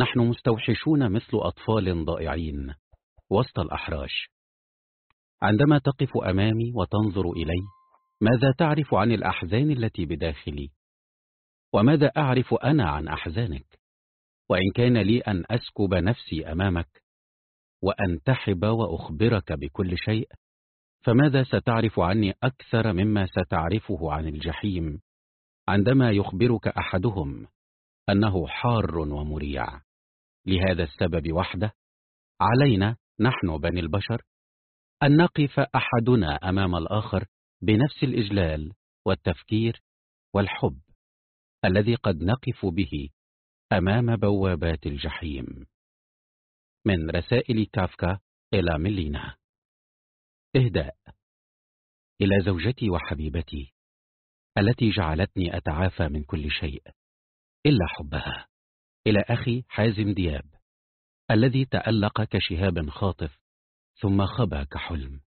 نحن مستوحشون مثل أطفال ضائعين وسط الأحراش. عندما تقف أمامي وتنظر إلي ماذا تعرف عن الأحزان التي بداخلي؟ وماذا أعرف أنا عن أحزانك؟ وإن كان لي أن أسكب نفسي أمامك وأنتحب وأخبرك بكل شيء فماذا ستعرف عني أكثر مما ستعرفه عن الجحيم؟ عندما يخبرك أحدهم أنه حار ومريع. لهذا السبب وحده علينا نحن بني البشر أن نقف أحدنا أمام الآخر بنفس الإجلال والتفكير والحب الذي قد نقف به أمام بوابات الجحيم. من رسائل كافكا إلى ميلينا. إهداء. إلى زوجتي وحبيبتي التي جعلتني أتعافى من كل شيء إلا حبها. إلى أخي حازم دياب الذي تألق كشهاب خاطف ثم خبى كحلم.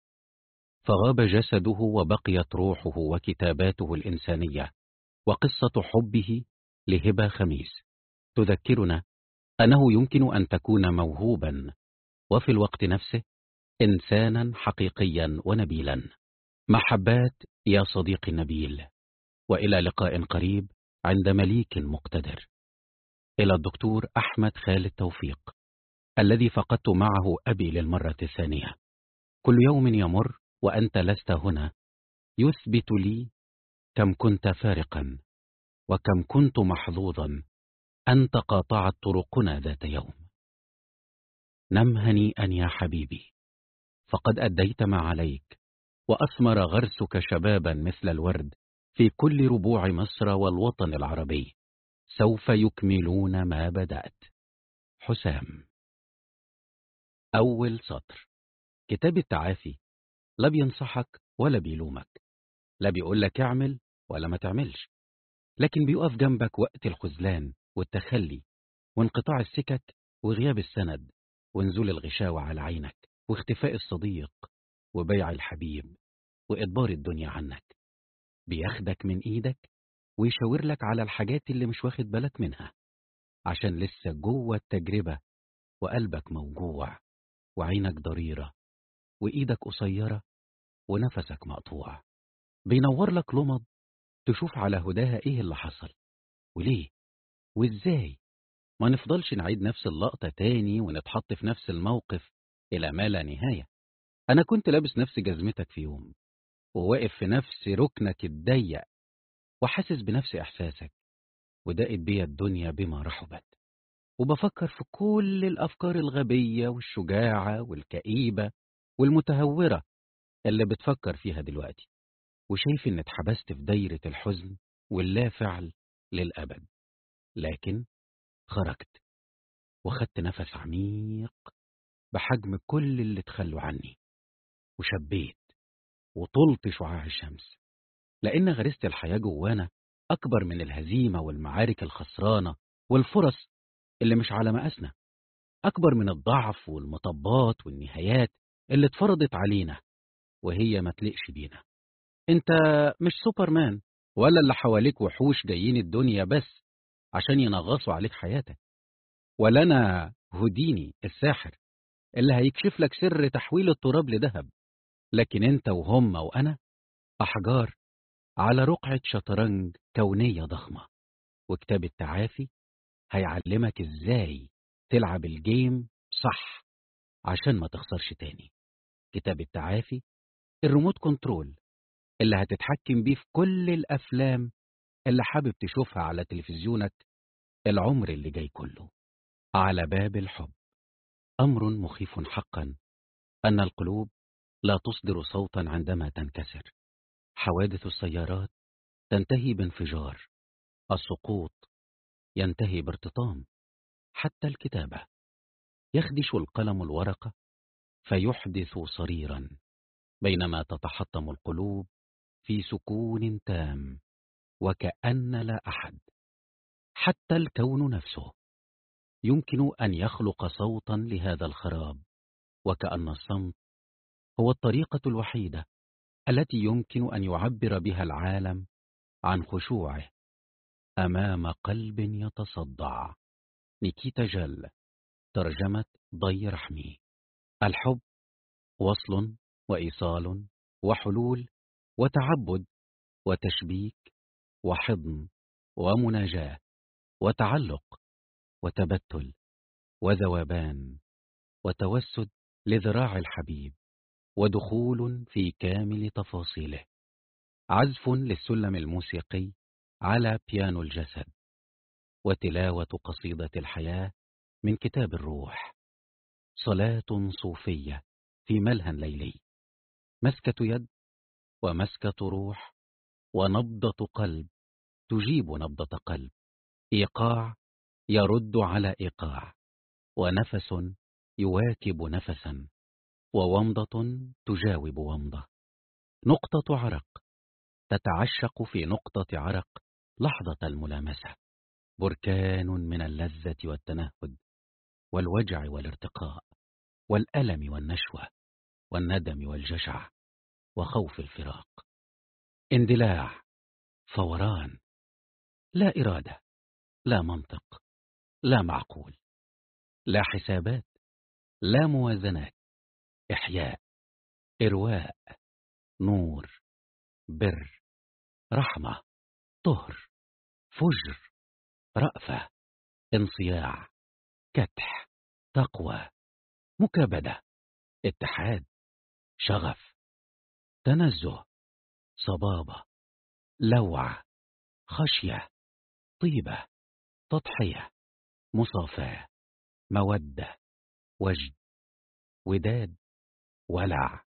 فغاب جسده وبقيت روحه وكتاباته الإنسانية وقصة حبه لهبة خميس. تذكرنا أنه يمكن أن تكون موهوبا وفي الوقت نفسه إنسانا حقيقيا ونبيلا. محبات يا صديقي النبيل وإلى لقاء قريب عند مليك مقتدر. إلى الدكتور أحمد خالد توفيق الذي فقدت معه أبي للمرة الثانية. كل يوم يمر وأنت لست هنا. يثبت لي كم كنت فارقا وكم كنت محظوظا أن تقاطعت طرقنا ذات يوم. نم هنيئا يا حبيبي فقد أديت ما عليك وأثمر غرسك شبابا مثل الورد في كل ربوع مصر والوطن العربي. سوف يكملون ما بدأت. حسام. أول سطر. كتاب التعافي. لا بينصحك ولا بيلومك. لا بيقولك اعمل ولا ما تعملش. لكن بيقف جنبك وقت الخذلان والتخلي وانقطاع السكك وغياب السند ونزول الغشاوة على عينك واختفاء الصديق وبيع الحبيب وإدبار الدنيا عنك. بياخدك من إيدك ويشاور لك على الحاجات اللي مش واخد بالك منها عشان لسه جوه التجربة وقلبك موجوع وعينك ضريرة وإيدك قصيرة ونفسك مقطوع. بينور لك لمض تشوف على هداها إيه اللي حصل وليه وإزاي. ما نفضلش نعيد نفس اللقطة تاني ونتحط في نفس الموقف إلى ما لا نهاية. أنا كنت لابس نفس جزمتك في يوم وواقف في نفس ركنك الضيق وحاسس بنفس إحساسك ودقت بيا الدنيا بما رحبت. وبفكر في كل الأفكار الغبية والشجاعة والكئيبة والمتهورة اللي بتفكر فيها دلوقتي وشايف إن اتحبست في دايرة الحزن واللا فعل للأبد. لكن خرجت وخدت نفس عميق بحجم كل اللي تخلوا عني وشبيت وطلت شعاع الشمس. لأن غريزة الحياة جوانا أكبر من الهزيمة والمعارك الخسرانة والفرص اللي مش على مقاسنا أكبر من الضعف والمطبات والنهايات اللي اتفرضت علينا وهي ما تلقش بينا. أنت مش سوبرمان ولا اللي حواليك وحوش جايين الدنيا بس عشان ينغصوا عليك حياتك ولا أنا هوديني الساحر اللي هيكشف لك سر تحويل التراب لذهب لكن أنت وهم وأنا أحجار على رقعة شطرنج كونية ضخمة. وكتاب التعافي هيعلمك إزاي تلعب ال game صح عشان ما تخسرش تاني. كتاب التعافي ال remote control اللي هتتحكم بيه في كل الأفلام اللي حابب تشوفها على تلفزيونك العمر اللي جاي كله. على باب الحب. أمر مخيف حقا أن القلوب لا تصدر صوتا عندما تنكسر. حوادث السيارات تنتهي بانفجار. السقوط ينتهي بارتطام. حتى الكتابة يخدش القلم الورقة فيحدث صريرا بينما تتحطم القلوب في سكون تام وكأن لا أحد حتى الكون نفسه يمكن أن يخلق صوتا لهذا الخراب وكأن الصمت هو الطريقة الوحيدة التي يمكن أن يعبر بها العالم عن خشوعه أمام قلب يتصدع. نيكيتا جل ترجمة ضي رحمي. الحب وصل وإيصال وحلول وتعبد وتشبيك وحضن ومناجاة وتعلق وتبتل وذوبان وتوسد لذراع الحبيب. ودخول في كامل تفاصيله. عزف للسلم الموسيقي على بيانو الجسد. وتلاوة قصيدة الحياة من كتاب الروح. صلاة صوفية في ملهى ليلي مسكة يد ومسكة روح ونبضة قلب تجيب نبضة قلب. إيقاع يرد على إيقاع ونفس يواكب نفسا. وومضة تجاوب ومضة. نقطة عرق. تتعشق في نقطة عرق لحظة الملامسة. بركان من اللذة والتنهد والوجع والارتقاء والألم والنشوة والندم والجشع وخوف الفراق. اندلاع. فوران. لا إرادة. لا منطق. لا معقول. لا حسابات. لا موازنات. إحياء إرواء نور بر رحمة طهر فجر رأفة انصياع كتح تقوى مكابدة اتحاد شغف تنزه صبابة لوعة خشية طيبة تضحية مصافاة مودة وجد وداد ولع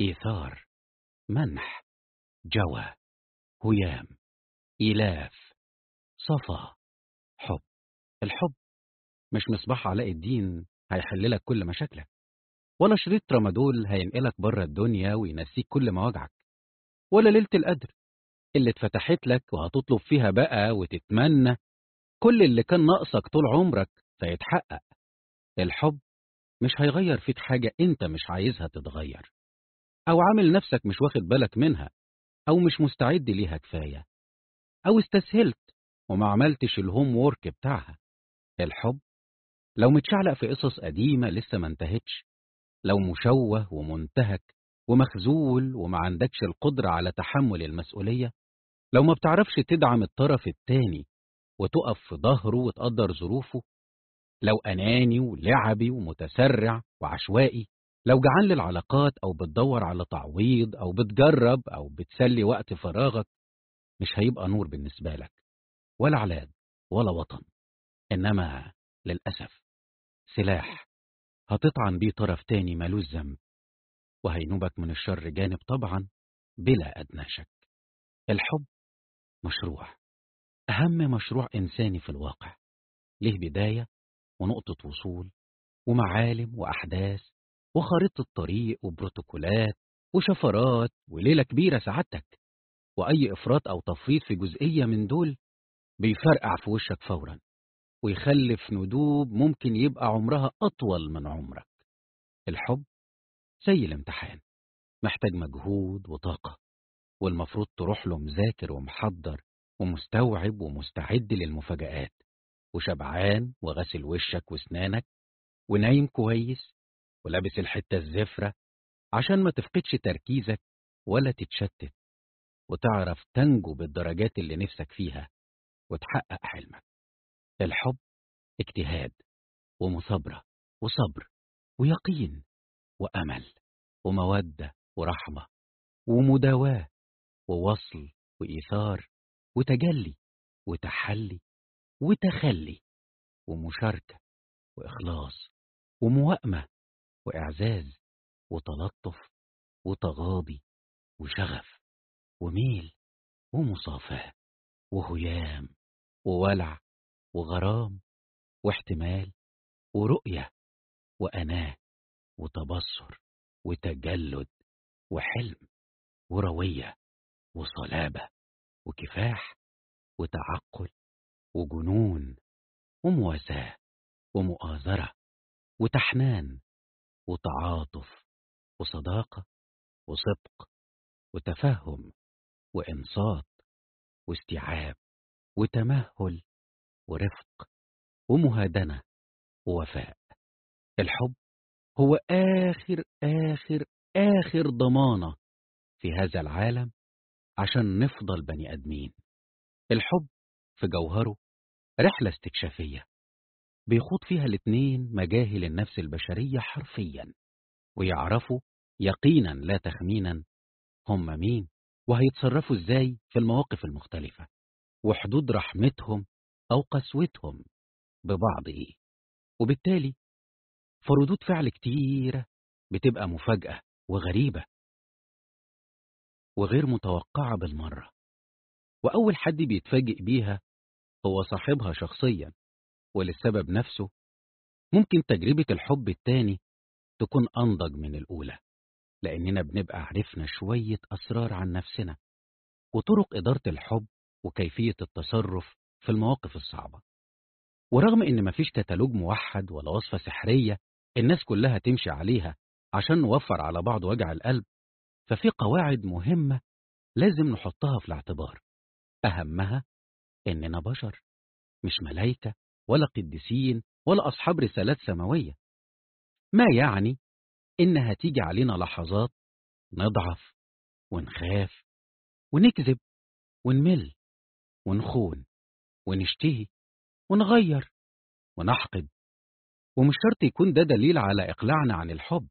إيثار منح جوى هيام إلاف صفا حب. الحب مش مصباح علاء الدين هيحللك كل مشاكلك. ولا شريط ترامادول هينقلك بره الدنيا وينسيك كل مواجعك. ولا ليلة القدر اللي اتفتحت لك وهتطلب فيها بقى وتتمنى. كل اللي كان ناقصك طول عمرك فيتحقق. الحب مش هيغير فيك حاجة انت مش عايزها تتغير. أو عامل نفسك مش واخد بالك منها أو مش مستعد ليها كفاية. أو استسهلت وما عملتش الهوم وورك بتاعها. الحب؟ لو متشعلق في قصص قديمة لسه ما انتهتش لو مشوه ومنتهك ومخزول وما عندكش القدرة على تحمل المسؤولية لو ما بتعرفش تدعم الطرف التاني وتقف في ظهره وتقدر ظروفه لو أناني ولعبي ومتسرع وعشوائي لو جعان للعلاقات أو بتدور على تعويض أو بتجرب أو بتسلي وقت فراغك مش هيبقى نور بالنسبة لك ولا علاج ولا وطن إنما للأسف سلاح هتطعن بيه طرف تاني مالوش ذنب وهينوبك من الشر جانب طبعا بلا أدنى شك. الحب مشروع أهم مشروع إنساني في الواقع له بداية ونقطة وصول ومعالم وأحداث وخريطة طريق وبروتوكولات وشفرات وليلة كبيرة سعادتك وأي إفراط أو تفريط في جزئية من دول بيفرقع في وشك فورا ويخلف ندوب ممكن يبقى عمرها أطول من عمرك. الحب زي الامتحان محتاج مجهود وطاقة والمفروض تروح له مذاكر ومحضر ومستوعب ومستعد للمفاجآت. وشبعان وغسل وشك وسنانك ونايم كويس ولابس الحتة الزفرة عشان ما تفقدش تركيزك ولا تتشتت وتعرف تنجو بالدرجات اللي نفسك فيها وتحقق حلمك. الحب اجتهاد ومثابرة وصبر ويقين وأمل ومودة ورحمة ومداواة ووصل وإيثار وتجلي وتحلي وتخلي ومشاركة وإخلاص وموائمة وإعزاز وتلطف وتغاضي وشغف وميل ومصافاة وهيام وولع وغرام واحتمال ورؤية وأناة وتبصر وتجلد وحلم وروية وصلابة وكفاح وتعقل وجنون ومواساة ومؤازرة وتحنان وتعاطف وصداقة وصدق وتفهم وإنصات واستيعاب وتمهل ورفق ومهادنة ووفاء. الحب هو آخر آخر آخر ضمانة في هذا العالم عشان نفضل بني آدمين. الحب في جوهره رحلة استكشافية بيخوض فيها الاتنين مجاهل النفس البشرية حرفيا ويعرفوا يقينا لا تخمينا هم مين وهيتصرفوا إزاي في المواقف المختلفة وحدود رحمتهم أو قسوتهم ببعض إيه وبالتالي فردود فعل كتيرة بتبقى مفاجأة وغريبة وغير متوقعة بالمرة. وأول حد بيتفاجئ بيها هو صاحبها شخصيا وللسبب نفسه ممكن تجربة الحب التاني تكون أنضج من الأولى لأننا بنبقى عرفنا شوية أسرار عن نفسنا وطرق إدارة الحب وكيفية التصرف في المواقف الصعبة. ورغم إن مفيش كتالوج موحد ولا وصفة سحرية الناس كلها تمشي عليها عشان نوفر على بعض وجع القلب ففي قواعد مهمة لازم نحطها في الاعتبار. أهمها إننا بشر مش ملايكة ولا قديسين ولا أصحاب رسالات سماوية. ما يعني إنها تيجي علينا لحظات نضعف ونخاف ونكذب ونمل ونخون ونشتهي ونغير ونحقد. ومش شرط يكون ده دليل على إقلاعنا عن الحب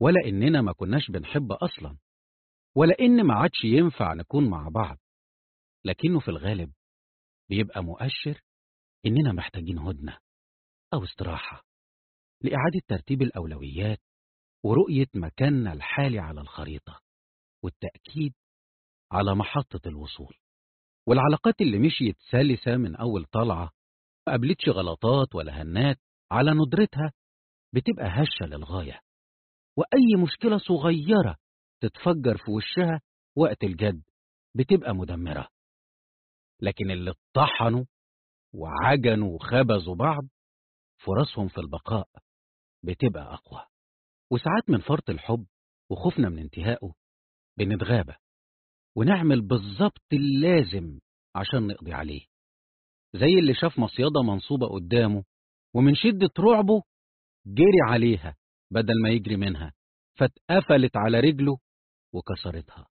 ولا إننا ما كناش بنحب أصلا ولا إن ما عادش ينفع نكون مع بعض. لكنه في الغالب بيبقى مؤشر إننا محتاجين هدنة أو استراحة لإعادة ترتيب الأولويات ورؤية مكاننا الحالي على الخريطة والتأكيد على محطة الوصول. والعلاقات اللي مشيت سلسة من أول طلعة ما قابلتش غلطات ولا هنات على ندرتها بتبقى هشة للغاية. وأي مشكلة صغيرة تتفجر في وشها وقت الجد بتبقى مدمرة. لكن اللي اتطحنوا وعجنوا وخبزوا بعض فرصهم في البقاء بتبقى أقوى. وساعات من فرط الحب وخوفنا من انتهائه بنتغابى. ونعمل بالظبط اللازم عشان نقضي عليه. زي اللي شاف مصيدة منصوبة قدامه ومن شدة رعبه جري عليها بدل ما يجري منها فاتقفلت على رجله وكسرتها.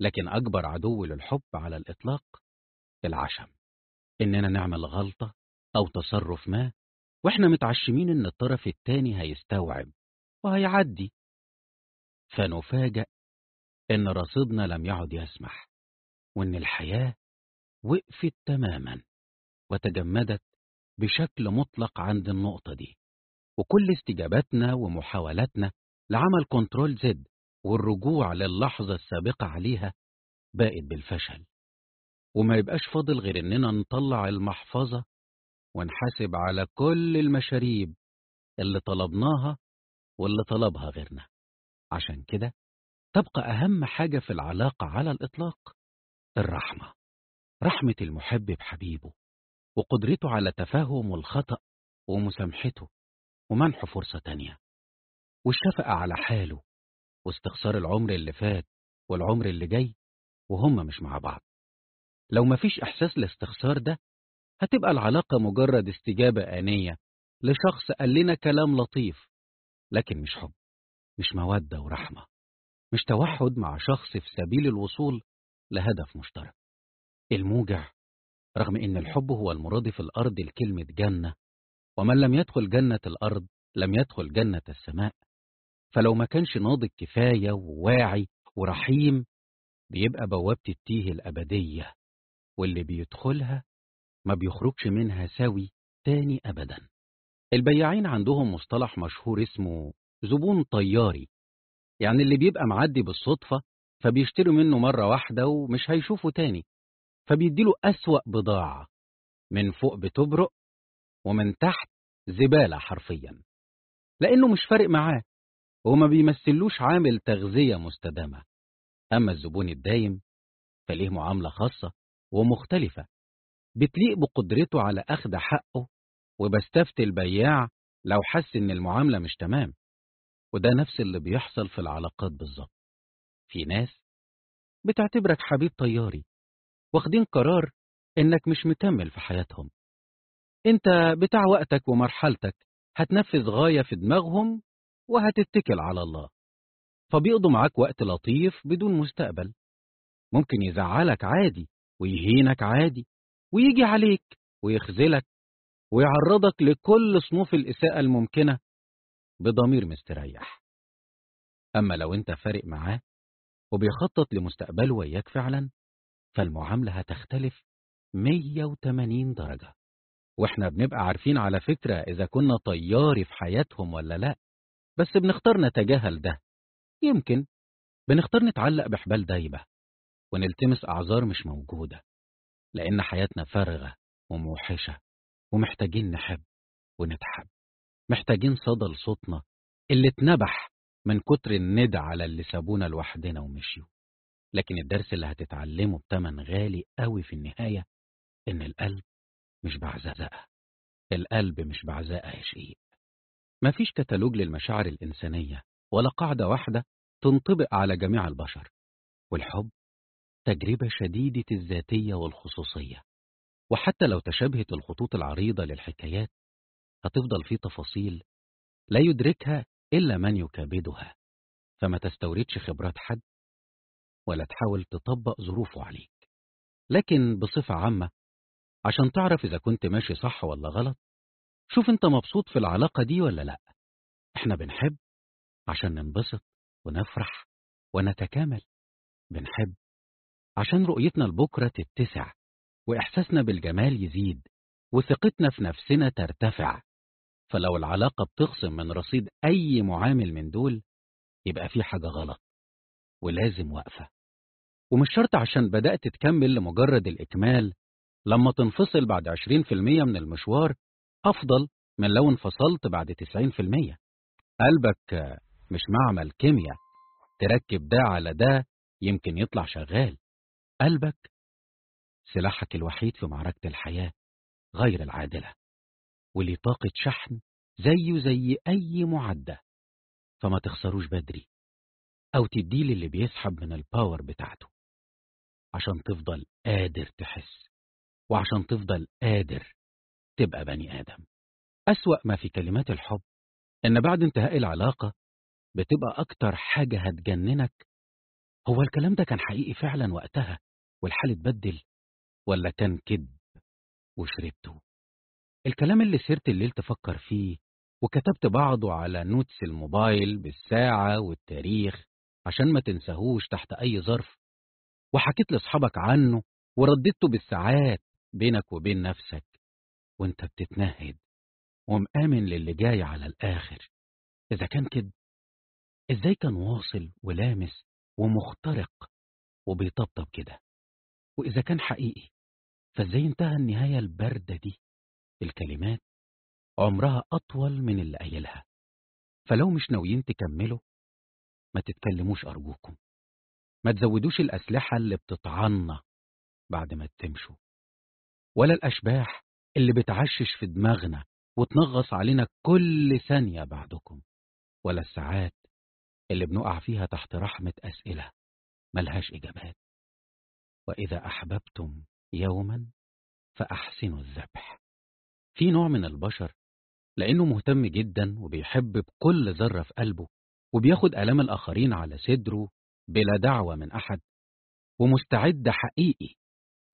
لكن أكبر عدو للحب على الإطلاق العشم. إننا نعمل غلطة أو تصرف ما وإحنا متعشمين إن الطرف التاني هيستوعب وهيعدي. فنفاجأ إن رصيدنا لم يعد يسمح وإن الحياة وقفت تماما وتجمدت بشكل مطلق عند النقطة دي. وكل استجاباتنا ومحاولاتنا لعمل كنترول زد والرجوع للحظة السابقة عليها بقت بالفشل. وما يبقاش فاضل غير إننا نطلع المحفظة ونحاسب على كل المشاريب اللي طلبناها واللي طلبها غيرنا. عشان كده تبقى أهم حاجة في العلاقة على الإطلاق الرحمة. رحمة المحب بحبيبه وقدرته على تفهم الخطأ ومسامحته ومنحه فرصة تانية. والشفقة على حاله واستخسار العمر اللي فات والعمر اللي جاي وهم مش مع بعض. لو مفيش إحساس الاستخسار ده هتبقى العلاقة مجرد استجابة آنية لشخص قال لنا كلام لطيف لكن مش حب مش مودة ورحمة مش توحد مع شخص في سبيل الوصول لهدف مشترك. الموجع رغم إن الحب هو المرادف الأرض لكلمة جنة ومن لم يدخل جنة الأرض لم يدخل جنة السماء. فلو ما كانش ناضج كفاية وواعي ورحيم بيبقى بوابة التيه الأبدية. واللي بيدخلها ما بيخرجش منها سوي تاني أبدا. البياعين عندهم مصطلح مشهور اسمه زبون طياري يعني اللي بيبقى معدي بالصدفة فبيشتري منه مرة واحدة ومش هيشوفه تاني فبيديله أسوأ بضاعة من فوق بتبرق ومن تحت زبالة حرفيا لأنه مش فارق معاه وما بيمثلوش عامل تغذية مستدامة. أما الزبون الدايم فليه معاملة خاصة ومختلفة. بتليق بقدرته على أخذ حقه وبستفتي البياع لو حس إن المعاملة مش تمام. وده نفس اللي بيحصل في العلاقات بالظبط. في ناس بتعتبرك حبيب طياري واخدين قرار إنك مش مكمل في حياتهم. أنت بتاع وقتك ومرحلتك هتنفذ غاية في دماغهم وهتتكل على الله. فبيقضوا معاك وقت لطيف بدون مستقبل. ممكن يزعلك عادي ويهينك عادي ويجي عليك ويخذلك ويعرضك لكل صنوف الإساءة الممكنة بضمير مستريح. أما لو أنت فارق معاه وبيخطط لمستقبله وياك فعلا فالمعاملة هتختلف 180 درجة. وإحنا بنبقى عارفين على فكرة إذا كنا طياري في حياتهم ولا لأ بس بنختار نتجاهل ده. يمكن بنختار نتعلق بحبال دايبة. ونلتمس أعذار مش موجودة لأن حياتنا فارغة وموحشة ومحتاجين نحب ونتحب. محتاجين صدى لصوتنا اللي اتنبح من كتر الندى على اللي سابونا لوحدنا ومشيوا. لكن الدرس اللي هتتعلمه بتمن غالي قوي في النهاية إن القلب مش بعزقة القلب مش بعزقة يا شقيق. مفيش كتالوج للمشاعر الإنسانية ولا قاعدة واحدة تنطبق على جميع البشر. والحب تجربة شديدة الذاتية والخصوصية. وحتى لو تشابهت الخطوط العريضة للحكايات هتفضل في تفاصيل لا يدركها إلا من يكابدها. فما تستوردش خبرات حد ولا تحاول تطبق ظروفه عليك. لكن بصفة عامة عشان تعرف إذا كنت ماشي صح ولا غلط شوف أنت مبسوط في العلاقة دي ولا لأ. إحنا بنحب عشان ننبسط ونفرح ونتكامل. بنحب عشان رؤيتنا لبكرة تتسع وإحساسنا بالجمال يزيد وثقتنا في نفسنا ترتفع. فلو العلاقة بتخصم من رصيد أي معامل من دول يبقى في حاجة غلط ولازم وقفة ومش شرط عشان بدأت تكمل لمجرد الإكمال لما تنفصل بعد 20% من المشوار أفضل من لو انفصلت بعد 90% قلبك مش معمل كيمياء تركب ده على ده يمكن يطلع شغال. قلبك سلاحك الوحيد في معركة الحياة غير العادلة وليه طاقة شحن زيه زي أي معدة فما تخسروش بدري أو تديه اللي بيسحب من الباور بتاعته عشان تفضل قادر تحس وعشان تفضل قادر تبقى بني آدم. أسوأ ما في كلمات الحب إن بعد انتهاء العلاقة بتبقى أكتر حاجة هتجننك. هو الكلام ده كان حقيقي فعلا وقتها؟ والحال اتبدل ولا كان كذب وشربته؟ الكلام اللي سرت الليل تفكر فيه وكتبت بعضه على نوتس الموبايل بالساعة والتاريخ عشان ما تنساهوش تحت أي ظرف وحكيت لأصحابك عنه ورددته بالساعات بينك وبين نفسك. وأنت بتتنهد ومآمن للي جاي على الآخر. إذا كان كده إزاي كان واصل ولامس ومخترق وبيطبطب كده؟ وإذا كان حقيقي فإزاي انتهى النهاية الباردة دي؟ الكلمات عمرها أطول من اللي قايلها. فلو مش ناويين تكملوا ما تتكلموش أرجوكم. ما تزودوش الأسلحة اللي بتطعنا بعد ما تمشوا. ولا الأشباح اللي بتعشش في دماغنا وتنغص علينا كل ثانية بعدكم. ولا الساعات اللي بنقع فيها تحت رحمة أسئلة ملهاش إجابات. وإذا أحببتم يوما فأحسنوا الذبح. في نوع من البشر لأنه مهتم جدا وبيحب بكل ذرة في قلبه وبياخد آلام الآخرين على صدره بلا دعوة من أحد ومستعد حقيقي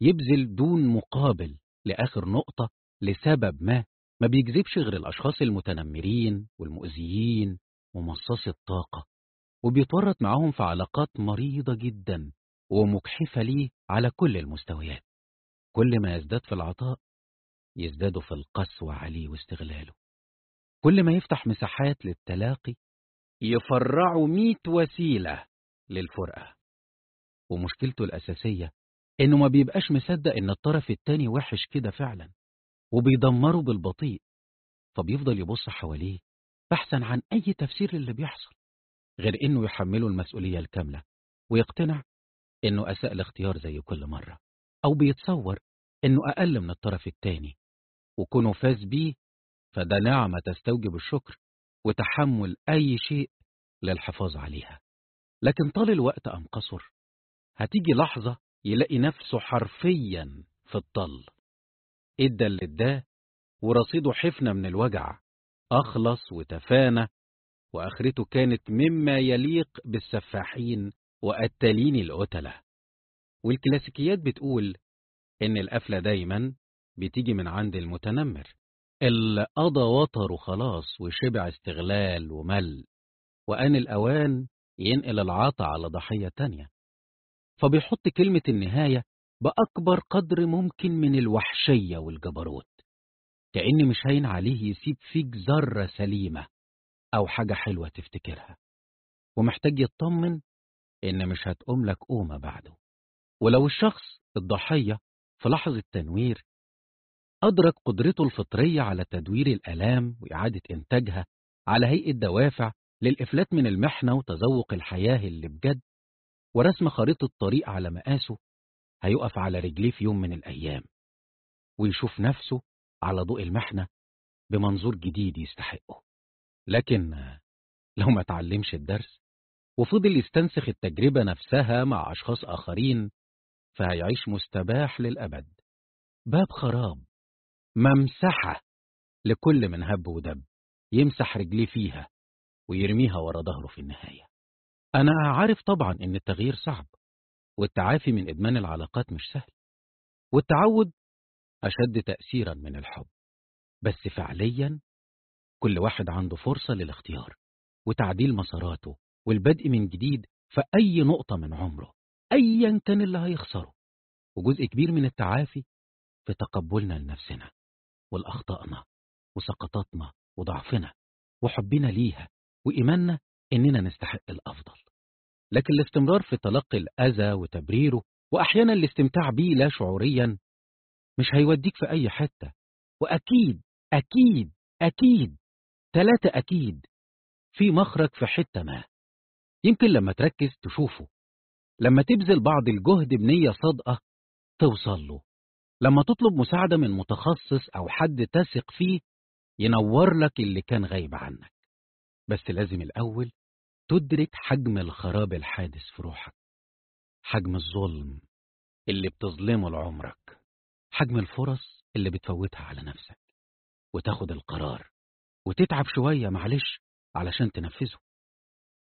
يبذل دون مقابل لآخر نقطة لسبب ما ما بيجذبش غير الأشخاص المتنمرين والمؤذيين ومصاصي الطاقة وبيتورط معاهم في علاقات مريضة جدا. ومجحفة ليه على كل المستويات. كل ما يزداد في العطاء يزداد في القسوة عليه واستغلاله. كل ما يفتح مساحات للتلاقي يفرعوا ميت وسيلة للفرقة. ومشكلته الأساسية إنه ما بيبقاش مصدق إن الطرف التاني وحش كده فعلا وبيدمره بالبطيء. فبيفضل يبص حواليه بحثا عن أي تفسير للي بيحصل غير إنه يحمله المسؤولية الكاملة ويقتنع إنه أساء الاختيار زي كل مرة أو بيتصور إنه أقل من الطرف التاني وكونه فاز بيه فده نعمة تستوجب الشكر وتحمل أي شيء للحفاظ عليها. لكن طال الوقت أم قصر هتيجي لحظة يلاقي نفسه حرفيا في الضل إدى اللي اداه ورصيده حفنة من الوجع أخلص وتفانى وآخرته كانت مما يليق بالسفاحين وقتالين القتلة والكلاسيكيات بتقول إن القفلة دايما بتيجي من عند المتنمر. اللي قضى وطره خلاص وشبع استغلال ومل وآن الأوان ينقل العطا على ضحية تانية. فبيحط كلمة النهاية بأكبر قدر ممكن من الوحشية والجبروت. كأن مش هين عليه يسيب فيك ذرة سليمة أو حاجة حلوة تفتكرها. ومحتاج يطمن إن مش هتقوم لك قومة بعده. ولو الشخص الضحية في لحظة تنوير أدرك قدرته الفطرية على تدوير الآلام وإعادة إنتاجها على هيئة دوافع للإفلات من المحنة وتذوق الحياة اللي بجد ورسم خريطة طريق على مقاسه هيقف على رجليه في يوم من الأيام ويشوف نفسه على ضوء المحنة بمنظور جديد يستحقه. لكن لو ما تعلمش الدرس وفضل يستنسخ التجربة نفسها مع أشخاص آخرين فهيعيش مستباح للأبد. باب خراب. ممسحة لكل من هب ودب يمسح رجليه فيها ويرميها ورا ظهره في النهاية. أنا عارف طبعا إن التغيير صعب والتعافي من إدمان العلاقات مش سهل والتعود أشد تأثيرا من الحب. بس فعليا كل واحد عنده فرصة للاختيار وتعديل مساراته والبدء من جديد في أي نقطة من عمره أيا كان اللي هيخسره. وجزء كبير من التعافي في تقبلنا لنفسنا والأخطائنا وسقطاتنا وضعفنا وحبنا ليها وإيماننا إننا نستحق الأفضل. لكن الاستمرار في تلقي الأذى وتبريره وأحيانا الاستمتاع بيه لا شعوريا مش هيوديك في أي حتة. وأكيد أكيد أكيد ثلاثة أكيد في مخرج في حتة ما. يمكن لما تركز تشوفه. لما تبذل بعض الجهد بنية صادقة توصل له. لما تطلب مساعدة من متخصص أو حد تثق فيه ينور لك اللي كان غايب عنك. بس لازم الأول تدرك حجم الخراب الحادث في روحك. حجم الظلم اللي بتظلمه لعمرك. حجم الفرص اللي بتفوتها على نفسك. وتاخد القرار. وتتعب شوية معلش علشان تنفذه.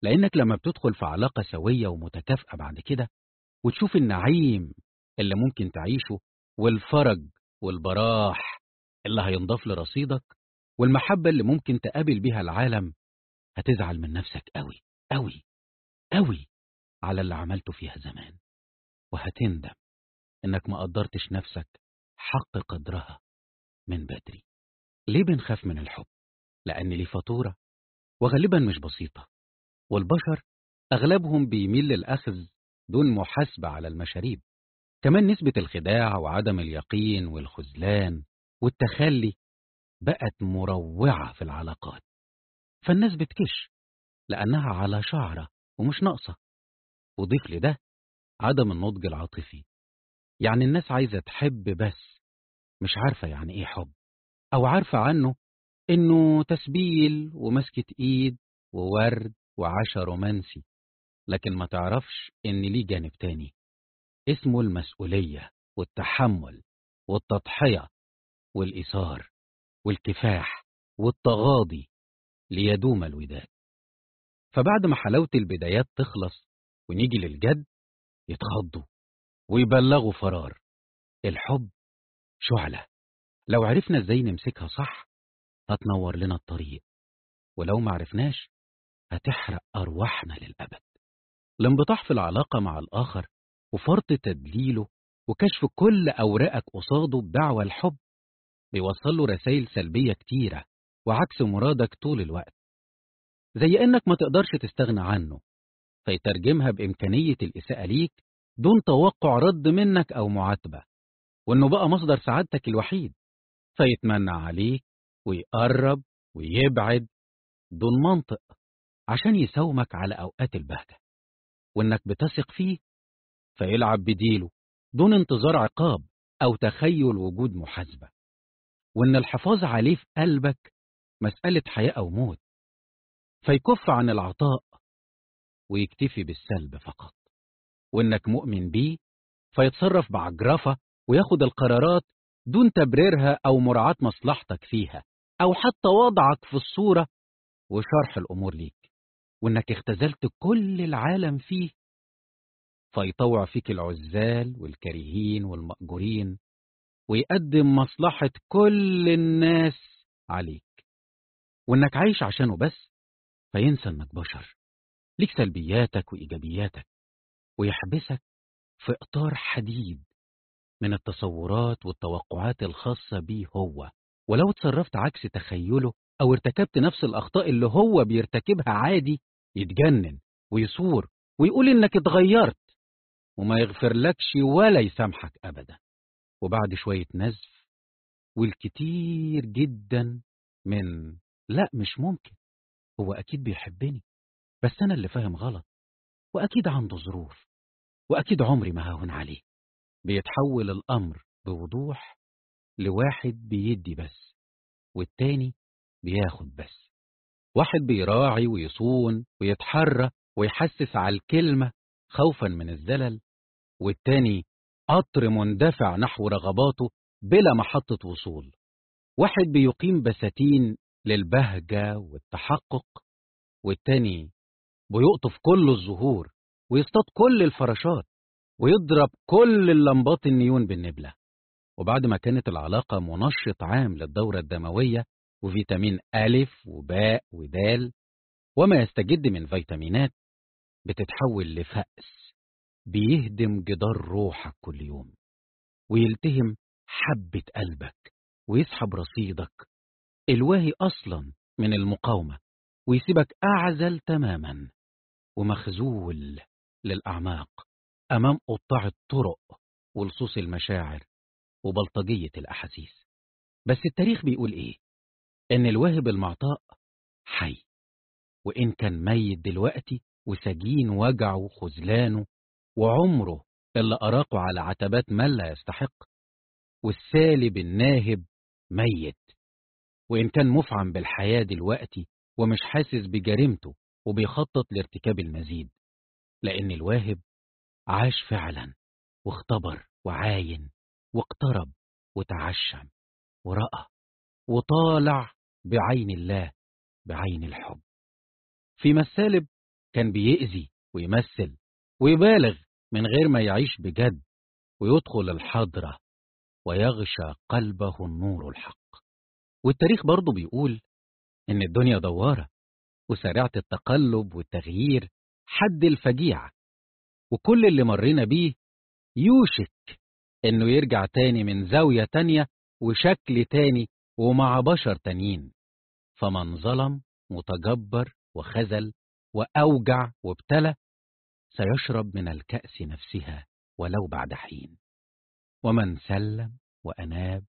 لأنك لما بتدخل في علاقة سوية ومتكافئة بعد كده وتشوف النعيم اللي ممكن تعيشه والفرج والبراح اللي هينضاف لرصيدك والمحبة اللي ممكن تقابل بيها العالم هتزعل من نفسك قوي قوي قوي على اللي عملته فيها زمان. وهتندم إنك ما قدرتش نفسك حق قدرها من بدري. ليه بنخاف من الحب؟ لأن ليه فاتورة وغالبا مش بسيطة. والبشر أغلبهم بيميل للأخذ دون محاسبة على المشاريب. كمان نسبة الخداع وعدم اليقين والخذلان والتخلي بقت مروعة في العلاقات. فالناس بتكش لأنها على شعرة ومش ناقصة. وضيف لده عدم النضج العاطفي. يعني الناس عايزة تحب بس مش عارفة يعني إيه حب. أو عارفة عنه إنه تسبيل ومسكة إيد وورد وعشا رومانسي لكن ما تعرفش إن ليه جانب تاني. اسمه المسؤولية والتحمل والتضحية والإيثار والكفاح والتغاضي ليدوم الوداد. فبعد ما حلاوة البدايات تخلص ونيجي للجد يتخضوا ويبلغوا فرار. الحب شعلة. لو عرفنا إزاي نمسكها صح هتنور لنا الطريق. ولو ما عرفناش هتحرق أرواحنا للأبد. الانبطاح في العلاقة مع الآخر وفرط تدليله وكشف كل أوراقك قصاده بدعوى الحب بيوصل له رسائل سلبية كتيرة وعكس مرادك طول الوقت. زي إنك ما تقدرش تستغنى عنه فيترجمها بإمكانية الإساءة ليك دون توقع رد منك أو معاتبة وإنه بقى مصدر سعادتك الوحيد. فيتمنى عليك ويقرب ويبعد دون منطق. عشان يساومك على أوقات البهجة وإنك بتثق فيه فيلعب بديله دون انتظار عقاب أو تخيل وجود محاسبة وإن الحفاظ عليه في قلبك مسألة حياة أو موت فيكف عن العطاء ويكتفي بالسلب فقط وإنك مؤمن بيه فيتصرف بعجرفة وياخد القرارات دون تبريرها أو مراعاة مصلحتك فيها أو حتى وضعك في الصورة وشرح الأمور ليك. وإنك اختزلت كل العالم فيه. فيطوع فيك العزال والكريهين والمأجورين ويقدم مصلحة كل الناس عليك. وإنك عايش عشانه بس فينسى إنك بشر. ليك سلبياتك وإيجابياتك ويحبسك في إطار حديد من التصورات والتوقعات الخاصة بيه هو. ولو اتصرفت عكس تخيله أو ارتكبت نفس الأخطاء اللي هو بيرتكبها عادي يتجنن ويصور ويقول إنك اتغيرت وما يغفرلكش ولا يسامحك أبدا. وبعد شوية نزف والكتير جدا من لا مش ممكن هو أكيد بيحبني بس أنا اللي فاهم غلط وأكيد عنده ظروف وأكيد عمري ما هون عليه. بيتحول الأمر بوضوح لواحد بيدي بس والتاني بياخد بس. واحد بيراعي ويصون ويتحرى ويحسس على الكلمة خوفا من الزلل والتاني قطر مندفع نحو رغباته بلا محطة وصول. واحد بيقيم بساتين للبهجة والتحقق والتاني بيقطف كل الزهور ويصطاد كل الفراشات ويضرب كل اللمبات النيون بالنبلة. وبعد ما كانت العلاقة منشط عام للدورة الدموية وفيتامين ألف وباء ودال وما يستجد من فيتامينات بتتحول لفأس بيهدم جدار روحك كل يوم ويلتهم حبة قلبك ويسحب رصيدك الواهي أصلا من المقاومة ويسيبك أعزل تماما ومخزول للأعماق أمام قطاع الطرق ولصوص المشاعر وبلطجية الأحاسيس بس التاريخ بيقول إيه؟ إن الواهب المعطاء حي وإن كان ميت دلوقتي وسجين وجعه وخذلانه وعمره اللي أراقه على عتبات من لا يستحق والسالب الناهب ميت. وإن كان مفعم بالحياة دلوقتي ومش حاسس بجريمته وبيخطط لارتكاب المزيد لأن الواهب عاش فعلا واختبر وعاين واقترب وتعشم ورأى وطالع بعين الله بعين الحب. في السالب كان بيأذي ويمثل ويبالغ من غير ما يعيش بجد ويدخل الحضرة ويغشى قلبه النور الحق. والتاريخ برضه بيقول إن الدنيا دوارة وسريعة التقلب والتغيير حد الفجيعة. وكل اللي مرينا بيه يوشك إنه يرجع تاني من زاوية تانية وشكل تاني ومع بشر تانيين. فمن ظلم وتجبر وخذل وأوجع وابتلى سيشرب من الكأس نفسها ولو بعد حين. ومن سلم وأناب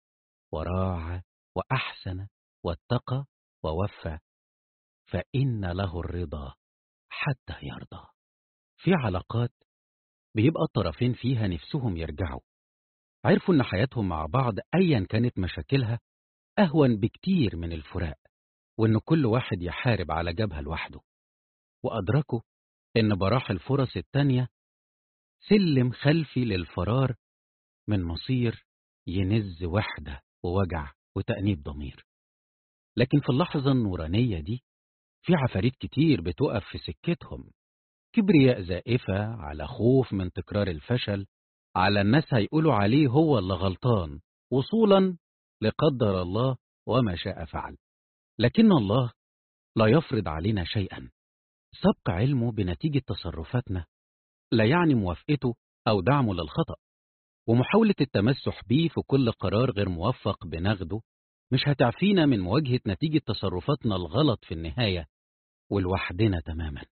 وراعى وأحسن واتقى ووفى فإن له الرضا حتى يرضى. في علاقات بيبقى الطرفين فيها نفسهم يرجعوا. عرفوا إن حياتهم مع بعض أيا كانت مشاكلها أهون بكتير من الفراق. وإن كل واحد يحارب على جبهة لوحده. وأدركوا إن براح الفرص التانية سلم خلفي للفرار من مصير ينز وحدة ووجع وتأنيب ضمير. لكن في اللحظة النورانية دي في عفاريت كتير بتقف في سكتهم. كبرياء زائفة على خوف من تكرار الفشل على الناس هيقولوا عليه هو اللي غلطان وصولا لقدر الله وما شاء فعل. لكن الله لا يفرض علينا شيئا. سبق علمه بنتيجة تصرفاتنا. لا يعني موافقته أو دعمه للخطأ. ومحاولة التمسح بيه في كل قرار غير موفق بناخده مش هتعفينا من مواجهة نتيجة تصرفاتنا الغلط في النهاية ولوحدنا تماما.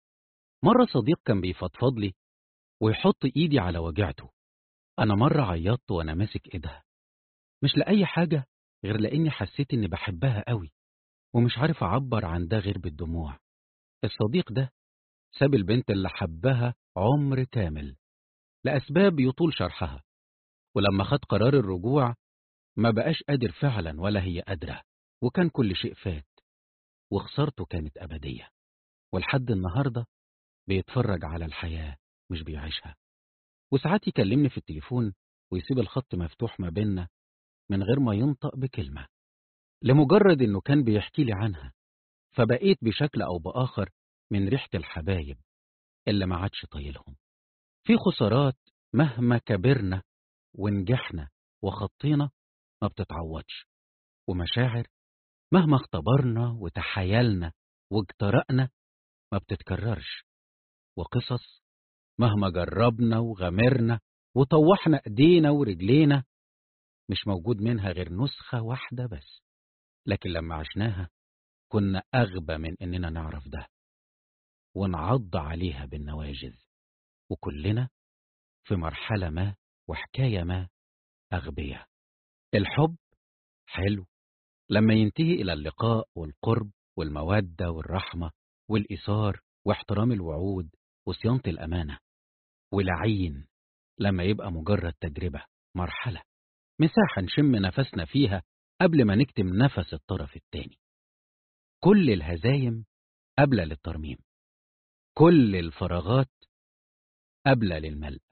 مرة صديق كان بيفضفض لي ويحط إيدي على وجعته. أنا مرة عيطت وأنا ماسك إيدها. مش لأي حاجة غير لأني حسيت إني بحبها قوي. ومش عارف أعبر عن ده غير بالدموع. الصديق ده ساب البنت اللي حبها عمر كامل لأسباب يطول شرحها ولما خد قرار الرجوع ما بقاش قادر فعلا ولا هي قادرة وكان كل شيء فات وخسارته كانت أبدية ولحد النهاردة بيتفرج على الحياة مش بيعيشها. وساعات يكلمني في التليفون ويسيب الخط مفتوح ما بيننا من غير ما ينطق بكلمة. لمجرد إنه كان بيحكي لي عنها فبقيت بشكل أو بآخر من ريحة الحبايب اللي ما عادش طايلهم. في خسارات مهما كبرنا ونجحنا وخطينا ما بتتعوضش ومشاعر مهما اختبرنا وتحايلنا واجترأنا ما بتتكررش وقصص مهما جربنا وغامرنا وطوحنا إيدينا ورجلينا مش موجود منها غير نسخة واحدة بس. لكن لما عشناها كنا أغبى من إننا نعرف ده ونعض عليها بالنواجذ وكلنا في مرحلة ما وحكاية ما أغبية الحب حلو لما ينتهي إلى اللقاء والقرب والمودة والرحمة والإيثار واحترام الوعود وصيانة الأمانة. ولعين لما يبقى مجرد تجربة مرحلة مساحة نشم نفسنا فيها قبل ما نكتم نفس الطرف التاني. كل الهزايم قبل للترميم. كل الفراغات قبل للملء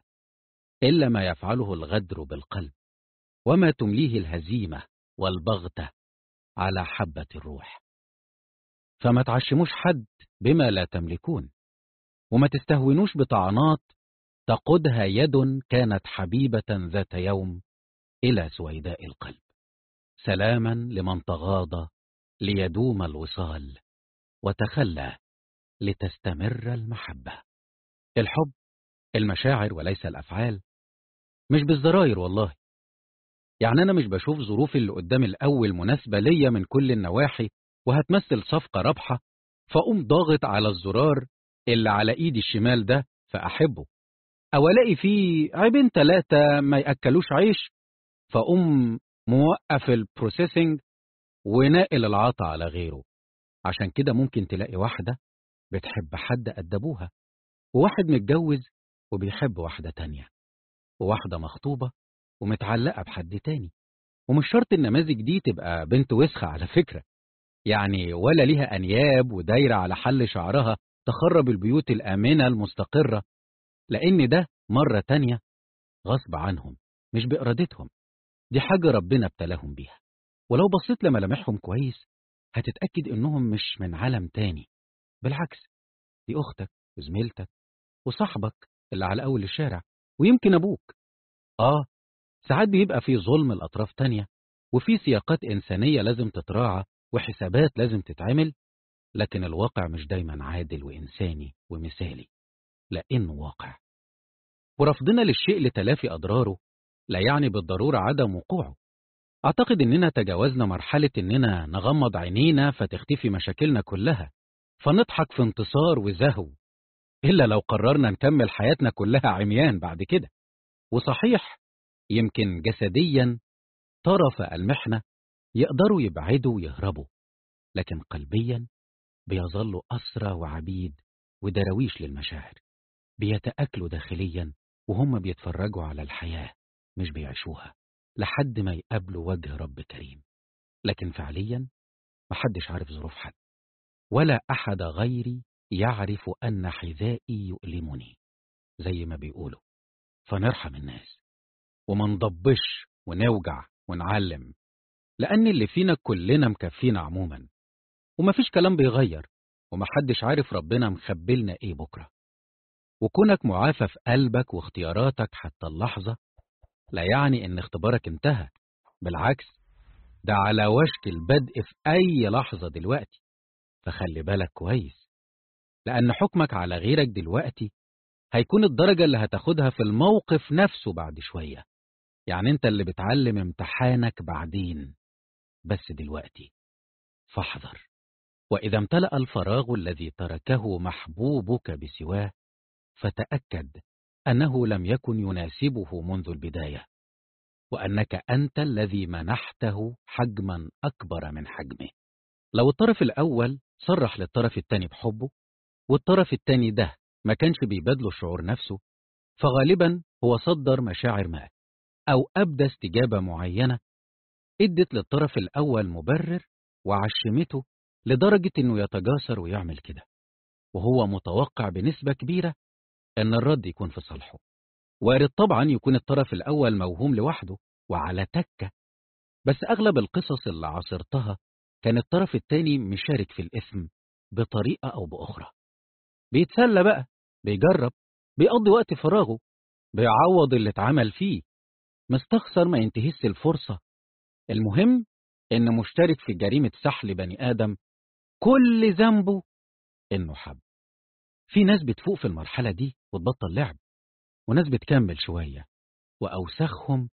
إلا ما يفعله الغدر بالقلب وما تمليه الهزيمة والبغتة على حبة الروح. فما تعشموش حد بما لا تملكون وما تستهونوش بطعنات تقودها يد كانت حبيبة ذات يوم إلى سويداء القلب. سلاما لمن تغاضى ليدوم الوصال وتخلى لتستمر المحبة. الحب المشاعر وليس الأفعال. مش بالزراير والله. يعني أنا مش بشوف ظروف اللي قدام الأول مناسبة ليا من كل النواحي وهتمثل صفقة رابحة فأقوم ضاغط على الزرار اللي على إيدي الشمال ده فأحبه. أو ألاقي فيه عيبين ثلاثة ما يأكلوش عيش فأقوم موقف البروسيسنج وناقل العطا على غيره. عشان كده ممكن تلاقي واحدة بتحب حد أدبوها وواحد متجوز وبيحب واحدة تانية وواحدة مخطوبة ومتعلقة بحد تاني. ومش شرط النماذج دي تبقى بنت وسخة على فكرة. يعني ولا ليها أنياب ودايرة على حل شعرها تخرب البيوت الآمنة المستقرة لأن ده مرة تانية غصب عنهم مش بإرادتهم. دي حاجة ربنا ابتلاهم بيها. ولو بصيت لملامحهم كويس هتتأكد إنهم مش من عالم تاني. بالعكس دي أختك وزميلتك وصاحبك اللي على أول الشارع ويمكن أبوك. آه ساعات بيبقى في ظلم الأطراف تانية وفي سياقات إنسانية لازم تتراعى وحسابات لازم تتعمل لكن الواقع مش دايما عادل وإنساني ومثالي لأنه واقع. ورفضنا للشيء لتلافي أضراره لا يعني بالضرورة عدم وقوعه. أعتقد إننا تجاوزنا مرحلة إننا نغمض عينينا فتختفي مشاكلنا كلها فنضحك في انتصار وزهو إلا لو قررنا نكمل حياتنا كلها عميان بعد كده. وصحيح يمكن جسديا طرف المحنة يقدروا يبعدوا ويهربوا لكن قلبيا بيظلوا أسرى وعبيد ودراويش للمشاعر بيتأكلوا داخليا وهم بيتفرجوا على الحياة. مش بيعيشوها لحد ما يقابلوا وجه رب كريم. لكن فعليا محدش عارف ظروف حد ولا أحد غيري يعرف أن حذائي يؤلمني زي ما بيقولوا. فنرحم الناس وما نضبش ونوجع ونعلم لأن اللي فينا كلنا مكفينا عموما ومفيش كلام بيغير ومحدش عارف ربنا مخبلنا إيه بكرة. وكونك معافى في قلبك واختياراتك حتى اللحظة لا يعني إن اختبارك انتهى. بالعكس ده على وشك البدء في أي لحظة دلوقتي. فخلي بالك كويس لأن حكمك على غيرك دلوقتي هيكون الدرجة اللي هتاخدها في الموقف نفسه بعد شوية. يعني أنت اللي بتعلم امتحانك بعدين. بس دلوقتي فاحذر. وإذا امتلأ الفراغ الذي تركه محبوبك بسواه فتأكد أنه لم يكن يناسبه منذ البداية وأنك أنت الذي منحته حجما أكبر من حجمه. لو الطرف الأول صرح للطرف الثاني بحبه والطرف الثاني ده ما كانش بيبادله الشعور نفسه فغالبا هو صدر مشاعر ما أو أبدى استجابة معينة إدت للطرف الأول مبرر وعشمته لدرجة إنه يتجاسر ويعمل كده وهو متوقع بنسبة كبيرة إن الرد يكون في صالحه وارد طبعا يكون الطرف الأول موهوم لوحده وعلى تكة. بس أغلب القصص اللي عاصرتها كان الطرف التاني مشارك في الإثم بطريقة أو بأخرى. بيتسلى بقى بيجرب بيقضي وقت فراغه بيعوض اللي اتعمل فيه. مستخسر ما ينتهيش الفرصة. المهم إن مشترك في جريمة سحل بني آدم كل ذنبه إنه حب. في ناس بتفوق في المرحلة دي. وتبطل لعب. وناس بتكمل شوية وأوسخهم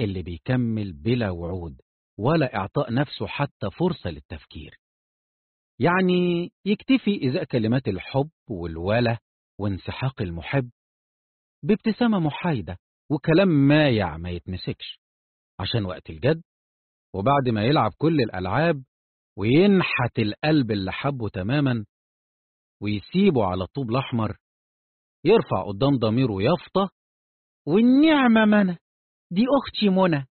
اللي بيكمل بلا وعود ولا إعطاء نفسه حتى فرصة للتفكير. يعني يكتفي إزاء كلمات الحب والوله وانسحاق المحب بابتسامة محايدة وكلام مايع ما يتمسكش. عشان وقت الجد وبعد ما يلعب كل الألعاب وينحت القلب اللي حبه تماما ويسيبه على الطوب الأحمر يرفع قدام ضميره يافطة والنعمة منى دي أختي منى.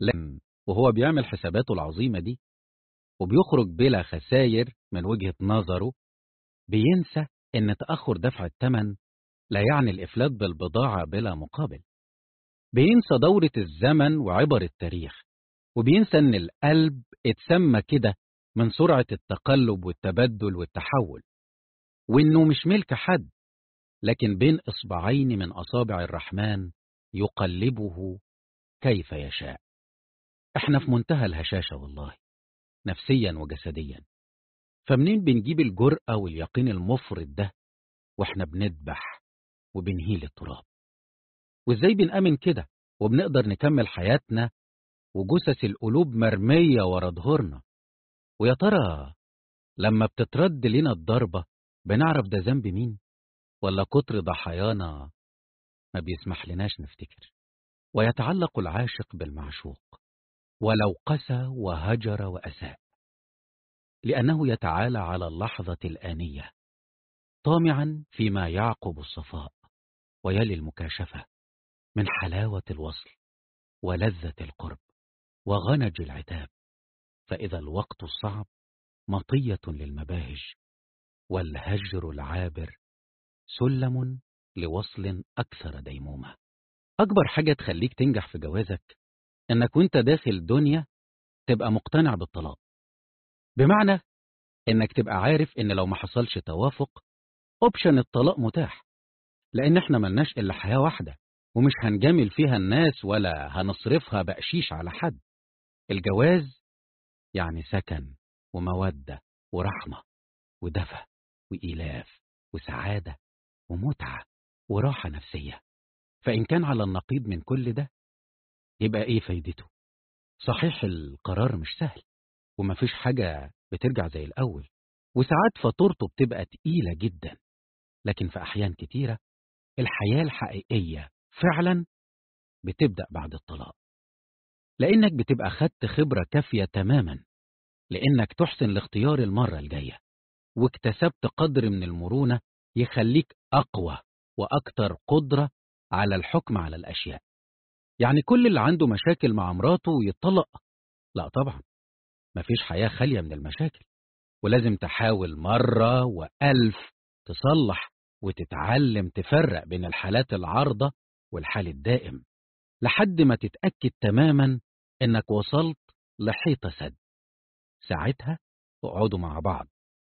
لكن وهو بيعمل حساباته العظيمة دي وبيخرج بلا خساير من وجهة نظره بينسى إن تأخر دفع الثمن لا يعني الإفلات بالبضاعة بلا مقابل. بينسى دورة الزمن وعبر التاريخ وبينسى إن القلب اتسمى كده من سرعة التقلب والتبدل والتحول وإنه مش ملك حد. لكن بين إصبعين من أصابع الرحمن يقلبه كيف يشاء. إحنا في منتهى الهشاشة والله نفسيا وجسديا. فمنين بنجيب الجرأة واليقين المفرط ده وإحنا بندبح وبنهيل التراب؟ وإزاي بنأمن كده وبنقدر نكمل حياتنا وجثث القلوب مرمية ورا ظهورنا؟ ويا ترى لما بتترد لنا الضربة بنعرف ده ذنب مين؟ ولا كتر ضحايانا ما بيسمح لناش نفتكر. ويتعلق العاشق بالمعشوق ولو قسى وهجر وأساء. لأنه يتعالى على اللحظة الآنية طامعا فيما يعقب الصفاء ويلي المكاشفة من حلاوة الوصل ولذة القرب وغنج العتاب. فإذا الوقت الصعب مطية للمباهج والهجر العابر سلم لوصل أكثر ديمومة. أكبر حاجة تخليك تنجح في جوازك إنك وأنت داخل دنيا تبقى مقتنع بالطلاق. بمعنى إنك تبقى عارف إن لو ما حصلش توافق أوبشن الطلاق متاح لأن إحنا ملناش إلا حياة واحدة ومش هنجامل فيها الناس ولا هنصرفها بقشيش على حد. الجواز يعني سكن ومودة ورحمة ودفى وإيلاف وسعادة ومتعة وراحة نفسية. فإن كان على النقيض من كل ده يبقى إيه فايدته؟ صحيح القرار مش سهل ومفيش حاجة بترجع زي الأول. وساعات فاتورته بتبقى تقيلة جدا لكن في أحيان كتيرة الحياة الحقيقية فعلا بتبدأ بعد الطلاق. لأنك بتبقى خدت خبرة كافية تماما لأنك تحسن الاختيار المرة الجاية واكتسبت قدر من المرونة يخليك أقوى وأكثر قدرة على الحكم على الأشياء. يعني كل اللي عنده مشاكل مع مراته يتطلق. لا طبعا مفيش حياة خالية من المشاكل. ولازم تحاول مرة وألف تصلح وتتعلم تفرق بين الحالات العارضة والحال الدائم لحد ما تتأكد تماما إنك وصلت لحيطة سد. ساعتها اقعدوا مع بعض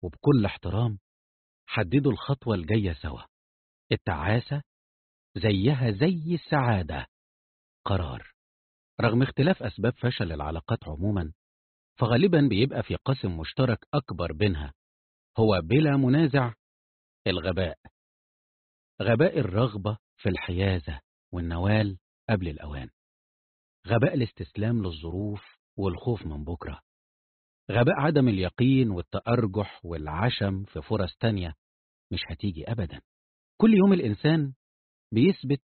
وبكل احترام حددوا الخطوة الجاية سوا. التعاسة زيها زي السعادة. قرار. رغم اختلاف أسباب فشل العلاقات عموما فغالبا بيبقى في قاسم مشترك أكبر بينها. هو بلا منازع الغباء. غباء الرغبة في الحيازة والنوال قبل الأوان. غباء الاستسلام للظروف والخوف من بكرة. غباء عدم اليقين والتأرجح والعشم في فرص تانية مش هتيجي أبدا. كل يوم الإنسان بيثبت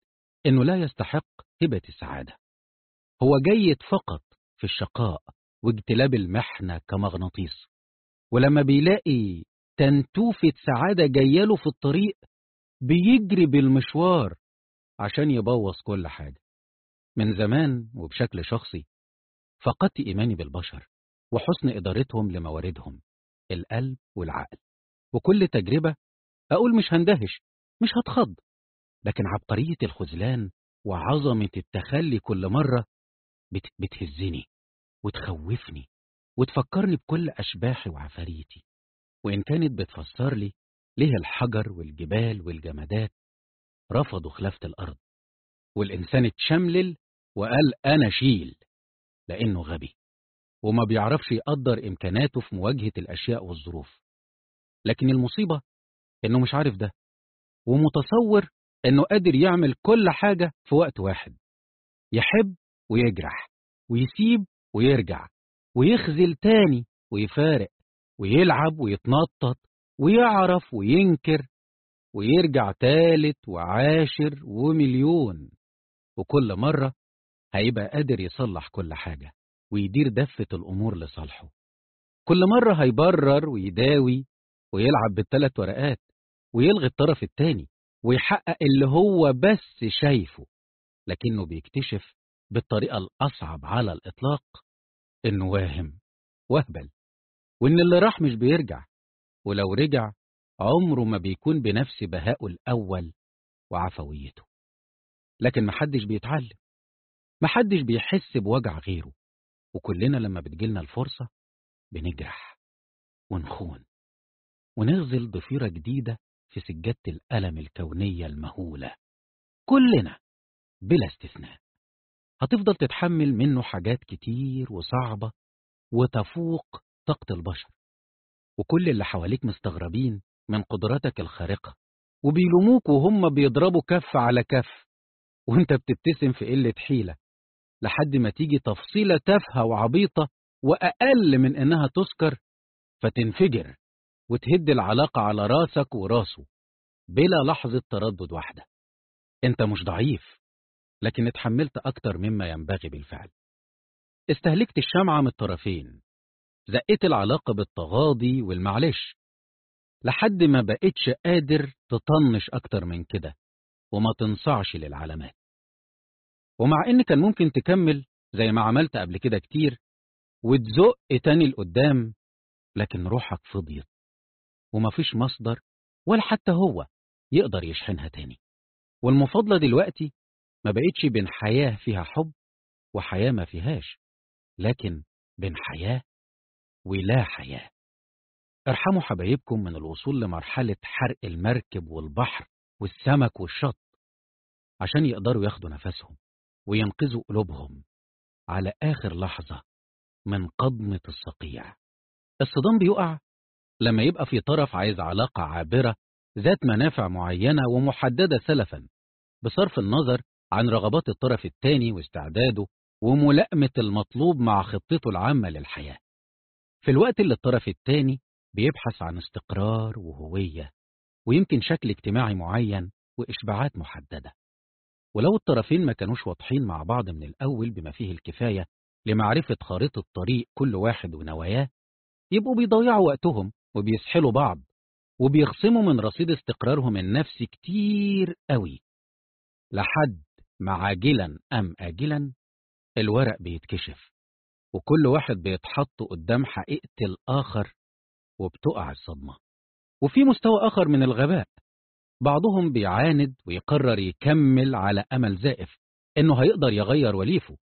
إنه لا يستحق هبة السعادة. هو جيد فقط في الشقاء واجتلاب المحنة كمغناطيس. ولما بيلاقي تنتوفة سعادة جاياله في الطريق بيجري بالمشوار عشان يبوظ كل حاجة. من زمان وبشكل شخصي فقدت إيماني بالبشر. وحسن إدارتهم لمواردهم القلب والعقل. وكل تجربة أقول مش هندهش مش هتخض لكن عبقرية الخذلان وعظمة التخلي كل مرة بت بتهزني وتخوفني وتفكرني بكل أشباحي وعفاريتي. وإن كانت بتفسر لي ليه الحجر والجبال والجمادات رفضوا خلافة الأرض. والإنسان اتشملل وقال أنا شيل لأنه غبي. وما بيعرفش يقدر إمكاناته في مواجهة الأشياء والظروف. لكن المصيبة إنه مش عارف ده ومتصور إنه قادر يعمل كل حاجة في وقت واحد يحب ويجرح ويسيب ويرجع ويخذل تاني ويفارق ويلعب ويتنطط ويعرف وينكر ويرجع تالت وعاشر ومليون وكل مرة هيبقى قادر يصلح كل حاجة. ويدير دفة الأمور لصالحه. كل مرة هيبرر ويداوي ويلعب بالثلاث ورقات ويلغي الطرف التاني ويحقق اللي هو بس شايفه لكنه بيكتشف بالطريقة الأصعب على الإطلاق إنه واهم وهبل وإن اللي راح مش بيرجع ولو رجع عمره ما بيكون بنفس بهائه الأول وعفويته. لكن محدش بيتعلم محدش بيحس بوجع غيره. وكلنا لما بتجيلنا الفرصة بنجرح ونخون ونغزل ضفيرة جديدة في سجادة الألم الكونية المهولة. كلنا بلا استثناء. هتفضل تتحمل منه حاجات كتير وصعبة وتفوق طاقة البشر. وكل اللي حواليك مستغربين من قدراتك الخارقة وبيلوموك وهم بيضربوا كف على كف وانت بتبتسم في قلة حيلة. لحد ما تيجي تفصيلة تافهة وعبيطة وأقل من إنها تذكر فتنفجر وتهد العلاقة على راسك وراسه بلا لحظة تردد واحدة. أنت مش ضعيف لكن اتحملت أكتر مما ينبغي بالفعل. استهلكت الشمعة من الطرفين زقيت العلاقة بالتغاضي والمعلش لحد ما بقتش قادر تطنش أكتر من كده وما تنصعش للعلامات. ومع إن كان ممكن تكمل زي ما عملت قبل كده كتير وتزق تاني لقدام لكن روحك فضيت ومفيش مصدر ولا حتى هو يقدر يشحنها تاني. والمفاضلة دلوقتي ما بقتش بين حياة فيها حب وحياة ما فيهاش لكن بين حياة ولا حياة. ارحموا حبايبكم من الوصول لمرحلة حرق المركب والبحر والسمك والشط عشان يقدروا ياخدوا نفسهم. وينقذوا قلوبهم. على آخر لحظة من قضمة الصقيع. الصدام بيقع لما يبقى في طرف عايز علاقة عابرة ذات منافع معينة ومحددة سلفا بصرف النظر عن رغبات الطرف الثاني واستعداده وملائمة المطلوب مع خطته العامة للحياة. في الوقت اللي الطرف الثاني بيبحث عن استقرار وهوية ويمكن شكل اجتماعي معين وإشباعات محددة. ولو الطرفين ما كانوش واضحين مع بعض من الأول بما فيه الكفاية لمعرفة خارطة طريق كل واحد ونواياه يبقوا بيضيعوا وقتهم وبيسحلوا بعض وبيخصموا من رصيد استقرارهم النفسي كتير قوي. لحد ما عاجلا أم آجلا الورق بيتكشف وكل واحد بيتحط قدام حقيقة الآخر وبتقع الصدمة. وفي مستوى آخر من الغباء بعضهم بيعاند ويقرر يكمل على أمل زائف إنه هيقدر يغير وليفه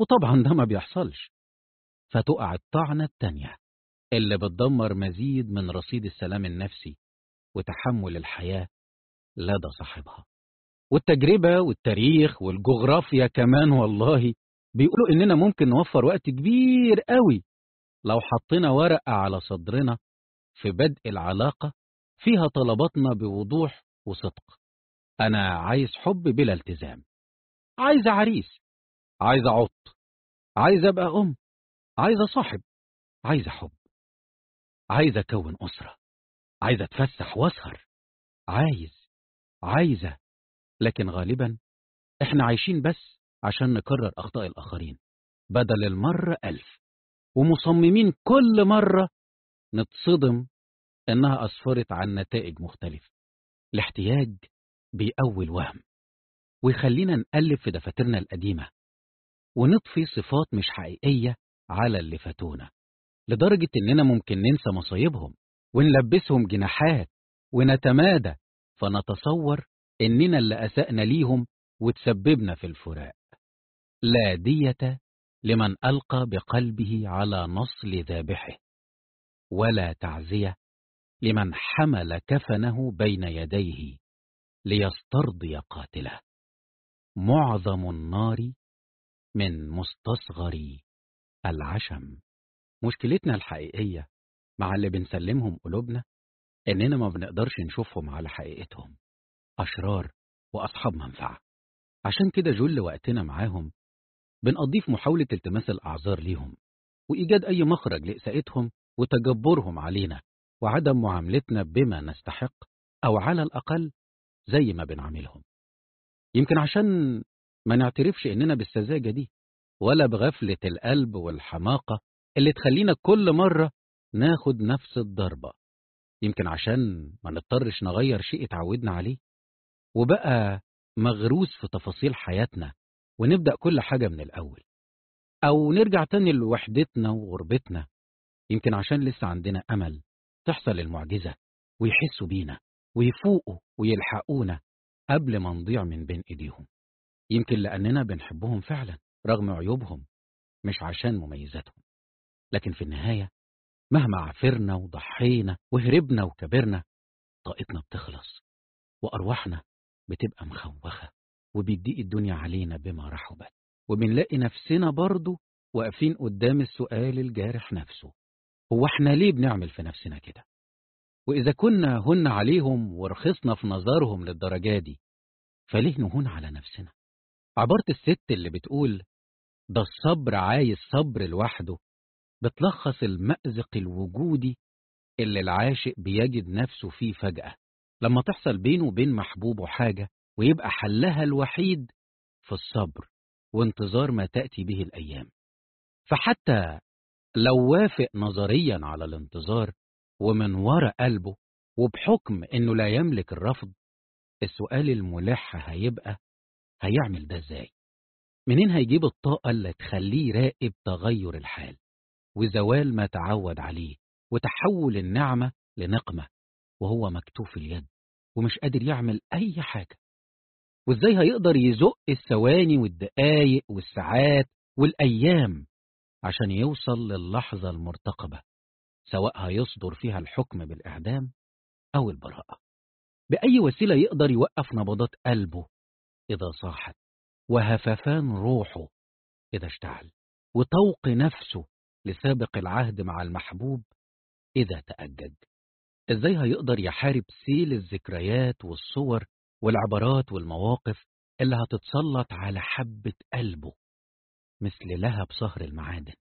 وطبعا ده ما بيحصلش. فتقع الطعنة التانية اللي بتدمر مزيد من رصيد السلام النفسي وتحمل الحياة لدى صاحبها. والتجربة والتاريخ والجغرافيا كمان والله بيقولوا إننا ممكن نوفر وقت كبير قوي لو حطينا ورقة على صدرنا في بدء العلاقة فيها طلباتنا بوضوح وصدق. أنا عايز حب بلا التزام. عايز عريس. عايز عط عايز أبقى أم. عايز صاحب. عايز حب. عايز أكون أسرة. عايز أتفسح وأسهر. عايز. عايزة. لكن غالبا إحنا عايشين بس عشان نكرر أخطاء الآخرين. بدل المرة ألف. ومصممين كل مرة نتصدم إنها أسفرت عن نتائج مختلفة. الاحتياج بيقوي الوهم ويخلينا نقلب في دفاترنا القديمة ونطفي صفات مش حقيقية على اللي فاتونا لدرجة إننا ممكن ننسى مصايبهم ونلبسهم جناحات ونتمادى فنتصور إننا اللي أسأنا ليهم وتسببنا في الفراق. لا دية لمن ألقى بقلبه على نصل ذابحه ولا تعزية لمن حمل كفنه بين يديه ليسترضي قاتله. معظم النار من مستصغر العشم. مشكلتنا الحقيقية مع اللي بنسلمهم قلوبنا إننا ما بنقدرش نشوفهم على حقيقتهم. أشرار وأصحاب منفعة. عشان كده جل وقتنا معاهم. بنقضيه في محاولة التماس الأعذار ليهم. وإيجاد أي مخرج لإساءتهم وتجبرهم علينا. وعدم معاملتنا بما نستحق أو على الأقل زي ما بنعاملهم. يمكن عشان ما نعترفش إننا بالسذاجة دي ولا بغفلة القلب والحماقة اللي تخلينا كل مرة ناخد نفس الضربة. يمكن عشان ما نضطرش نغير شيء اتعودنا عليه وبقى مغروس في تفاصيل حياتنا ونبدأ كل حاجة من الأول. أو نرجع تاني لوحدتنا وغربتنا. يمكن عشان لسه عندنا أمل تحصل المعجزة ويحسوا بينا ويفوقوا ويلحقونا قبل ما نضيع من بين إيديهم. يمكن لأننا بنحبهم فعلا رغم عيوبهم مش عشان مميزاتهم. لكن في النهاية مهما عفرنا وضحينا وهربنا وكبرنا طاقتنا بتخلص وأرواحنا بتبقى مخوخة وبيضيق الدنيا علينا بما رحبت. وبنلاقي نفسنا برضو واقفين قدام السؤال الجارح نفسه. هو إحنا ليه بنعمل في نفسنا كده؟ وإذا كنا هن عليهم ورخصنا في نظرهم للدرجة دي فليه نهون على نفسنا؟ عبارة الست اللي بتقول ده الصبر عايز صبر لوحده بتلخص المأزق الوجودي اللي العاشق بيجد نفسه فيه فجأة لما تحصل بينه وبين محبوبه حاجة ويبقى حلها الوحيد في الصبر وانتظار ما تأتي به الأيام. فحتى لو وافق نظريا على الانتظار ومن وراء قلبه وبحكم إنه لا يملك الرفض السؤال الملح هيبقى هيعمل ده إزاي؟ منين هيجيب الطاقة اللي تخليه يراقب تغير الحال وزوال ما تعود عليه وتحول النعمة لنقمة وهو مكتوف اليد ومش قادر يعمل أي حاجة؟ وإزاي هيقدر يزق الثواني والدقايق والساعات والأيام عشان يوصل للحظة المرتقبة سواء هيصدر فيها الحكم بالإعدام أو البراءة. بأي وسيلة يقدر يوقف نبضات قلبه إذا صاحت؟ وهففان روحه إذا اشتعل. وطوق نفسه لسابق العهد مع المحبوب إذا تأجج. إزاي هيقدر يحارب سيل الذكريات والصور والعبارات والمواقف اللي هتتسلط على حبة قلبه؟ مثل لهب صهر المعادن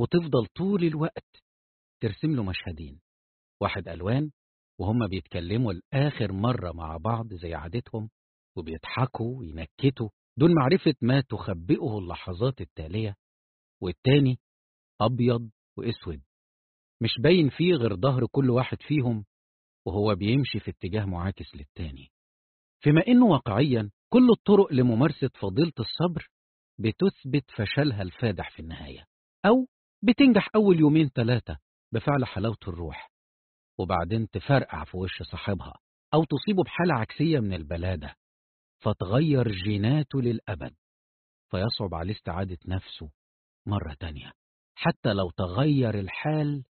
وتفضل طول الوقت ترسم له مشهدين واحد ألوان وهم بيتكلموا لآخر مرة مع بعض زي عادتهم وبيضحكوا وينكتوا دون معرفة ما تخبئه اللحظات التالية والتاني أبيض وأسود مش باين فيه غير ظهر كل واحد فيهم وهو بيمشي في اتجاه معاكس للتاني. فيما إنه واقعيا كل الطرق لممارسة فضيلة الصبر بتثبت فشلها الفادح في النهاية أو بتنجح أول يومين ثلاثة بفعل حلاوة الروح وبعدين تفرقع في وش صاحبها أو تصيبه بحالة عكسية من البلادة فتغير جيناته للأبد فيصعب عليه استعادة نفسه مرة تانية حتى لو تغير الحال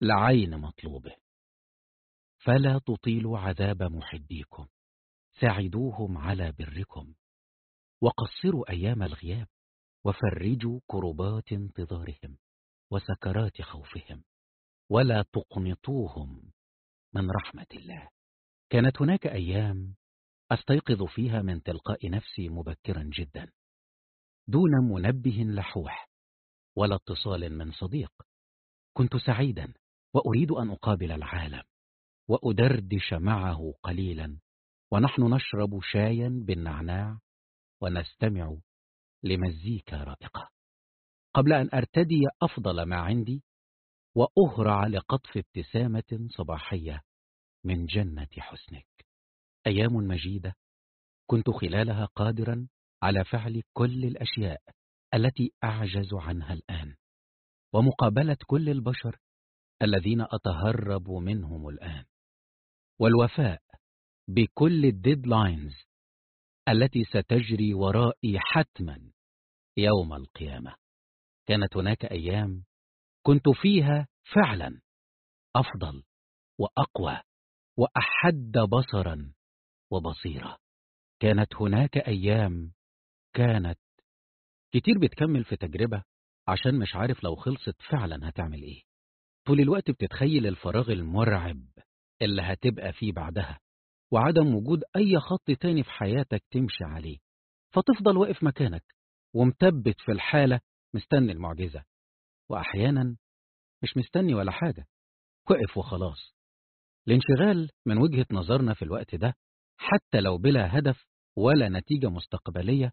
لعين مطلوبه. فلا تطيلوا عذاب محبيكم ساعدوهم على بركم. وقصروا أيام الغياب وفرجوا كربات انتظارهم وسكرات خوفهم ولا تقنطوهم من رحمة الله. كانت هناك أيام أستيقظ فيها من تلقاء نفسي مبكرا جدا دون منبه لحوح ولا اتصال من صديق. كنت سعيدا وأريد أن أقابل العالم وأدردش معه قليلا ونحن نشرب شايا بالنعناع ونستمع لمزيكا رائقة. قبل أن أرتدي أفضل ما عندي وأهرع لقطف ابتسامة صباحية من جنة حسنك. أيام مجيدة كنت خلالها قادرا على فعل كل الأشياء التي أعجز عنها الآن ومقابلة كل البشر الذين أتهرب منهم الآن. والوفاء بكل الديدلاينز التي ستجري ورائي حتما يوم القيامة. كانت هناك أيام كنت فيها فعلا أفضل وأقوى وأحد بصرا وبصيرة. كانت هناك أيام كانت كتير بتكمل في تجربة عشان مش عارف لو خلصت فعلا هتعمل إيه. طول الوقت بتتخيل الفراغ المرعب اللي هتبقى فيه بعدها. وعدم وجود أي خط تاني في حياتك تمشي عليه. فتفضل واقف مكانك ومثبت في الحالة مستني المعجزة. وأحيانا مش مستني ولا حاجة وقف وخلاص. الانشغال من وجهة نظرنا في الوقت ده حتى لو بلا هدف ولا نتيجة مستقبلية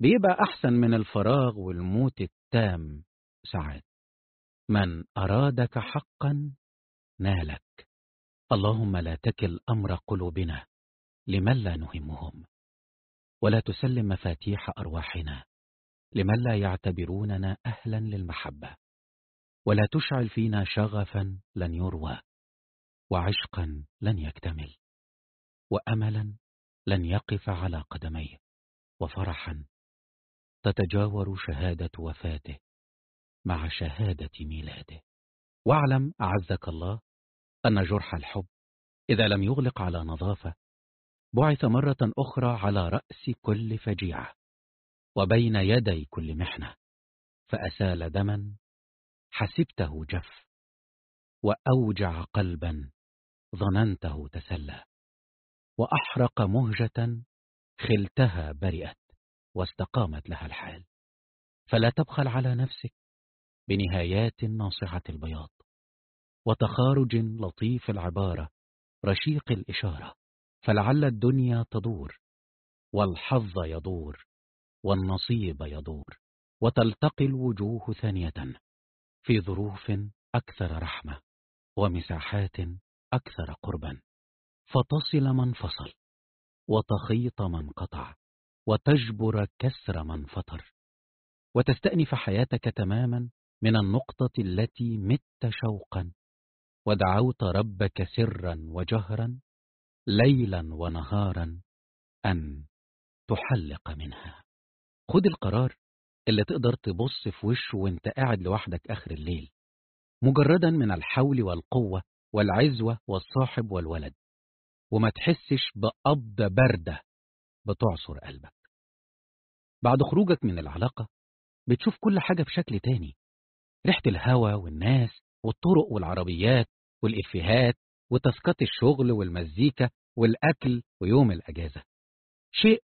بيبقى أحسن من الفراغ والموت التام ساعات. من أرادك حقا نالك. اللهم لا تكل أمر قلوبنا لمن لا نهمهم ولا تسلم مفاتيح أرواحنا لمن لا يعتبروننا أهلا للمحبة ولا تشعل فينا شغفا لن يروى وعشقا لن يكتمل وأملا لن يقف على قدميه وفرحا تتجاور شهادة وفاته مع شهادة ميلاده. واعلم أعزك الله أن جرح الحب إذا لم يغلق على نظافة بعث مرة أخرى على رأس كل فجيعة وبين يدي كل محنة فأسال دما حسبته جف وأوجع قلبا ظننته تسلى وأحرق مهجة خلتها برئت واستقامت لها الحال. فلا تبخل على نفسك بنهايات ناصعة البياض. وتخارج لطيف العبارة رشيق الإشارة فلعل الدنيا تدور والحظ يدور والنصيب يدور وتلتقي الوجوه ثانية في ظروف أكثر رحمة ومساحات أكثر قربا. فتصل من فصل وتخيط من قطع وتجبر كسر من فطر. وتستأنف حياتك تماما من النقطة التي مت شوقا. ودعوت ربك سرا وجهرا ليلا ونهارا أن تحلق منها. خد القرار اللي تقدر تبص في وشه وانت قاعد لوحدك آخر الليل مجردا من الحول والقوة والعزوة والصاحب والولد وما تحسش بقبضة باردة بتعصر قلبك. بعد خروجك من العلاقة بتشوف كل حاجة بشكل تاني ريحة الهوا والناس والطرق والعربيات والإفيهات وتسكات الشغل والمزيكا والأكل ويوم الأجازة. شيء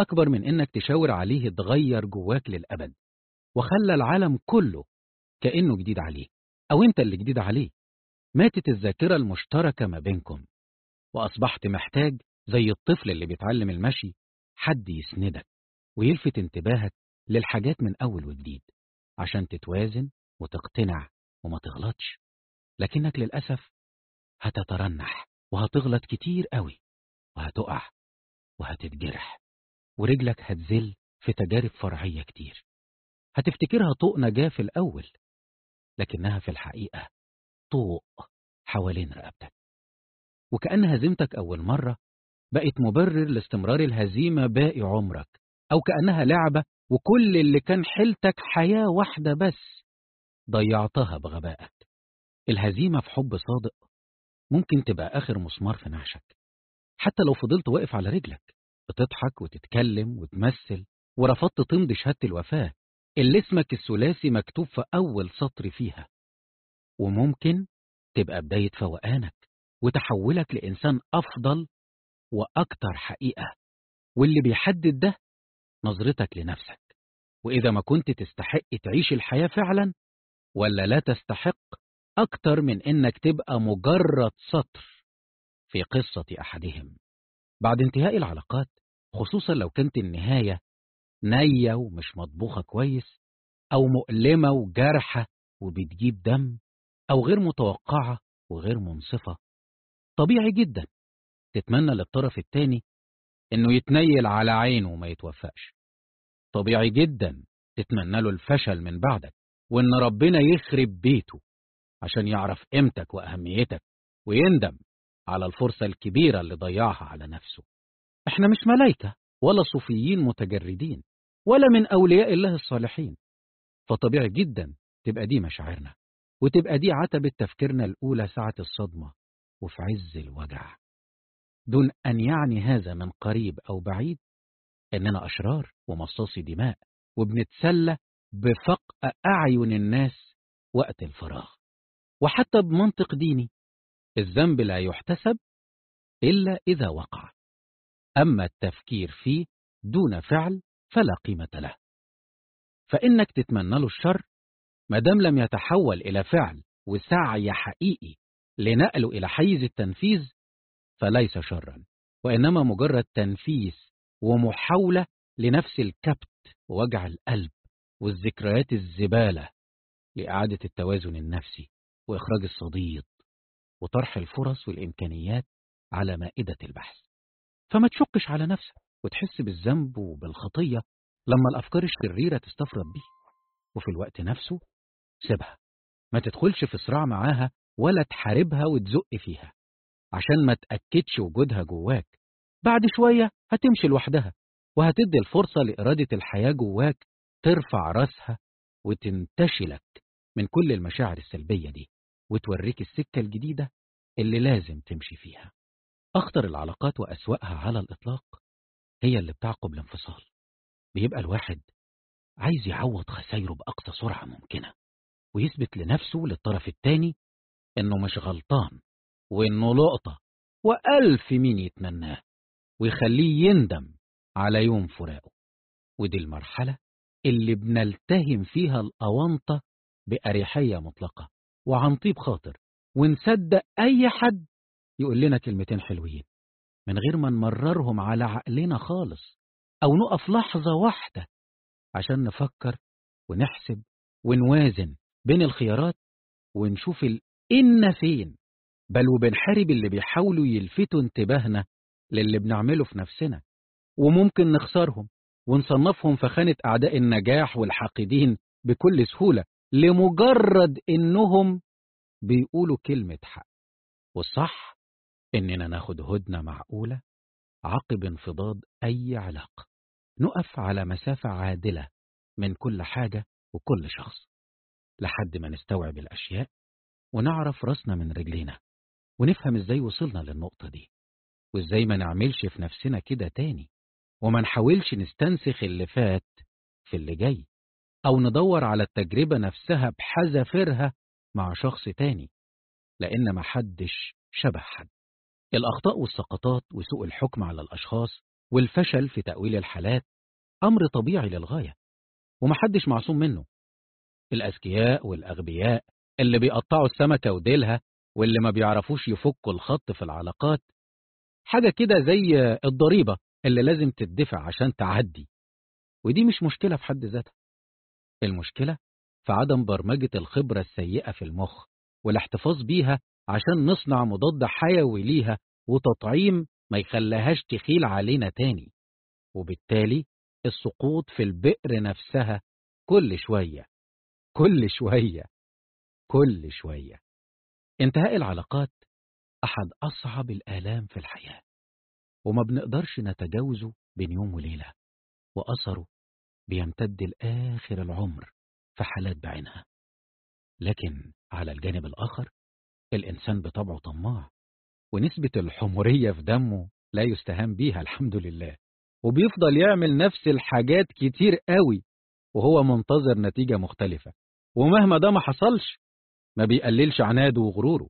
أكبر من إنك تشاور عليه اتغير جواك للأبد وخلى العالم كله كأنه جديد عليه أو أنت اللي جديد عليه. ماتت الذاكرة المشتركة ما بينكم وأصبحت محتاج زي الطفل اللي بيتعلم المشي حد يسندك ويلفت انتباهك للحاجات من أول وجديد عشان تتوازن وتقتنع وما تغلطش. لكنك للأسف هتترنح وهتغلط كتير قوي وهتقع وهتتجرح ورجلك هتزل في تجارب فرعية كتير. هتفتكرها طوق نجاة في الأول لكنها في الحقيقة طوق حوالين رقبتك. وكأن هزيمتك أول مرة بقت مبرر لاستمرار الهزيمة باقي عمرك أو كأنها لعبة وكل اللي كان حيلتك حياة واحدة بس. ضيعتها بغبائك. الهزيمة في حب صادق ممكن تبقى آخر مسمار في نعشك. حتى لو فضلت واقف على رجلك بتضحك وتتكلم وتمثل ورفضت تمضي شهادة الوفاة اللي اسمك الثلاثي مكتوب في أول سطر فيها. وممكن تبقى بداية فوقانك وتحولك لإنسان أفضل وأكتر حقيقة واللي بيحدد ده نظرتك لنفسك. وإذا ما كنت تستحق تعيش الحياة فعلا ولا لا تستحق أكتر من إنك تبقى مجرد سطر في قصة أحدهم. بعد انتهاء العلاقات خصوصا لو كانت النهاية نية ومش مطبوخة كويس أو مؤلمة وجارحة وبتجيب دم أو غير متوقعة وغير منصفة طبيعي جدا تتمنى للطرف التاني إنه يتنيل على عينه وما يتوفقش. طبيعي جدا تتمنى له الفشل من بعدك. وإن ربنا يخرب بيته عشان يعرف قيمتك وأهميتك ويندم على الفرصة الكبيرة اللي ضيعها على نفسه. إحنا مش ملايكة ولا صوفيين متجردين ولا من أولياء الله الصالحين. فطبيعي جدا تبقى دي مشاعرنا وتبقى دي عتبة تفكيرنا الأولى ساعة الصدمة وفي عز الوجع. دون أن يعني هذا من قريب أو بعيد إننا أشرار ومصاصي دماء وبنتسلى بفقء أعين الناس وقت الفراغ. وحتى بمنطق ديني الذنب لا يحتسب إلا إذا وقع. أما التفكير فيه دون فعل فلا قيمة له. فإنك تتمنى له الشر ما دام لم يتحول إلى فعل وسعي حقيقي لنقله إلى حيز التنفيذ فليس شرا. وإنما مجرد تنفيس ومحاولة لنفس الكبت ووجع القلب. والذكريات الزبالة لإعادة التوازن النفسي وإخراج الصديد وطرح الفرص والإمكانيات على مائدة البحث. فما تشقش على نفسك وتحس بالذنب وبالخطية لما الأفكار الشريرة تستفرد بيه وفي الوقت نفسه سيبها. ما تدخلش في صراع معاها ولا تحاربها وتزق فيها. عشان ما تأكدش وجودها جواك بعد شوية هتمشي لوحدها وهتدي الفرصة لإرادة الحياة جواك ترفع راسها وتنتشلك من كل المشاعر السلبية دي وتوريك السكة الجديدة اللي لازم تمشي فيها. أخطر العلاقات وأسوأها على الإطلاق هي اللي بتعقب الانفصال. بيبقى الواحد عايز يعوض خسايره بأقصى سرعة ممكنة ويثبت لنفسه للطرف التاني إنه مش غلطان وإنه لقطة وألف مين يتمناه ويخليه يندم على يوم فراقه. ودي المرحلة اللي بنلتهم فيها الأونطة بأريحية مطلقة وعن طيب خاطر ونصدق أي حد يقول لنا كلمتين حلوين من غير ما نمررهم على عقلنا خالص أو نقف لحظة واحدة عشان نفكر ونحسب ونوازن بين الخيارات ونشوف الإن فين بل وبنحارب اللي بيحاولوا يلفتوا انتباهنا للي بنعمله في نفسنا وممكن نخسرهم. ونصنفهم في خانة أعداء النجاح والحاقدين بكل سهولة لمجرد إنهم بيقولوا كلمة حق. والصح إننا ناخد هدنة معقولة عقب انفضاض أي علاقة. نقف على مسافة عادلة من كل حاجة وكل شخص لحد ما نستوعب الأشياء ونعرف راسنا من رجلينا ونفهم إزاي وصلنا للنقطة دي وإزاي ما نعملش في نفسنا كده تاني. وما نحاولش نستنسخ اللي فات في اللي جاي أو ندور على التجربة نفسها بحذافيرها مع شخص تاني لأن محدش شبه حد. الأخطاء والسقطات وسوء الحكم على الأشخاص والفشل في تأويل الحالات أمر طبيعي للغاية ومحدش معصوم منه. الأذكياء والأغبياء اللي بيقطعوا السمكة وديلها واللي ما بيعرفوش يفكوا الخط في العلاقات حاجة كده زي الضريبة. اللي لازم تدفع عشان تعدي. ودي مش مشكلة في حد ذاتها. المشكلة في عدم برمجة الخبرة السيئة في المخ والاحتفاظ بيها عشان نصنع مضاد حيوي ليها وتطعيم ما يخليهاش تخيل علينا تاني. وبالتالي السقوط في البئر نفسها كل شوية كل شوية كل شوية. انتهاء العلاقات أحد أصعب الآلام في الحياة. وما بنقدرش نتجاوزه بين يوم وليلة وأثره بيمتد لآخر العمر في حالات بعينها. لكن على الجانب الآخر الإنسان بطبعه طماع ونسبة الحمورية في دمه لا يستهان بيها الحمد لله. وبيفضل يعمل نفس الحاجات كتير قوي وهو منتظر نتيجة مختلفة. ومهما ده ما حصلش ما بيقللش عناده وغروره.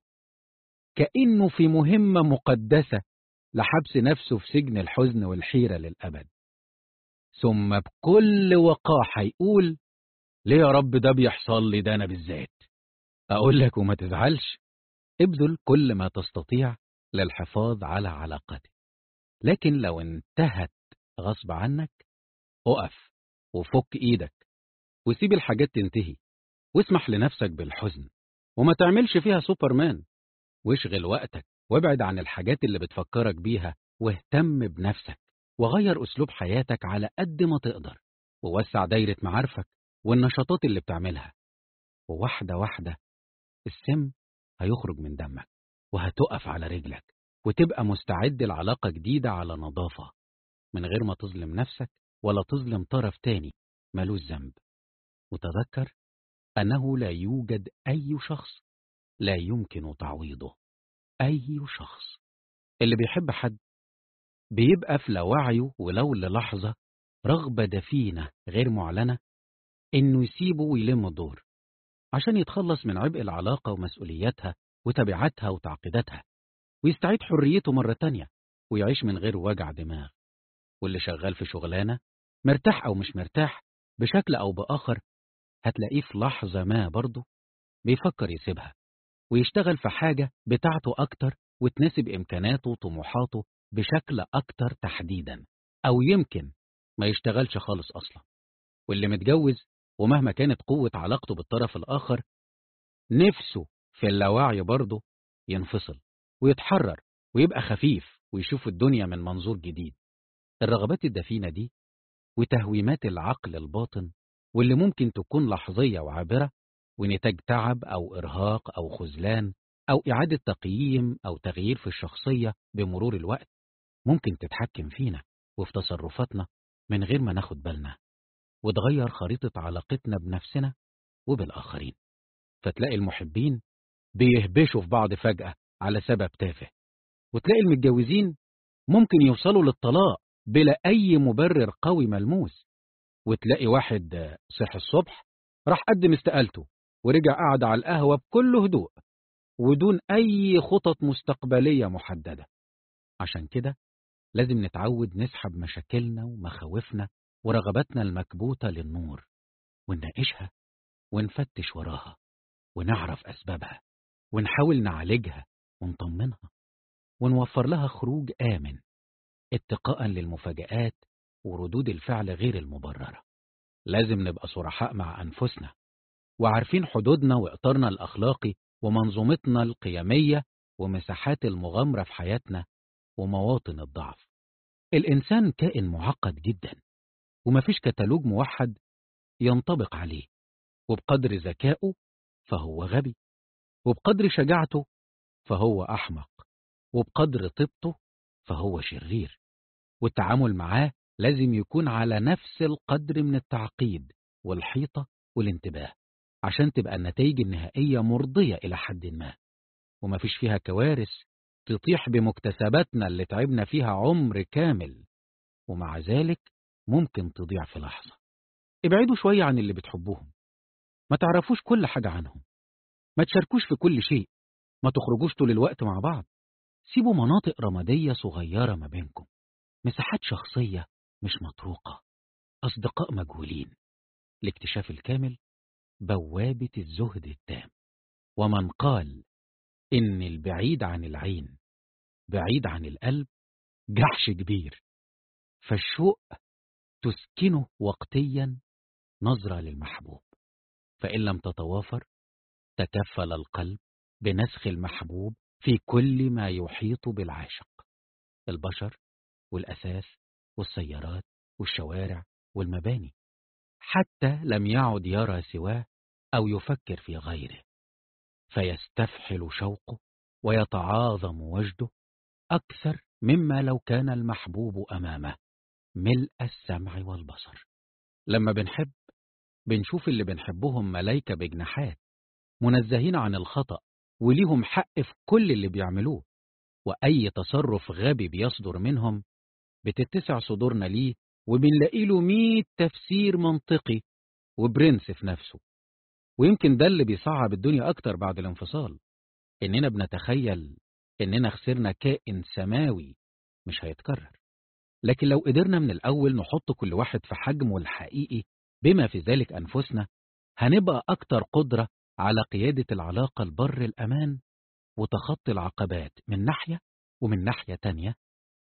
كأنه في مهمة مقدسة لحبس نفسه في سجن الحزن والحيرة للأبد. ثم بكل وقاحة يقول ليه يا رب ده بيحصل لي ده أنا بالذات؟ أقول لك وما تزعلش. ابذل كل ما تستطيع للحفاظ على علاقتك. لكن لو انتهت غصب عنك اقف وفك إيدك وسيب الحاجات تنتهي واسمح لنفسك بالحزن وما تعملش فيها سوبرمان. واشغل وقتك وابعد عن الحاجات اللي بتفكرك بيها واهتم بنفسك وغير أسلوب حياتك على قد ما تقدر ووسع دايرة معارفك والنشاطات اللي بتعملها وواحدة واحدة السم هيخرج من دمك وهتقف على رجلك وتبقى مستعد لعلاقة جديدة على نظافة من غير ما تظلم نفسك ولا تظلم طرف تاني ملوش ذنب وتذكر أنه لا يوجد أي شخص لا يمكن تعويضه أي شخص. اللي بيحب حد بيبقى في لاوعيه ولو للحظة رغبة دفينة غير معلنة إنه يسيبه ويلم الدور عشان يتخلص من عبء العلاقة ومسؤولياتها وتبعاتها وتعقيداتها ويستعيد حريته مرة تانية ويعيش من غير وجع دماغ. واللي شغال في شغلانة مرتاح أو مش مرتاح بشكل أو بآخر هتلاقيه في لحظة ما برضه بيفكر يسيبها. ويشتغل في حاجة بتاعته أكتر وتناسب إمكاناته وطموحاته بشكل أكتر تحديدا أو يمكن ما يشتغلش خالص أصلا. واللي متجوز ومهما كانت قوة علاقته بالطرف الآخر نفسه في اللاوعي برضه ينفصل ويتحرر ويبقى خفيف ويشوف الدنيا من منظور جديد. الرغبات الدفينة دي وتهويمات العقل الباطن واللي ممكن تكون لحظية وعابرة ونتاج تعب أو إرهاق أو خذلان أو إعادة تقييم أو تغيير في الشخصية بمرور الوقت ممكن تتحكم فينا وفي تصرفاتنا من غير ما ناخد بالنا وتغير خريطة علاقتنا بنفسنا وبالآخرين. فتلاقي المحبين بيهبشوا في بعض فجأة على سبب تافه وتلاقي المتجوزين ممكن يوصلوا للطلاق بلا أي مبرر قوي ملموس وتلاقي واحد صحي الصبح راح قدم استقالته ورجع قعد على القهوة بكل هدوء ودون أي خطط مستقبلية محددة. عشان كده لازم نتعود نسحب مشاكلنا ومخاوفنا ورغباتنا المكبوتة للنور ونناقشها ونفتش وراها ونعرف أسبابها ونحاول نعالجها ونطمنها ونوفر لها خروج آمن اتقاء للمفاجآت وردود الفعل غير المبررة. لازم نبقى صرحاء مع أنفسنا وعارفين حدودنا وإطارنا الأخلاقي ومنظومتنا القيمية ومساحات المغامرة في حياتنا ومواطن الضعف. الإنسان كائن معقد جدا ومفيش كتالوج موحد ينطبق عليه. وبقدر ذكائه فهو غبي وبقدر شجاعته فهو أحمق وبقدر طيبته فهو شرير. والتعامل معاه لازم يكون على نفس القدر من التعقيد والحيطة والانتباه. عشان تبقى النتائج النهائية مرضية إلى حد ما. ومفيش فيها كوارث تطيح بمكتسباتنا اللي تعبنا فيها عمر كامل. ومع ذلك ممكن تضيع في لحظة. ابعدوا شوية عن اللي بتحبوهم. ما تعرفوش كل حاجة عنهم. ما تشاركوش في كل شيء. ما تخرجوش طول الوقت مع بعض. سيبوا مناطق رمادية صغيرة ما بينكم. مساحات شخصية مش مطروقة أصدقاء مجهولين. الاكتشاف الكامل بوابة الزهد التام. ومن قال إن البعيد عن العين بعيد عن القلب جحش كبير. فالشوق تسكنه وقتيا نظرة للمحبوب. فإن لم تتوافر تكفل القلب بنسخ المحبوب في كل ما يحيط بالعاشق. البشر والأساس والسيارات والشوارع والمباني. حتى لم يعد يرى سواه أو يفكر في غيره. فيستفحل شوقه ويتعاظم وجده أكثر مما لو كان المحبوب أمامه ملء السمع والبصر. لما بنحب بنشوف اللي بنحبهم ملايكة بجناحات منزهين عن الخطأ وليهم حق في كل اللي بيعملوه وأي تصرف غبي بيصدر منهم بتتسع صدورنا ليه وبنلاقي له مية تفسير منطقي وبرنس في نفسه. ويمكن ده اللي بيصعب الدنيا أكتر بعد الانفصال. إننا بنتخيل إننا خسرنا كائن سماوي مش هيتكرر. لكن لو قدرنا من الأول نحط كل واحد في حجمه الحقيقي بما في ذلك أنفسنا هنبقى أكتر قدرة على قيادة العلاقة البر الأمان وتخطي العقبات من ناحية ومن ناحية تانية.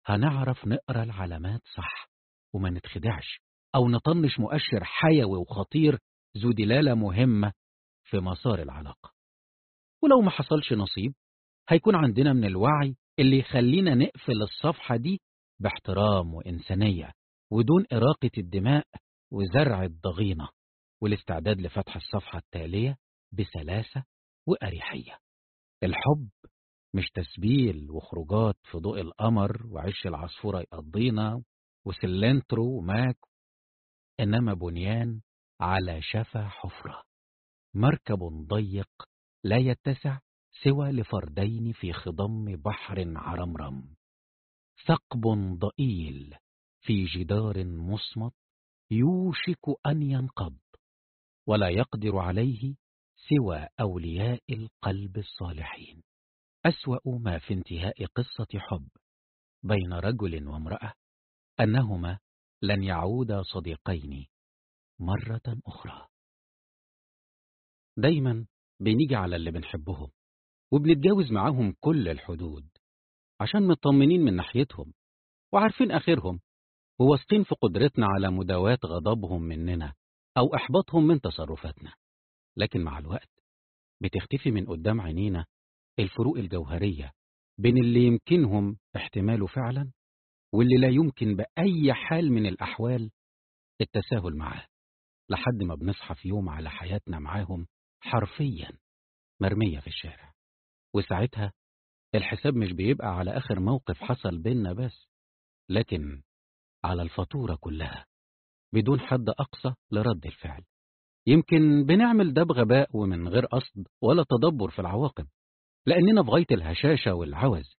هنعرف نقرأ العلامات صح. وما نتخدعش أو نطنش مؤشر حيوي وخطير ذو دلالة مهمة في مسار العلاقة. ولو ما حصلش نصيب هيكون عندنا من الوعي اللي يخلينا نقفل الصفحة دي باحترام وإنسانية ودون إراقة الدماء وزرع الضغينة والاستعداد لفتح الصفحة التالية بسلاسة وأريحية. الحب مش تسبيل وخروجات في ضوء القمر وعش العصفورة يقضينا وسلنترو وماك إنما بنيان على شفا حفرة. مركب ضيق لا يتسع سوى لفردين في خضم بحر عرمرم. ثقب ضئيل في جدار مصمت يوشك أن ينقض ولا يقدر عليه سوى أولياء القلب الصالحين. أسوأ ما في انتهاء قصة حب بين رجل وامرأة أنهما لن يعودا صديقين مرة أخرى. دايما بنيجي على اللي بنحبهم وبنتجاوز معاهم كل الحدود عشان مطمنين من ناحيتهم وعارفين آخرهم وواثقين في قدرتنا على مداواة غضبهم مننا أو إحباطهم من تصرفاتنا. لكن مع الوقت بتختفي من قدام عينينا الفروق الجوهرية بين اللي يمكنهم احتماله فعلا واللي لا يمكن بأي حال من الأحوال التساهل معاه لحد ما بنصحى في يوم على حياتنا معاهم حرفيا مرمية في الشارع. وساعتها الحساب مش بيبقى على آخر موقف حصل بينا بس لكن على الفاتورة كلها بدون حد أقصى لرد الفعل. يمكن بنعمل ده بغباء ومن غير قصد ولا تدبر في العواقب لأننا في غاية الهشاشة والعوز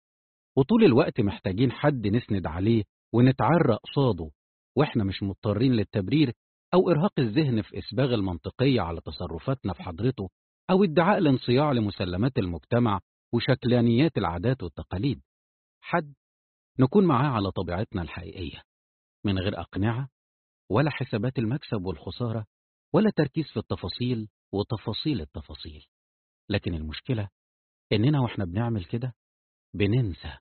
وطول الوقت محتاجين حد نسند عليه ونتعرى قصاده وإحنا مش مضطرين للتبرير أو إرهاق الذهن في إسباغ المنطقية على تصرفاتنا في حضرته أو ادعاء الانصياع لمسلمات المجتمع وشكلانيات العادات والتقاليد. حد نكون معاه على طبيعتنا الحقيقية من غير أقنعة ولا حسابات المكسب والخسارة ولا تركيز في التفاصيل وتفاصيل التفاصيل. لكن المشكلة إننا وإحنا بنعمل كده بننسى.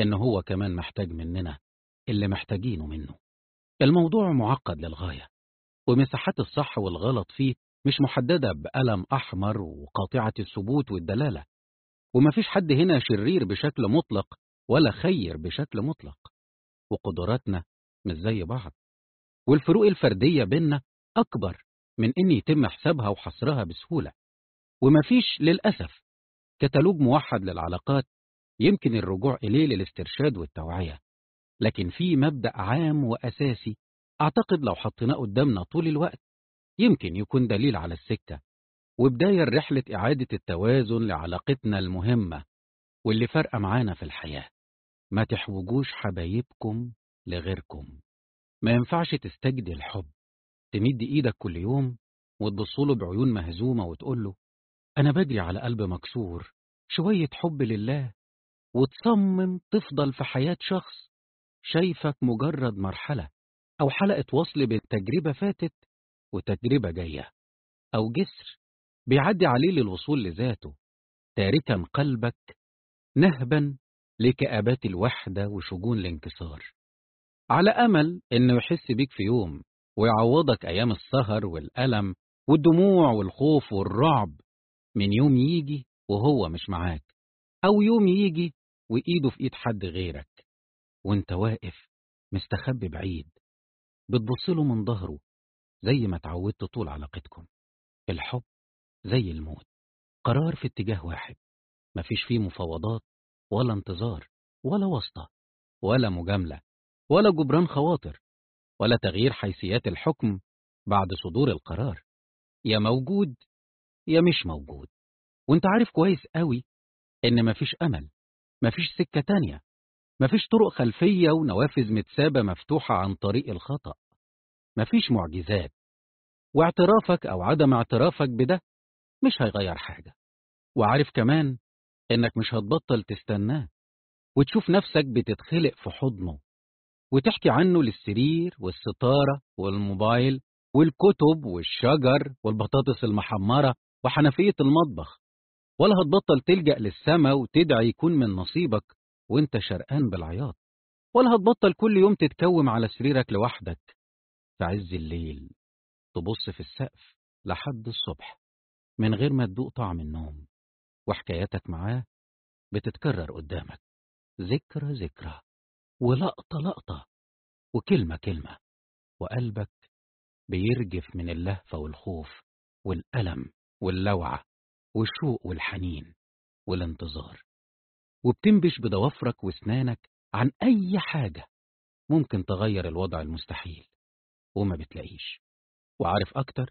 إن هو كمان محتاج مننا اللي محتاجينه منه. الموضوع معقد للغاية ومساحات الصح والغلط فيه مش محددة بقلم أحمر وقاطعة الثبوت والدلالة ومفيش حد هنا شرير بشكل مطلق ولا خير بشكل مطلق. وقدراتنا مش زي بعض والفروق الفردية بيننا أكبر من إن يتم حسابها وحصرها بسهولة. ومفيش للأسف كتالوج موحد للعلاقات يمكن الرجوع إليه للاسترشاد والتوعية. لكن في مبدأ عام وأساسي أعتقد لو حطيناه قدامنا طول الوقت يمكن يكون دليل على السكة وبداية رحلة إعادة التوازن لعلاقتنا المهمة واللي فارقة معانا في الحياة. ما تحوجوش حبايبكم لغيركم. ما ينفعش تستجدي الحب. تمد إيدك كل يوم وتبصله بعيون مهزومة وتقوله أنا بجري على قلب مكسور شوية حب لله وتصمم تفضل في حياة شخص شايفك مجرد مرحلة أو حلقة وصل بين تجربة فاتت وتجربة جاية. أو جسر بيعدي عليه للوصول لذاته تاركا قلبك نهبا لكآبات الوحدة وشجون الانكسار. على أمل إنه يحس بيك في يوم ويعوضك أيام السهر والألم والدموع والخوف والرعب من يوم يجي وهو مش معاك. أو يوم يجي وإيده في إيد حد غيرك وأنت واقف مستخبي بعيد. بتبصله من ظهره زي ما اتعودت طول علاقتكم. الحب زي الموت. قرار في اتجاه واحد. مفيش فيه مفاوضات ولا انتظار ولا واسطة ولا مجاملة ولا جبران خواطر ولا تغيير حيثيات الحكم بعد صدور القرار. يا موجود يا مش موجود. وأنت عارف كويس قوي إن مفيش أمل. مفيش سكة تانية. مفيش طرق خلفية ونوافذ متسابة مفتوحة عن طريق الخطأ. مفيش معجزات. واعترافك أو عدم اعترافك بده مش هيغير حاجة. وعارف كمان إنك مش هتبطل تستناه. وتشوف نفسك بتتخلق في حضنه. وتحكي عنه للسرير والستارة والموبايل والكتب والشجر والبطاطس المحمرة وحنفية المطبخ. ولا هتبطل تلجأ للسما وتدعي يكون من نصيبك وانت شرقان بالعياط. ولا هتبطل كل يوم تتكوم على سريرك لوحدك. في عز الليل تبص في السقف لحد الصبح من غير ما تدوق طعم النوم وحكاياتك معاه بتتكرر قدامك. ذكرى ذكرى ولقطة لقطة وكلمة كلمة وقلبك بيرجف من اللهفة والخوف والألم واللوعة. والشوق والحنين والانتظار. وبتنبش بضوافرك واسنانك عن أي حاجة ممكن تغير الوضع المستحيل وما بتلاقيش. وعارف أكتر؟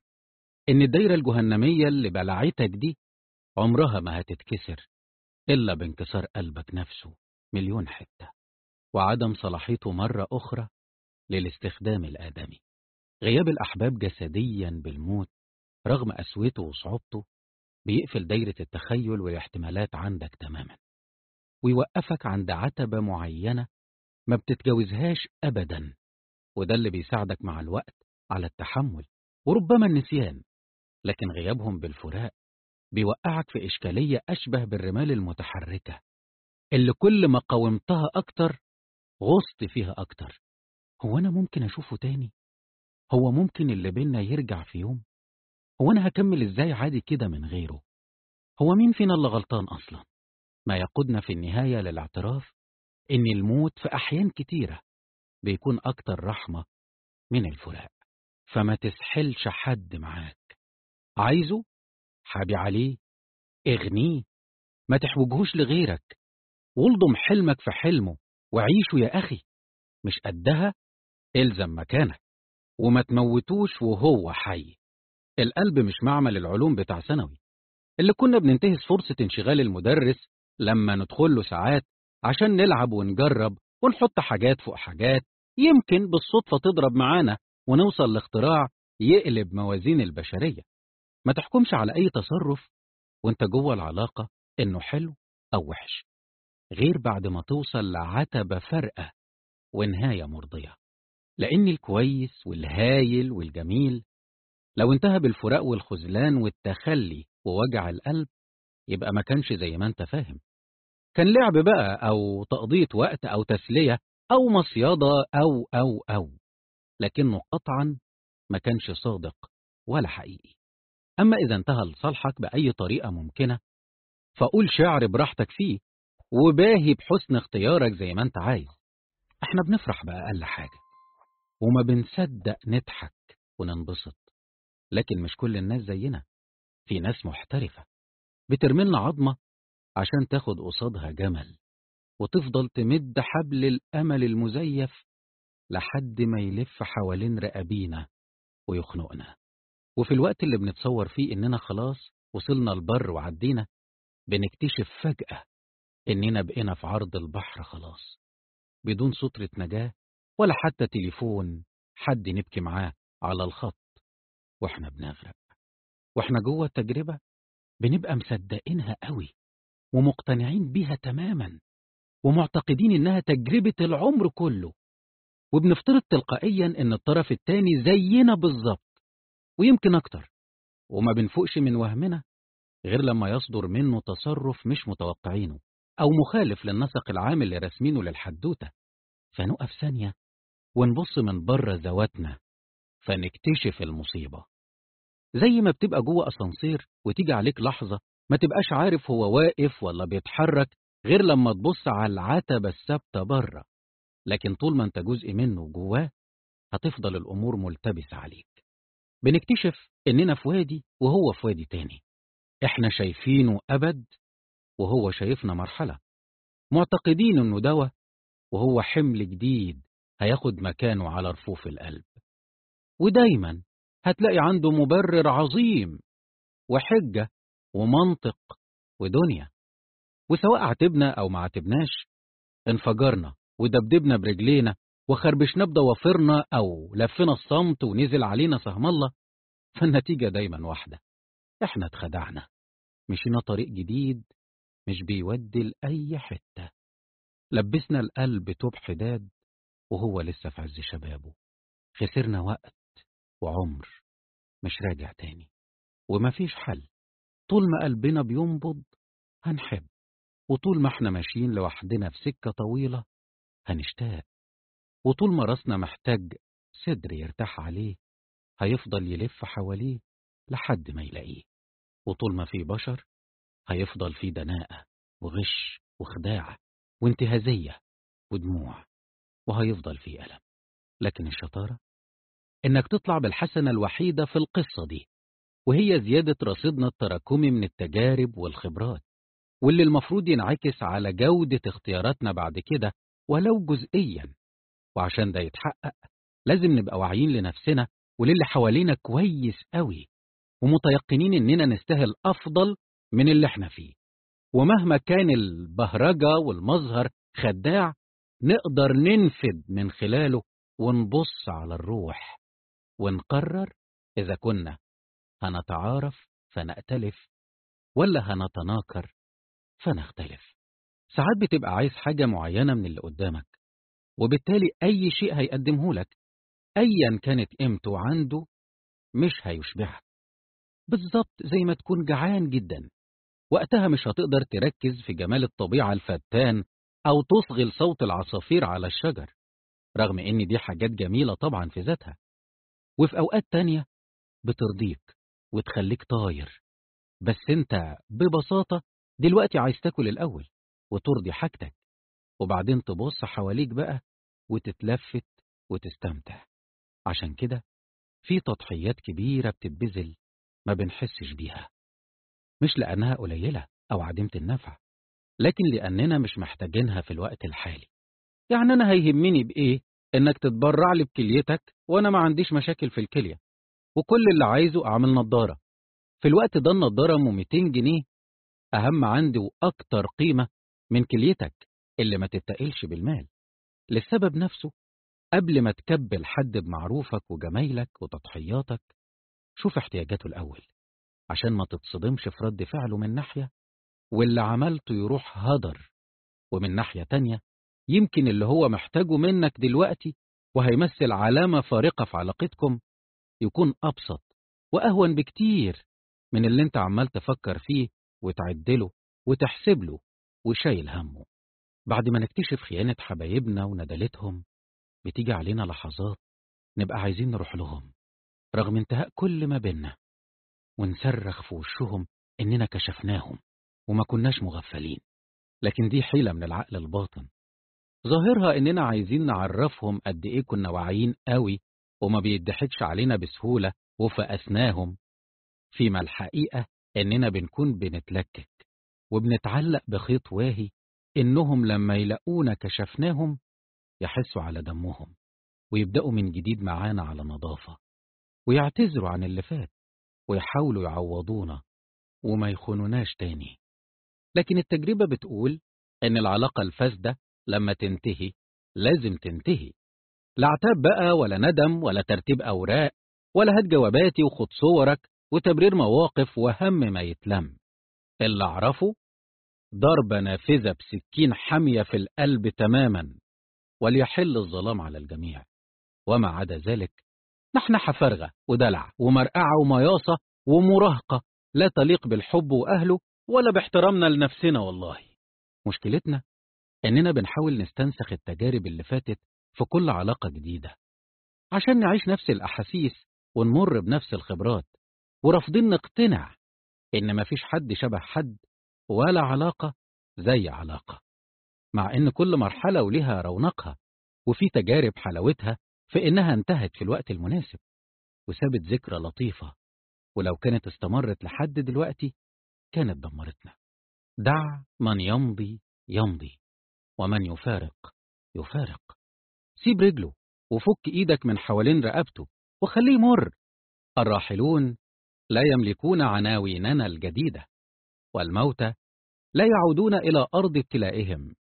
إن الدايرة الجهنمية اللي بلعتك دي عمرها ما هتتكسر إلا بانكسار قلبك نفسه مليون حتة. وعدم صلاحيته مرة أخرى للاستخدام الآدمي. غياب الأحباب جسديا بالموت رغم قسوته وصعوبته بيقفل دايرة التخيل والاحتمالات عندك تماما ويوقفك عند عتبة معينة ما بتتجاوزهاش أبدا وده اللي بيساعدك مع الوقت على التحمل وربما النسيان لكن غيابهم بالفراق بيوقعك في إشكالية أشبه بالرمال المتحركة اللي كل ما قاومتها أكتر غصت فيها أكتر هو أنا ممكن أشوفه تاني؟ هو ممكن اللي بينا يرجع في يوم؟ هو أنا هكمل إزاي عادي كده من غيره؟ هو مين فينا اللي غلطان أصلا؟ ما يقودنا في النهاية للاعتراف إن الموت في أحيان كتيرة بيكون أكتر رحمة من الفراق. فما تسحلش حد معاك. عايزه؟ حابي عليه. اغنيه. ما تحوجهوش لغيرك. والضم حلمك في حلمه وعيشه يا أخي. مش قدها؟ إلزم مكانك. وما تموتوش وهو حي. القلب مش معمل العلوم بتاع ثانوي. اللي كنا بننتهز فرصة انشغال المدرس لما ندخل له ساعات عشان نلعب ونجرب ونحط حاجات فوق حاجات يمكن بالصدفة تضرب معانا ونوصل لاختراع يقلب موازين البشرية. ما تحكمش على أي تصرف وأنت جوه العلاقة إنه حلو أو وحش غير بعد ما توصل لعتبة فارقة ونهاية مرضية. لأن الكويس والهايل والجميل لو انتهى بالفراق والخذلان والتخلي ووجع القلب يبقى ما كانش زي ما انت فاهم. كان لعب بقى أو تقضية وقت أو تسلية أو مصيادة أو أو أو لكنه قطعا ما كانش صادق ولا حقيقي. أما إذا انتهى لصالحك بأي طريقة ممكنة فقول شعر براحتك فيه وباهي بحسن اختيارك زي ما انت عايز. إحنا بنفرح بأقل حاجة وما بنصدق نضحك وننبسط. لكن مش كل الناس زينا. في ناس محترفة. بترملنا عظمة عشان تاخد قصادها جمل وتفضل تمد حبل الأمل المزيف لحد ما يلف حوالين رقابينا ويخنقنا. وفي الوقت اللي بنتصور فيه إننا خلاص وصلنا البر وعدينا بنكتشف فجأة إننا بقينا في عرض البحر خلاص بدون سترة نجاة ولا حتى تليفون حد نبكي معاه على الخط. وإحنا بنغرق وإحنا جوه التجربة بنبقى مصدقينها قوي ومقتنعين بيها تماما ومعتقدين إنها تجربة العمر كله وبنفترض تلقائيا إن الطرف التاني زينا بالظبط ويمكن أكتر وما بنفوقش من وهمنا غير لما يصدر منه تصرف مش متوقعينه أو مخالف للنسق العام اللي رسمينه للحدوتة. فنقف ثانية ونبص من بره ذواتنا. فنكتشف المصيبة. زي ما بتبقى جوه أسانسير وتيجي عليك لحظة ما تبقاش عارف هو واقف ولا بيتحرك غير لما تبص على العتبة الثابتة بره. لكن طول ما أنت جزء منه جواه هتفضل الأمور ملتبسة عليك. بنكتشف إننا في وادي وهو في وادي تاني. إحنا شايفينه أبد وهو شايفنا مرحلة. معتقدين إنه دواء وهو حمل جديد هياخد مكانه على رفوف القلب. ودايما هتلاقي عنده مبرر عظيم وحجة ومنطق ودنيا. وسواء عتبنا أو ما عتبناش انفجرنا ودبدبنا برجلينا وخربشنا بضوافرنا أو لفنا الصمت ونزل علينا سهم الله فالنتيجة دايما واحدة إحنا اتخدعنا. مشينا طريق جديد مش بيودي لأي حتة. لبسنا القلب توب حداد وهو لسه في عز شبابه. خسرنا وقت وعمر مش راجع تاني. ومفيش حل. طول ما قلبنا بينبض هنحب. وطول ما إحنا ماشيين لوحدنا في سكة طويلة هنشتاق. وطول ما راسنا محتاج صدر يرتاح عليه هيفضل يلف حواليه لحد ما يلاقيه. وطول ما في بشر هيفضل في دناءة وغش وخداع وانتهازية ودموع وهيفضل في ألم. لكن الشطارة إنك تطلع بالحسنة الوحيدة في القصة دي وهي زيادة رصيدنا التراكمي من التجارب والخبرات واللي المفروض ينعكس على جودة اختياراتنا بعد كده ولو جزئيا. وعشان ده يتحقق لازم نبقى واعيين لنفسنا وللي حوالينا كويس قوي ومتيقنين إننا نستاهل أفضل من اللي إحنا فيه. ومهما كان البهرجة والمظهر خداع نقدر ننفد من خلاله ونبص على الروح. ونقرر إذا كنا هنتعارف فنأتلف ولا هنتناكر فنختلف. ساعات بتبقى عايز حاجة معينة من اللي قدامك وبالتالي أي شيء هيقدمه لك أيا كانت قيمته عنده مش هيشبعك. بالظبط زي ما تكون جعان جدا. وقتها مش هتقدر تركز في جمال الطبيعة الفتان أو تصغي صوت العصافير على الشجر رغم إن دي حاجات جميلة طبعا في ذاتها. وفي أوقات تانية بترضيك وتخليك طاير. بس أنت ببساطة دلوقتي عايز تاكل الأول وترضي حاجتك وبعدين تبص حواليك بقى وتتلفت وتستمتع. عشان كده في تضحيات كبيرة بتتبذل ما بنحسش بيها. مش لأنها قليلة أو عديمة النفع لكن لأننا مش محتاجينها في الوقت الحالي. يعني أنا هيهمني بإيه؟ إنك تتبرع لي بكليتك وأنا ما عنديش مشاكل في الكلية. وكل اللي عايزه أعمل نظارة. في الوقت ده النضارة أم 200 جنيه أهم عندي وأكتر قيمة من كليتك اللي ما تتقلش بالمال. للسبب نفسه قبل ما تكبل حد بمعروفك وجمايلك وتضحياتك شوف احتياجاته الأول. عشان ما تتصدمش في رد فعله من ناحية واللي عملته يروح هدر ومن ناحية تانية يمكن اللي هو محتاجه منك دلوقتي وهيمثل علامة فارقة في علاقتكم يكون أبسط وأهون بكتير من اللي أنت عمال تفكر فيه وتعدله وتحسب له وشايل همه. بعد ما نكتشف خيانة حبايبنا وندلتهم بتيجي علينا لحظات نبقى عايزين نروح لهم رغم انتهاء كل ما بينا ونصرخ في وشهم إننا كشفناهم وما كناش مغفلين. لكن دي حيلة من العقل الباطن ظاهرها إننا عايزين نعرفهم قد إيه كنا واعيين قوي وما بيضحكش علينا بسهولة وفقسناهم. فيما الحقيقة إننا بنكون بنتلكك وبنتعلق بخيط واهي إنهم لما يلاقونا كشفناهم يحسوا على دمهم ويبدأوا من جديد معانا على نظافة ويعتذروا عن اللي فات ويحاولوا يعوضونا وما يخونوناش تاني. لكن التجربة بتقول إن العلاقة الفاسدة لما تنتهي لازم تنتهي. لا عتاب بقى ولا ندم ولا ترتيب أوراق ولا هات جواباتي وخد صورك وتبرير مواقف وهم ما يتلم. اللي أعرفه ضربة نافذة بسكين حامية في القلب تماما وليحل الظلام على الجميع. وما عدا ذلك نحن حفرغة ودلع ومرقعة ومياصة ومراهقة لا تليق بالحب وأهله ولا باحترامنا لنفسنا والله. مشكلتنا إننا بنحاول نستنسخ التجارب اللي فاتت في كل علاقة جديدة عشان نعيش نفس الأحاسيس ونمر بنفس الخبرات ورافضين نقتنع إن مفيش حد شبه حد ولا علاقة زي علاقة مع إن كل مرحلة ولها رونقها وفي تجارب حلاوتها في إنها انتهت في الوقت المناسب وسابت ذكرى لطيفة ولو كانت استمرت لحد دلوقتي كانت دمرتنا. دع من يمضي يمضي. ومن يفارق؟ يفارق. سيب رجله وفك إيدك من حوالين رقبته وخليه يمر. الراحلون لا يملكون عناويننا الجديدة والموتى لا يعودون إلى أرض ابتلائهم.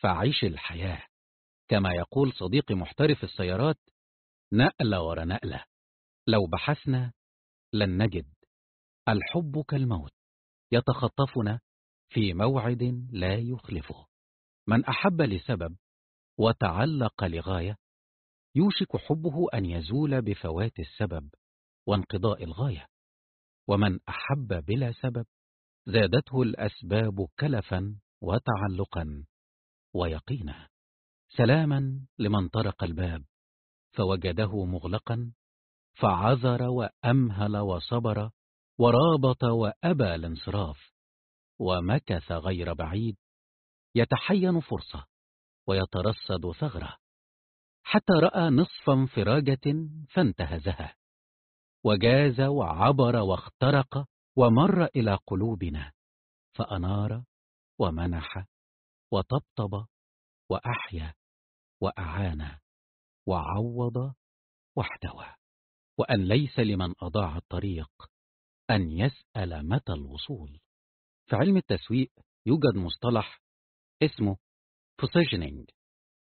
فعيش الحياة. كما يقول صديقي محترف السيارات نقلة ورا نقلة. لو بحثنا لن نجد. الحب كالموت يتخطفنا في موعد لا يخلفه. من أحب لسبب وتعلق لغاية يوشك حبه أن يزول بفوات السبب وانقضاء الغاية. ومن أحب بلا سبب زادته الأسباب كلفا وتعلقا ويقينا. سلاما لمن طرق الباب فوجده مغلقا فعذر وأمهل وصبر ورابط وأبى الانصراف ومكث غير بعيد يتحين فرصة ويترصد ثغرة. حتى رأى نصف انفراجة فانتهزها. وجاز وعبر واخترق ومر إلى قلوبنا. فأنار ومنح وطبطب وأحيا وأعان وعوض واحتوى. وأن ليس لمن أضاع الطريق أن يسأل متى الوصول. في علم التسويق يوجد مصطلح اسمه positioning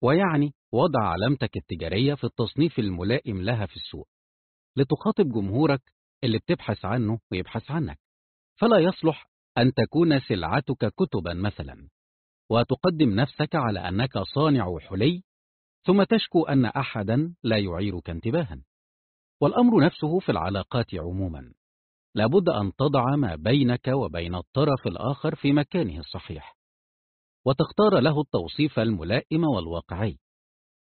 ويعني وضع علامتك التجارية في التصنيف الملائم لها في السوق لتخاطب جمهورك اللي بتبحث عنه ويبحث عنك. فلا يصلح أن تكون سلعتك كتبا مثلا وتقدم نفسك على أنك صانع حلي ثم تشكو أن أحدا لا يعيرك انتباها. والأمر نفسه في العلاقات عموما. لابد أن تضع ما بينك وبين الطرف الآخر في مكانه الصحيح. وتختار له التوصيف الملائم والواقعي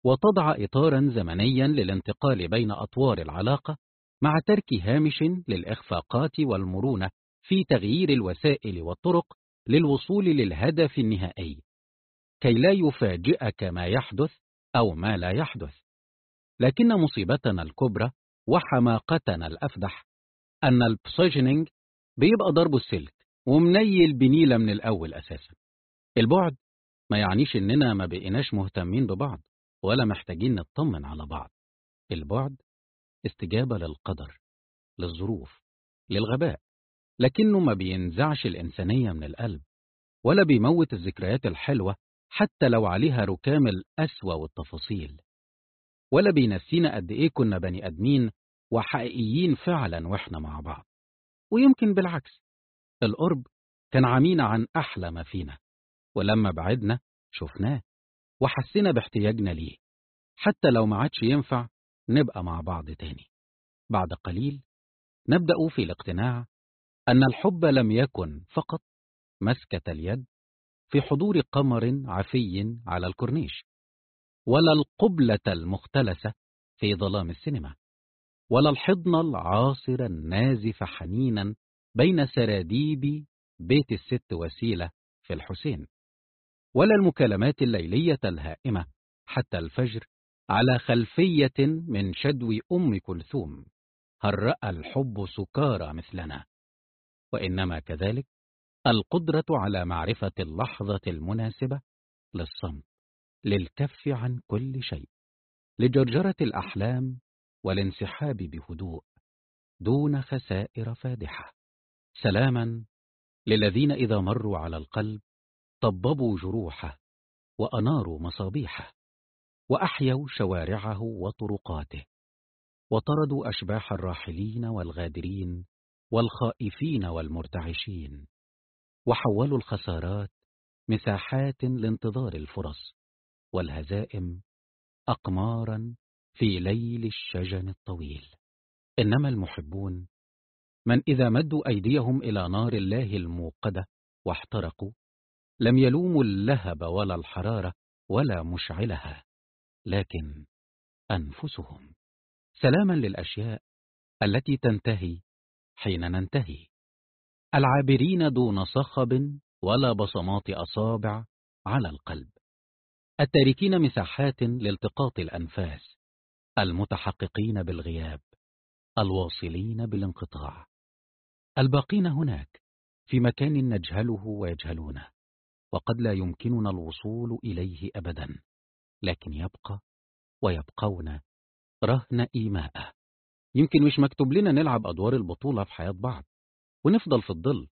وتضع إطارا زمنيا للانتقال بين أطوار العلاقة مع ترك هامش للإخفاقات والمرونة في تغيير الوسائل والطرق للوصول للهدف النهائي كي لا يفاجئك ما يحدث أو ما لا يحدث. لكن مصيبتنا الكبرى وحماقتنا الأفدح أن البوزيشننج بيبقى ضرب السلك ومنيل بنيلة من الأول أساسا. البعد ما يعنيش إننا ما بقيناش مهتمين ببعض ولا محتاجين نطمن على بعض. البعد استجابة للقدر للظروف للغباء لكنه ما بينزعش الإنسانية من القلب ولا بيموت الذكريات الحلوة حتى لو عليها ركام الأسوأ والتفاصيل ولا بينسينا قد إيه كنا بني أدمين وحقيقيين فعلا وإحنا مع بعض. ويمكن بالعكس القرب كان عمينا عن أحلى ما فينا. ولما بعدنا شفناه وحسينا باحتياجنا ليه. حتى لو ما عادش ينفع نبقى مع بعض تاني. بعد قليل نبدأ في الاقتناع أن الحب لم يكن فقط مسكة اليد في حضور قمر عفي على الكورنيش ولا القبلة المختلسة في ظلام السينما ولا الحضن العاصر النازف حنينا بين سراديب بيت الست وسيلة في الحسين. ولا المكالمات الليلية الهائمة حتى الفجر على خلفية من شدو أم كلثوم. هل رأى الحب سكارى مثلنا؟ وإنما كذلك القدرة على معرفة اللحظة المناسبة للصمت للكف عن كل شيء لجرجرة الأحلام والانسحاب بهدوء دون خسائر فادحة. سلاما للذين إذا مروا على القلب طببوا جروحه وأناروا مصابيحه وأحيوا شوارعه وطرقاته وطردوا أشباح الراحلين والغادرين والخائفين والمرتعشين وحولوا الخسارات مساحات لانتظار الفرص والهزائم أقمارا في ليل الشجن الطويل. إنما المحبون من إذا مدوا أيديهم إلى نار الله الموقدة واحترقوا لم يلوموا اللهب ولا الحرارة ولا مشعلها لكن أنفسهم. سلاما للأشياء التي تنتهي حين ننتهي. العابرين دون صخب ولا بصمات أصابع على القلب. التاركين مساحات لالتقاط الأنفاس. المتحققين بالغياب. الواصلين بالانقطاع. الباقين هناك في مكان نجهله ويجهلونه. وقد لا يمكننا الوصول إليه أبدا لكن يبقى ويبقون رهن إيماءه. يمكن مش مكتوب لنا نلعب أدوار البطولة في حياة بعض ونفضل في الظل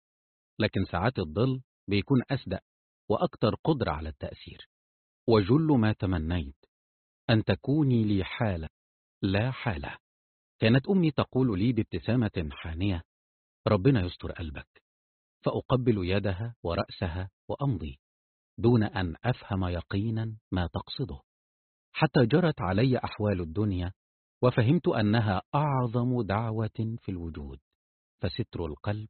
لكن ساعات الظل بيكون أصدق وأكثر قدرة على التأثير. وجل ما تمنيت أن تكوني لي حالة لا حالة. كانت أمي تقول لي بابتسامة حانية ربنا يستر قلبك. فأقبل يدها ورأسها وأمضي دون أن أفهم يقينا ما تقصده. حتى جرت علي أحوال الدنيا وفهمت أنها أعظم دعوة في الوجود فستر القلب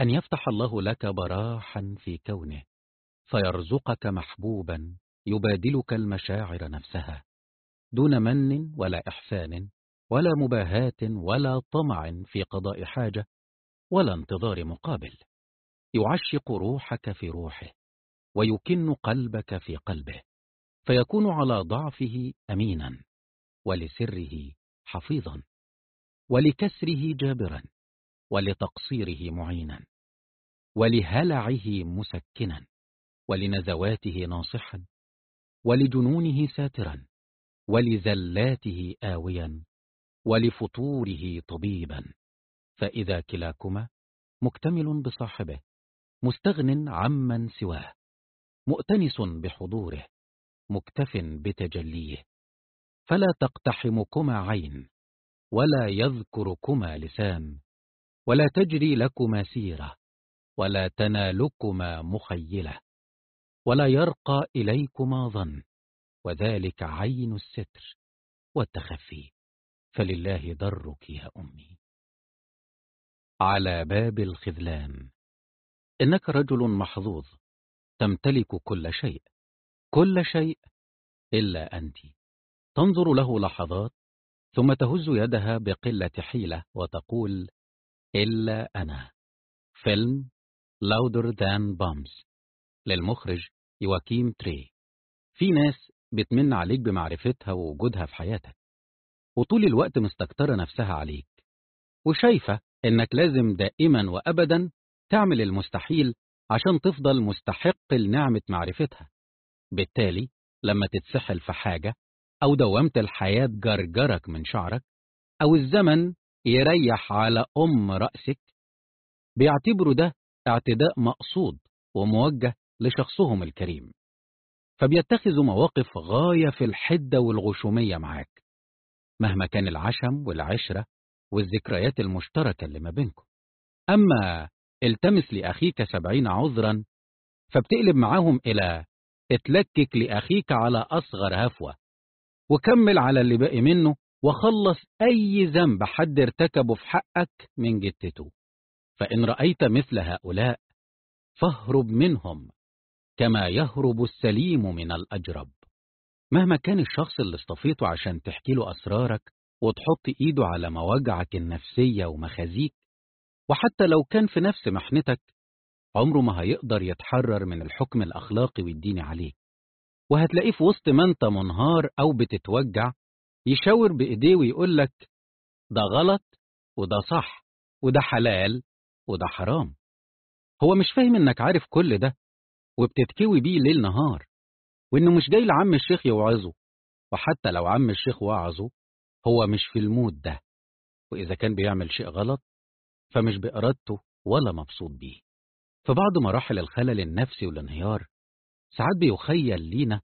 أن يفتح الله لك براحا في كونه فيرزقك محبوبا يبادلك المشاعر نفسها دون من ولا إحسان ولا مباهاة ولا طمع في قضاء حاجة ولا انتظار مقابل. يعشق روحك في روحه ويكن قلبك في قلبه فيكون على ضعفه أمينا ولسره حفيظا ولكسره جابرا ولتقصيره معينا ولهلعه مسكنا ولنزواته ناصحا ولجنونه ساترا ولزلاته آويا ولفطوره طبيبا فإذا كلاكما مكتمل بصاحبه مستغن عمن سواه مؤتنس بحضوره مكتف بتجليه. فلا تقتحمكما عين ولا يذكركما لسان ولا تجري لكما سيرة ولا تنالكما مخيلة ولا يرقى إليكما ظن وذلك عين الستر والتخفي. فلله ضرك يا أمي. على باب الخذلان. إنك رجل محظوظ تمتلك كل شيء كل شيء إلا أنت. تنظر له لحظات ثم تهز يدها بقلة حيلة وتقول إلا أنا. فيلم Louder Than Bombs للمخرج يواكيم تري. في ناس بتمن عليك بمعرفتها ووجودها في حياتك وطول الوقت مستكترة نفسها عليك وشايفة إنك لازم دائما وأبدا تعمل المستحيل عشان تفضل مستحق لنعمة معرفتها. بالتالي لما تتسحل في حاجة أو دوامت الحياة جرجرك من شعرك أو الزمن يريح على أم رأسك بيعتبروا ده اعتداء مقصود وموجه لشخصهم الكريم. فبيتخذوا مواقف غاية في الحدة والغشومية معاك مهما كان العشم والعشرة والذكريات المشتركة اللي ما بينكم. أما التمس لأخيك سبعين عذرا فبتقلب معاهم إلى اتلكك لأخيك على أصغر هفوة. وكمل على اللي باقي منه وخلص أي ذنب حد ارتكبه في حقك من جتته فإن رأيت مثل هؤلاء فاهرب منهم كما يهرب السليم من الأجرب. مهما كان الشخص اللي اصطفيته عشان تحكي له أسرارك وتحط إيده على مواجعك النفسية ومخازيك وحتى لو كان في نفس محنتك عمره ما هيقدر يتحرر من الحكم الأخلاقي والديني عليك. وهتلاقيه في وسط ما انت منهار أو بتتوجع يشاور بإيديه ويقول لك ده غلط وده صح وده حلال وده حرام. هو مش فاهم إنك عارف كل ده وبتتكوي بيه ليل نهار وإنه مش جاي لعم الشيخ يوعظه. وحتى لو عم الشيخ وعظه هو مش في المود ده. وإذا كان بيعمل شيء غلط فمش بإرادته ولا مبسوط بيه. في بعض مراحل الخلل النفسي والانهيار ساعات بيخيل لينا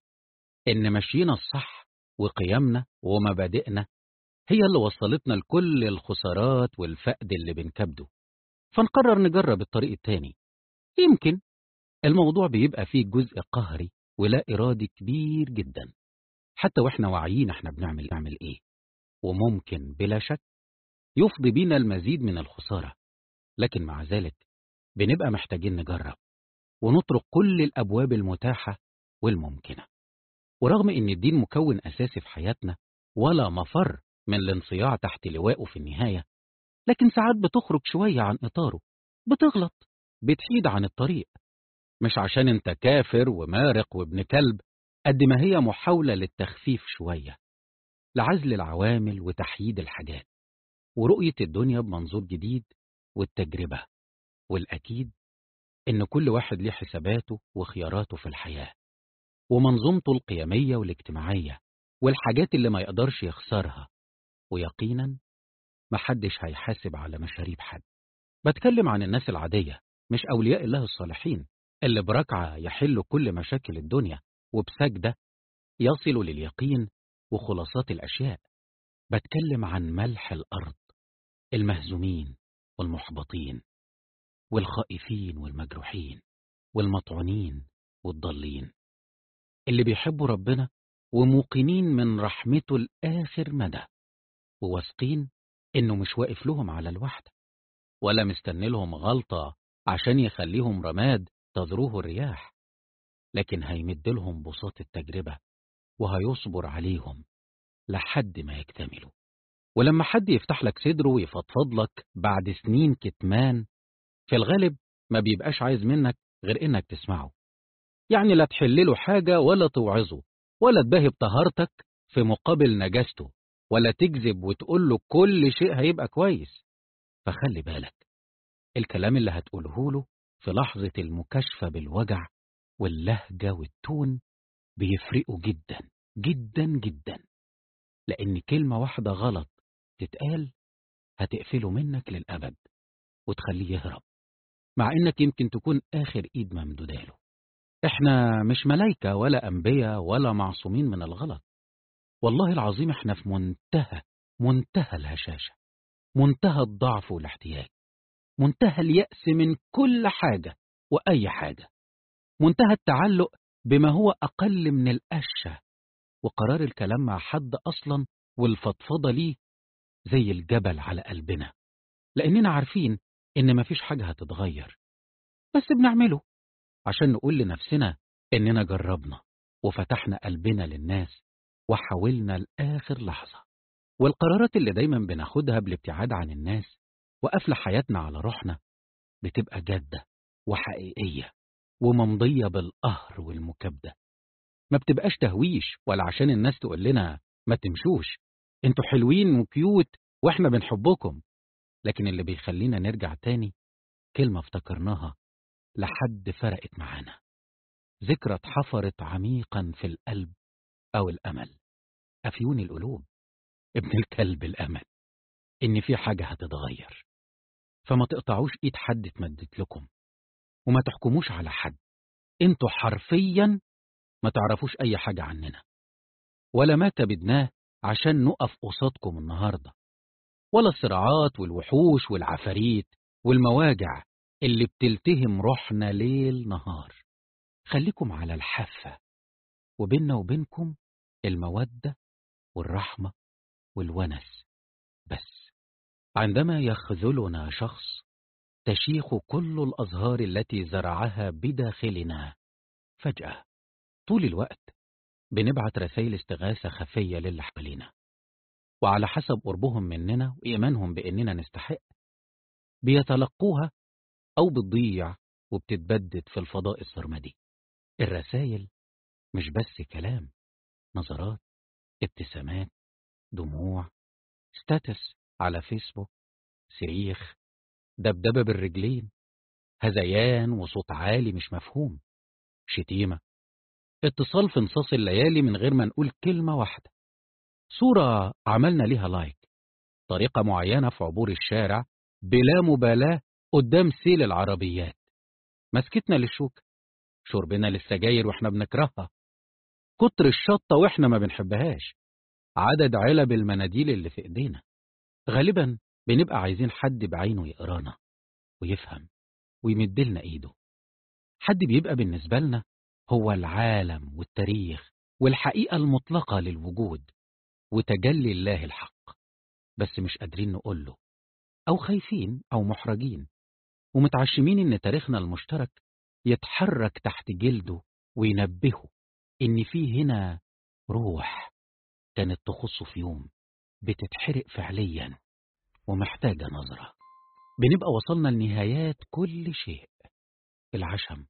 إن مشينا الصح وقيمنا ومبادئنا هي اللي وصلتنا لكل الخسارات والفقد اللي بنكبده. فنقرر نجرب الطريق التاني. يمكن الموضوع بيبقى فيه جزء قهري ولا إرادي كبير جدا. حتى وإحنا واعيين إحنا بنعمل نعمل إيه. وممكن بلا شك يفضي بينا المزيد من الخسارة. لكن مع ذلك بنبقى محتاجين نجرب ونطرق كل الأبواب المتاحة والممكنة. ورغم إن الدين مكون أساسي في حياتنا ولا مفر من الانصياع تحت لوائه في النهاية لكن ساعات بتخرج شوية عن إطاره بتغلط بتحيد عن الطريق. مش عشان أنت كافر ومارق وابن كلب قد ما هي محاولة للتخفيف شوية لعزل العوامل وتحييد الحاجات. ورؤية الدنيا بمنظور جديد والتجربة والأكيد إن كل واحد ليه حساباته وخياراته في الحياة ومنظومته القيمية والاجتماعية والحاجات اللي ما يقدرش يخسرها ويقينا محدش هيحاسب على مشاريب حد. بتكلم عن الناس العادية مش أولياء الله الصالحين اللي بركعة يحلوا كل مشاكل الدنيا وبسجدة يصلوا لليقين وخلاصات الأشياء. بتكلم عن ملح الأرض المهزومين والمحبطين والخائفين والمجروحين والمطعونين والضالين. اللي بيحبوا ربنا وموقنين من رحمته لآخر مدى وواثقين إنه مش واقف لهم على الوحدة ولا مستني لهم غلطة عشان يخليهم رماد تذروه الرياح لكن هيمد لهم بساط التجربة وهيصبر عليهم لحد ما يكتملوا. ولما حد يفتح لك صدره ويفضفض لك بعد سنين كتمان في الغالب ما بيبقاش عايز منك غير إنك تسمعه. يعني لا تحلله حاجة ولا توعظه ولا تباهي بطهارتك في مقابل نجاسته ولا تكذب وتقول له كل شيء هيبقى كويس. فخلي بالك الكلام اللي هتقوله له في لحظة المكاشفة بالوجع واللهجة والتون بيفرقوا جدا جدا جدا. لأن كلمة واحدة غلط تتقال هتقفله منك للأبد وتخليه يهرب مع إنك يمكن تكون آخر إيد ممدوداله إحنا مش ملايكة ولا أنبياء ولا معصومين من الغلط. والله العظيم إحنا في منتهى منتهى الهشاشة منتهى الضعف والاحتياج منتهى اليأس من كل حاجة وأي حاجة منتهى التعلق بما هو أقل من القشة. وقرار الكلام مع حد أصلا والفضفضة ليه زي الجبل على قلبنا لأننا عارفين إن مفيش حاجة هتتغير. بس بنعمله عشان نقول لنفسنا إننا جربنا وفتحنا قلبنا للناس وحاولنا لآخر لحظة. والقرارات اللي دايما بناخدها بالابتعاد عن الناس وقفل حياتنا على روحنا بتبقى جادة وحقيقية وممضية بالقهر والمكابدة. ما بتبقاش تهويش ولا عشان الناس تقول لنا ما تمشوش. أنتوا حلوين وكيوت وإحنا بنحبكم. لكن اللي بيخلينا نرجع تاني كلمة افتكرناها لحد فرقت معانا. ذكرى اتحفرت عميقا في القلب أو الأمل. أفيون القلوب ابن الكلب الأمل إن في حاجة هتتغير. فما تقطعوش إيد حد اتمدت لكم. وما تحكموش على حد. أنتوا حرفيا ما تعرفوش أي حاجة عننا. ولا ما كبدناه عشان نقف قصادكم النهاردة. ولا الصراعات والوحوش والعفاريت والمواجع اللي بتلتهم روحنا ليل نهار. خليكم على الحافة. وبيننا وبينكم المودة والرحمة والونس بس. عندما يخذلنا شخص تشيخ كل الأزهار التي زرعها بداخلنا فجأة طول الوقت بنبعت رسائل استغاثة خفية للي حوالينا وعلى حسب قربهم مننا وإيمانهم بإننا نستحق بيتلقوها أو بتضيع وبتتبدد في الفضاء السرمدي الرسائل مش بس كلام نظرات ابتسامات دموع status على فيسبوك صريخ دبدبة بالرجلين هذيان وصوت عالي مش مفهوم. شتيمة اتصال في نصاص الليالي من غير ما نقول كلمة واحدة. صورة عملنا ليها like. طريقة معينة في عبور الشارع بلا مبالاة قدام سيل العربيات. مسكتنا للشوك شربنا للسجاير وإحنا بنكرهها. كتر الشطة وإحنا ما بنحبهاش. عدد علب المناديل اللي في إيدينا. غالبا بنبقى عايزين حد بعينه يقرانا ويفهم ويمدلنا إيده. حد بيبقى بالنسبة لنا العالم والتاريخ والحقيقة المطلقة للوجود وتجلي الله الحق بس مش قادرين نقوله أو خايفين أو محرجين ومتعشمين إن تاريخنا المشترك يتحرك تحت جلده وينبهه إن في هنا روح كانت تخصه في يوم بتتحرق فعليا ومحتاجة نظرة. بنبقى وصلنا لنهايات كل شيء العشم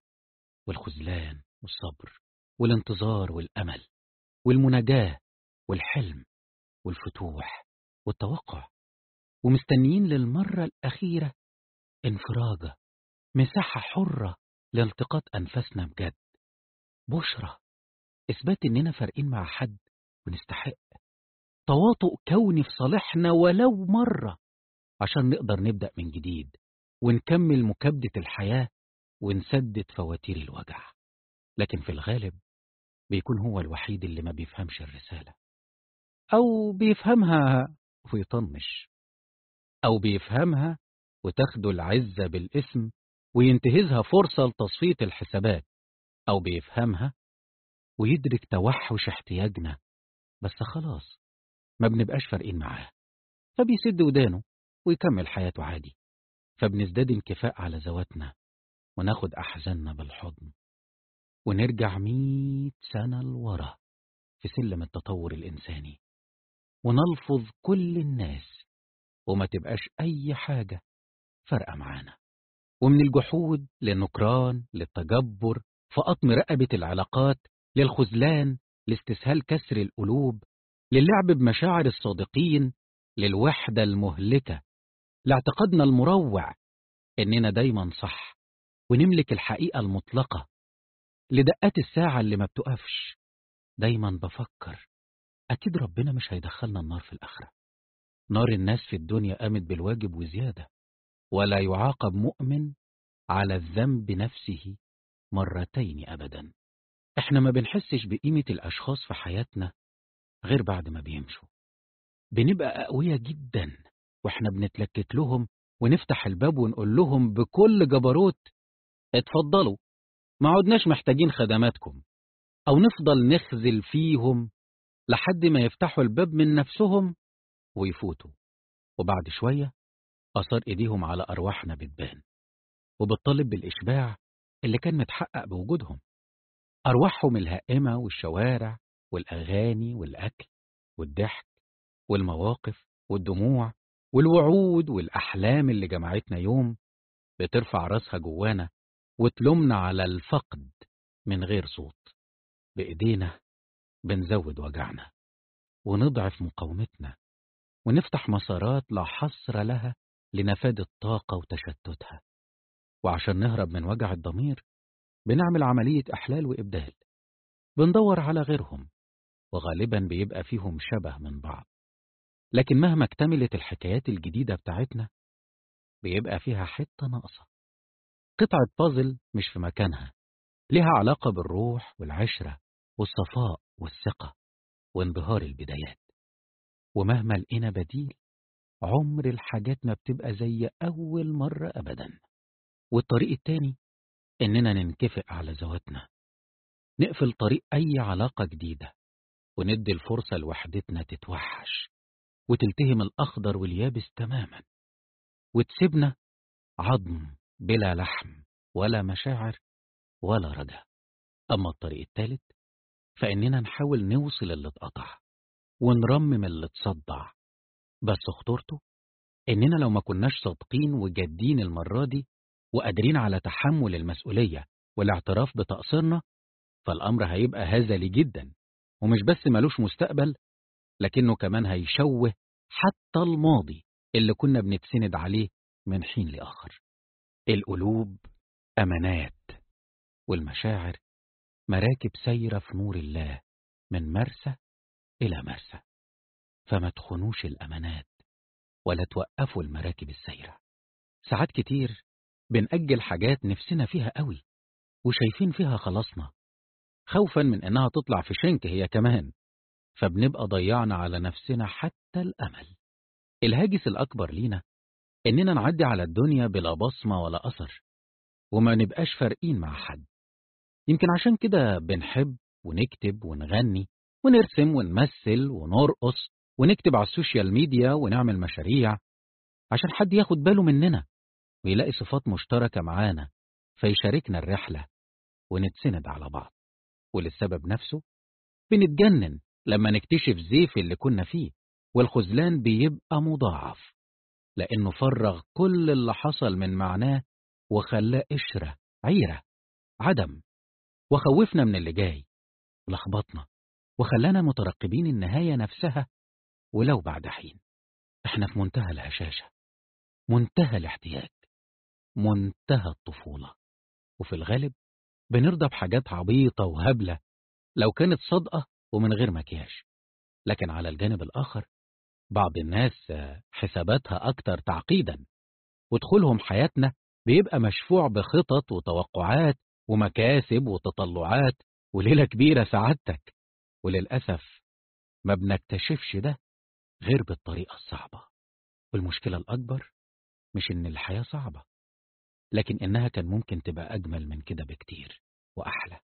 والخذلان والصبر والانتظار والأمل والمناجاة والحلم والفتوح والتوقع. ومستنيين للمرة الأخيرة انفراجة مساحة حرة لالتقاط أنفاسنا بجد. بشرة إثبات إننا فارقين مع حد ونستحق. تواطؤ كوني في صالحنا ولو مرة عشان نقدر نبدأ من جديد ونكمل مكابدة الحياة ونسدد فواتير الوجع. لكن في الغالب بيكون هو الوحيد اللي ما بيفهمش الرسالة أو بيفهمها ويطنش أو بيفهمها وتاخده العزة بالاسم وينتهزها فرصة لتصفية الحسابات أو بيفهمها ويدرك توحش احتياجنا. بس خلاص ما بنبقاش فارقين معاه. فبيسد ودانه ويكمل حياته عادي. فبنزداد انكفاء على ذواتنا وناخد أحزاننا بالحضن. ونرجع مية سنة لورا في سلم التطور الإنساني. ونلفظ كل الناس وما تبقاش أي حاجة فارقة معانا. ومن الجحود للنكران للتجبر فقطم رقبة العلاقات للخذلان لاستسهال كسر القلوب للعب بمشاعر الصادقين للوحدة المهلكة. لاعتقادنا المروع إننا دايما صح ونملك الحقيقة المطلقة. لدقات الساعة اللي ما بتقفش. دايما بفكر أكيد ربنا مش هيدخلنا النار في الآخرة. نار الناس في الدنيا قامت بالواجب وزيادة ولا يعاقب مؤمن على الذنب نفسه مرتين أبدا. إحنا ما بنحسش بقيمة الأشخاص في حياتنا غير بعد ما بيمشوا. بنبقى أقوياء جدا وإحنا بنتلكك لهم ونفتح الباب ونقول لهم بكل جبروت اتفضلوا. ما عدناش محتاجين خدماتكم. أو نفضل نخزل فيهم لحد ما يفتحوا الباب من نفسهم ويفوتوا. وبعد شوية أثار إيديهم على أرواحنا بتبان. وبتطالب بالإشباع اللي كان متحقق بوجودهم. أرواحهم الهائمة والشوارع والأغاني والأكل والضحك والمواقف والدموع والوعود والأحلام اللي جمعتنا يوم بترفع راسها جوانا وتلومنا على الفقد من غير صوت. بإيدينا بنزود وجعنا ونضعف مقاومتنا ونفتح مسارات لا حصر لها لنفاد الطاقة وتشتتها. وعشان نهرب من وجع الضمير بنعمل عملية أحلال وإبدال. بندور على غيرهم وغالبا بيبقى فيهم شبه من بعض. لكن مهما اكتملت الحكايات الجديدة بتاعتنا بيبقى فيها حتة ناقصة. قطعة بازل مش في مكانها. لها علاقة بالروح والعشرة والصفاء والثقة وانبهار البدايات. ومهما لقينا بديل عمر الحاجات ما بتبقى زي أول مرة أبدا. والطريق التاني إننا ننكفئ على ذواتنا. نقفل طريق أي علاقة جديدة وندي الفرصة لوحدتنا تتوحش وتلتهم الأخضر واليابس تماما. وتسيبنا عظم بلا لحم ولا مشاعر ولا رجا. أما الطريق الثالث فإننا نحاول نوصل اللي اتقطع ونرمم اللي اتصدع. بس خطورته؟ إننا لو ما كناش صادقين وجادين المرة دي وقادرين على تحمل المسؤولية والاعتراف بتقصيرنا فالأمر هيبقى هزلي جدا. ومش بس ملوش مستقبل لكنه كمان هيشوه حتى الماضي اللي كنا بنتسند عليه من حين لآخر. القلوب أمانات والمشاعر مراكب سايرة في نور الله من مرسى إلى مرسى. فما تخنوش الأمانات ولا توقفوا المراكب السايرة ساعات كتير بنأجل حاجات نفسنا فيها قوي وشايفين فيها خلاصنا. خوفا من إنها تطلع في شنك هي كمان. فبنبقى ضيعنا على نفسنا حتى الأمل. الهاجس الأكبر لينا إننا نعدي على الدنيا بلا بصمة ولا أثر وما نبقاش فارقين مع حد. يمكن عشان كده بنحب ونكتب ونغني ونرسم ونمثل ونرقص ونكتب على ال social media ونعمل مشاريع عشان حد ياخد باله مننا ويلاقي صفات مشتركة معانا فيشاركنا الرحلة ونتسند على بعض. وللسبب نفسه بنتجنن لما نكتشف زيف اللي كنا فيه والخذلان بيبقى مضاعف. لأنه فرغ كل اللي حصل من معناه وخلاه قشرة عيرة عدم. وخوفنا من اللي جاي. ولخبطنا وخلانا مترقبين النهاية نفسها ولو بعد حين. إحنا في منتهى الهشاشة. منتهى الاحتياج. منتهى الطفولة. وفي الغالب بنرضى بحاجات عبيطة وهبلة لو كانت صادقة ومن غير مكياج. لكن على الجانب الآخر بعض الناس حساباتها أكتر تعقيدا. ودخولهم حياتنا بيبقى مشفوع بخطط وتوقعات ومكاسب وتطلعات وليلة كبيرة سعادتك. وللأسف ما بنكتشفش ده غير بالطريقة الصعبة. والمشكلة الأكبر مش إن الحياة صعبة لكن إنها كان ممكن تبقى أجمل من كده بكتير وأحلى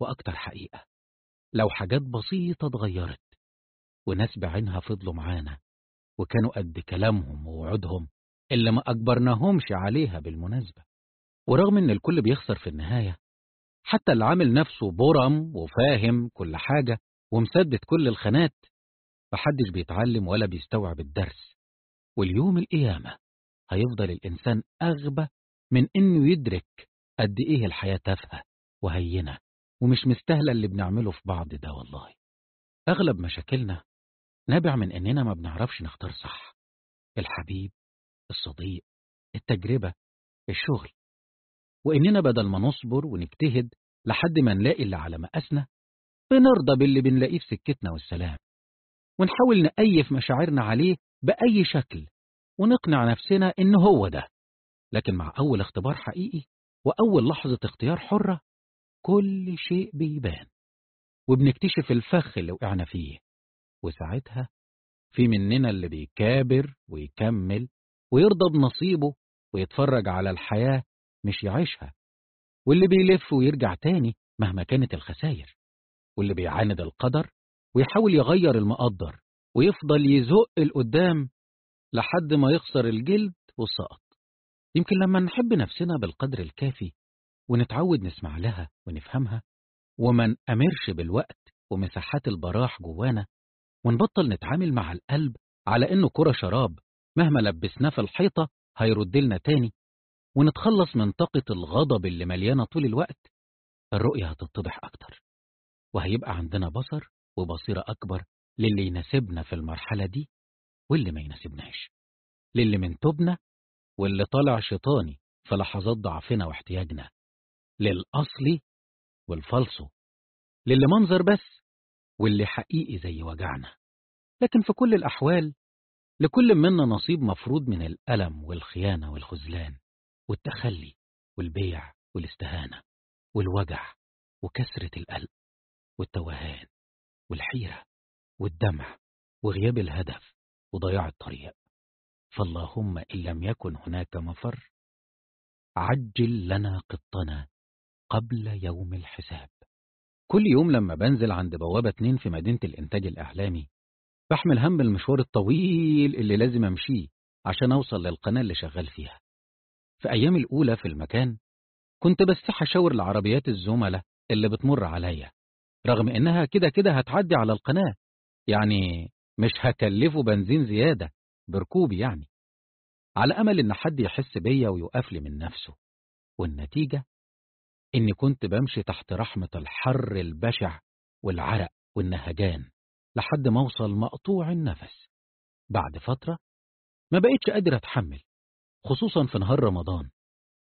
وأكتر حقيقة. لو حاجات بسيطة اتغيرت وناس بعينها فضلوا معانا وكانوا قد كلامهم ووعودهم اللي ما أجبرناهمش عليها بالمناسبة. ورغم إن الكل بيخسر في النهاية حتى اللي عامل نفسه برم وفاهم كل حاجة ومسدد كل الخانات محدش بيتعلم ولا بيستوعب الدرس. واليوم القيامة هيفضل الإنسان أغبى من إنه يدرك قد إيه الحياة تافهة وهينة ومش مستاهلة اللي بنعمله في بعض ده والله. أغلب مشاكلنا نابع من إننا ما بنعرفش نختار صح. الحبيب الصديق التجربة الشغل. وإننا بدل ما نصبر ونجتهد لحد ما نلاقي اللي على مقاسنا بنرضى باللي بنلاقيه في سكتنا والسلام. ونحاول نأيف مشاعرنا عليه بأي شكل ونقنع نفسنا إن هو ده. لكن مع أول اختبار حقيقي وأول لحظة اختيار حرة كل شيء بيبان. وبنكتشف الفخ اللي وقعنا فيه. وساعتها في مننا اللي بيكابر ويكمل ويرضى بنصيبه ويتفرج على الحياة مش يعيشها واللي بيلف ويرجع تاني مهما كانت الخسائر واللي بيعاند القدر ويحاول يغير المقدر ويفضل يزق لقدام لحد ما يخسر الجلد والسقط. يمكن لما نحب نفسنا بالقدر الكافي ونتعود نسمع لها ونفهمها وما نأمرش بالوقت ومساحات البراح جوانا ونبطل نتعامل مع القلب على إنه كرة شراب. مهما لبسناه في الحيطة هيرد لنا تاني. ونتخلص من طاقة الغضب اللي مليانة طول الوقت. الرؤية هتتضح أكتر. وهيبقى عندنا بصر وبصيرة أكبر للي يناسبنا في المرحلة دي واللي ما يناسبناش. للي من توبنا واللي طالع شيطاني في لحظات ضعفنا واحتياجنا. للأصلي والفلسو للي منظر بس واللي حقيقي زي وجعنا. لكن في كل الأحوال لكل منا نصيب مفروض من الألم والخيانة والخذلان والتخلي والبيع والاستهانة والوجع وكسرة القلب والتوهان والحيرة والدمع وغياب الهدف وضياع الطريق. فاللهم إن لم يكن هناك مفر عجل لنا قطنا قبل يوم الحساب. كل يوم لما بنزل عند بوابة اتنين في مدينة الإنتاج الإعلامي بحمل هم المشوار الطويل اللي لازم أمشيه عشان أوصل للقناة اللي شغال فيها. في أيام الأولى في المكان كنت بستحى أشاور لعربيات الزملاء اللي بتمر عليا رغم إنها كده كده هتعدي على القناة يعني مش هكلفه بنزين زيادة بركوبي يعني. على أمل إن حد يحس بيا ويوقف لي من نفسه. والنتيجة؟ إني كنت بمشي تحت رحمة الحر البشع والعرق والنهجان لحد ما أوصل مقطوع النفس. بعد فترة ما بقيتش قادر أتحمل خصوصا في نهار رمضان.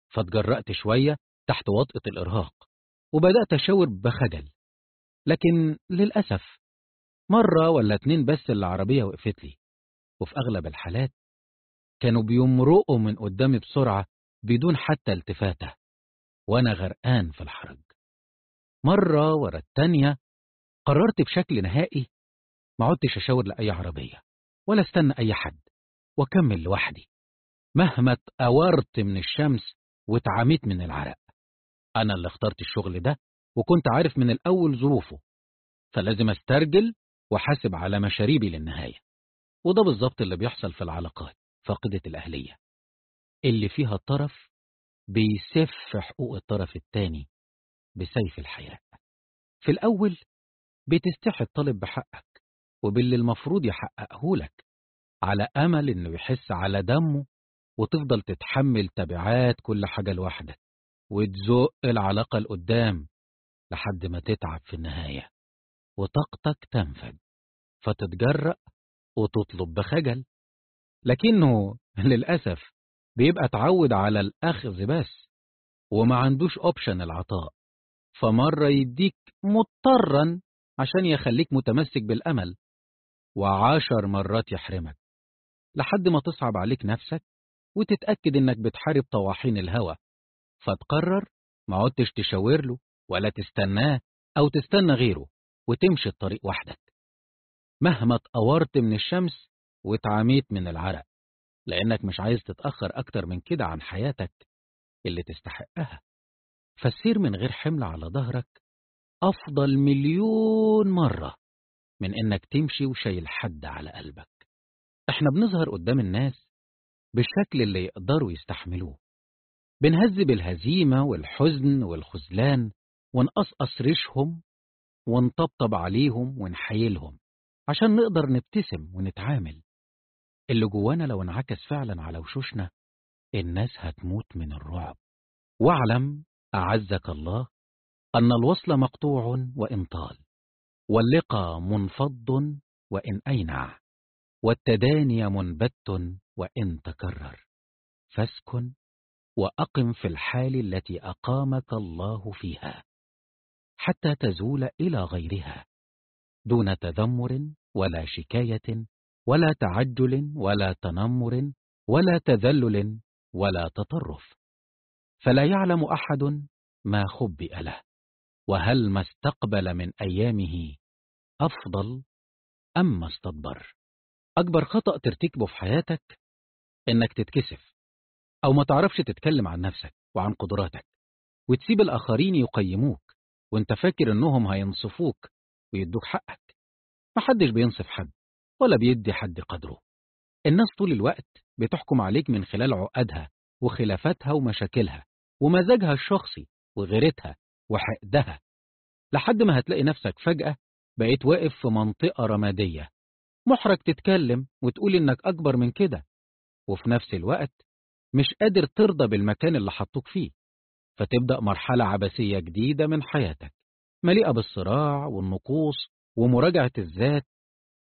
فاتجرأت شوية تحت وطأة الإرهاق وبدأت أشاور بخجل لكن للأسف مرة ولا اتنين بس العربية وقفت لي وفي أغلب الحالات كانوا بيمرقوا من قدامي بسرعة بدون حتى التفاتة. وأنا غرقان في الحرج. مرة ورا التانية قررت بشكل نهائي ما عدتش أشاور لأي عربية ولا أستنى أي حد وأكمل لوحدي. مهما اتأورت من الشمس واتعميت من العرق. أنا اللي اخترت الشغل ده وكنت عارف من الأول ظروفه. فلازم أسترجل وحاسب على مشاريبي للنهاية. وده بالظبط اللي بيحصل في العلاقات فاقدة الأهلية. اللي فيها الطرف بيسف حقوق الطرف التاني بسيف الحياة في الأول بتستحي الطالب بحقك وباللي المفروض يحققه لك على أمل إنه يحس على دمه وتفضل تتحمل تبعات كل حاجة لوحدك وتزق العلاقة لقدام لحد ما تتعب في النهاية وطاقتك تنفد فتتجرأ وتطلب بخجل. لكنه للأسف بيبقى اتعود على الأخذ بس وما عندوش أوبشن العطاء. فمرة يديك مضطرا عشان يخليك متمسك بالأمل وعشر مرات يحرمك لحد ما تصعب عليك نفسك وتتأكد إنك بتحارب طواحين الهوى. فتقرر ما عدتش تشاور له ولا تستناه أو تستنى غيره وتمشي الطريق وحدك. مهما اتقورت من الشمس واتعاميت من العرق. لأنك مش عايز تتأخر أكتر من كده عن حياتك اللي تستحقها. فالسير من غير حمل على ظهرك أفضل مليون مرة من إنك تمشي وشايل حد على قلبك. إحنا بنظهر قدام الناس بالشكل اللي يقدروا يستحملوه. بنهذب الهزيمة والحزن والخذلان ونقصقص ريشهم ونطبطب عليهم ونحيلهم عشان نقدر نبتسم ونتعامل. اللي جوانا لو انعكس فعلا على وشوشنا الناس هتموت من الرعب. واعلم أعزك الله أن الوصل مقطوع وإن طال واللقى منفض وإن أينع والتداني منبت وإن تكرر. فاسكن وأقم في الحال التي أقامك الله فيها حتى تزول إلى غيرها دون تذمر ولا شكاية ولا تعجل ولا تنمر ولا تذلل ولا تطرف. فلا يعلم أحد ما خبئ له وهل ما استقبل من أيامه أفضل أم ما استدبر. أكبر خطأ ترتكبه في حياتك إنك تتكسف أو ما تعرفش تتكلم عن نفسك وعن قدراتك وتسيب الآخرين يقيموك وأنت فاكر إنهم هينصفوك ويدوك حقك. محدش بينصف حد. ولا بيدي حد قدره. الناس طول الوقت بتحكم عليك من خلال عقدها وخلافاتها ومشاكلها ومزاجها الشخصي وغيرتها وحقدها. لحد ما هتلاقي نفسك فجأة بقيت واقف في منطقة رمادية. محرج تتكلم وتقول إنك أكبر من كده وفي نفس الوقت مش قادر ترضى بالمكان اللي حطوك فيه. فتبدأ مرحلة عبثية جديدة من حياتك مليئة بالصراع والنقوص ومراجعة الذات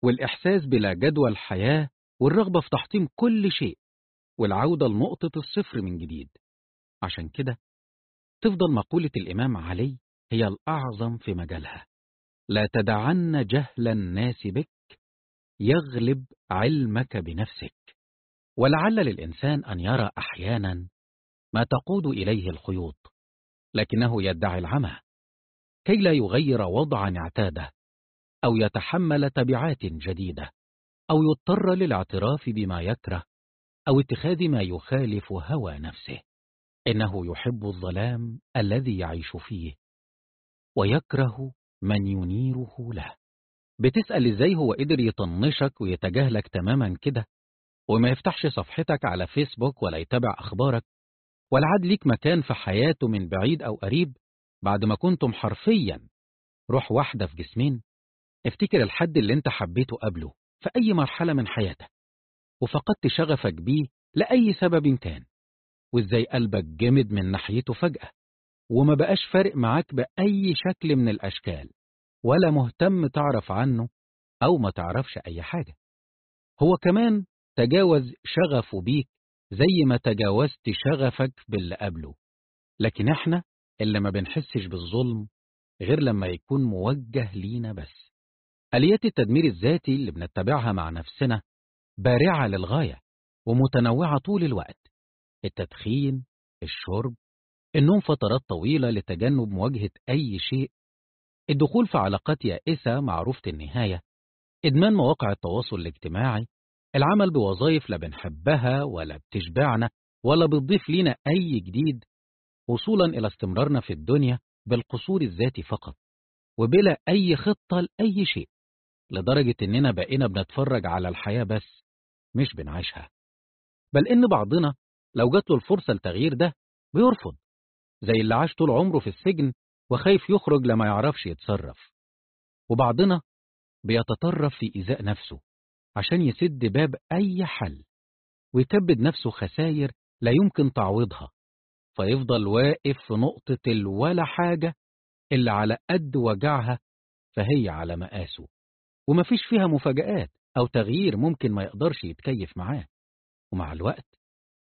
والإحساس بلا جدوى الحياة والرغبة في تحطيم كل شيء والعودة لنقطة الصفر من جديد. عشان كده تفضل مقولة الإمام علي هي الأعظم في مجالها. لا تدعن جهل الناس بك يغلب علمك بنفسك. ولعل للإنسان أن يرى أحيانا ما تقود إليه الخيوط لكنه يدعي العمى كي لا يغير وضعا اعتاده. أو يتحمل تبعات جديدة أو يضطر للاعتراف بما يكره أو اتخاذ ما يخالف هوى نفسه. إنه يحب الظلام الذي يعيش فيه ويكره من ينيره له. بتسأل إزاي هو قدر يطنشك ويتجاهلك تماما كده؟ وما يفتحش صفحتك على فيسبوك ولا يتابع أخبارك؟ ولا عاد ليك مكان في حياته من بعيد أو قريب؟ بعد ما كنتم حرفيا روح واحدة في جسمين؟ افتكر الحد اللي انت حبيته قبله في أي مرحلة من حياتك وفقدت شغفك بيه لأي سبب كان وإزاي قلبك جمد من ناحيته فجأة وما بقاش فارق معاك بأي شكل من الأشكال ولا مهتم تعرف عنه أو ما تعرفش أي حاجة. هو كمان تجاوز شغفه بيك زي ما تجاوزت شغفك باللي قبله. لكن إحنا اللي ما بنحسش بالظلم غير لما يكون موجه لينا بس. آليات التدمير الذاتي اللي بنتبعها مع نفسنا بارعة للغاية ومتنوعة طول الوقت. التدخين الشرب النوم فترات طويلة لتجنب مواجهة أي شيء. الدخول في علاقات يائسة معروفة النهاية. إدمان مواقع التواصل الاجتماعي. العمل بوظائف لا بنحبها ولا بتشبعنا ولا بتضيف لنا أي جديد. وصولا إلى استمرارنا في الدنيا بالقصور الذاتي فقط. وبلا أي خطة لأي شيء. لدرجة إننا بقينا بنتفرج على الحياة بس مش بنعيشها. بل إن بعضنا لو جات له الفرصة لتغيير ده بيرفض زي اللي عاش طول عمره في السجن وخايف يخرج لما يعرفش يتصرف. وبعضنا بيتطرف في إيذاء نفسه عشان يسد باب أي حل ويكبد نفسه خساير لا يمكن تعويضها. فيفضل واقف في نقطة الولا حاجة اللي على قد وجعها فهي على مقاسه. ومفيش فيها مفاجآت أو تغيير ممكن ما يقدرش يتكيف معاه. ومع الوقت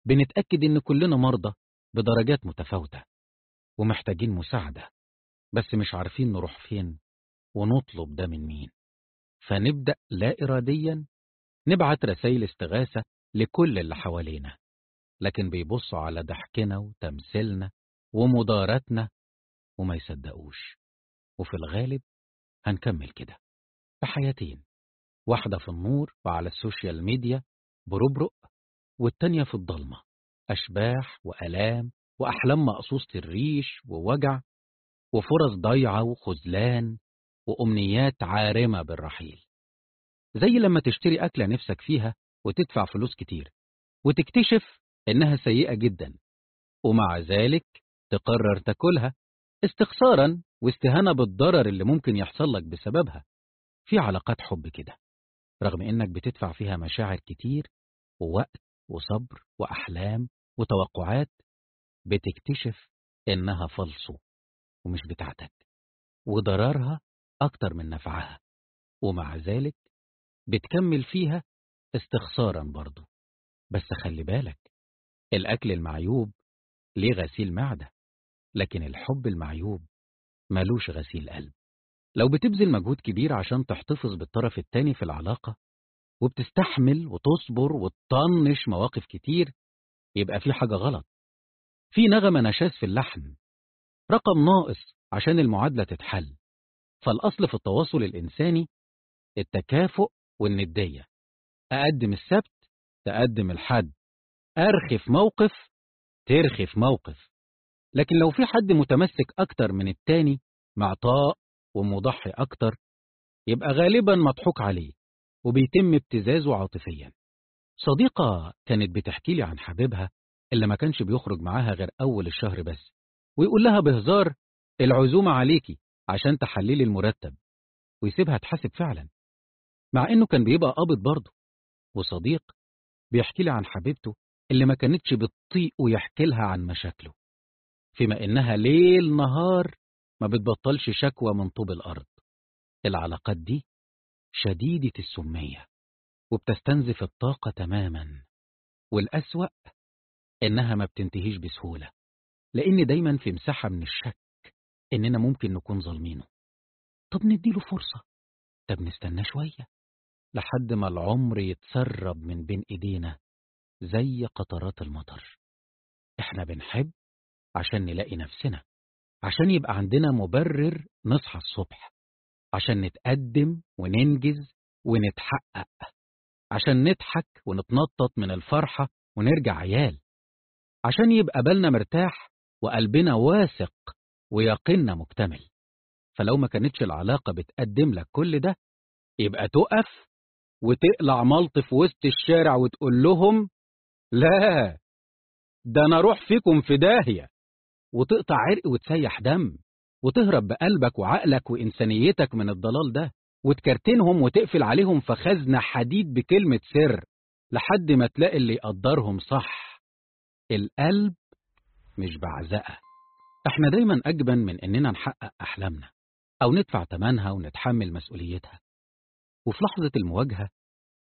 بنتأكد إن كلنا مرضى بدرجات متفاوتة ومحتاجين مساعدة بس مش عارفين نروح فين ونطلب ده من مين. فنبدأ لا إراديا نبعت رسائل استغاثة لكل اللي حوالينا لكن بيبصوا على ضحكنا وتمثيلنا ومداراتنا وما يصدقوش. وفي الغالب هنكمل كده. بحياتين واحدة في النور وعلى ال social media بربرق والتانية في الضلمة أشباح وألام وأحلام مقصوصة الريش ووجع وفرص ضيعة وخذلان وأمنيات عارمة بالرحيل. زي لما تشتري أكلة نفسك فيها وتدفع فلوس كتير وتكتشف إنها سيئة جدا ومع ذلك تقرر تاكلها استخسارا واستهانة بالضرر اللي ممكن يحصل لك بسببها. في علاقات حب كده رغم إنك بتدفع فيها مشاعر كتير ووقت وصبر وأحلام وتوقعات بتكتشف إنها فلسو ومش بتاعتك وضررها أكتر من نفعها ومع ذلك بتكمل فيها استخسارا برضه بس خلي بالك الأكل المعيوب ليه غسيل معدة لكن الحب المعيوب ملوش غسيل قلب. لو بتبذل مجهود كبير عشان تحتفظ بالطرف التاني في العلاقة وبتستحمل وتصبر وتطنش مواقف كتير يبقى في حاجة غلط. في نغمة نشاز في اللحن رقم ناقص عشان المعادلة تتحل. فالأصل في التواصل الإنساني التكافؤ والندية. أقدم السبت تقدم الحد. أرخي في موقف ترخي في موقف. لكن لو في حد متمسك أكتر من التاني معطاء ومضحي أكتر يبقى غالبا مضحوك عليه وبيتم ابتزازه عاطفيا. صديقة كانت بتحكي لي عن حبيبها اللي ما كانش بيخرج معاها غير أول الشهر بس ويقول لها بهزار العزومة عليكي عشان تحللي المرتب. ويسيبها تحاسب فعلا مع إنه كان بيبقى قابض برضه. وصديق بيحكي لي عن حبيبته اللي ما كانتش بتطيق ويحكي لها عن مشاكله فيما إنها ليل نهار ما بتبطلش شكوى من طوب الأرض. العلاقات دي شديدة السمية وبتستنزف الطاقة تماما. والأسوأ إنها ما بتنتهيش بسهولة لأن دايما في مساحة من الشك إننا ممكن نكون ظالمينه. طب نديله فرصة. طب نستنى شوية. لحد ما العمر يتسرب من بين إيدينا زي قطرات المطر. إحنا بنحب عشان نلاقي نفسنا. عشان يبقى عندنا مبرر نصحى الصبح عشان نتقدم وننجز ونتحقق عشان نضحك ونتنطط من الفرحة ونرجع عيال عشان يبقى بالنا مرتاح وقلبنا واثق ويقيننا مكتمل. فلو ما كانتش العلاقة بتقدم لك كل ده يبقى تقف وتقلع ملط في وسط الشارع وتقول لهم لا ده أنا أروح فيكم في داهية. وتقطع عرق وتسيح دم وتهرب بقلبك وعقلك وإنسانيتك من الضلال ده وتكرتنهم وتقفل عليهم في خزنة حديد بكلمة سر لحد ما تلاقي اللي يقدرهم صح. القلب مش بعزقة. إحنا دايما أجبن من إننا نحقق أحلامنا أو ندفع تمنها ونتحمل مسؤوليتها. وفي لحظة المواجهة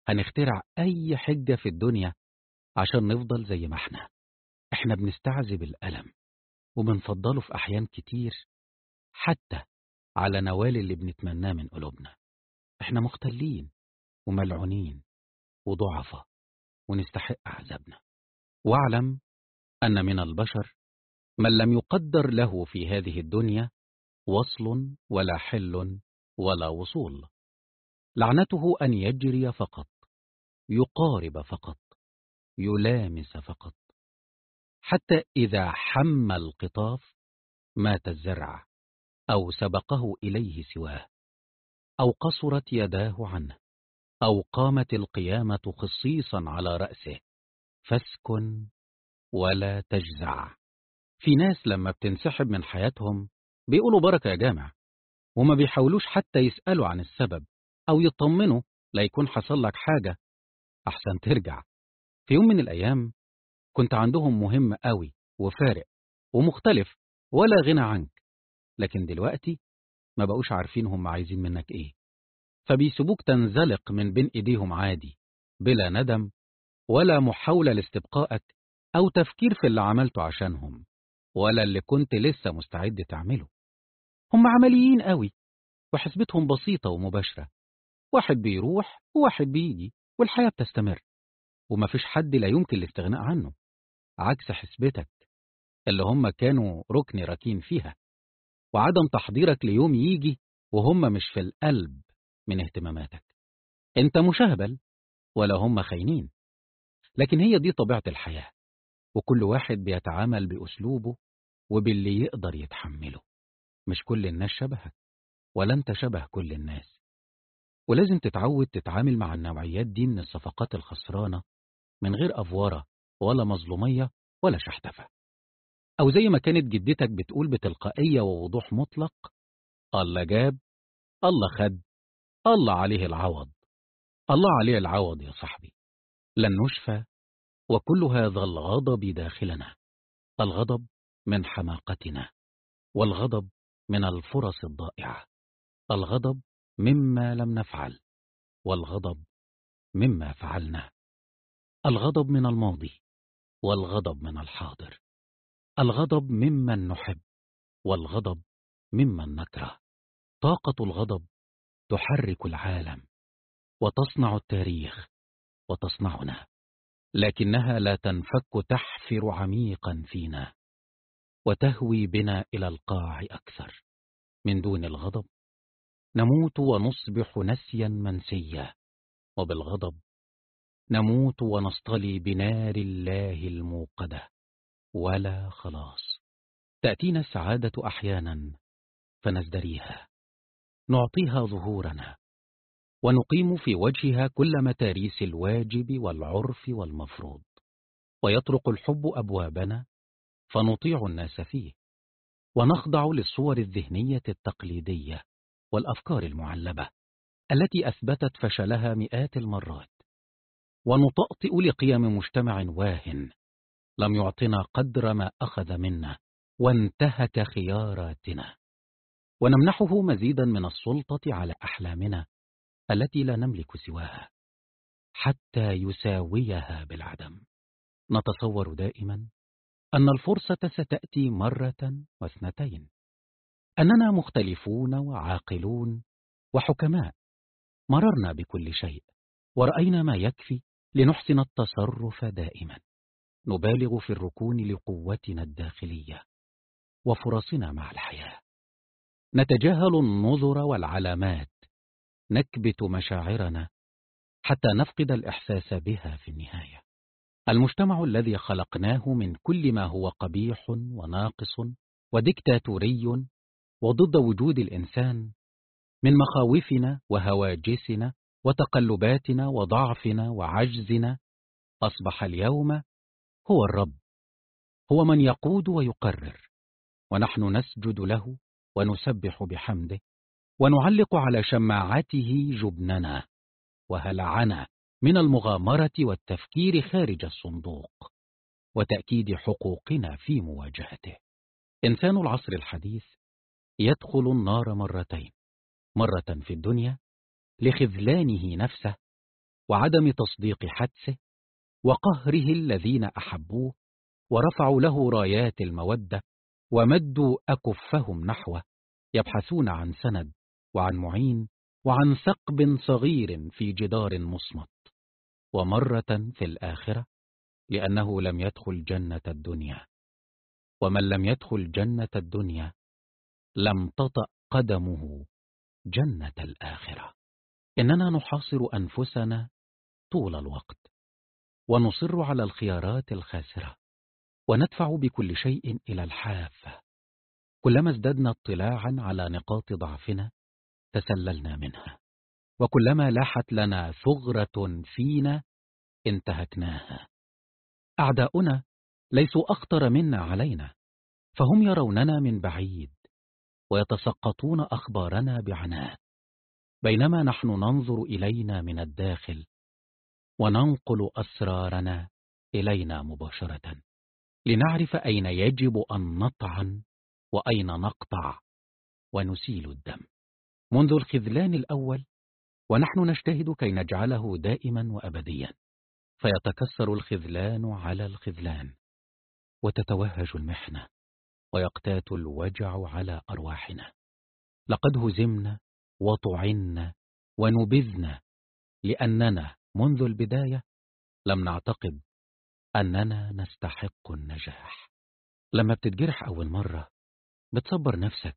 هنخترع أي حجة في الدنيا عشان نفضل زي ما إحنا. إحنا بنستعذب الألم. وبنفضله في أحيان كتير حتى على نوال اللي بنتمناه من قلوبنا. إحنا مختلين وملعونين وضعفة ونستحق عذابنا. واعلم أن من البشر من لم يقدر له في هذه الدنيا وصل ولا حل ولا وصول. لعنته أن يجري فقط يقارب فقط يلامس فقط. حتى إذا حم القطاف مات الزرع أو سبقه إليه سواه أو قصرت يداه عنه أو قامت القيامة خصيصا على رأسه. فاسكن ولا تجزع. في ناس لما بتنسحب من حياتهم بيقولوا بركة يا جامع وما بيحاولوش حتى يسألوا عن السبب أو يطمنوا لا يكون حصل لك حاجة. أحسن ترجع. في يوم من الأيام كنت عندهم مهم قوي وفارق ومختلف ولا غنى عنك لكن دلوقتي ما بقوش عارفين هم عايزين منك إيه. فبيسيبوك تنزلق من بين إيديهم عادي بلا ندم ولا محاولة لاستبقائك أو تفكير في اللي عملته عشانهم ولا اللي كنت لسه مستعد تعمله. هم عمليين قوي وحسبتهم بسيطة ومباشرة واحد بيروح وواحد بيجي والحياة بتستمر ومفيش حد لا يمكن الاستغناء عنه. عكس حسبتك اللي هم كانوا ركن ركين فيها وعدم تحضيرك ليوم يجي وهم مش في القلب من اهتماماتك. انت مشهبل ولا هم خاينين. لكن هي دي طبيعة الحياة وكل واحد بيتعامل بأسلوبه وباللي يقدر يتحمله. مش كل الناس شبهك ولا انت شبه كل الناس. ولازم تتعود تتعامل مع النوعيات دي من الصفقات الخسرانة من غير أفوارة ولا مظلومية ولا شحتفة. أو زي ما كانت جدتك بتقول بتلقائية ووضوح مطلق الله جاب الله خد الله عليه العوض. الله عليه العوض يا صاحبي. لن نشفى وكل هذا الغضب داخلنا. الغضب من حماقتنا والغضب من الفرص الضائعة. الغضب مما لم نفعل والغضب مما فعلنا. الغضب من الماضي والغضب من الحاضر. الغضب ممن نحب والغضب ممن نكره. طاقة الغضب تحرك العالم وتصنع التاريخ وتصنعنا لكنها لا تنفك تحفر عميقا فينا وتهوي بنا إلى القاع أكثر. من دون الغضب نموت ونصبح نسيا منسيا وبالغضب نموت ونصطلي بنار الله الموقدة. ولا خلاص. تأتينا السعادة أحيانا فنزدريها. نعطيها ظهورنا. ونقيم في وجهها كل متاريس الواجب والعرف والمفروض. ويطرق الحب أبوابنا فنطيع الناس فيه. ونخضع للصور الذهنية التقليدية والأفكار المعلبة التي أثبتت فشلها مئات المرات. ونطأطئ لقيم مجتمع واهن. لم يعطنا قدر ما أخذ منا وانتهك خياراتنا. ونمنحه مزيدا من السلطة على أحلامنا التي لا نملك سواها حتى يساويها بالعدم. نتصور دائما أن الفرصة ستأتي مرة واثنتين. أننا مختلفون وعاقلون وحكماء مررنا بكل شيء ورأينا ما يكفي لنحسن التصرف دائما. نبالغ في الركون لقوتنا الداخلية وفرصنا مع الحياة. نتجاهل النظر والعلامات. نكبت مشاعرنا حتى نفقد الإحساس بها في النهاية. المجتمع الذي خلقناه من كل ما هو قبيح وناقص وديكتاتوري وضد وجود الإنسان من مخاوفنا وهواجسنا وتقلباتنا وضعفنا وعجزنا أصبح اليوم هو الرب هو من يقود ويقرر ونحن نسجد له ونسبح بحمده ونعلق على شماعته جبننا وهلعنا من المغامرة والتفكير خارج الصندوق وتأكيد حقوقنا في مواجهته. إنسان العصر الحديث يدخل النار مرتين مرة في الدنيا لخذلانه نفسه وعدم تصديق حدسه وقهره الذين أحبوه ورفعوا له رايات المودة ومدوا أكفهم نحوه يبحثون عن سند وعن معين وعن ثقب صغير في جدار مصمت ومرة في الآخرة لأنه لم يدخل جنة الدنيا ومن لم يدخل جنة الدنيا لم تطأ قدمه جنة الآخرة إننا نحاصر أنفسنا طول الوقت ونصر على الخيارات الخاسرة وندفع بكل شيء إلى الحافة. كلما ازددنا اطلاعا على نقاط ضعفنا تسللنا منها. وكلما لاحت لنا ثغرة فينا انتهكناها. أعداؤنا ليسوا أخطر منا علينا فهم يروننا من بعيد ويتسقطون أخبارنا بعناد بينما نحن ننظر إلينا من الداخل وننقل أسرارنا إلينا مباشرة. لنعرف أين يجب أن نطعن وأين نقطع ونسيل الدم. منذ الخذلان الأول ونحن نجتهد كي نجعله دائما وأبديا. فيتكسر الخذلان على الخذلان وتتوهج المحنة ويقتات الوجع على أرواحنا. لقد هزمنا وطعنا ونبذنا لأننا منذ البداية لم نعتقد أننا نستحق النجاح. لما بتتجرح أول مرة بتصبر نفسك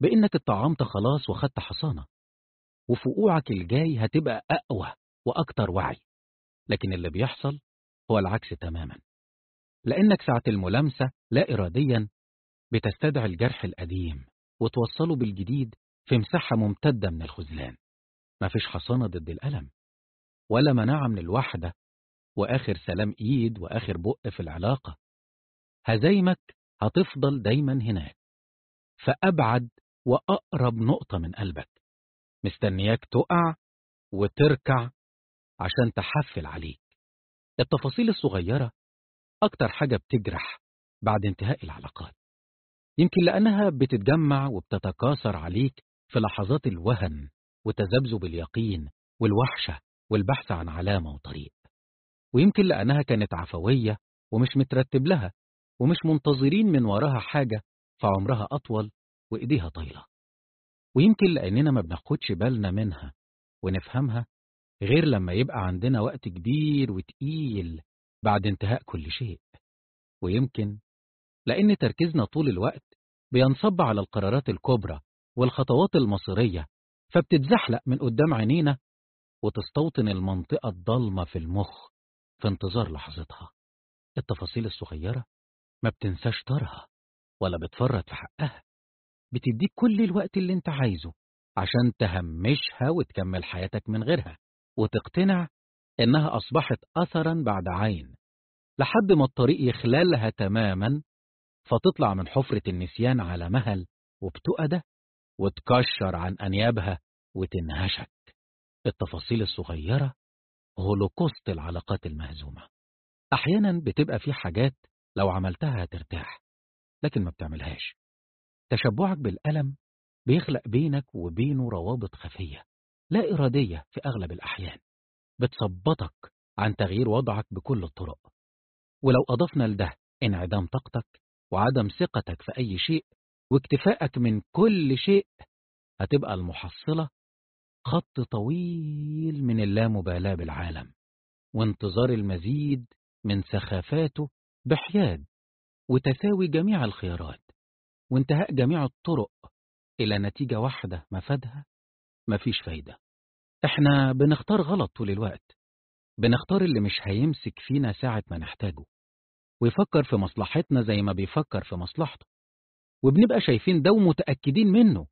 بإنك اتطعمت خلاص وخدت حصانة وفقوعك الجاي هتبقى أقوى وأكتر وعي. لكن اللي بيحصل هو العكس تماما. لأنك ساعة الملامسة لا إراديا بتستدعي الجرح القديم وتوصله بالجديد في مساحة ممتدة من الخذلان. مفيش حصانة ضد الألم ولا مناعة من الوحدة وآخر سلام إيد وآخر بق في العلاقة. هزايمك هتفضل دايما هناك. فأبعد وأقرب نقطة من قلبك. مستنياك تقع وتركع عشان تحفل عليك. التفاصيل الصغيرة أكتر حاجة بتجرح بعد انتهاء العلاقات. يمكن لأنها بتتجمع وبتتكاثر عليك في لحظات الوهن وتذبذب اليقين والوحشة والبحث عن علامة وطريق. ويمكن لأنها كانت عفوية ومش مترتب لها ومش منتظرين من وراها حاجة فعمرها أطول وإيديها طايلة. ويمكن لأننا ما بناخدش بالنا منها ونفهمها غير لما يبقى عندنا وقت كبير وتقيل بعد انتهاء كل شيء. ويمكن لأن تركيزنا طول الوقت بينصب على القرارات الكبرى والخطوات المصيرية فبتتزحلق من قدام عينينا وتستوطن المنطقة الضلمة في المخ في انتظار لحظتها. التفاصيل الصغيرة ما بتنساش طارها ولا بتفرط في حقها. بتديك كل الوقت اللي انت عايزه عشان تهمشها وتكمل حياتك من غيرها وتقتنع إنها أصبحت أثرا بعد عين. لحد ما الطريق يخلالها تماما فتطلع من حفرة النسيان على مهل وبتؤدة وتكشر عن أنيابها وتنهشك. التفاصيل الصغيرة هولوكوست العلاقات المهزومة. أحيانا بتبقى في حاجات لو عملتها هترتاح لكن ما بتعملهاش. تشبعك بالألم بيخلق بينك وبينه روابط خفية لا إرادية في أغلب الأحيان. بتثبطك عن تغيير وضعك بكل الطرق. ولو أضفنا لده انعدام طاقتك وعدم ثقتك في أي شيء واكتفائك من كل شيء هتبقى المحصلة خط طويل من اللامبالاة بالعالم وانتظار المزيد من سخافاته بحياد وتساوي جميع الخيارات وانتهاء جميع الطرق إلى نتيجة واحدة مفادها مفيش فايدة. إحنا بنختار غلط طول الوقت بنختار اللي مش هيمسك فينا ساعة ما نحتاجه ويفكر في مصلحتنا زي ما بيفكر في مصلحته. وبنبقى شايفين ده ومتأكدين منه.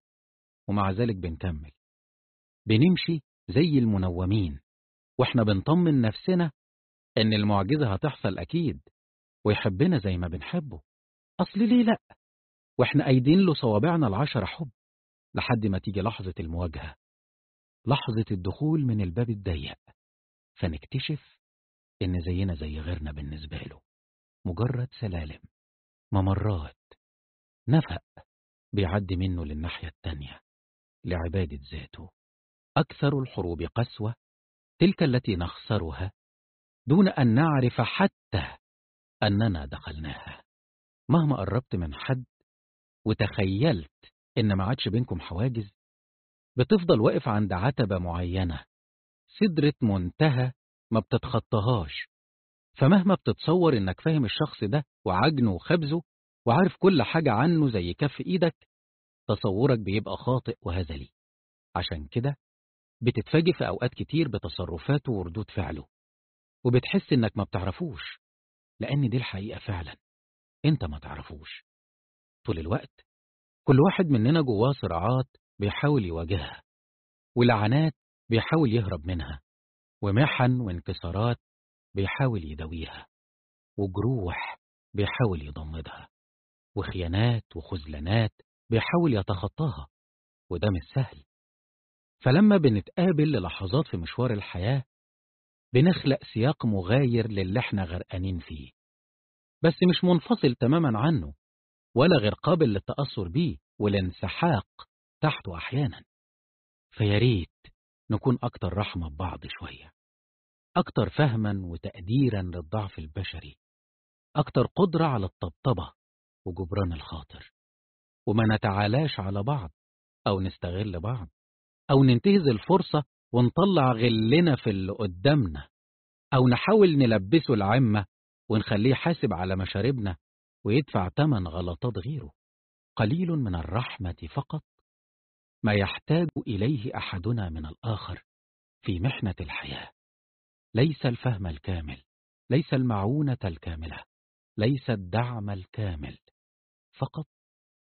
ومع ذلك بنكمل. بنمشي زي المنومين. وإحنا بنطمن نفسنا إن المعجزة هتحصل أكيد. ويحبنا زي ما بنحبه. أصل ليه لأ؟ وإحنا أيدين له صوابعنا العشرة حب. لحد ما تيجي لحظة المواجهة. لحظة الدخول من الباب الضيق. فنكتشف إن زينا زي غيرنا بالنسبة له. مجرد سلالم. ممرات نفق بيعدي منه للناحية التانية لعبادة ذاته. أكثر الحروب قسوة تلك التي نخسرها دون أن نعرف حتى أننا دخلناها. مهما قربت من حد وتخيلت إن ما عادش بينكم حواجز بتفضل واقف عند عتبة معينة سدرة منتهى ما بتتخطاهاش فمهما بتتصور إنك فاهم الشخص ده وعجنه وخبزه وعارف كل حاجة عنه زي كف إيدك تصورك بيبقى خاطئ وهزلي عشان كده بتتفاجئ في أوقات كتير بتصرفاته وردود فعله وبتحس إنك ما بتعرفوش لأن دي الحقيقة فعلا. أنت ما تعرفوش. طول الوقت كل واحد مننا جواه صراعات بيحاول يواجهها ولعنات بيحاول يهرب منها ومحن وانكسارات بيحاول يداويها وجروح بيحاول يضمدها. وخيانات وخذلانات بيحاول يتخطاها وده مش سهل. فلما بنتقابل للحظات في مشوار الحياة بنخلق سياق مغاير للي إحنا غرقانين فيه. بس مش منفصل تماما عنه ولا غير قابل للتأثر بيه والانسحاق تحته أحيانا. فياريت نكون أكتر رحمة ببعض شوية أكتر فهما وتقديرا للضعف البشري أكتر قدرة على الطبطبة وجبران الخاطر وما نتعالاش على بعض أو نستغل بعض أو ننتهز الفرصة ونطلع غلنا في اللي قدامنا أو نحاول نلبسه العمة ونخليه حاسب على مشاربنا ويدفع تمن غلطات غيره قليل من الرحمة فقط. ما يحتاج إليه أحدنا من الآخر في محنة الحياة. ليس الفهم الكامل ليس المعونة الكاملة ليس الدعم الكامل. فقط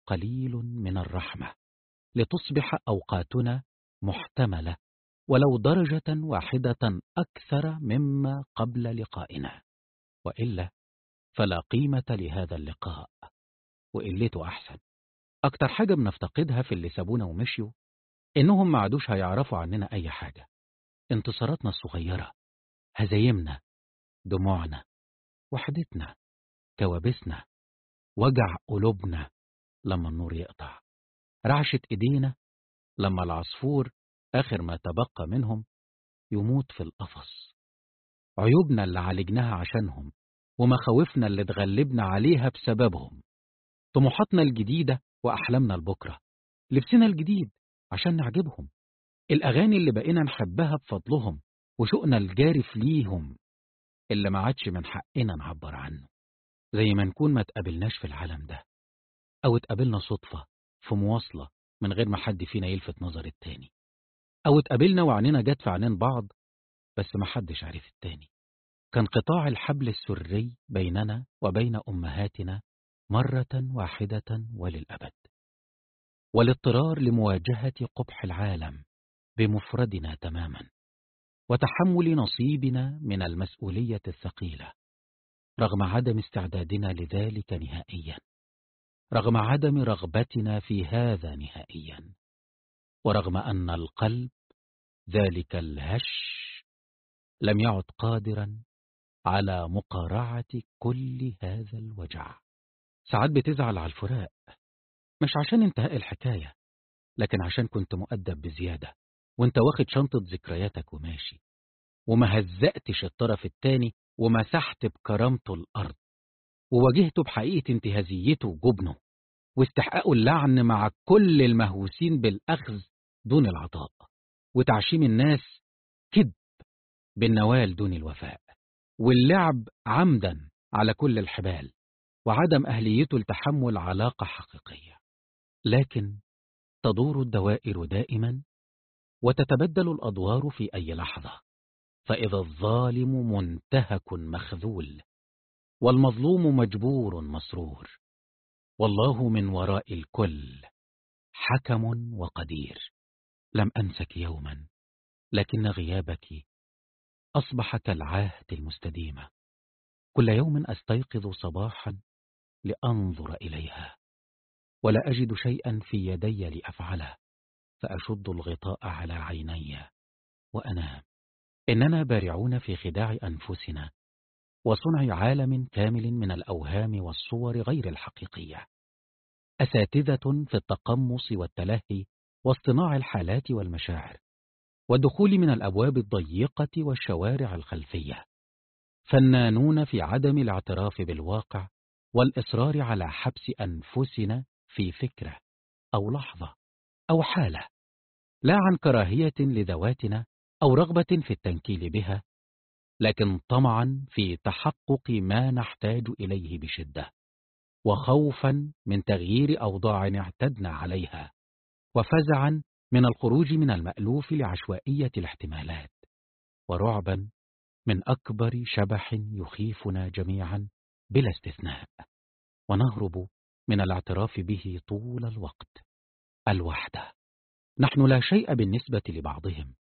قليل من الرحمة لتصبح أوقاتنا محتملة ولو درجة واحدة أكثر مما قبل لقائنا. وإلا فلا قيمة لهذا اللقاء. وقلته أحسن أكتر حاجة بنفتقدها في اللي سابونا ومشيوا إنهم ما عادوش هيعرفوا عننا أي حاجة. انتصاراتنا الصغيرة هزايمنا دموعنا وحدتنا كوابيسنا وجع قلوبنا لما النور يقطع. رعشة إيدينا لما العصفور آخر ما تبقى منهم يموت في القفص. عيوبنا اللي عالجناها عشانهم ومخاوفنا اللي اتغلبنا عليها بسببهم. طموحاتنا الجديدة وأحلامنا لبكرة لبسنا الجديد عشان نعجبهم. الأغاني اللي بقينا نحبها بفضلهم وشوقنا الجارف ليهم اللي ما عادش من حقنا نعبر عنه. زي ما نكون ما تقابلناش في العالم ده أو اتقابلنا صدفة في مواصلة من غير ما حد فينا يلفت نظر التاني أو اتقابلنا وعنينا جت في عينين بعض بس ما حدش عارف التاني. كان قطاع الحبل السري بيننا وبين أمهاتنا مرة واحدة وللأبد. والاضطرار لمواجهة قبح العالم بمفردنا تماما وتحمل نصيبنا من المسؤولية الثقيلة. رغم عدم استعدادنا لذلك نهائيا. رغم عدم رغبتنا في هذا نهائيا. ورغم أن القلب ذلك الهش لم يعد قادرا على مقارعة كل هذا الوجع. ساعات بتزعل على الفراق. مش عشان انتهاء الحكاية لكن عشان كنت مؤدب بزيادة. وانت واخد شنطة ذكرياتك وماشي. وما هزقتش الطرف التاني ومسحت بكرامته الأرض وواجهته بحقيقة انتهازيته وجبنه واستحقاقه اللعن مع كل المهووسين بالأخذ دون العطاء وتعشيم الناس كذب بالنوال دون الوفاء واللعب عمدا على كل الحبال وعدم أهليته لتحمل علاقة حقيقية. لكن تدور الدوائر دائما وتتبدل الأدوار في أي لحظة. فإذا الظالم منتهك مخذول والمظلوم مجبور مسرور والله من وراء الكل حكم وقدير لم أنسك يوما لكن غيابك أصبح كالعاهة المستديمة كل يوم أستيقظ صباحا لأنظر إليها ولا أجد شيئا في يدي لأفعله فأشد الغطاء على عيني وأنام إننا بارعون في خداع أنفسنا وصنع عالم كامل من الأوهام والصور غير الحقيقية. أساتذة في التقمص والتلهي واصطناع الحالات والمشاعر والدخول من الأبواب الضيقة والشوارع الخلفية. فنانون في عدم الاعتراف بالواقع والإصرار على حبس أنفسنا في فكرة أو لحظة أو حالة لا عن كراهية لذواتنا أو رغبة في التنكيل بها لكن طمعا في تحقق ما نحتاج إليه بشدة وخوفا من تغيير أوضاع اعتدنا عليها وفزعا من الخروج من المألوف لعشوائية الاحتمالات ورعبا من أكبر شبح يخيفنا جميعا بلا استثناء ونهرب من الاعتراف به طول الوقت الوحدة. نحن لا شيء بالنسبة لبعضهم.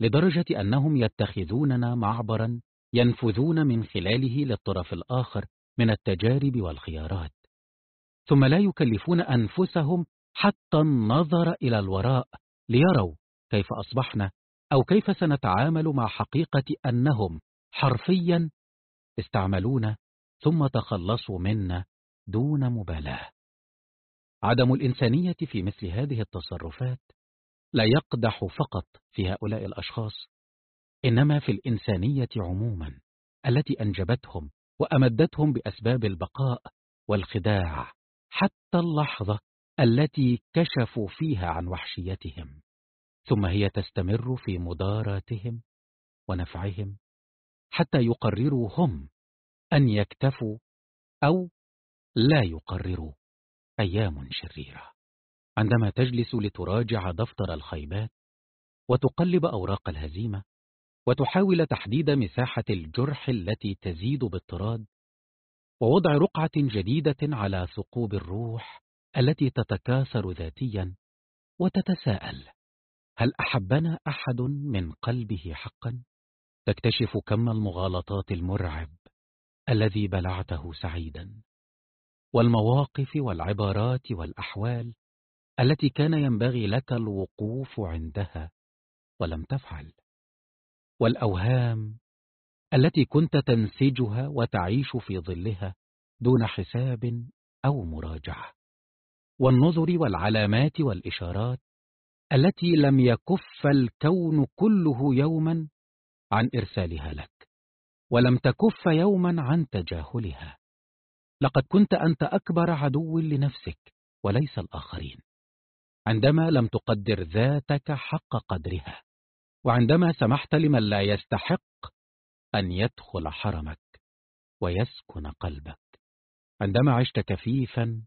لدرجة أنهم يتخذوننا معبرا ينفذون من خلاله للطرف الآخر من التجارب والخيارات. ثم لا يكلفون أنفسهم حتى النظر إلى الوراء ليروا كيف أصبحنا أو كيف سنتعامل مع حقيقة أنهم حرفيا استعملونا ثم تخلصوا منا دون مبالاة. عدم الإنسانية في مثل هذه التصرفات لا يقدح فقط في هؤلاء الأشخاص إنما في الإنسانية عموما التي أنجبتهم وأمدتهم بأسباب البقاء والخداع حتى اللحظة التي كشفوا فيها عن وحشيتهم. ثم هي تستمر في مداراتهم ونفعهم حتى يقرروا هم أن يكتفوا أو لا يقرروا أيام شريرة. عندما تجلس لتراجع دفتر الخيبات وتقلب أوراق الهزيمة وتحاول تحديد مساحة الجرح التي تزيد بالطراد ووضع رقعة جديدة على ثقوب الروح التي تتكاثر ذاتيا وتتساءل هل أحبنا أحد من قلبه حقا؟ تكتشف كم المغالطات المرعب الذي بلعته سعيدا والمواقف والعبارات والأحوال التي كان ينبغي لك الوقوف عندها ولم تفعل. والأوهام التي كنت تنسجها وتعيش في ظلها دون حساب أو مراجعة. والنظر والعلامات والإشارات التي لم يكف الكون كله يوما عن إرسالها لك ولم تكف يوما عن تجاهلها. لقد كنت أنت أكبر عدو لنفسك وليس الآخرين. عندما لم تقدر ذاتك حق قدرها وعندما سمحت لمن لا يستحق أن يدخل حرمك ويسكن قلبك. عندما عشت كفيفا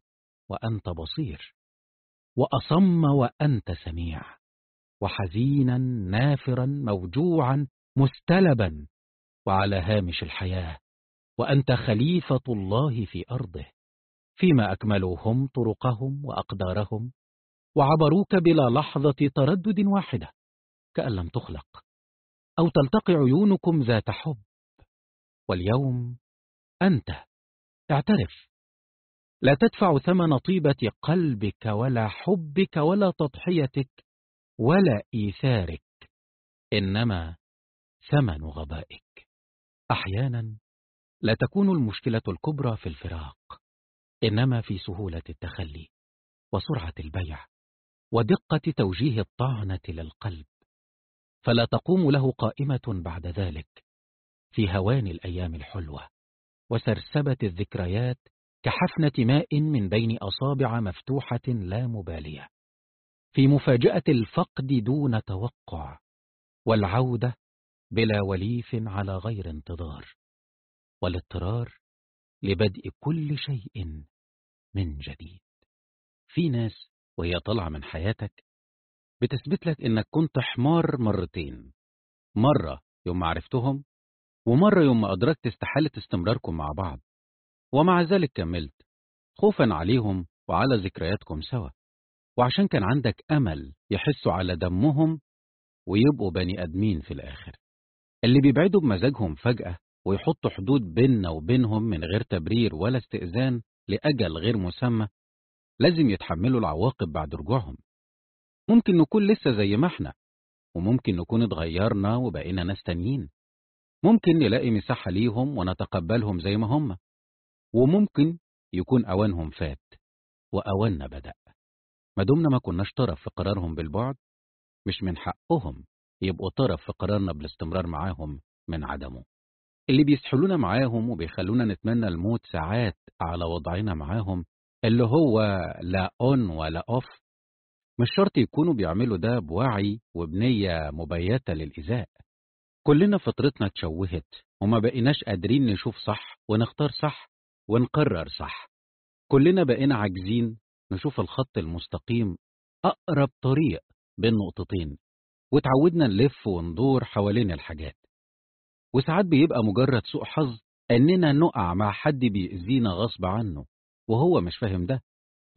وأنت بصير وأصم وأنت سميع وحزينا نافرا موجوعا مستلبا وعلى هامش الحياة وأنت خليفة الله في أرضه فيما أكملوا هم طرقهم وأقدارهم وعبروك بلا لحظة تردد واحدة كأن لم تخلق. أو تلتقي عيونكم ذات حب. واليوم أنت. اعترف. لا تدفع ثمن طيبة قلبك ولا حبك ولا تضحيتك ولا إيثارك إنما ثمن غبائك. أحيانا لا تكون المشكلة الكبرى في الفراق إنما في سهولة التخلي وسرعة البيع. ودقة توجيه الطعنة للقلب. فلا تقوم له قائمة بعد ذلك في هوان الأيام الحلوة وسرسبة الذكريات كحفنة ماء من بين أصابع مفتوحة لا مبالية. في مفاجأة الفقد دون توقع والعودة بلا وليف على غير انتظار والاضطرار لبدء كل شيء من جديد. في ناس وهي طالعة من حياتك بتثبت لك إنك كنت حمار مرتين. مرة يوم ما عرفتهم ومرة يوم ما أدركت استحالة استمراركم مع بعض ومع ذلك كملت خوفا عليهم وعلى ذكرياتكم سوا. وعشان كان عندك أمل يحسوا على دمهم ويبقوا بني أدمين في الآخر. اللي بيبعدوا بمزاجهم فجأة ويحطوا حدود بيننا وبينهم من غير تبرير ولا استئذان لأجل غير مسمى لازم يتحملوا العواقب بعد رجوعهم. ممكن نكون لسه زي ما إحنا وممكن نكون اتغيرنا وبقينا ناس تانيين. ممكن نلاقي مساحة ليهم ونتقبلهم زي ما هم وممكن يكون أوانهم فات وأواننا بدأ. ما دمنا ما كناش طرف في قرارهم بالبعد مش من حقهم يبقوا طرف في قرارنا بالاستمرار معاهم من عدمه. اللي بيسحلونا معاهم وبيخلونا نتمنى الموت ساعات على وضعنا معاهم اللي هو لا on ولا off مش شرط يكونوا بيعملوا ده بوعي وبنية مبيتة للإيذاء كلنا فطرتنا اتشوهت وما بقيناش قادرين نشوف صح ونختار صح ونقرر صح. كلنا بقينا عاجزين نشوف الخط المستقيم أقرب طريق بين نقطتين وتعودنا نلف وندور حوالين الحاجات. وساعات بيبقى مجرد سوء حظ أننا نقع مع حد بيأذينا غصب عنه. وهو مش فاهم ده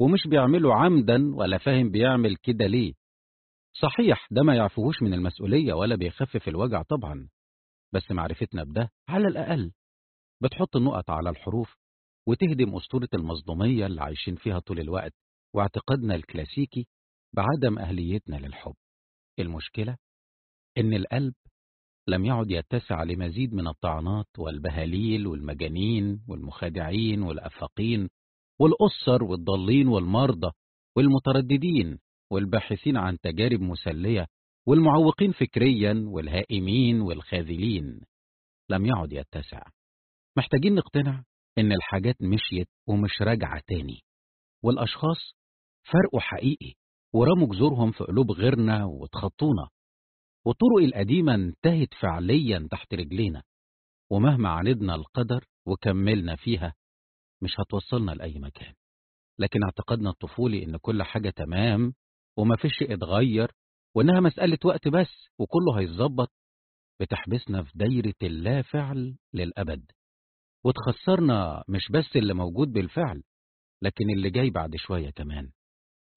ومش بيعمله عمدا ولا فاهم بيعمل كده ليه. صحيح ده ما يعفوهوش من المسؤولية ولا بيخفف الوجع طبعا بس معرفتنا بده على الأقل. بتحط النقط على الحروف وتهدم أسطورة المصدومية اللي عايشين فيها طول الوقت واعتقادنا الكلاسيكي بعدم أهليتنا للحب. المشكلة إن القلب لم يعد يتسع لمزيد من الطعنات والبهاليل والمجانين والمخادعين والأفاقين والأسر والضالين والمرضى والمترددين والباحثين عن تجارب مسلية والمعوقين فكريا والهائمين والخاذلين. لم يعد يتسع. محتاجين نقتنع إن الحاجات مشيت ومش راجعة تاني. والأشخاص فرقوا حقيقي ورموا جذورهم في قلوب غيرنا وتخطونا والطرق القديمة انتهت فعليا تحت رجلينا. ومهما عاندنا القدر وكملنا فيها مش هتوصلنا لأي مكان. لكن اعتقادنا الطفولي إن كل حاجة تمام وما فيش شيء اتغير وإنها مسألة وقت بس وكله هيتظبط بتحبسنا في دايرة اللا فعل للأبد. وتخسرنا مش بس اللي موجود بالفعل لكن اللي جاي بعد شوية كمان.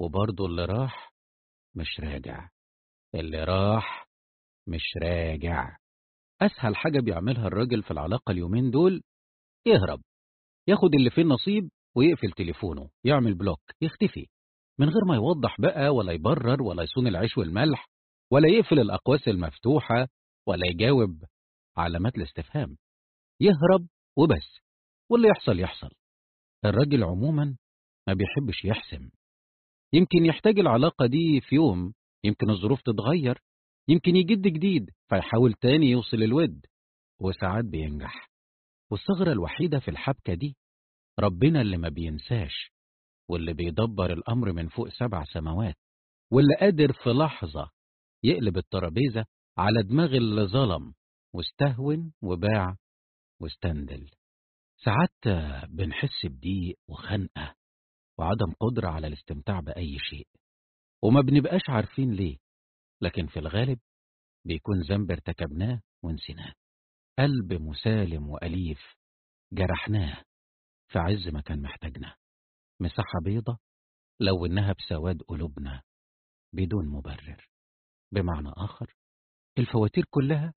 وبرضه اللي راح مش راجع. اللي راح مش راجع. أسهل حاجة بيعملها الراجل في العلاقة اليومين دول يهرب. ياخد اللي فيه النصيب ويقفل تليفونه يعمل بلوك يختفي. من غير ما يوضح بقى ولا يبرر ولا يصون العيش والملح ولا يقفل الأقواس المفتوحة ولا يجاوب علامات الاستفهام. يهرب وبس. واللي يحصل يحصل. الراجل عموما ما بيحبش يحسم. يمكن يحتاج العلاقة دي في يوم يمكن الظروف تتغير يمكن يجد جديد فيحاول تاني يوصل الود وساعات بينجح. والثغرة الوحيدة في الحبكة دي ربنا اللي ما بينساش واللي بيدبر الأمر من فوق سبع سماوات واللي قادر في لحظة يقلب الترابيزة على دماغ اللي ظلم واستهون وباع واستندل. ساعات بنحس بضيق وخنقة وعدم قدرة على الاستمتاع بأي شيء وما بنبقاش عارفين ليه لكن في الغالب بيكون ذنب ارتكبناه ونسيناه. قلب مسالم وأليف جرحناه. في عز ما كان محتاجنا. مساحة بيضة لونها بسواد قلوبنا بدون مبرر. بمعنى آخر الفواتير كلها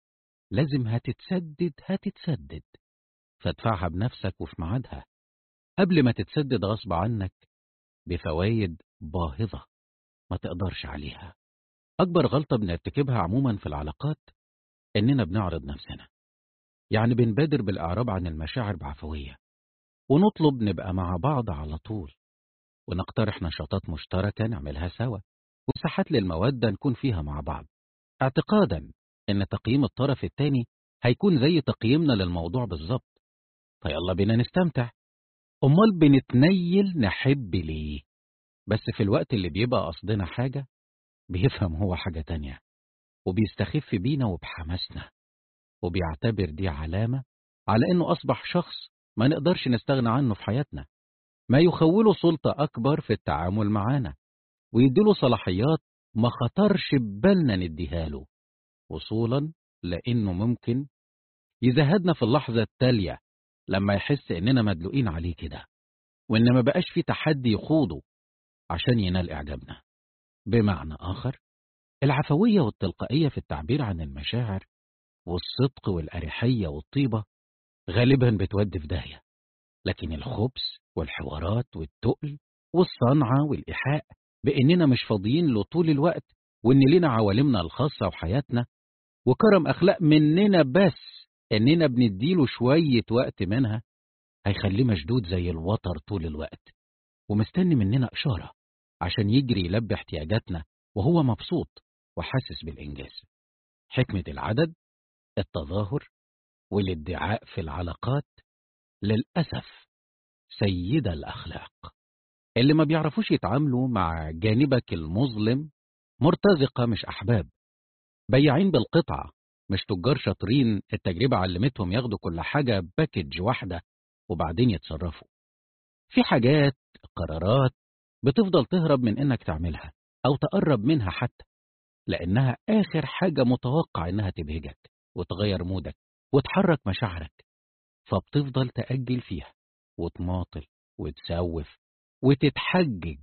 لازم هتتسدد هتتسدد. فادفعها بنفسك وفي ميعادها. قبل ما تتسدد غصب عنك بفوايد باهظة ما تقدرش عليها. أكبر غلطة بنرتكبها عموما في العلاقات إننا بنعرض نفسنا. يعني بنبادر بالإعراب عن المشاعر بعفوية. ونطلب نبقى مع بعض على طول. ونقترح نشاطات مشتركة نعملها سوا ومساحات للمودة نكون فيها مع بعض. اعتقادا إن تقييم الطرف الثاني هيكون زي تقييمنا للموضوع بالظبط. فيلا بينا نستمتع. أمال بنتنيل نحب ليه؟ بس في الوقت اللي بيبقى قصدنا حاجة بيفهم هو حاجة تانية وبيستخف بينا وبحماسنا وبيعتبر دي علامة على إنه أصبح شخص ما نقدرش نستغنى عنه في حياتنا. ما يخوله سلطة أكبر في التعامل معانا ويديله صلاحيات ما خطرش ببالنا نديها له وصولا لأنه ممكن يزهدنا في اللحظة التالية لما يحس إننا مدلوقين عليه كده وإن ما بقاش في تحدي يخوضه عشان ينال إعجابنا. بمعنى آخر العفوية والتلقائية في التعبير عن المشاعر والصدق والأريحية والطيبة غالبا بتودي في داهية. لكن الخبث والحوارات والتقل والصنعة والإيحاء بإننا مش فاضيين له طول الوقت وإن لنا عوالمنا الخاصة وحياتنا وكرم أخلاق مننا بس إننا بنديله شوية وقت منها هيخليه مشدود زي الوتر طول الوقت ومستني مننا إشارة عشان يجري يلبي احتياجاتنا وهو مبسوط وحاسس بالإنجاز. حكمة العدد التظاهر والادعاء في العلاقات للأسف سيد الأخلاق. اللي ما بيعرفوش يتعاملوا مع جانبك المظلم مرتزقة مش أحباب. بياعين بالقطعة مش تجار شاطرين التجربة علمتهم ياخدوا كل حاجة باكج واحدة وبعدين يتصرفوا. في حاجات قرارات بتفضل تهرب من إنك تعملها أو تقرب منها حتى لأنها آخر حاجة متوقع إنها تبهجك وتغير مودك. وتحرك مشاعرك فبتفضل تأجل فيها وتماطل وتسوف وتتحجج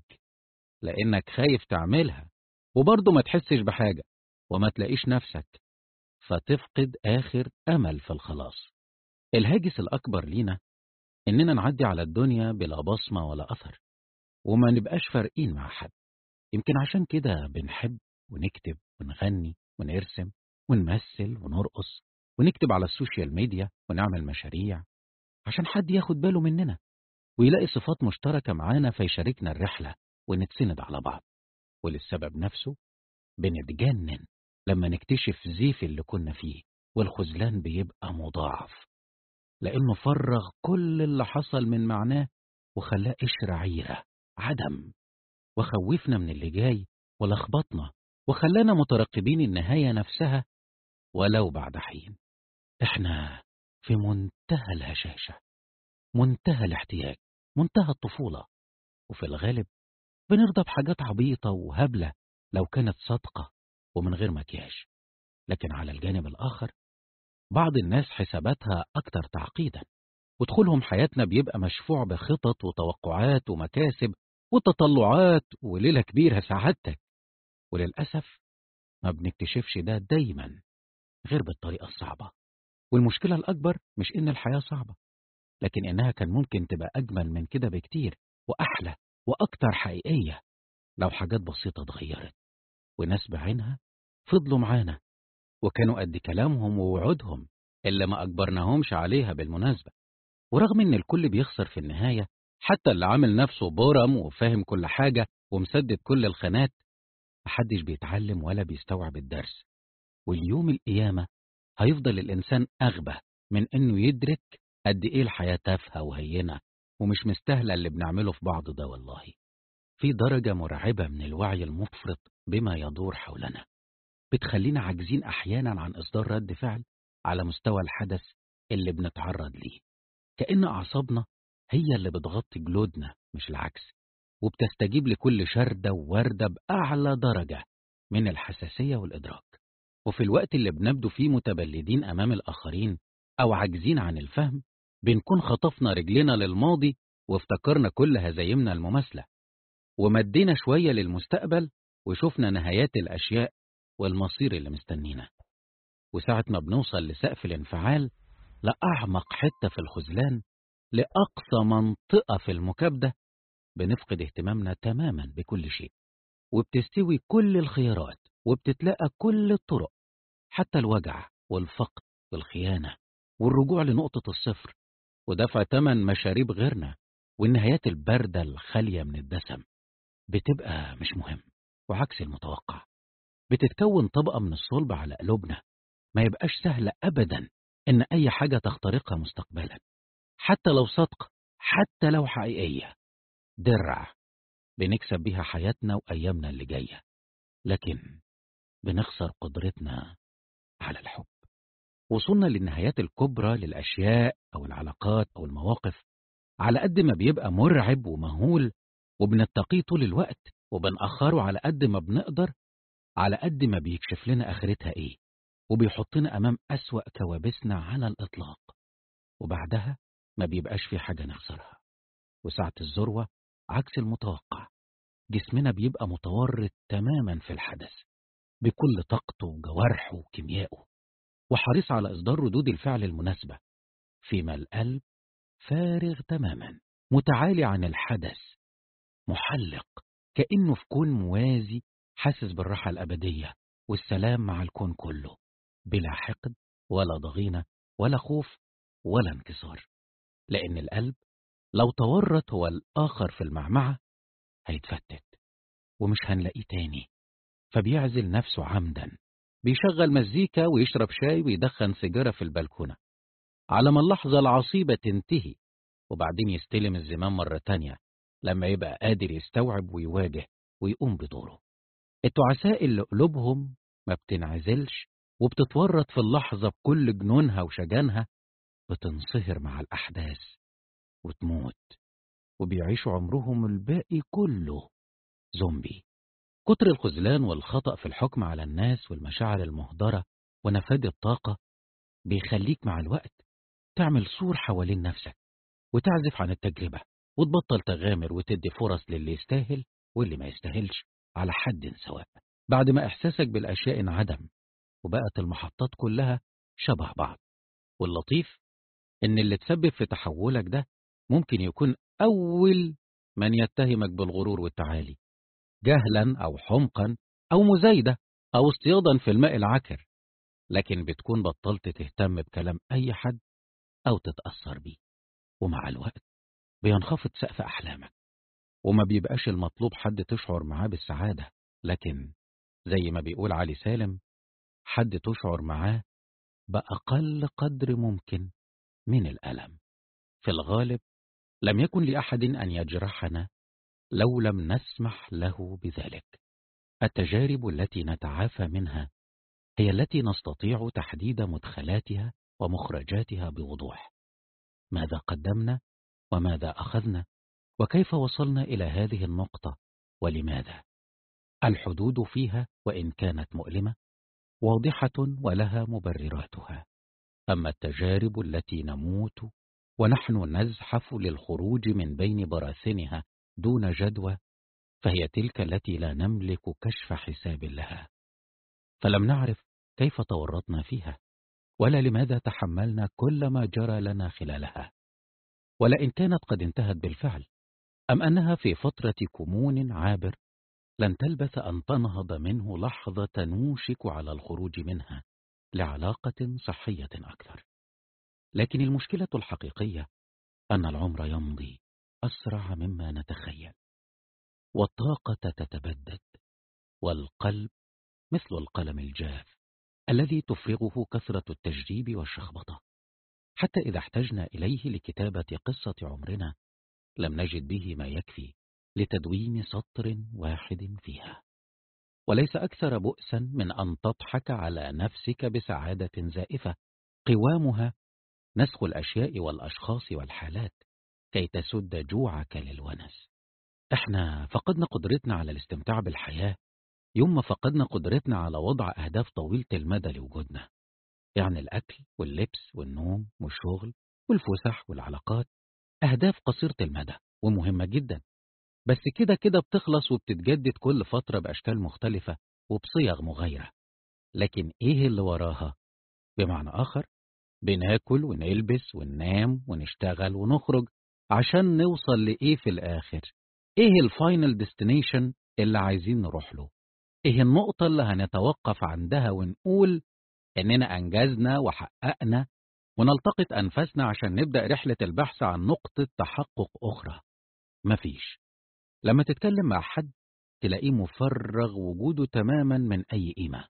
لأنك خايف تعملها وبرضه ما تحسش بحاجة وما تلاقيش نفسك فتفقد آخر أمل في الخلاص. الهاجس الأكبر لينا إننا نعدي على الدنيا بلا بصمة ولا أثر وما نبقاش فارقين مع حد. يمكن عشان كده بنحب ونكتب ونغني ونرسم ونمثل ونرقص ونكتب على ال social media ونعمل مشاريع عشان حد ياخد باله مننا ويلاقي صفات مشتركة معانا فيشاركنا الرحلة ونتسند على بعض. وللسبب نفسه بنتجنن لما نكتشف زيف اللي كنا فيه والخذلان بيبقى مضاعف لأنه فرغ كل اللي حصل من معناه وخلاه قشر عيرة عدم وخوفنا من اللي جاي ولخبطنا وخلانا مترقبين النهاية نفسها ولو بعد حين. إحنا في منتهى الهشاشة منتهى الاحتياج منتهى الطفولة وفي الغالب بنرضى بحاجات عبيطة وهبلة لو كانت صادقة ومن غير مكياج. لكن على الجانب الآخر بعض الناس حساباتها أكتر تعقيدا ودخولهم حياتنا بيبقى مشفوع بخطط وتوقعات ومكاسب وتطلعات وليلة كبيرة سعادتك. وللأسف ما بنكتشفش ده دايما غير بالطريقة الصعبة. والمشكلة الأكبر مش إن الحياة صعبة لكن إنها كان ممكن تبقى أجمل من كده بكتير وأحلى وأكتر حقيقية لو حاجات بسيطة اتغيرت وناس بعينها فضلوا معانا وكانوا قد كلامهم ووعودهم اللي ما أجبرناهمش عليها بالمناسبة ورغم إن الكل بيخسر في النهاية حتى اللي عامل نفسه بورم وفاهم كل حاجة ومسدد كل الخانات محدش بيتعلم ولا بيستوعب الدرس واليوم القيامة هيفضل الإنسان أغبى من إنه يدرك قد إيه الحياة تافهة وهينة ومش مستاهلة اللي بنعمله في بعض ده والله. في درجة مرعبة من الوعي المفرط بما يدور حولنا. بتخلينا عاجزين أحيانا عن إصدار رد فعل على مستوى الحدث اللي بنتعرض ليه. كأن أعصابنا هي اللي بتغطي جلودنا مش العكس. وبتستجيب لكل شردة ووردة بأعلى درجة من الحساسية والإدراك. وفي الوقت اللي بنبدو فيه متبلدين أمام الآخرين أو عاجزين عن الفهم بنكون خطفنا رجلنا للماضي وافتكرنا كل هزايمنا المماثلة. ومدينا شوية للمستقبل وشفنا نهايات الأشياء والمصير اللي مستنينا. وساعة ما بنوصل لسقف الانفعال لأعمق حتة في الخذلان لأقصى منطقة في المكابدة بنفقد اهتمامنا تماما بكل شيء. وبتستوي كل الخيارات وبتتلاقى كل الطرق حتى الوجع والفقد والخيانة والرجوع لنقطة الصفر ودفع تمن مشاريب غيرنا والنهايات الباردة الخالية من الدسم. بتبقى مش مهم وعكس المتوقع. بتتكون طبقة من الصلب على قلوبنا. ما يبقاش سهل أبدا إن أي حاجة تخترقها مستقبلا. حتى لو صدق حتى لو حقيقية. درع. بنكسب بيها حياتنا وأيامنا اللي جاية. لكن بنخسر قدرتنا على الحب. وصلنا للنهايات الكبرى للأشياء أو العلاقات أو المواقف على قد ما بيبقى مرعب ومهول وبنتقيه طول الوقت وبنأخره على قد ما بنقدر على قد ما بيكشف لنا آخرتها إيه وبيحطنا أمام أسوأ كوابيسنا على الإطلاق. وبعدها ما بيبقاش في حاجة نخسرها. وساعة الذروة عكس المتوقع. جسمنا بيبقى متورط تماما في الحدث. بكل طاقته وجوارحه وكيميائه وحريص على إصدار ردود الفعل المناسبة فيما القلب فارغ تماما متعالي عن الحدث محلق كأنه في كون موازي حاسس بالراحة الأبدية والسلام مع الكون كله بلا حقد ولا ضغينة ولا خوف ولا انكسار لأن القلب لو تورط هو الآخر في المعمعة هيتفتت ومش هنلاقيه تاني. فبيعزل نفسه عمدا. بيشغل مزيكا ويشرب شاي ويدخن سيجارة في البلكونة. على ما اللحظة العصيبة تنتهي وبعدين يستلم الزمام مرة تانية لما يبقى قادر يستوعب ويواجه ويقوم بدوره. التعساء اللي قلوبهم ما بتنعزلش وبتتورط في اللحظة بكل جنونها وشجانها بتنصهر مع الأحداث وتموت. وبيعيشوا عمرهم الباقي كله زومبي. كتر الخذلان والخطأ في الحكم على الناس والمشاعر المهدرة ونفاد الطاقة بيخليك مع الوقت تعمل سور حوالين نفسك وتعزف عن التجربة وتبطل تغامر وتدي فرص للي يستاهل واللي ما يستاهلش على حد سواء. بعد ما إحساسك بالأشياء انعدم وبقت المحطات كلها شبه بعض. واللطيف إن اللي تسبب في تحولك ده ممكن يكون أول من يتهمك بالغرور والتعالي. جهلا أو حمقا أو مزايدة أو اصطيادا في الماء العكر لكن بتكون بطلت تهتم بكلام أي حد أو تتأثر بيه. ومع الوقت بينخفض سقف أحلامك وما بيبقاش المطلوب حد تشعر معاه بالسعادة. لكن زي ما بيقول علي سالم حد تشعر معاه بأقل قدر ممكن من الألم. في الغالب لم يكن لأحد أن يجرحنا لو لم نسمح له بذلك. التجارب التي نتعافى منها هي التي نستطيع تحديد مدخلاتها ومخرجاتها بوضوح. ماذا قدمنا؟ وماذا أخذنا؟ وكيف وصلنا إلى هذه النقطة؟ ولماذا؟ الحدود فيها وإن كانت مؤلمة واضحة ولها مبرراتها. أما التجارب التي نموت ونحن نزحف للخروج من بين براثنها دون جدوى فهي تلك التي لا نملك كشف حساب لها. فلم نعرف كيف تورطنا فيها ولا لماذا تحملنا كل ما جرى لنا خلالها. ولا إن كانت قد انتهت بالفعل أم أنها في فترة كمون عابر لن تلبث أن تنهض منه لحظة نوشك على الخروج منها لعلاقة صحية أكثر. لكن المشكلة الحقيقية أن العمر يمضي. أسرع مما نتخيل. والطاقة تتبدد والقلب مثل القلم الجاف الذي تفرغه كثرة التجريب والشخبطة. حتى إذا احتجنا إليه لكتابة قصة عمرنا لم نجد به ما يكفي لتدوين سطر واحد فيها. وليس أكثر بؤسا من أن تضحك على نفسك بسعادة زائفة قوامها نسخ الأشياء والأشخاص والحالات. كي تسد جوعك للونس. إحنا فقدنا قدرتنا على الاستمتاع بالحياة يوم ما فقدنا قدرتنا على وضع أهداف طويلة المدى لوجودنا. يعني الأكل واللبس والنوم والشغل والفسح والعلاقات أهداف قصيرة المدى ومهمة جدا. بس كده كده بتخلص وبتتجدد كل فترة بأشكال مختلفة وبصيغ مغايرة. لكن إيه اللي وراها؟ بمعنى آخر بناكل ونلبس وننام ونشتغل ونخرج عشان نوصل لإيه في الآخر؟ إيه ال final destination اللي عايزين نروح له؟ إيه النقطة اللي هنتوقف عندها ونقول إننا أنجزنا وحققنا ونلتقط أنفاسنا عشان نبدأ رحلة البحث عن نقطة تحقق أخرى؟ مفيش. لما تتكلم مع حد تلاقيه مفرغ وجوده تماما من أي قيمة.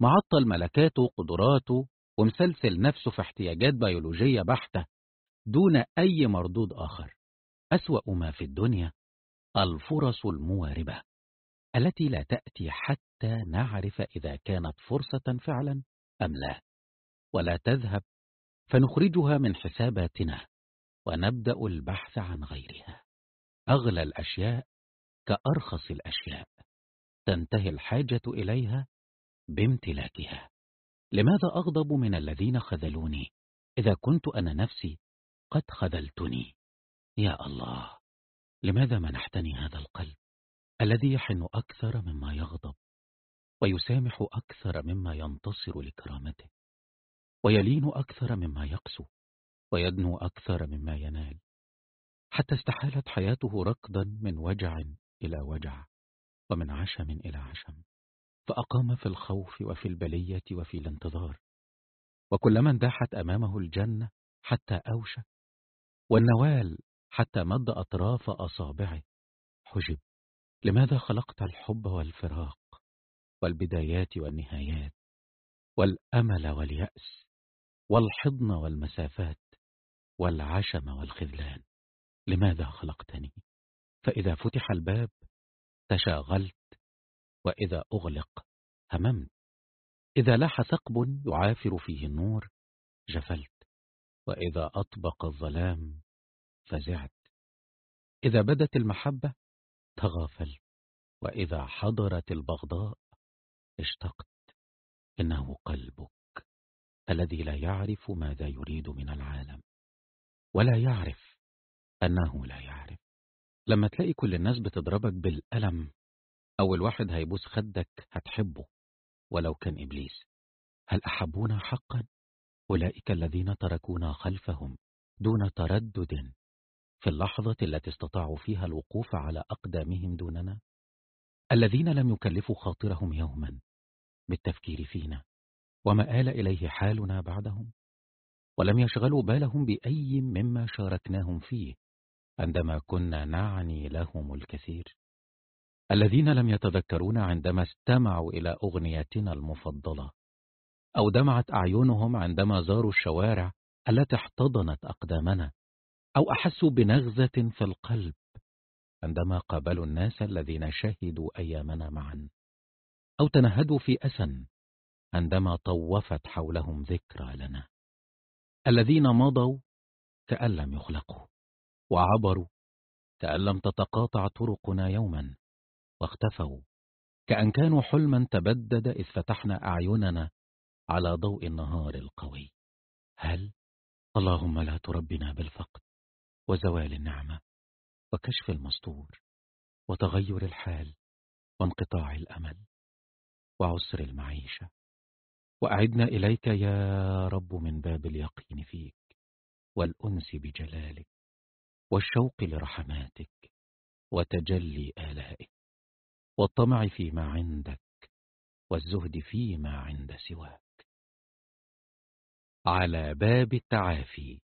معطل ملكاته وقدراته ومسلسل نفسه في احتياجات بيولوجية بحتة. دون أي مردود آخر. أسوأ ما في الدنيا الفرص المواربة التي لا تأتي حتى نعرف إذا كانت فرصة فعلا أم لا. ولا تذهب فنخرجها من حساباتنا ونبدأ البحث عن غيرها. أغلى الأشياء كأرخص الأشياء. تنتهي الحاجة إليها بامتلاكها. لماذا أغضب من الذين خذلوني؟ إذا كنت أنا نفسي قد خذلتني. يا الله لماذا منحتني هذا القلب الذي يحن أكثر مما يغضب ويسامح أكثر مما ينتصر لكرامته ويلين أكثر مما يقسو ويدنو أكثر مما ينال حتى استحالت حياته ركضا من وجع إلى وجع ومن عشم إلى عشم فأقام في الخوف وفي البلية وفي الانتظار وكلما انداحت أمامه الجنة حتى أوشك والنوال حتى مد أطراف أصابعه. حجب لماذا خلقت الحب والفراق والبدايات والنهايات والأمل واليأس والحضن والمسافات والعشم والخذلان؟ لماذا خلقتني؟ فإذا فتح الباب تشاغلت وإذا أغلق هممت. إذا لاح ثقب يعافر فيه النور جفلت. وإذا أطبق الظلام فزعت. إذا بدت المحبة تغافلت وإذا حضرت البغضاء اشتقت. إنه قلبك الذي لا يعرف ماذا يريد من العالم ولا يعرف أنه لا يعرف. لما تلاقي كل الناس بتضربك بالألم أول واحد هيبوس خدك هتحبه ولو كان إبليس. هل أحبونا حقا؟ أولئك الذين تركونا خلفهم دون تردد في اللحظة التي استطاعوا فيها الوقوف على أقدامهم دوننا. الذين لم يكلفوا خاطرهم يوما بالتفكير فينا وما آل إليه حالنا بعدهم. ولم يشغلوا بالهم بأي مما شاركناهم فيه عندما كنا نعني لهم الكثير. الذين لم يتذكرونا عندما استمعوا إلى أغنيتنا المفضلة أو دمعت أعينهم عندما زاروا الشوارع التي احتضنت أقدامنا أو أحسوا بنغزة في القلب عندما قابلوا الناس الذين شهدوا أيامنا معا أو تنهدوا في أسى عندما طوفت حولهم ذكرى لنا الذين مضوا كأن لم يخلقوا وعبروا كأن لم تتقاطع طرقنا يوما واختفوا كأن كانوا حلما تبدد إذ فتحنا أعيننا على ضوء النهار القوي. هل اللهم لا تربنا بالفقد وزوال النعمة وكشف المستور وتغير الحال وانقطاع الأمل وعسر المعيشة. وأعدنا إليك يا رب من باب اليقين فيك والأنس بجلالك والشوق لرحماتك وتجلي آلائك والطمع فيما عندك والزهد فيما عند سواك. على باب التعافي.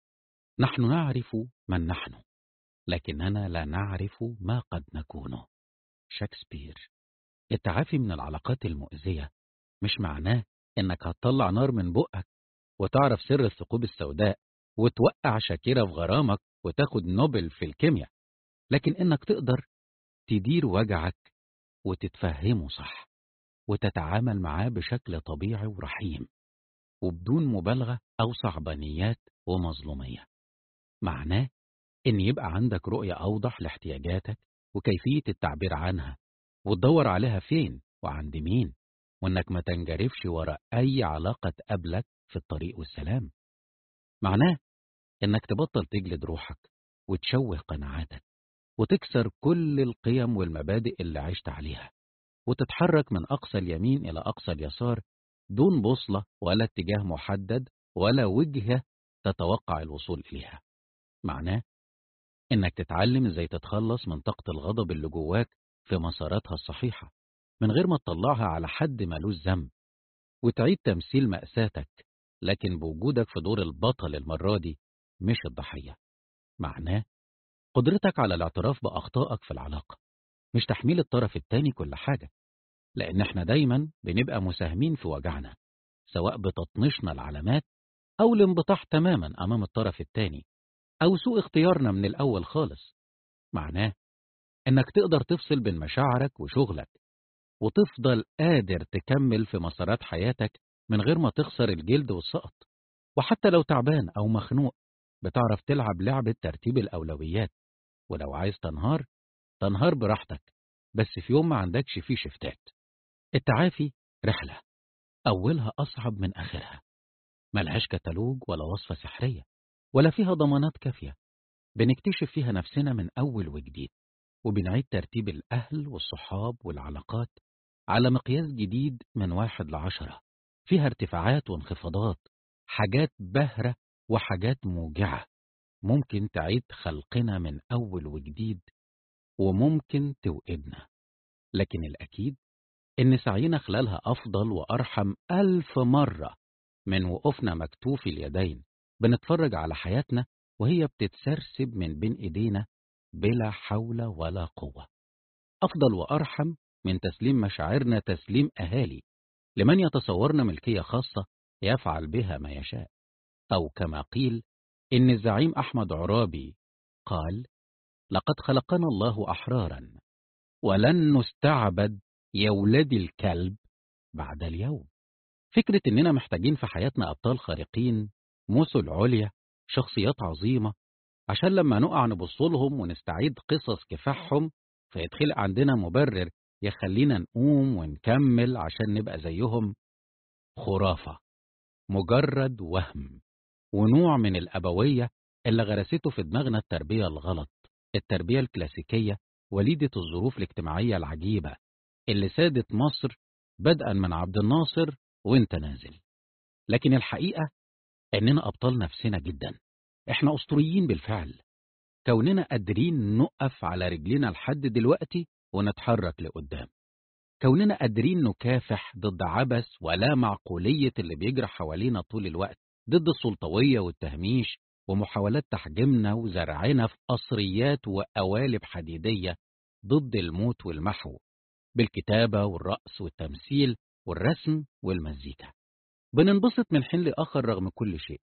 نحن نعرف من نحن لكننا لا نعرف ما قد نكونه شكسبير. التعافي من العلاقات المؤذية مش معناه إنك هتطلع نار من بقك وتعرف سر الثقوب السوداء وتوقع شاكيرا في غرامك وتاخد نوبل في الكيمياء لكن إنك تقدر تدير وجعك وتتفهمه صح وتتعامل معاه بشكل طبيعي ورحيم وبدون مبالغة أو صعبانيات ومظلومية. معناه إن يبقى عندك رؤية أوضح لاحتياجاتك وكيفية التعبير عنها وتدور عليها فين وعند مين وإنك ما تنجرفش وراء أي علاقة تقابلك في الطريق والسلام. معناه إنك تبطل تجلد روحك وتشوه قناعاتك وتكسر كل القيم والمبادئ اللي عشت عليها وتتحرك من أقصى اليمين إلى أقصى اليسار دون بوصلة ولا اتجاه محدد ولا وجهة تتوقع الوصول إليها. معناه إنك تتعلم إزاي تتخلص من طاقة الغضب اللي جواك في مساراتها الصحيحة من غير ما تطلعها على حد مالوش ذنب وتعيد تمثيل مأساتك لكن بوجودك في دور البطل المرة دي مش الضحية. معناه قدرتك على الاعتراف بأخطائك في العلاقة مش تحميل الطرف التاني كل حاجة لأن إحنا دايما بنبقى مساهمين في وجعنا سواء بتطنشنا العلامات أو الانبطاح تماما أمام الطرف التاني أو سوء اختيارنا من الأول خالص. معناه إنك تقدر تفصل بين مشاعرك وشغلك وتفضل قادر تكمل في مسارات حياتك من غير ما تخسر الجلد والسقط. وحتى لو تعبان أو مخنوق بتعرف تلعب لعبة ترتيب الأولويات. ولو عايز تنهار تنهار براحتك بس في يوم ما عندكش فيه شفتات. التعافي رحلة أولها أصعب من آخرها. ملهاش كتالوج ولا وصفة سحرية ولا فيها ضمانات كافية. بنكتشف فيها نفسنا من أول وجديد وبنعيد ترتيب الأهل والصحاب والعلاقات على مقياس جديد من واحد لعشرة. فيها ارتفاعات وانخفاضات حاجات باهرة وحاجات موجعة. ممكن تعيد خلقنا من أول وجديد وممكن توئدنا لكن الأكيد إن سعينا خلالها أفضل وأرحم ألف مرة. من وقوفنا مكتوف اليدين بنتفرج على حياتنا وهي بتتسرسب من بين إيدينا بلا حول ولا قوة. أفضل وأرحم من تسليم مشاعرنا تسليم أهالي. لمن يتصورنا ملكية خاصة يفعل بها ما يشاء. أو كما قيل إن الزعيم أحمد عرابي قال لقد خلقنا الله أحرارا ولن نستعبد يا ولاد الكلب بعد اليوم. فكرة إننا محتاجين في حياتنا أبطال خارقين مثل عليا شخصيات عظيمة عشان لما نقع نبص لهم ونستعيد قصص كفاحهم فيتخلق عندنا مبرر يخلينا نقوم ونكمل عشان نبقى زيهم. خرافة. مجرد وهم. ونوع من الأبوية اللي غرسته في دماغنا التربية الغلط التربية الكلاسيكية وليدة الظروف الاجتماعية العجيبة اللي سادت مصر بدءا من عبد الناصر وانت نازل. لكن الحقيقة إننا أبطال نفسنا جدا. إحنا أسطوريين بالفعل. كوننا قادرين نقف على رجلنا لحد دلوقتي ونتحرك لقدام. كوننا قادرين نكافح ضد عبث ولا معقولية اللي بيجرى حوالينا طول الوقت ضد السلطوية والتهميش ومحاولات تحجيمنا وزرعنا في قصريات وقوالب حديدية ضد الموت والمحو. بالكتابة والرقص والتمثيل والرسم والمزيكا. بننبسط من حين لآخر رغم كل شيء.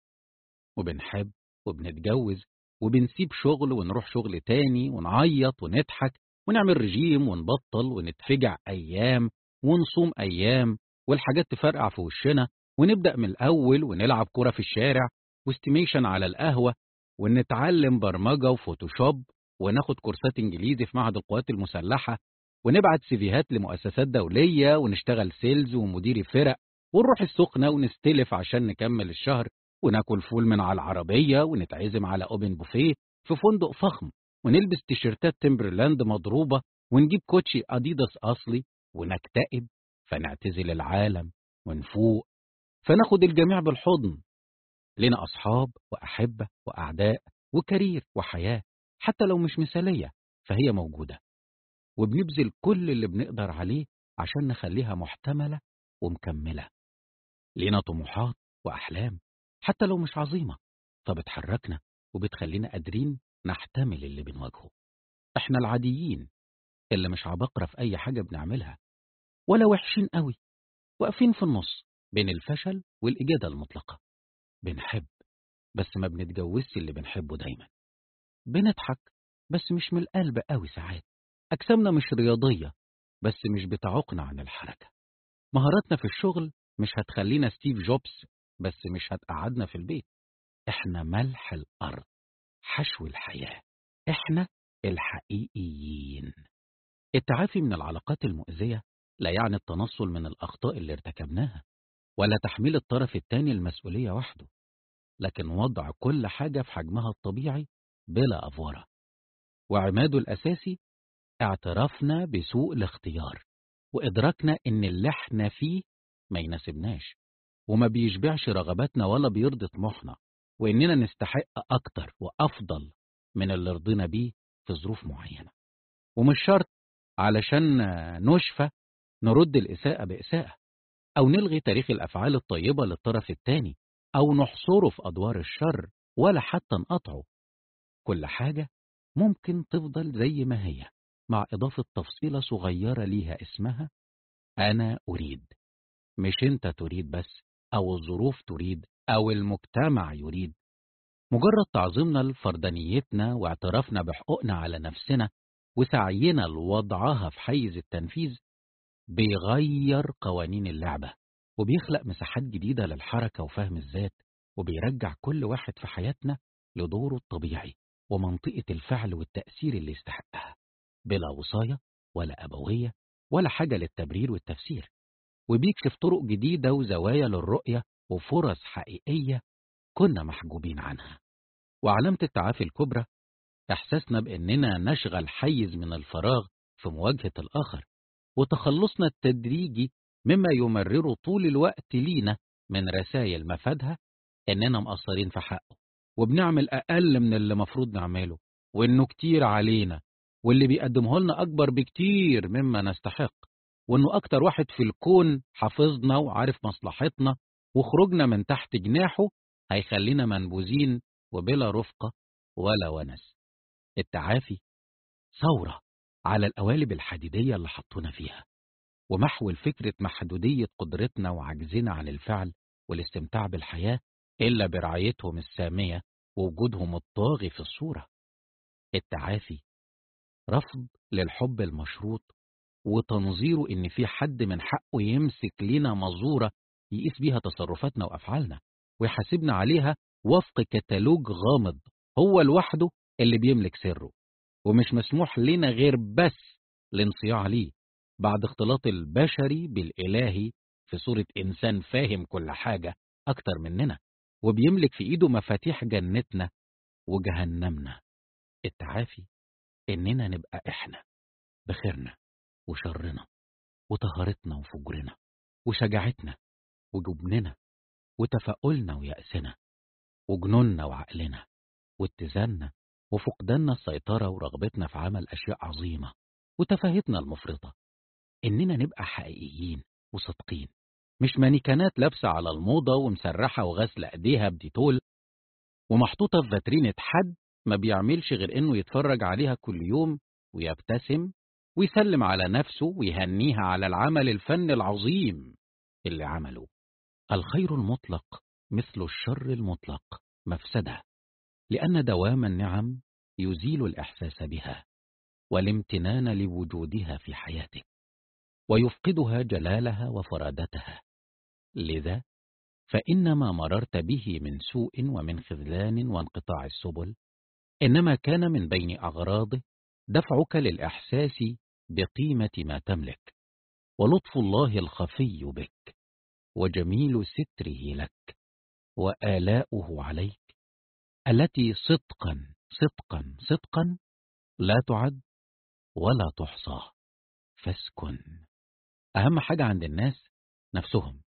وبنحب وبنتجوز وبنسيب شغل ونروح شغل تاني ونعيط ونضحك ونعمل رجيم ونبطل ونتفجع أيام ونصوم أيام والحاجات تفرقع في وشنا ونبدأ من الأول ونلعب كرة في الشارع و Estimation على القهوة ونتعلم برمجة وفوتوشوب وناخد كورسات إنجليزي في معهد القوات المسلحة ونبعت سيفيهات لمؤسسات دولية ونشتغل sales ومديري فرق ونروح السخنة ونستلف عشان نكمل الشهر وناكل فول من على العربية ونتعزم على open buffet في فندق فخم ونلبس تيشيرتات تمبرلاند مضروبة ونجيب كوتشي أديداس أصلي ونكتئب فنعتزل العالم ونفوق فناخد الجميع بالحضن لنا أصحاب وأحبة وأعداء وكارير وحياة حتى لو مش مثالية فهي موجودة وبنبذل كل اللي بنقدر عليه عشان نخليها محتملة ومكملة. لينا طموحات وأحلام حتى لو مش عظيمة فبتحركنا وبتخلينا قادرين نحتمل اللي بنواجهه. إحنا العاديين اللي مش عبقرة في أي حاجة بنعملها ولا وحشين قوي واقفين في النص بين الفشل والإجادة المطلقة. بنحب بس ما بنتجوزش اللي بنحبه دايما. بنضحك بس مش من القلب قوي ساعات. أجسامنا مش رياضية بس مش بتعوقنا عن الحركة. مهاراتنا في الشغل مش هتخلينا ستيف جوبز بس مش هتقعدنا في البيت. إحنا ملح الأرض حشو الحياة. إحنا الحقيقيين. التعافي من العلاقات المؤذية لا يعني التنصل من الأخطاء اللي ارتكبناها ولا تحميل الطرف الثاني المسؤولية وحده. لكن وضع كل حاجة في حجمها الطبيعي بلا أفورة. وعماده الأساسي اعترافنا بسوء الاختيار وإدراكنا إن اللي إحنا فيه ما يناسبناش وما بيشبعش رغباتنا ولا بيرضي طموحنا وإننا نستحق أكتر وأفضل من اللي رضينا بيه في ظروف معينة. ومش شرط علشان نشفى نرد الإساءة بإساءة أو نلغي تاريخ الأفعال الطيبة للطرف الثاني أو نحصره في أدوار الشر ولا حتى نقطعه. كل حاجة ممكن تفضل زي ما هي. مع إضافة تفصيلة صغيرة ليها اسمها أنا أريد. مش أنت تريد بس أو الظروف تريد أو المجتمع يريد. مجرد تعظيمنا لفردانيتنا واعترافنا بحقوقنا على نفسنا وسعينا لوضعها في حيز التنفيذ بيغير قوانين اللعبة وبيخلق مساحات جديدة للحركة وفهم الذات وبيرجع كل واحد في حياتنا لدوره الطبيعي ومنطقة الفعل والتأثير اللي يستحقها. بلا وصاية ولا أبوية ولا حاجة للتبرير والتفسير وبيكشف طرق جديدة وزوايا للرؤية وفرص حقيقية كنا محجوبين عنها. وعلامة التعافي الكبرى إحساسنا بأننا نشغل حيز من الفراغ في مواجهة الآخر وتخلصنا التدريجي مما يمرره طول الوقت لينا من رسائل مفادها إننا مقصرين في حقه وبنعمل أقل من اللي مفروض نعمله وإنه كتير علينا واللي بيقدمه لنا أكبر بكتير مما نستحق. وإنه أكتر واحد في الكون حافظنا وعارف مصلحتنا وخروجنا من تحت جناحه هيخلينا منبوذين وبلا رفقة ولا ونس. التعافي ثورة على القوالب الحديدية اللي حطونا فيها ومحو الفكرة محدودية قدرتنا وعجزنا عن الفعل والاستمتاع بالحياة إلا برعايتهم السامية ووجودهم الطاغي في الصورة. التعافي رفض للحب المشروط وتنظيره إن في حد من حقه يمسك لنا مزورة يقيس بيها تصرفاتنا وأفعالنا ويحاسبنا عليها وفق كتالوج غامض هو لوحده اللي بيملك سره ومش مسموح لنا غير بس الانصياع ليه بعد اختلاط البشري بالإلهي في صورة إنسان فاهم كل حاجة أكتر مننا وبيملك في إيده مفاتيح جنتنا وجهنمنا. التعافي. إننا نبقى إحنا بخيرنا وشرنا وطهارتنا وفجرنا وشجاعتنا وجبننا وتفاؤلنا ويأسنا وجنوننا وعقلنا واتزاننا وفقداننا السيطرة ورغبتنا في عمل أشياء عظيمة وتفاهتنا المفرطة. إننا نبقى حقيقيين وصادقين مش مانيكانات لابسة على الموضة ومسرحة وغسل أيديها بديتول ومحطوطة في فاترينة حد ما بيعملش غير إنه يتفرج عليها كل يوم ويبتسم ويسلم على نفسه ويهنيها على العمل الفن العظيم اللي عمله. الخير المطلق مثل الشر المطلق مفسدة لأن دوام النعم يزيل الإحساس بها والامتنان لوجودها في حياتك ويفقدها جلالها وفرادتها. لذا فإن ما مررت به من سوء ومن خذلان وانقطاع السبل إنما كان من بين أغراضه دفعك للإحساس بقيمة ما تملك ولطف الله الخفي بك وجميل ستره لك وآلاؤه عليك التي صدقا صدقا صدقا لا تعد ولا تحصى. فاسكن. أهم حاجة عند الناس نفسهم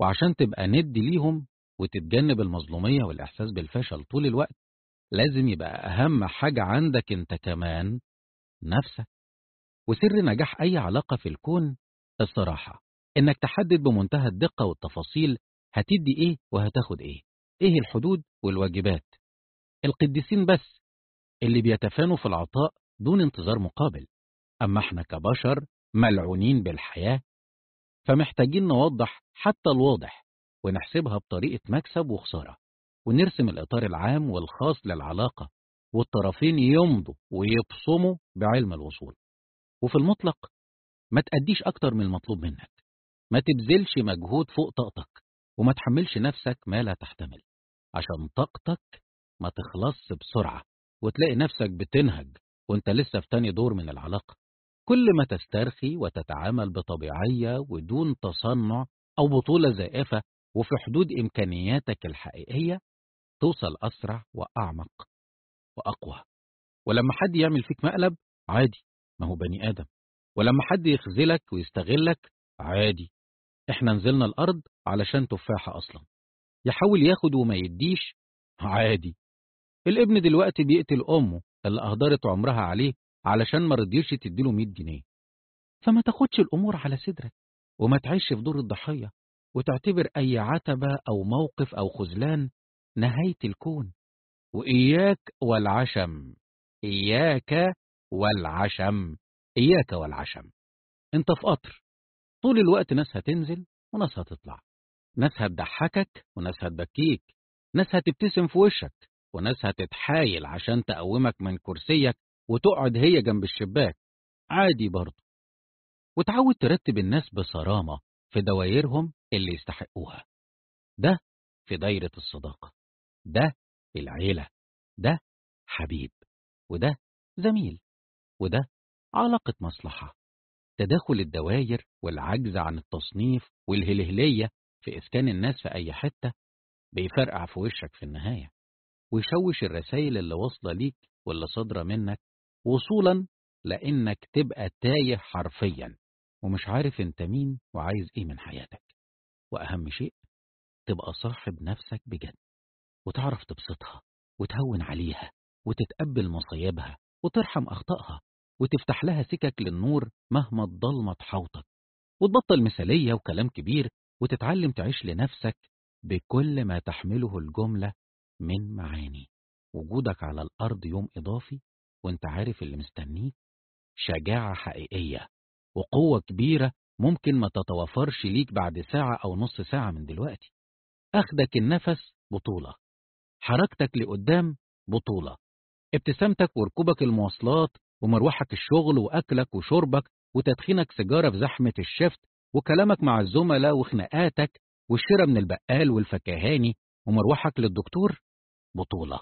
وعشان تبقى ند ليهم وتتجنب المظلومية والإحساس بالفشل طول الوقت لازم يبقى أهم حاجة عندك أنت كمان نفسك. وسر نجاح أي علاقة في الكون الصراحة. إنك تحدد بمنتهى الدقة والتفاصيل هتدي إيه وهتاخد إيه. إيه الحدود والواجبات؟ القديسين بس اللي بيتفانوا في العطاء دون انتظار مقابل. أما إحنا كبشر ملعونين بالحياة فمحتاجين نوضح حتى الواضح ونحسبها بطريقة مكسب وخسارة. ونرسم الإطار العام والخاص للعلاقة والطرفين يمضوا ويبصموا بعلم الوصول. وفي المطلق ما تأديش أكتر من المطلوب منك. ما تبذلش مجهود فوق طاقتك وما تحملش نفسك ما لا تحتمل. عشان طاقتك ما تخلصش بسرعة وتلاقي نفسك بتنهج وانت لسه في تاني دور من العلاقة. كل ما تسترخي وتتعامل بطبيعية ودون تصنع أو بطولة زائفة وفي حدود إمكانياتك الحقيقية توصل أسرع وأعمق وأقوى. ولما حد يعمل فيك مقلب عادي ما هو بني آدم. ولما حد يخذلك ويستغلك عادي. إحنا نزلنا الأرض علشان تفاحة أصلا. يحاول ياخد وما يديش عادي. الابن دلوقتي بيقتل أمه اللي أهدرت عمرها عليه علشان ما رضيش تديله 100 جنيه. فما تاخدش الأمور على صدرك وما تعيش في دور الضحية وتعتبر أي عتبة أو موقف أو خذلان نهاية الكون. وإياك والعشم. إياك والعشم. إياك والعشم. أنت في قطر. طول الوقت ناس هتنزل وناس هتطلع ناس هتضحكك وناس هتبكيك ناس هتبتسم في وشك وناس هتتحايل عشان تقومك من كرسيك وتقعد هي جنب الشباك. عادي برضه. وتعود ترتب الناس بصرامة في دوايرهم اللي يستحقوها. ده في دايرة الصداقة. ده العيلة ده حبيب وده زميل وده علاقة مصلحة. تداخل الدواير والعجز عن التصنيف والهلهلية في إسكان الناس في أي حتة بيفرقع في وشك في النهاية ويشوش الرسائل اللي واصلة ليك واللي صادرة منك وصولا لأنك تبقى تايه حرفيا ومش عارف أنت مين وعايز إيه من حياتك. وأهم شيء تبقى صاحب نفسك بجد. وتعرف تبسطها وتهون عليها وتتقبل مصايبها وترحم أخطائها وتفتح لها سكك للنور مهما الضلمة تحوطك وتبطل مثالية وكلام كبير وتتعلم تعيش لنفسك بكل ما تحمله الجملة من معاني. وجودك على الأرض يوم إضافي وأنت عارف اللي مستنيك. شجاعة حقيقية وقوة كبيرة ممكن ما تتوفرش ليك بعد ساعة أو نص ساعة من دلوقتي. أخدك النفس بطولة. حركتك لقدام بطولة. ابتسامتك وركوبك المواصلات ومروحك الشغل وأكلك وشربك وتدخينك سيجارة في زحمة الشفت وكلامك مع الزملاء وخناقاتك والشراء من البقال والفكاهاني ومروحك للدكتور بطولة.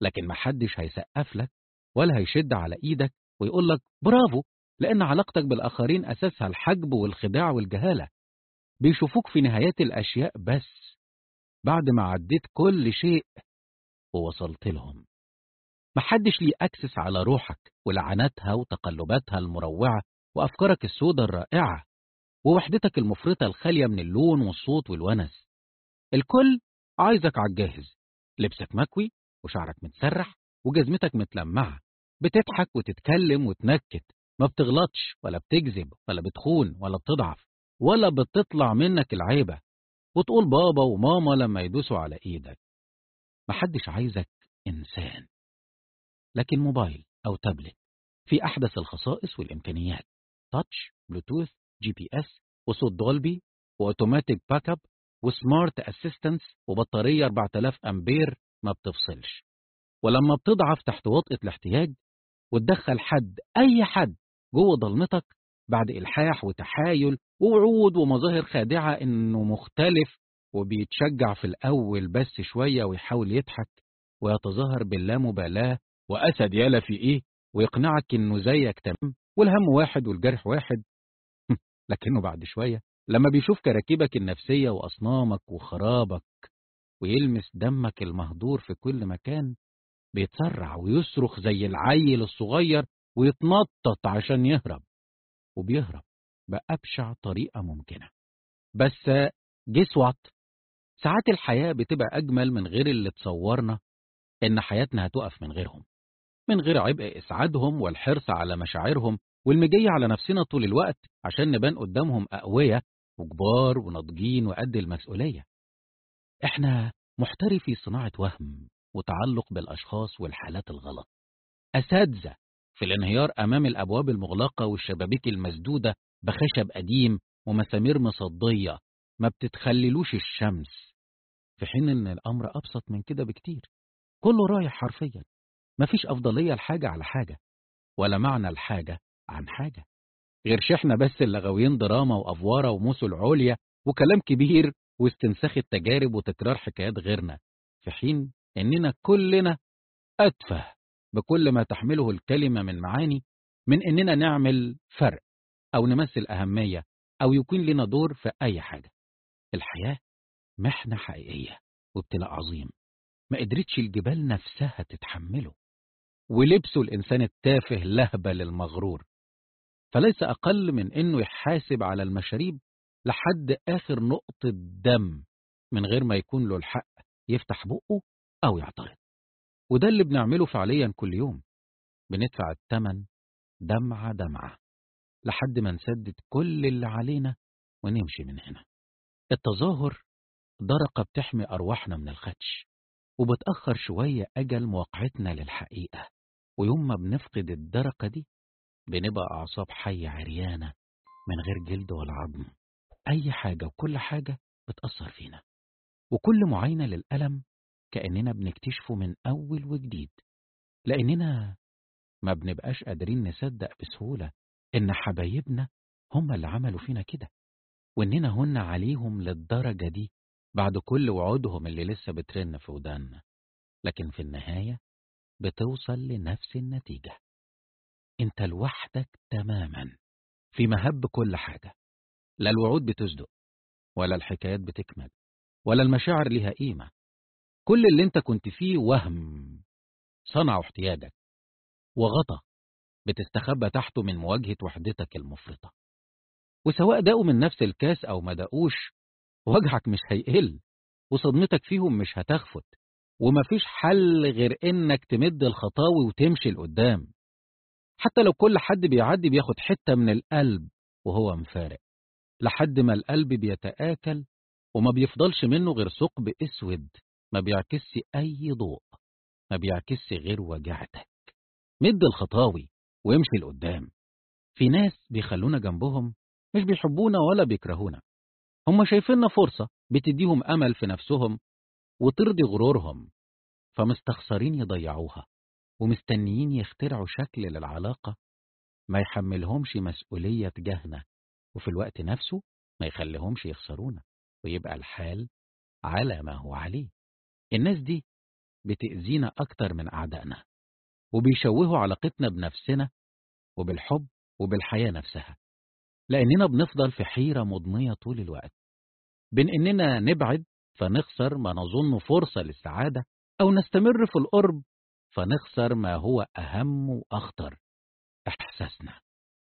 لكن محدش هيسقف لك ولا هيشد على إيدك ويقول لك برافو لأن علاقتك بالآخرين أساسها الحجب والخداع والجهالة. بيشوفوك في نهايات الأشياء بس. بعد ما عديت كل شيء ووصلت لهم. محدش ليه أكسس على روحك ولعناتها وتقلباتها المروعة وأفكارك السودة الرائعة ووحدتك المفرطة الخالية من اللون والصوت والونس. الكل عايزك على الجاهز. لبسك مكوي وشعرك متسرح وجزمتك متلمعة. بتضحك وتتكلم وتنكت. ما بتغلطش ولا بتكذب ولا بتخون ولا بتضعف ولا بتطلع منك العيبة. وتقول بابا وماما لما يدوسوا على إيدك. محدش عايزك إنسان لكن موبايل أو تابلت في أحدث الخصائص والإمكانيات touch Bluetooth GPS وصوت Dolby و automatic backup و smart assistance وبطارية 4000 أمبير ما بتفصلش. ولما بتضعف تحت وطئة الاحتياج وتدخل حد أي حد جوه ضلمتك بعد إلحاح وتحايل ووعود ومظاهر خادعة إنه مختلف وبيتشجع في الأول بس شوية ويحاول يضحك ويتظاهر باللامبالاة وأسد يالا في إيه ويقنعك إنه زيك تمام والهم واحد والجرح واحد. لكنه بعد شوية لما بيشوف كراكيبك النفسية وأصنامك وخرابك ويلمس دمك المهدور في كل مكان بيتسرع ويصرخ زي العيل الصغير ويتنطط عشان يهرب. وبيهرب بأبشع طريقة ممكنة. بس جيس وات ساعات الحياة بتبقى أجمل من غير اللي تصورنا إن حياتنا هتقف من غيرهم من غير عبء إسعادهم والحرص على مشاعرهم والمجية على نفسنا طول الوقت عشان نبان قدامهم أقوياء وكبار وناضجين وقد المسؤولية. إحنا محترفي صناعة وهم وتعلق بالأشخاص والحالات الغلط. أساتذة في الانهيار أمام الأبواب المغلقة والشبابيك المسدودة بخشب قديم ومسامير مصدية ما بتتخللوش الشمس في حين إن الأمر أبسط من كده بكتير. كله رايح حرفيا. مفيش أفضلية لحاجة على حاجة ولا معنى الحاجة عن حاجة. غير شحنة بس اللي غاويين دراما وأفوارة ومثل عليا وكلام كبير واستنساخ التجارب وتكرار حكايات غيرنا في حين إننا كلنا أتفه بكل ما تحمله الكلمة من معاني من إننا نعمل فرق أو نمثل أهمية أو يكون لنا دور في أي حاجة. الحياة محنة حقيقية وابتلاء عظيم. ما قدرتش الجبال نفسها تتحمله. ولبسه الإنسان التافه لهبل المغرور فليس أقل من إنه يحاسب على المشاريب لحد آخر نقطة دم من غير ما يكون له الحق يفتح بقه أو يعترض. وده اللي بنعمله فعليا كل يوم. بندفع الثمن دمعة دمعة لحد ما نسدد كل اللي علينا ونمشي من هنا. التظاهر درقة بتحمي أرواحنا من الخدش وبتأخر شوية أجل مواقعتنا للحقيقة. ويوم ما بنفقد الدرقة دي بنبقى أعصاب حية عريانة من غير جلد ولا عظم. أي حاجة وكل حاجة بتأثر فينا. وكل معاينة للألم كأننا بنكتشفه من أول وجديد. لأننا ما بنبقاش قادرين نصدق بسهولة إن حبايبنا هم اللي عملوا فينا كده. وإننا هن عليهم للدرجة دي بعد كل وعودهم اللي لسه بترن في وداننا لكن في النهاية بتوصل لنفس النتيجة. أنت لوحدك تماما في مهب كل حاجة لا الوعود بتصدق ولا الحكايات بتكمل ولا المشاعر ليها قيمة. كل اللي أنت كنت فيه وهم صنعوا احتياجك وغطى بتستخبى تحته من مواجهة وحدتك المفرطة. وسواء دقوا من نفس الكاس أو ما دقوش وجعك مش هيقل وصدمتك فيهم مش هتخفت ومفيش حل غير إنك تمد الخطاوي وتمشي لقدام. حتى لو كل حد بيعدي بياخد حتة من القلب وهو مفارق لحد ما القلب بيتآكل وما بيفضلش منه غير ثقب أسود ما بيعكسش أي ضوء ما بيعكسش غير وجعتك. مد الخطاوي وامشي لقدام. في ناس بيخلونا جنبهم مش بيحبونا ولا بيكرهونا. هم شايفيننا فرصة بتديهم أمل في نفسهم وترضي غرورهم فمستخسرين يضيعوها ومستنيين يخترعوا شكل للعلاقة. ما يحملهمش مسؤولية تجاهنا وفي الوقت نفسه ما يخليهمش يخسرونا ويبقى الحال على ما هو عليه. الناس دي بتأذينا أكتر من أعدائنا وبيشوهوا علاقتنا بنفسنا وبالحب وبالحياة نفسها. لأننا بنفضل في حيرة مضنية طول الوقت. بين إننا نبعد فنخسر ما نظن فرصة للسعادة أو نستمر في القرب فنخسر ما هو أهم وأخطر إحساسنا.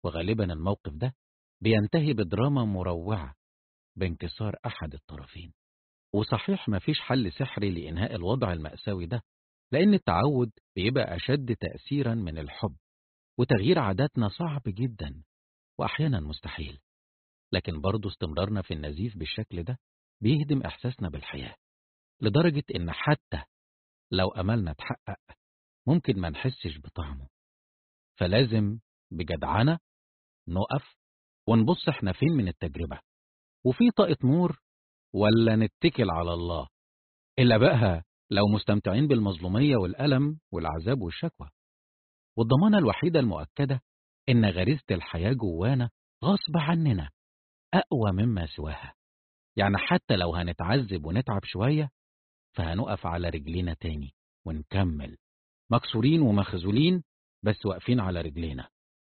وغالبا الموقف ده بينتهي بدراما مروعة بانكسار أحد الطرفين. وصحيح مفيش حل سحري لإنهاء الوضع المأساوي ده لأن التعود بيبقى أشد تأثيرا من الحب وتغيير عاداتنا صعب جدا. وأحيانا مستحيل. لكن برضه استمرارنا في النزيف بالشكل ده بيهدم إحساسنا بالحياة لدرجة إن حتى لو أملنا اتحقق ممكن ما نحسش بطعمه. فلازم بجدعنة نقف ونبص إحنا فين من التجربة وفي طاقة نور ولا نتكل على الله؟ إلا بقى لو مستمتعين بالمظلومية والألم والعذاب والشكوى. والضمانة الوحيدة المؤكدة إن غريزة الحياة جوانا غصب عننا أقوى مما سواها. يعني حتى لو هنتعذب ونتعب شوية فهنقف على رجلينا تاني ونكمل. مكسورين ومخزولين بس واقفين على رجلينا.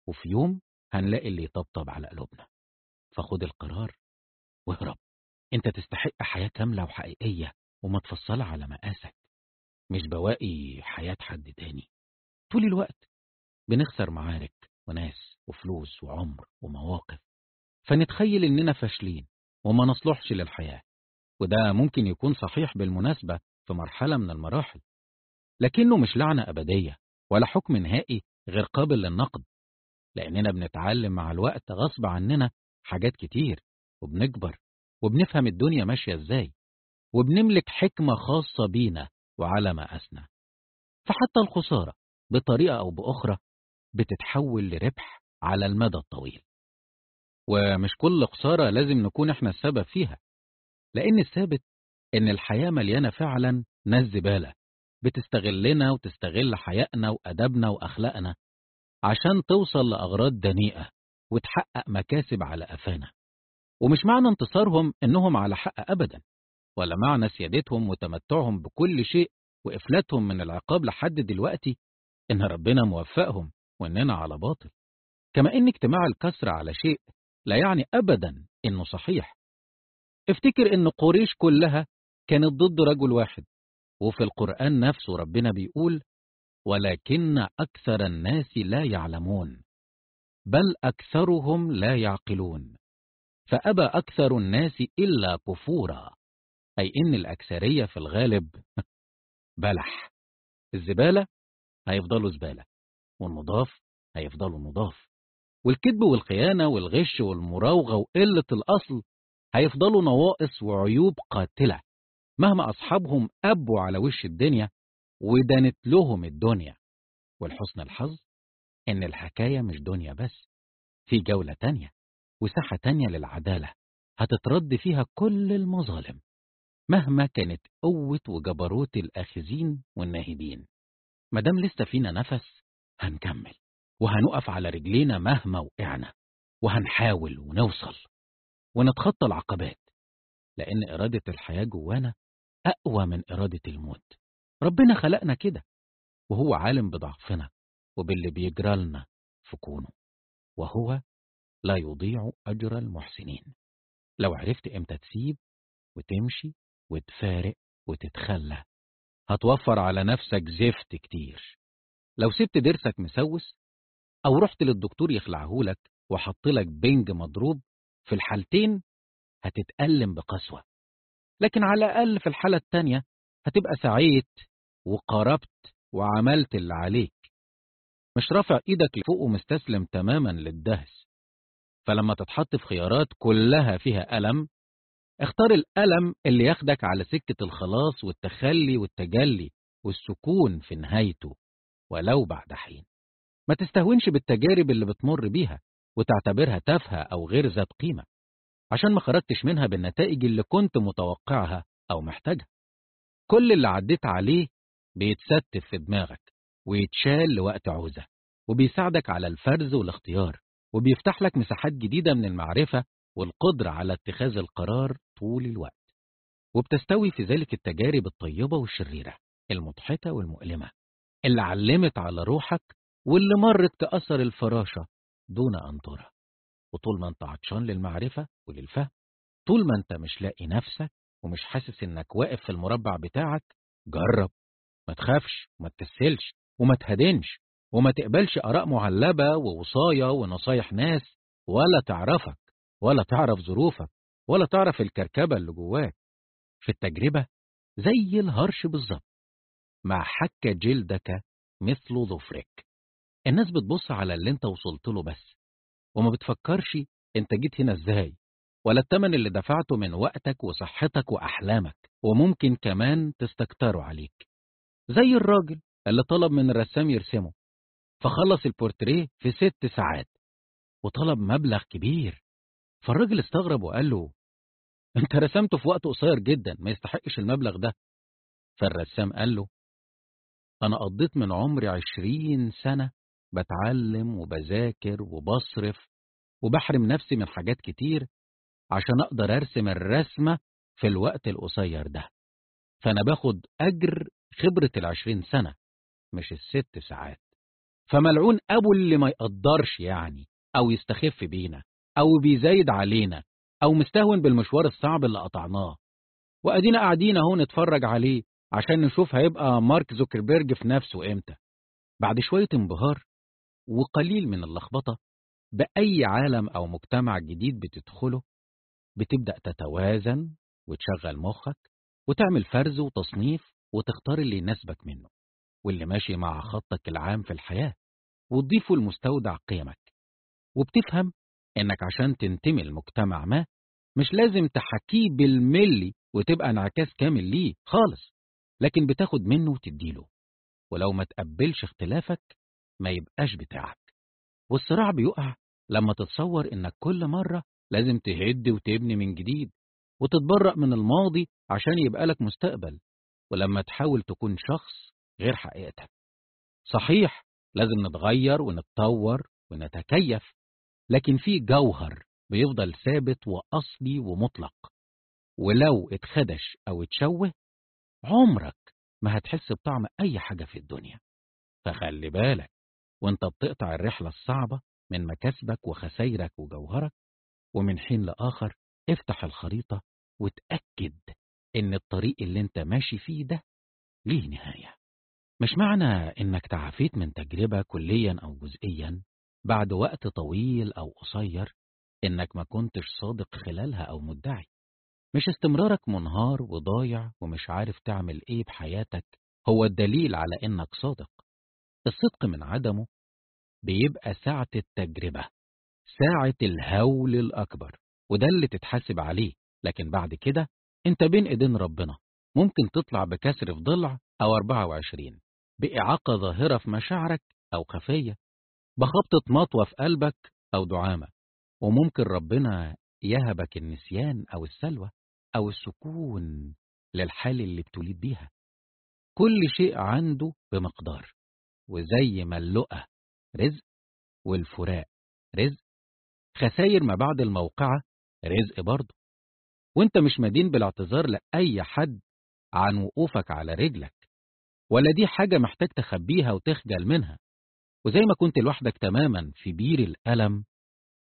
وفي يوم هنلاقي اللي يطبطب على قلوبنا. فخد القرار واهرب. أنت تستحق حياة كاملة وحقيقية ومتفصلة على مقاسك مش بواقي حياة حد تاني. طول الوقت بنخسر معارك. وناس وفلوس وعمر ومواقف. فنتخيل إننا فاشلين وما نصلحش للحياة وده ممكن يكون صحيح بالمناسبة في مرحلة من المراحل. لكنه مش لعنة أبدية ولا حكم نهائي غير قابل للنقد لأننا بنتعلم مع الوقت غصب عننا حاجات كتير وبنكبر وبنفهم الدنيا ماشية إزاي وبنملك حكمة خاصة بينا وعلى مقاسنا فحتى الخسارة بطريقة أو بأخرى بتتحول لربح على المدى الطويل. ومش كل خسارة لازم نكون إحنا السبب فيها لأن الثابت إن الحياة مليانة فعلا ناس زبالة بتستغلنا وتستغل حيائنا وأدبنا وأخلاقنا عشان توصل لأغراض دنيئة وتحقق مكاسب على قفانا. ومش معنى انتصارهم إنهم على حق أبدا ولا معنى سيادتهم وتمتعهم بكل شيء وإفلاتهم من العقاب لحد دلوقتي إن ربنا موفقهم وإننا على باطل. كما إن اجتماع الكسر على شيء لا يعني أبدا إنه صحيح. افتكر إن قريش كلها كانت ضد رجل واحد وفي القرآن نفسه ربنا بيقول ولكن أكثر الناس لا يعلمون بل أكثرهم لا يعقلون فأبى أكثر الناس إلا كفورا. أي إن الأكثرية في الغالب بلح. الزبالة هيفضلوا زبالة. والنضاف هيفضلوا نضاف. والكذب والخيانة والغش والمراوغة وقلة الأصل هيفضلوا نواقص وعيوب قاتلة. مهما أصحابهم أبوا على وش الدنيا ودانت لهم الدنيا. والحسن الحظ إن الحكاية مش دنيا بس في جولة تانية وساحة تانية للعدالة هتترد فيها كل المظالم مهما كانت قوة وجبروت الآخذين والناهبين مدام لسه فينا نفس هنكمل وهنقف على رجلينا مهما وقعنا وهنحاول ونوصل ونتخطى العقبات لأن إرادة الحياة جوانا أقوى من إرادة الموت. ربنا خلقنا كده وهو عالم بضعفنا وباللي بيجرى لنا في كونه وهو لا يضيع أجر المحسنين. لو عرفت إمتى تسيب وتمشي وتفارق وتتخلى هتوفر على نفسك زفت كتير. لو سبت ضرسك مسوس أو رحت للدكتور يخلعهولك وحطلك بنج مضروب في الحالتين هتتألم بقسوة. لكن على الأقل في الحالة التانية هتبقى سعيت وقربت وعملت اللي عليك. مش رافع إيدك لفوق ومستسلم تماما للدهس. فلما تتحط في خيارات كلها فيها ألم اختار الألم اللي ياخدك على سكة الخلاص والتخلي والتجلي والسكون في نهايته. ولو بعد حين. ما تستهونش بالتجارب اللي بتمر بيها وتعتبرها تافهة أو غير ذات قيمة عشان ما خرجتش منها بالنتائج اللي كنت متوقعها أو محتاجها. كل اللي عديت عليه بيتستف في دماغك ويتشال لوقت عوزة وبيساعدك على الفرز والاختيار وبيفتح لك مساحات جديدة من المعرفة والقدرة على اتخاذ القرار طول الوقت. وبتستوي في ذلك التجارب الطيبة والشريرة المضحكة والمؤلمة. اللي علمت على روحك واللي مرت كأثر الفراشة دون أن ترى. وطول ما أنت عطشان للمعرفة وللفهم طول ما أنت مش لاقي نفسك ومش حاسس إنك واقف في المربع بتاعك جرب. ما تخافش وما تكسلش وما تهدنش وما تقبلش آراء معلبة ووصايا ونصايح ناس ولا تعرفك ولا تعرف ظروفك ولا تعرف الكركبة اللي جواك. في التجربة زي الهرش بالظبط. مع حك جلدك مثل ظفرك. الناس بتبص على اللي انت وصلت له بس وما بتفكرش انت جيت هنا إزاي ولا التمن اللي دفعته من وقتك وصحتك وأحلامك وممكن كمان تستكتروا عليك. زي الراجل اللي طلب من الرسام يرسمه فخلص البورتريه في ست ساعات وطلب مبلغ كبير. فالراجل استغرب وقال له انت رسمته في وقت قصير جدا ما يستحقش المبلغ ده. فالرسام قال له أنا قضيت من عمري عشرين سنة بتعلم وبذاكر وبصرف وبحرم نفسي من حاجات كتير عشان أقدر أرسم الرسمة في الوقت القصير ده. فأنا باخد أجر خبرة العشرين سنة مش الست ساعات. فملعون أبو اللي ما يقدرش يعني أو يستخف بينا أو بيزايد علينا أو مستهون بالمشوار الصعب اللي قطعناه. وأدينا قاعدين أهو نتفرج عليه عشان نشوف هيبقى مارك زوكربيرج في نفسه إمتى. بعد شوية انبهار وقليل من اللخبطة بأي عالم أو مجتمع جديد بتدخله بتبدأ تتوازن وتشغل مخك وتعمل فرز وتصنيف وتختار اللي يناسبك منه واللي ماشي مع خطك العام في الحياة وتضيفه لمستودع قيمك. وبتفهم إنك عشان تنتمي لمجتمع ما مش لازم تحكيه بالملي وتبقى انعكاس كامل ليه خالص. لكن بتاخد منه وتديله. ولو ما تقبلش اختلافك ما يبقاش بتاعك. والصراع بيقع لما تتصور إنك كل مرة لازم تهد وتبني من جديد وتتبرأ من الماضي عشان يبقى لك مستقبل ولما تحاول تكون شخص غير حقيقتك. صحيح لازم نتغير ونتطور ونتكيف لكن في جوهر بيفضل ثابت وأصلي ومطلق. ولو اتخدش أو اتشوه عمرك ما هتحس بطعم أي حاجة في الدنيا. فخلي بالك وأنت بتقطع الرحلة الصعبة من مكاسبك وخسايرك وجوهرك ومن حين لآخر افتح الخريطة وتأكد إن الطريق اللي أنت ماشي فيه ده ليه نهاية. مش معنى إنك تعافيت من تجربة كليا أو جزئيا بعد وقت طويل أو قصير إنك ما كنتش صادق خلالها أو مدعي. مش استمرارك منهار وضايع ومش عارف تعمل إيه بحياتك هو الدليل على إنك صادق. الصدق من عدمه بيبقى ساعة التجربة ساعة الهول الأكبر وده اللي تتحاسب عليه. لكن بعد كده أنت بين إيدين ربنا ممكن تطلع بكسر في ضلع أو 24 بإعاقة ظاهرة في مشاعرك أو خفية بخبطة مطوة في قلبك أو دعامة. وممكن ربنا يهبك النسيان أو السلوى. أو السكون للحال اللي ابتليت بيها. كل شيء عنده بمقدار وزي ما اللقى رزق والفراق رزق خساير ما بعد الموقعة رزق برضه. وانت مش مدين بالاعتذار لأي حد عن وقوفك على رجلك ولا دي حاجة محتاج تخبيها وتخجل منها. وزي ما كنت لوحدك تماما في بير الألم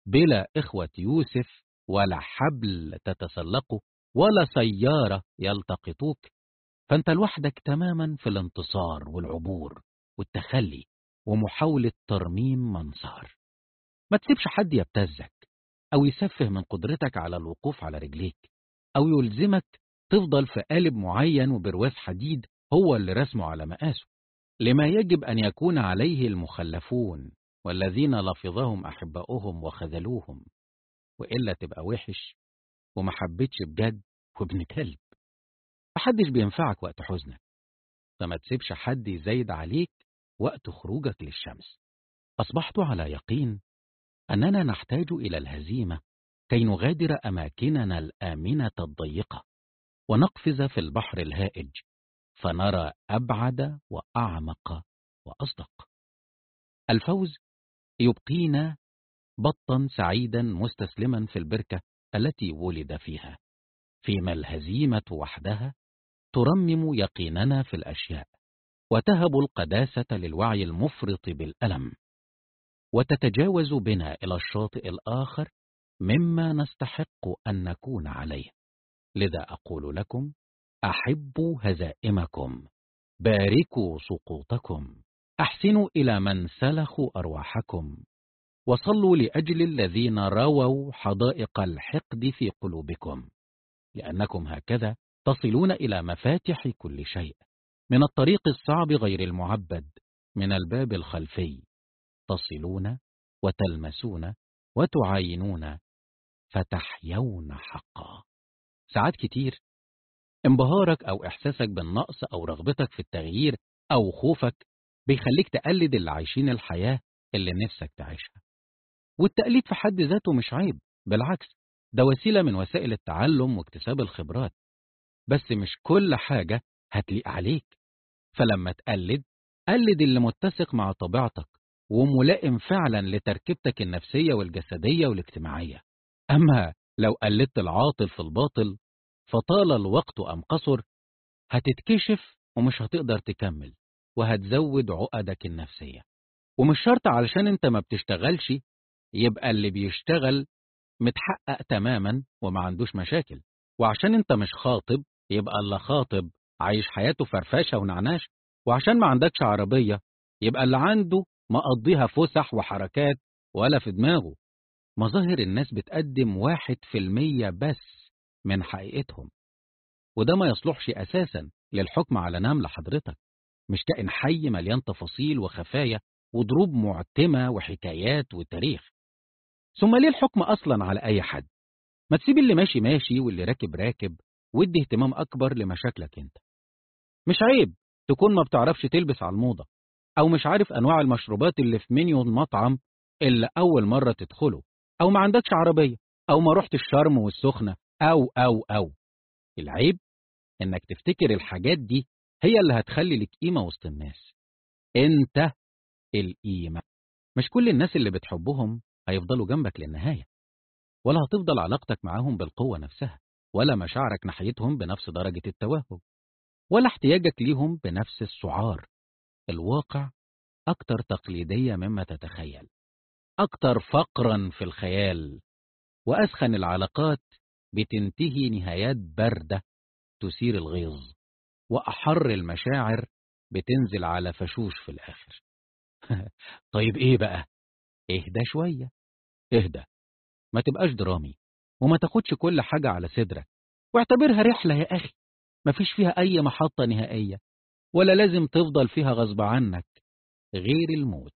بلا إخوة يوسف ولا حبل تتسلقه ولا سيارة يلتقطوك. فأنت لوحدك تماما في الانتصار والعبور والتخلي ومحاولة ترميم منصار ما تسيبش حد يبتزك أو يسفه من قدرتك على الوقوف على رجليك أو يلزمك تفضل في قالب معين وبرواز حديد هو اللي رسمه على مقاسه. لما يجب أن يكون عليه المخلفون والذين لفظهم أحباؤهم وخذلوهم وإلا تبقى وحش وما حبيتش بجد وابن كلب. محدش بينفعك وقت حزنك. فما تسيبش حد يزايد عليك وقت خروجك للشمس. أصبحت على يقين أننا نحتاج إلى الهزيمة كي نغادر أماكننا الآمنة الضيقة ونقفز في البحر الهائج فنرى أبعد وأعمق وأصدق. الفوز يبقينا بطا سعيدا مستسلما في البركة التي ولد فيها فيما الهزيمة وحدها ترمم يقيننا في الأشياء وتهب القداسة للوعي المفرط بالألم وتتجاوز بنا إلى الشاطئ الآخر مما نستحق أن نكون عليه. لذا أقول لكم أحبوا هزائمكم باركوا سقوطكم أحسنوا إلى من سلخوا أرواحكم. وصلوا لأجل الذين رووا حدائق الحقد في قلوبكم لأنكم هكذا تصلون إلى مفاتح كل شيء. من الطريق الصعب غير المعبد من الباب الخلفي. تصلون وتلمسون وتعاينون فتحيون حقا. ساعات كتير. انبهارك أو إحساسك بالنقص أو رغبتك في التغيير أو خوفك بيخليك تقلد اللي عايشين الحياة اللي نفسك تعيشها. والتقليد في حد ذاته مش عيب بالعكس ده وسيلة من وسائل التعلم واكتساب الخبرات. بس مش كل حاجة هتليق عليك. فلما تقلد قلد اللي متسق مع طبيعتك وملائم فعلا لتركيبتك النفسية والجسدية والاجتماعية. أما لو قلدت العاطل في الباطل فطال الوقت أم قصر هتتكشف ومش هتقدر تكمل وهتزود عقدك النفسية. ومش شرط علشان أنت ما بتشتغلش يبقى اللي بيشتغل متحقق تماما وما عندوش مشاكل. وعشان انت مش خاطب يبقى اللي خاطب عايش حياته فرفاشة ونعناش. وعشان ما عندكش عربية يبقى اللي عنده مقضيها فسح وحركات ولا في دماغه. مظاهر الناس بتقدم واحد في المية بس من حقيقتهم. وده ما يصلحش أساسا للحكم على نمل حضرتك مش كائن حي مليان تفاصيل وخفايا وضروب معتمة وحكايات وتاريخ. ثم ليه الحكم أصلا على أي حد؟ ما تسيب اللي ماشي ماشي واللي راكب راكب وادي اهتمام أكبر لمشاكلك أنت. مش عيب تكون ما بتعرفش تلبس على الموضة أو مش عارف أنواع المشروبات اللي في منيو المطعم إلا أول مرة تدخله أو ما عندكش عربية أو ما رحت الشرم والسخنة أو أو أو. العيب إنك تفتكر الحاجات دي هي اللي هتخلي لك قيمة وسط الناس. أنت القيمة. مش كل الناس اللي بتحبهم هيفضلوا جنبك للنهاية ولا هتفضل علاقتك معاهم بالقوة نفسها ولا مشاعرك ناحيتهم بنفس درجة التوهج ولا احتياجك ليهم بنفس السعار. الواقع أكتر تقليدية مما تتخيل أكتر فقرا في الخيال وأسخن العلاقات بتنتهي نهايات باردة تثير الغيظ وأحر المشاعر بتنزل على فشوش في الآخر. طيب إيه بقى؟ إهدى شوية. اهدى. ما تبقاش درامي وما تاخدش كل حاجة على صدرك. واعتبرها رحلة يا أخي. مفيش فيها أي محطة نهائية ولا لازم تفضل فيها غصب عنك غير الموت.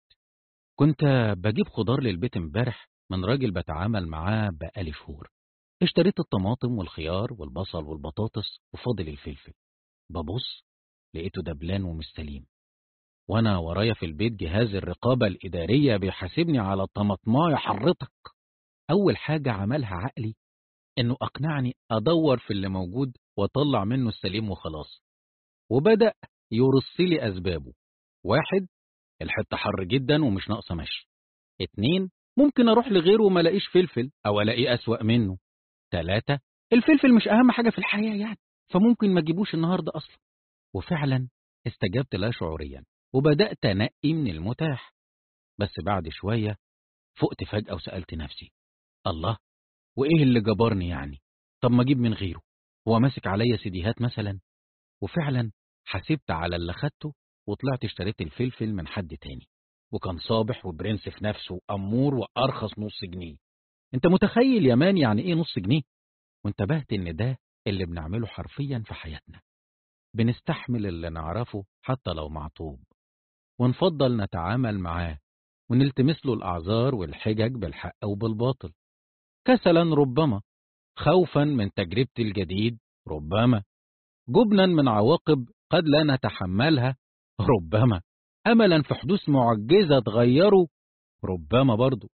كنت بجيب خضار للبيت امبارح من راجل بتعامل معاه بقالي شهور. اشتريت الطماطم والخيار والبصل والبطاطس وفاضل الفلفل. ببص لقيته دبلان ومش سليم وأنا ورايا في البيت جهاز الرقابة الإدارية بيحاسبني على الطماطماية حرتك. أول حاجة عملها عقلي إنه أقنعني أدور في اللي موجود وأطلع منه السليم وخلاص. وبدأ يرص لي أسبابه. واحد الحتة حر جدا ومش ناقصة مشي. اتنين ممكن أروح لغيره وما ألاقيش فلفل أو ألاقيه أسوأ منه. تلاتة الفلفل مش أهم حاجة في الحياة يعني فممكن ما تجيبوش النهاردة أصلا. وفعلا استجبت لا شعوريا. وبدأت أنقي من المتاح. بس بعد شوية فقت فجأة وسألت نفسي الله وإيه اللي جبرني يعني؟ طب ما أجيب من غيره هو ماسك عليا سيديهات مثلا؟ وفعلا حسبت على اللي خدته وطلعت اشتريت الفلفل من حد تاني. وكان صابح وبرنس في نفسه وأمور وأرخص نص جنيه. أنت متخيل يا مان يعني إيه نص جنيه؟ وانتبهت إن ده اللي بنعمله حرفيا في حياتنا. بنستحمل اللي نعرفه حتى لو معطوب. ونفضل نتعامل معاه ونلتمس له الأعذار والحجج بالحق وبالباطل. كسلا ربما خوفا من تجربة الجديد ربما. جبنا من عواقب قد لا نتحملها ربما. أملا في حدوث معجزة تغيره ربما برضو.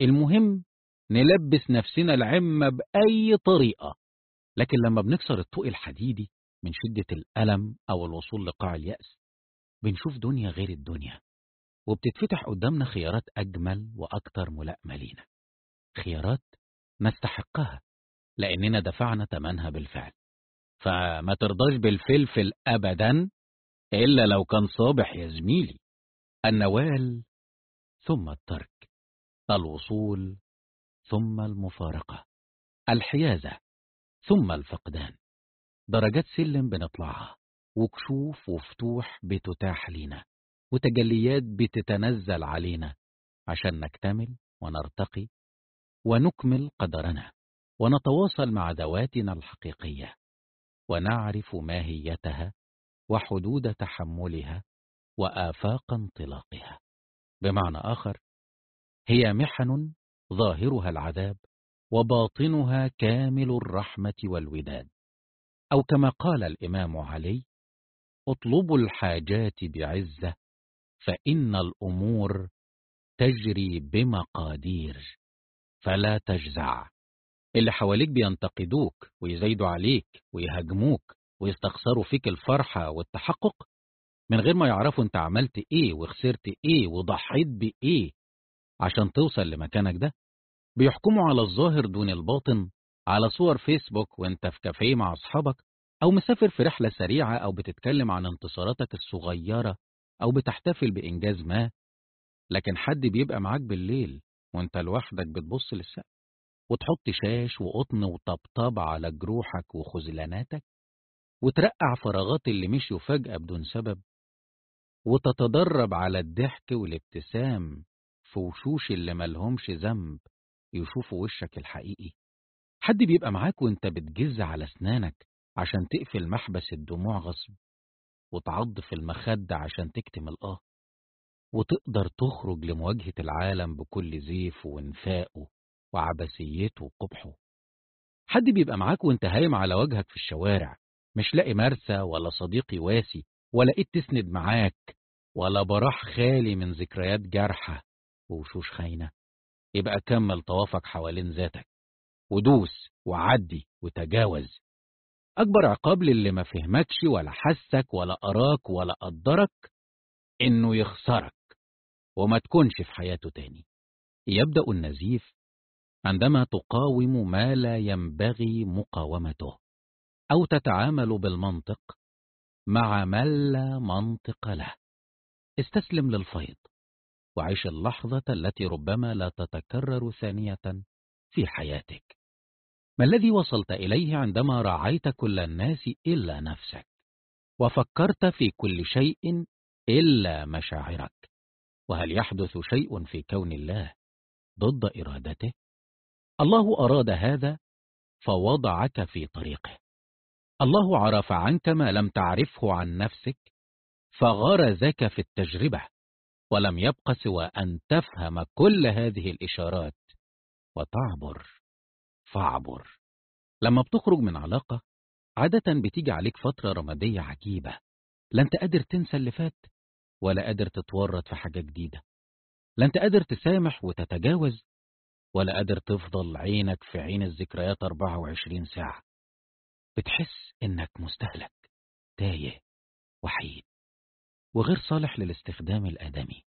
المهم نلبس نفسنا العمة بأي طريقة. لكن لما بنكسر الطوق الحديدي من شدة الألم أو الوصول لقاع اليأس بنشوف دنيا غير الدنيا وبتتفتح قدامنا خيارات أجمل وأكثر ملائمة. لينا خيارات نستحقها لأننا دفعنا ثمنها بالفعل. فما ترضاش بالفلفل أبدا إلا لو كان صابح يا زميلي. النوال ثم الترك الوصول ثم المفارقة الحيازة ثم الفقدان. درجات سلم بنطلعها. وكشوف وفتوح بتتاح لينا وتجليات بتتنزل علينا عشان نكتمل ونرتقي ونكمل قدرنا ونتواصل مع ذواتنا الحقيقية ونعرف ماهيتها وحدود تحملها وآفاق انطلاقها. بمعنى آخر هي محن ظاهرها العذاب وباطنها كامل الرحمة والوداد. أو كما قال الإمام علي اطلبوا الحاجات بعزة فإن الأمور تجري بمقادير فلا تجزع. اللي حواليك بينتقدوك ويزايدوا عليك ويهاجموك ويستخسروا فيك الفرحة والتحقق. من غير ما يعرفوا انت عملت إيه وخسرت إيه وضحيت بإيه عشان توصل لمكانك ده. بيحكموا على الظاهر دون الباطن على صور فيسبوك وانت في كافيه مع أصحابك. أو مسافر في رحلة سريعة أو بتتكلم عن انتصاراتك الصغيرة أو بتحتفل بإنجاز ما لكن حد بيبقى معاك بالليل وأنت لوحدك بتبص للسقف وتحط شاش وقطن وطبطب على جروحك وخذلاناتك وترقع فراغات اللي مشيوا فجأة بدون سبب وتتدرب على الضحك والابتسام في وشوش اللي ملهمش ذنب يشوفوا وشك الحقيقي. حد بيبقى معاك وأنت بتجز على أسنانك عشان تقفل محبس الدموع غصب وتعض في المخدة عشان تكتم الآه وتقدر تخرج لمواجهة العالم بكل زيفه وانفاقه وعبثيته وقبحه. حد بيبقى معاك وانت هايم على وجهك في الشوارع مش لاقي مرسى ولا صديق يواسي ولا ايد تسند معاك ولا براح خالي من ذكريات جارحة ووشوش خاينة. يبقى كمل طوافك حوالين ذاتك ودوس وعدي وتجاوز. أكبر عقاب للي ما فهمكش ولا حسك ولا أراك ولا قدرك إنه يخسرك وما تكونش في حياته تاني. يبدأ النزيف عندما تقاوم ما لا ينبغي مقاومته أو تتعامل بالمنطق مع من لا منطق له. استسلم للفيض وعيش اللحظة التي ربما لا تتكرر ثانية في حياتك. ما الذي وصلت إليه عندما راعيت كل الناس إلا نفسك؟ وفكرت في كل شيء إلا مشاعرك. وهل يحدث شيء في كون الله ضد إرادته؟ الله أراد هذا فوضعك في طريقه. الله عرف عنك ما لم تعرفه عن نفسك فغرزك في التجربة ولم يبق سوى أن تفهم كل هذه الإشارات وتعبر. فاعبر. لما بتخرج من علاقة عادة بتيجي عليك فترة رمادية عجيبة. لا أنت قادر تنسى اللي فات ولا قادر تتورط في حاجة جديدة. لا أنت قادر تسامح وتتجاوز ولا قادر تفضل عينك في عين الذكريات 24 ساعة. بتحس إنك مستهلك تايه وحيد. وغير صالح للاستخدام الآدمي.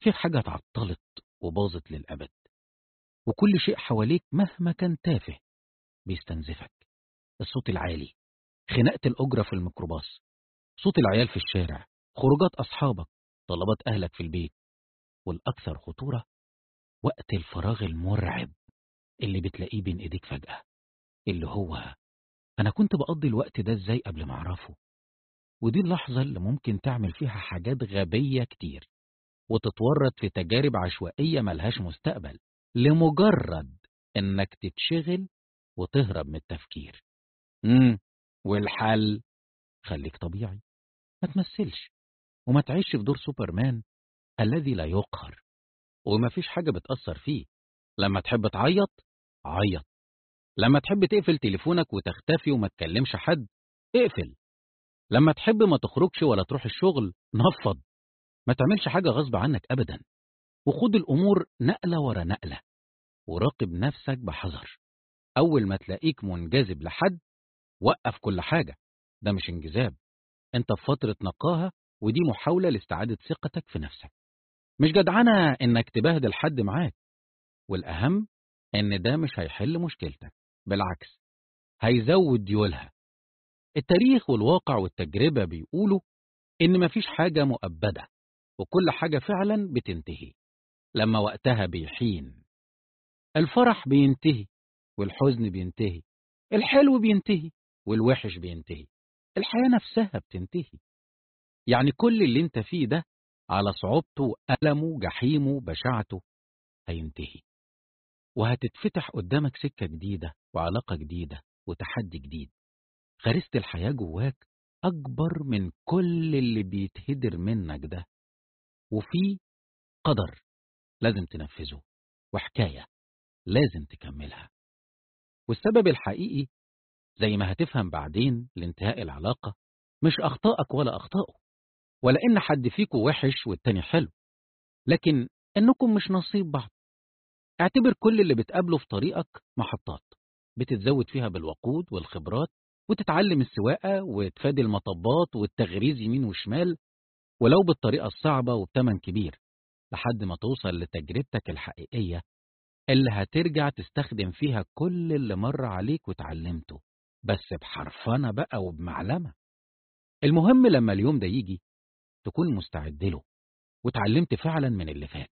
في حاجة اتعطلت وباظت للأبد. وكل شيء حواليك مهما كان تافه بيستنزفك. الصوت العالي خناقة الأجرة في الميكروباص صوت العيال في الشارع خروجات أصحابك طلبات أهلك في البيت والأكثر خطورة وقت الفراغ المرعب اللي بتلاقيه بين إيديك فجأة اللي هو أنا كنت بقضي الوقت ده إزاي قبل ما أعرفه؟ ودي اللحظة اللي ممكن تعمل فيها حاجات غبية كتير وتتورط في تجارب عشوائية ملهاش مستقبل. لمجرد إنك تتشغل وتهرب من التفكير. امم والحل؟ خليك طبيعي. ما تمثلش وما تعيش في دور سوبرمان الذي لا يقهر. وما فيش حاجة بتأثر فيه. لما تحب تعيط عيط. لما تحب تقفل تليفونك وتختفي وما تكلمش حد اقفل. لما تحب ما تخرجش ولا تروح الشغل نفض. ما تعملش حاجة غصب عنك أبدا. وخد الأمور نقلة ورا نقلة. وراقب نفسك بحذر. أول ما تلاقيك منجذب لحد وقف كل حاجة. ده مش انجذاب. أنت في فترة نقاهة ودي محاولة لاستعادة ثقتك في نفسك. مش جدعنة إنك تبهدل حد معاك. والأهم إن ده مش هيحل مشكلتك. بالعكس هيزود ديولها. التاريخ والواقع والتجربة بيقولوا إن مفيش حاجة مؤبدة وكل حاجة فعلا بتنتهي. لما وقتها بيحين. الفرح بينتهي والحزن بينتهي الحلو بينتهي والوحش بينتهي الحياة نفسها بتنتهي. يعني كل اللي انت فيه ده على صعوبته ألمه جحيمه بشاعته هينتهي. وهتتفتح قدامك سكة جديدة وعلاقة جديدة وتحدي جديد. غريزة الحياة جواك أكبر من كل اللي بيتهدر منك ده. وفي قدر لازم تنفذه وحكاية. لازم تكملها. والسبب الحقيقي زي ما هتفهم بعدين لانتهاء العلاقة مش أخطائك ولا أخطائه ولا إن حد فيكم وحش والتاني حلو لكن إنكم مش نصيب بعض. اعتبر كل اللي بتقابله في طريقك محطات بتتزود فيها بالوقود والخبرات وتتعلم السواقة وتفادي المطبات والتغريز يمين وشمال ولو بالطريقة الصعبة وبتمن كبير لحد ما توصل لتجربتك الحقيقية اللي هترجع تستخدم فيها كل اللي مر عليك وتعلمته بس بحرفنة بقى وبمعلمة. المهم لما اليوم ده يجي تكون مستعد له وتعلمت فعلا من اللي فات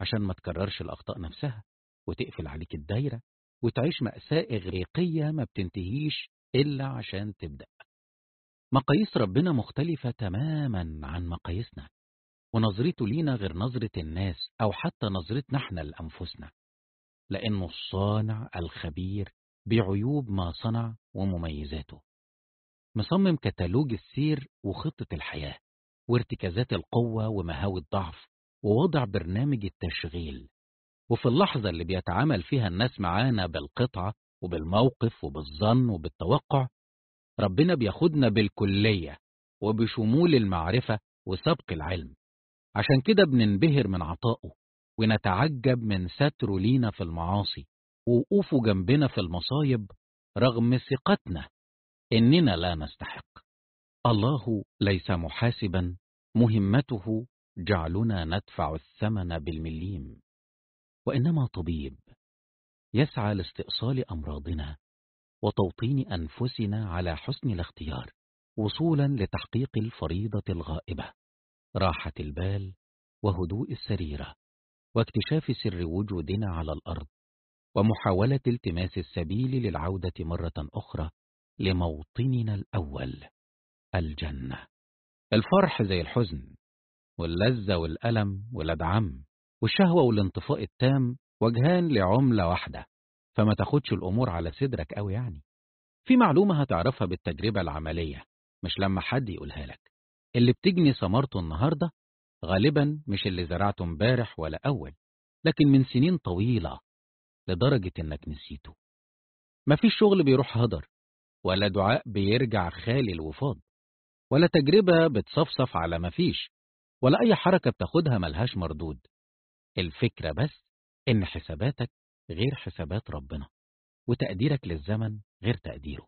عشان ما تكررش الأخطاء نفسها وتقفل عليك الدايرة وتعيش مأساة إغريقية ما بتنتهيش إلا عشان تبدأ. مقاييس ربنا مختلفة تماما عن مقاييسنا ونظرته لينا غير نظرة الناس أو حتى نظرتنا إحنا لأنفسنا. لأنه الصانع الخبير بعيوب ما صنع ومميزاته. مصمم كتالوج السير وخطة الحياة وارتكازات القوة ومهاوي الضعف ووضع برنامج التشغيل. وفي اللحظة اللي بيتعامل فيها الناس معانا بالقطعة وبالموقف وبالظن وبالتوقع ربنا بياخدنا بالكلية وبشمول المعرفة وسبق العلم. عشان كده بننبهر من عطائه. ونتعجب من ستره لينا في المعاصي ووقوفه جنبنا في المصايب رغم ثقتنا إننا لا نستحق. الله ليس محاسبا مهمته جعلنا ندفع الثمن بالمليم. وإنما طبيب يسعى لاستئصال أمراضنا وتوطين أنفسنا على حسن الاختيار وصولا لتحقيق الفريضة الغائبة راحة البال وهدوء السريرة. واكتشاف سر وجودنا على الأرض ومحاولة التماس السبيل للعودة مرة أخرى لموطننا الأول الجنة. الفرح زي الحزن واللذة والألم والأدعم والشهوة والانطفاء التام وجهان لعملة واحدة فما تاخدش الأمور على صدرك أوي يعني. في معلومة هتعرفها بالتجربة العملية مش لما حد يقولها لك. اللي بتجني ثمرته النهاردة غالبا مش اللي زرعته امبارح ولا أول لكن من سنين طويلة لدرجة إنك نسيته. مفيش شغل بيروح هدر ولا دعاء بيرجع خالي الوفاض ولا تجربة بتصفصف على مفيش ولا أي حركة بتاخدها ملهاش مردود. الفكرة بس إن حساباتك غير حسابات ربنا وتقديرك للزمن غير تقديره.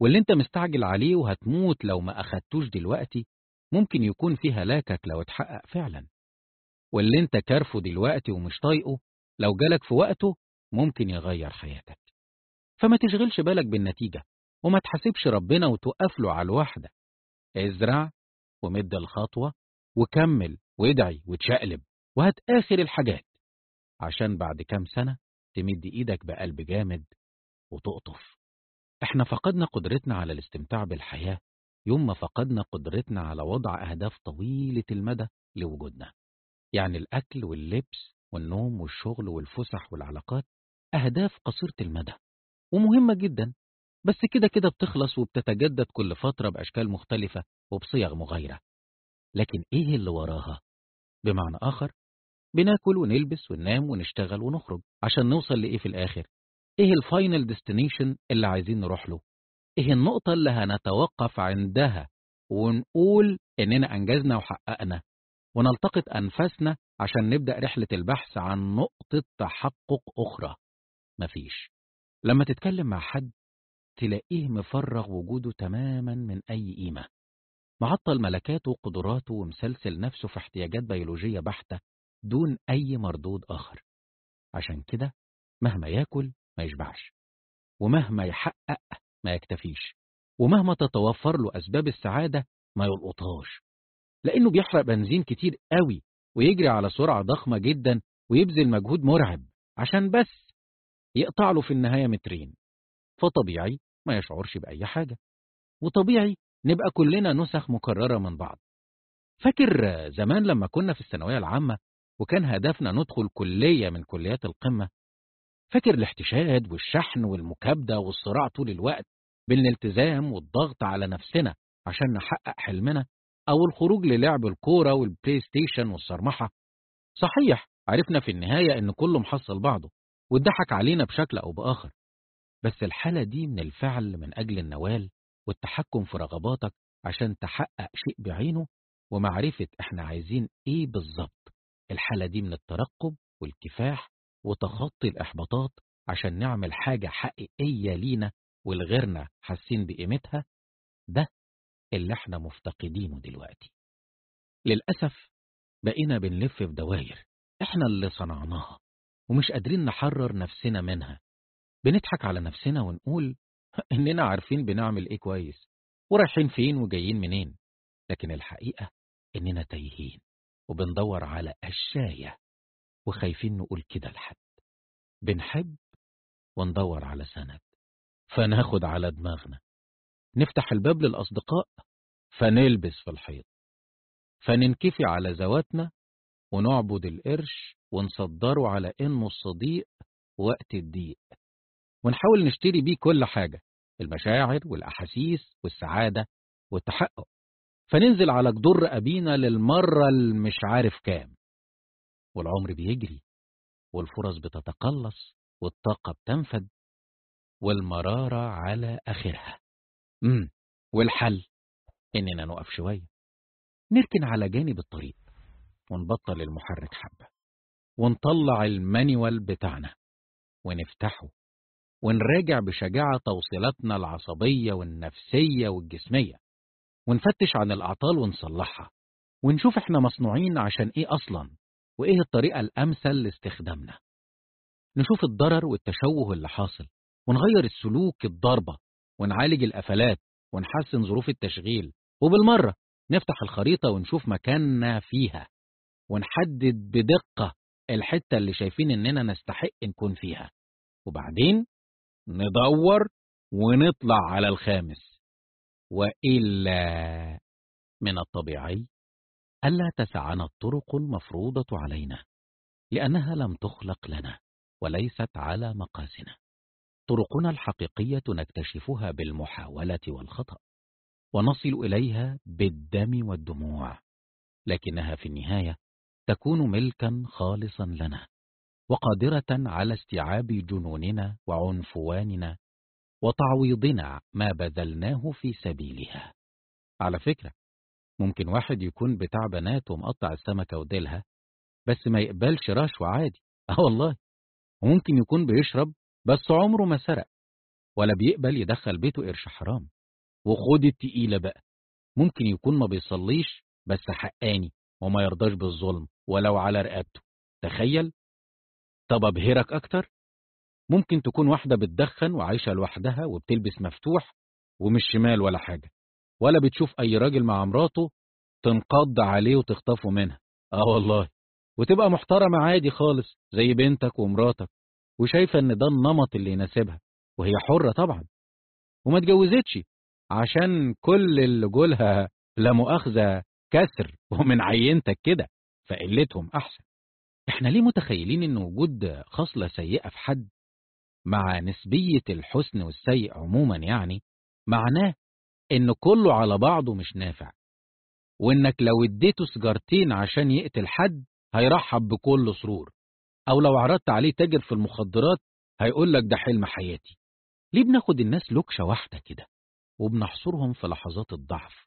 واللي أنت مستعجل عليه وهتموت لو ما أخدتوش دلوقتي ممكن يكون فيه هلاكك لو اتحقق فعلا. واللي انت كارفه دلوقتي ومش طايقه لو جالك في وقته ممكن يغير حياتك. فما تشغلش بالك بالنتيجة وما تحاسبش ربنا وتوقف له على الواحدة. ازرع ومد الخطوة وكمل وادعي وتشقلب وهات آخر الحاجات. عشان بعد كام سنة تمد إيدك بقلب جامد وتقطف. إحنا فقدنا قدرتنا على الاستمتاع بالحياة. يوم ما فقدنا قدرتنا على وضع أهداف طويلة المدى لوجودنا يعني الأكل واللبس والنوم والشغل والفسح والعلاقات أهداف قصيرة المدى ومهمة جدا بس كده كده بتخلص وبتتجدد كل فترة بأشكال مختلفة وبصيغ مغايرة لكن إيه اللي وراها؟ بمعنى آخر بناكل ونلبس وننام ونشتغل ونخرج عشان نوصل لإيه في الآخر؟ إيه ال final destination اللي عايزين نروح له؟ إيه النقطة اللي هنتوقف عندها ونقول إننا أنجزنا وحققنا ونلتقط أنفاسنا عشان نبدأ رحلة البحث عن نقطة تحقق أخرى؟ مفيش. لما تتكلم مع حد تلاقيه مفرغ وجوده تماما من أي قيمة. معطل ملكاته وقدراته ومسلسل نفسه في احتياجات بيولوجية بحتة دون أي مردود آخر. عشان كده مهما ياكل ما يشبعش ومهما يحقق ما يكتفيش ومهما تتوفر له أسباب السعادة ما يلقطهاش. لأنه بيحرق بنزين كتير قوي ويجري على سرعة ضخمة جدا ويبذل مجهود مرعب عشان بس يقطع له في النهاية مترين. فطبيعي ما يشعرش بأي حاجة وطبيعي نبقى كلنا نسخ مكررة من بعض. فاكر زمان لما كنا في الثانوية العامة وكان هدفنا ندخل كلية من كليات القمة؟ فاكر الاحتشاد والشحن والمكابدة والصراع طول الوقت بين الالتزام والضغط على نفسنا عشان نحقق حلمنا أو الخروج للعب الكورة وال PlayStation والصرمحة؟ صحيح عرفنا في النهاية إن كله محصل بعضه واتضحك علينا بشكل أو بآخر. بس الحالة دي من الفعل من أجل النوال والتحكم في رغباتك عشان تحقق شيء بعينه ومعرفة إحنا عايزين إيه بالظبط. الحالة دي من الترقب والكفاح وتخطي الإحباطات عشان نعمل حاجة حقيقية لينا ولغيرنا حاسين بقيمتها ده اللي إحنا مفتقدينه دلوقتي. للأسف بقينا بنلف في دواير إحنا اللي صنعناها ومش قادرين نحرر نفسنا منها. بنضحك على نفسنا ونقول إننا عارفين بنعمل إيه كويس ورايحين فين وجايين منين لكن الحقيقة إننا تايهين وبندور على قشاية وخايفين نقول كده لحد. بنحب وندور على سند فناخد على دماغنا. نفتح الباب للأصدقاء فنلبس في الحيط. فننكفي على ذواتنا ونعبد القرش ونصدره على إنه الصديق وقت الضيق. ونحاول نشتري بيه كل حاجة المشاعر والأحاسيس والسعادة والتحقق. فننزل على جدر أبينا للمرة المش عارف كام. والعمر بيجري والفرص بتتقلص والطاقة بتنفد والمرارة على آخرها. امم والحل؟ إننا نقف شوية. نركن على جانب الطريق. ونبطل المحرك حبة. ونطلع المانيوال بتاعنا. ونفتحه. ونراجع بشجاعة توصيلاتنا العصبية والنفسية والجسمية. ونفتش عن الأعطال ونصلحها. ونشوف إحنا مصنوعين عشان إيه أصلا. وإيه الطريقة الأمثل لاستخدامنا؟ نشوف الضرر والتشوه اللي حاصل ونغير السلوك الضربة ونعالج القفلات ونحسن ظروف التشغيل وبالمرة نفتح الخريطة ونشوف مكاننا فيها ونحدد بدقة الحتة اللي شايفين إننا نستحق نكون فيها. وبعدين ندور ونطلع على الخامس وإلا من الطبيعي ألا تسعنا الطرق المفروضة علينا لأنها لم تخلق لنا وليست على مقاسنا. طرقنا الحقيقية نكتشفها بالمحاولة والخطأ ونصل إليها بالدم والدموع لكنها في النهاية تكون ملكا خالصا لنا وقادرة على استيعاب جنوننا وعنفواننا وتعويضنا ما بذلناه في سبيلها. على فكرة ممكن واحد يكون بتاع بنات ومقطع السمكة وديلها بس ما يقبلش رشوة عادي. آه والله. وممكن يكون بيشرب بس عمره ما سرق ولا بيقبل يدخل بيته قرش حرام. وخد التقيلة بقى. ممكن يكون ما بيصليش بس حقاني وما يرضاش بالظلم ولو على رقبته. تخيل. طب أبهرك أكتر؟ ممكن تكون واحدة بتدخن وعايشة لوحدها وبتلبس مفتوح ومش شمال ولا حاجة. ولا بتشوف أي راجل مع مراته تنقض عليه وتخطفه منها. آه والله. وتبقى محترمة عادي خالص زي بنتك ومراتك وشايفة إن ده النمط اللي يناسبها وهي حرة طبعا. وما اتجوزتش عشان كل اللي جولها لا مؤاخذة كسر ومن عينتك كده فقلتهم أحسن. إحنا ليه متخيلين إن وجود خصلة سيئة في حد مع نسبية الحسن والسيء عموما يعني معناه إن كله على بعضه مش نافع. وإنك لو اديته سجارتين عشان يقتل حد هيرحب بكل سرور. أو لو عرضت عليه تاجر في المخدرات هيقول لك ده حلم حياتي. ليه بناخد الناس لكشة واحدة كده؟ وبنحصرهم في لحظات الضعف.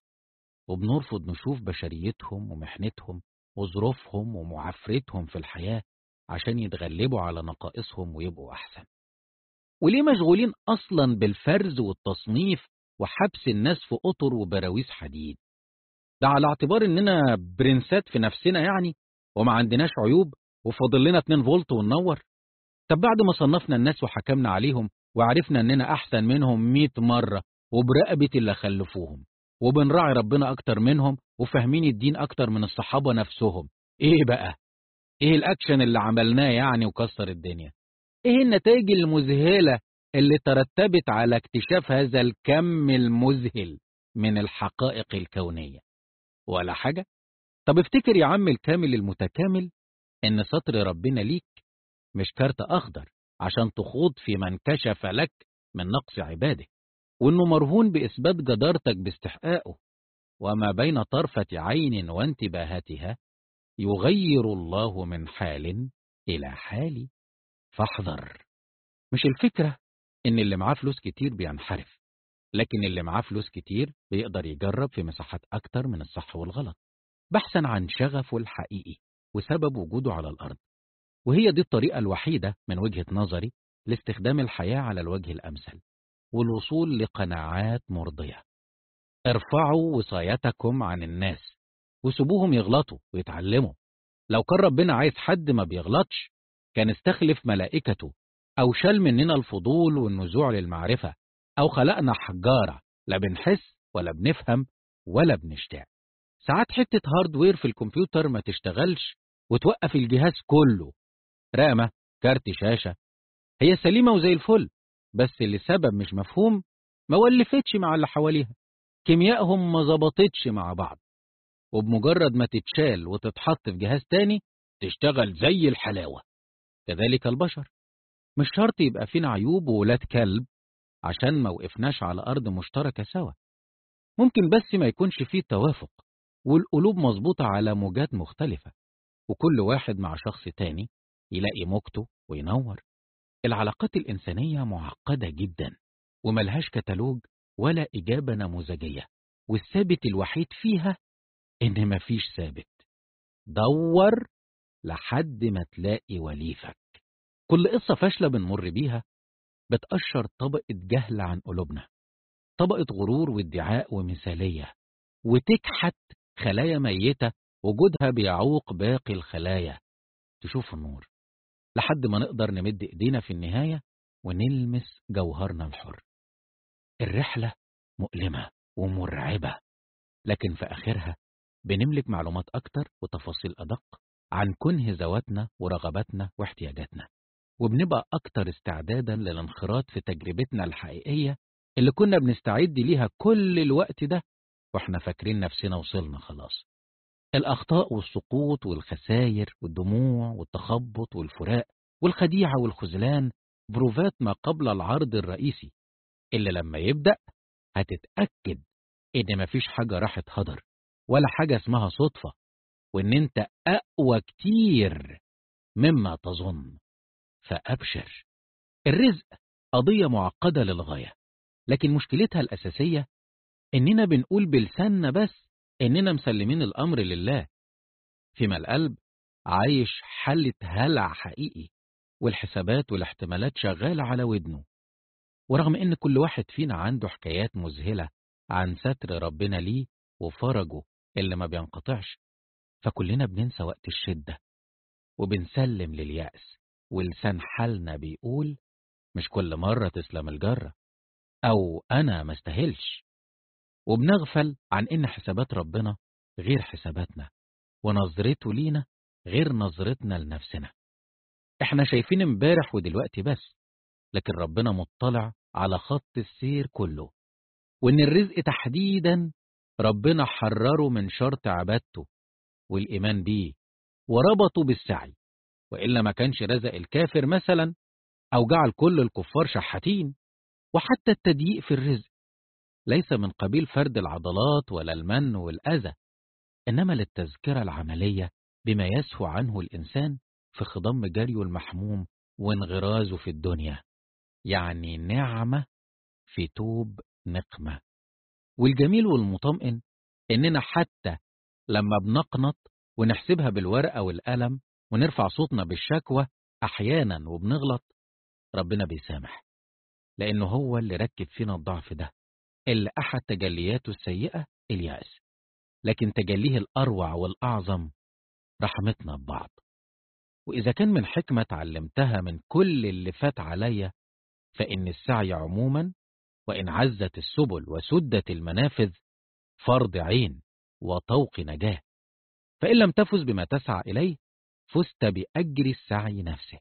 وبنرفض نشوف بشريتهم ومحنتهم وظروفهم ومعافرتهم في الحياة عشان يتغلبوا على نقائصهم ويبقوا أحسن. وليه مشغولين أصلا بالفرز والتصنيف وحبس الناس في أطر وبراويز حديد ده على اعتبار إننا برنسات في نفسنا يعني وما عندناش عيوب وفاضل لنا 2 فولت وننور طب بعد ما صنفنا الناس وحكمنا عليهم وعرفنا إننا أحسن منهم 100 مرة وبرقبة اللي خلفوهم وبنراعي ربنا أكتر منهم وفاهمين الدين أكتر من الصحابة نفسهم إيه بقى؟ إيه الأكشن اللي عملناه يعني وكسر الدنيا؟ إيه النتائج المذهلة اللي ترتبت على اكتشاف هذا الكم المذهل من الحقائق الكونية؟ ولا حاجة؟ طب افتكر يا عم الكامل المتكامل إن سطر ربنا ليك مش كارت أخضر عشان تخوض في من كشف لك من نقص عباده وإنه مرهون بإثبات جدارتك باستحقاقه وما بين طرفة عين وانتباهاتها يغير الله من حال إلى حال فاحذر مش الفكرة إن اللي معاه فلوس كتير بينحرف لكن اللي معاه فلوس كتير بيقدر يجرب في مساحات أكتر من الصح والغلط بحثا عن شغفه الحقيقي وسبب وجوده على الأرض. وهي دي الطريقة الوحيدة من وجهة نظري لاستخدام الحياة على الوجه الأمثل والوصول لقناعات مرضية. ارفعوا وصايتكم عن الناس وسيبوهم يغلطوا ويتعلموا. لو كان ربنا عايز حد ما بيغلطش كان استخلف ملائكته أو شال مننا الفضول والنزوع للمعرفة أو خلقنا حجارة لا بنحس ولا بنفهم ولا بنشتاق ساعات حتة هاردوير في الكمبيوتر ما تشتغلش وتوقف الجهاز كله. رامة كارت شاشة هي سليمة وزي الفل بس لسبب مش مفهوم ما ولفتش مع اللي حواليها. كيميائهم ما ظبطتش مع بعض. وبمجرد ما تتشال وتتحط في جهاز تاني تشتغل زي الحلاوة. كذلك البشر. مش شرط يبقى فينا عيوب وولاد كلب عشان ما وقفناش على أرض مشتركة سوا. ممكن بس ما يكونش فيه توافق والقلوب مظبوطة على موجات مختلفة وكل واحد مع شخص تاني يلاقي موجته وينور. العلاقات الإنسانية معقدة جدا وملهاش كتالوج ولا إجابة نموذجية والثابت الوحيد فيها إن مفيش ثابت. دور لحد ما تلاقي وليفك. كل قصة فاشلة بنمر بيها بتقشر طبقة جهل عن قلوبنا طبقة غرور وادعاء ومثالية وتكحت خلايا ميتة وجودها بيعوق باقي الخلايا. تشوف النور لحد ما نقدر نمد إيدينا في النهاية ونلمس جوهرنا الحر. الرحلة مؤلمة ومرعبة لكن في آخرها بنملك معلومات أكتر وتفاصيل أدق عن كنه ذواتنا ورغباتنا واحتياجاتنا. وبنبقى أكتر استعدادا للانخراط في تجربتنا الحقيقية اللي كنا بنستعد ليها كل الوقت ده وإحنا فاكرين نفسنا وصلنا خلاص. الأخطاء والسقوط والخساير والدموع والتخبط والفراق والخديعة والخذلان بروفات ما قبل العرض الرئيسي اللي لما يبدأ هتتأكد إن مفيش حاجة راحت هدر ولا حاجة اسمها صدفة وإن أنت أقوى كتير مما تظن. فأبشر. الرزق قضية معقدة للغاية لكن مشكلتها الأساسية إننا بنقول بلساننا بس إننا مسلمين الأمر لله. فيما القلب عايش حالة هلع حقيقي والحسابات والاحتمالات شغالة على ودنه. ورغم إن كل واحد فينا عنده حكايات مذهلة عن ستر ربنا ليه وفرجه اللي ما بينقطعش فكلنا بننسى وقت الشدة وبنسلم لليأس. ولسان حالنا بيقول مش كل مرة تسلم الجرة أو أنا ما استاهلش. وبنغفل عن إن حسابات ربنا غير حساباتنا ونظرته لينا غير نظرتنا لنفسنا. إحنا شايفين امبارح ودلوقتي بس لكن ربنا مطلع على خط السير كله. وإن الرزق تحديدا ربنا حرره من شرط عبادته والإيمان بيه وربطه بالسعي. وإلا ما كانش رزق الكافر مثلا أو جعل كل الكفار شحاتين. وحتى التضييق في الرزق ليس من قبيل فرد العضلات ولا المن والأذى إنما للتذكرة العملية بما يسهو عنه الإنسان في خضم جريه المحموم وانغرازه في الدنيا. يعني نعمة في توب نقمة. والجميل والمطمئن إننا حتى لما بنقنط ونحسبها بالورقة والقلم ونرفع صوتنا بالشكوى أحيانا وبنغلط. ربنا بيسامح لأنه هو اللي ركب فينا الضعف ده اللي أحد تجلياته السيئة إليأس. لكن تجليه الأروع والأعظم رحمتنا ببعض. وإذا كان من حكمة اتعلمتها من كل اللي فات عليا فإن السعي عموما وإن عزت السبل وسدت المنافذ فرض عين وطوق نجاة. فإن لم تفز بما تسعى إليه فزت بأجر السعي نفسه.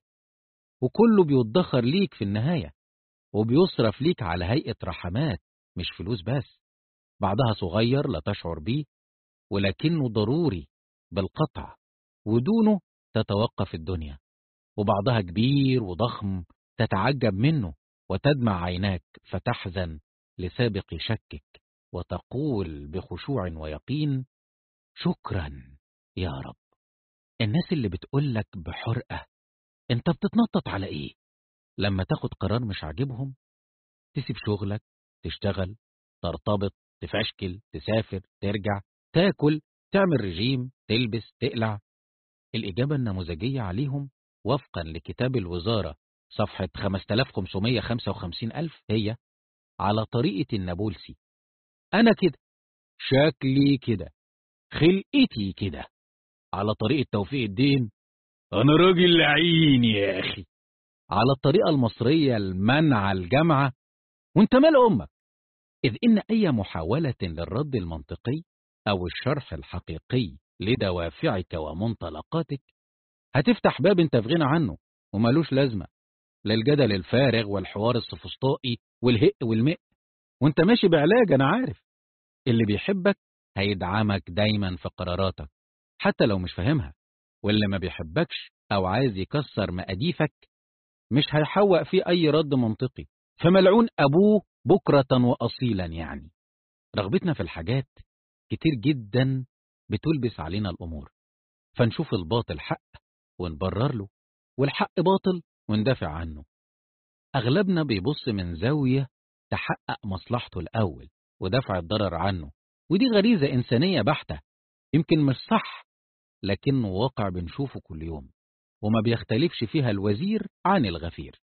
وكله بيدخر ليك في النهاية وبيصرف ليك على هيئة رحمات مش فلوس بس. بعضها صغير لا تشعر بيه ولكنه ضروري بالقطع ودونه تتوقف الدنيا. وبعضها كبير وضخم تتعجب منه وتدمع عيناك فتحزن لسابق شكك وتقول بخشوع ويقين شكرا يا رب. الناس اللي بتقولك بحرقة انت بتتنطط على إيه؟ لما تاخد قرار مش عاجبهم تسيب شغلك تشتغل ترتبط تفشكل تسافر ترجع تاكل تعمل رجيم تلبس تقلع. الإجابة النموذجية عليهم وفقا لكتاب الوزارة صفحة 5555 ألف هي على طريقة النابلسي. أنا كده شكلي كده خلقتي كده. على طريقة توفيق الدين. أنا راجل لعين يا أخي. على الطريقة المصرية المنع الجامعة وأنت مال أمك؟ إذ إن أي محاولة للرد المنطقي أو الشرح الحقيقي لدوافعك ومنطلقاتك هتفتح باب أنت في غنى عنه ومالوش لازمة. للجدل الفارغ والحوار السفسطائي والهق والمق وأنت ماشي بعلاج أنا عارف. اللي بيحبك هيدعمك دايما في قراراتك. حتى لو مش فاهمها واللي ما بيحبكش أو عايز يكسر مقاديفك مش هيحوق فيه أي رد منطقي. فملعون أبوه بكرة وأصيلا يعني. رغبتنا في الحاجات كتير جدا بتلبس علينا الأمور. فنشوف الباطل حق ونبرر له والحق باطل وندافع عنه. أغلبنا بيبص من زاوية تحقق مصلحته الأول ودفع الضرر عنه. ودي غريزة إنسانية بحتة. يمكن مش صح لكنه واقع بنشوفه كل يوم وما بيختلفش فيها الوزير عن الغفير.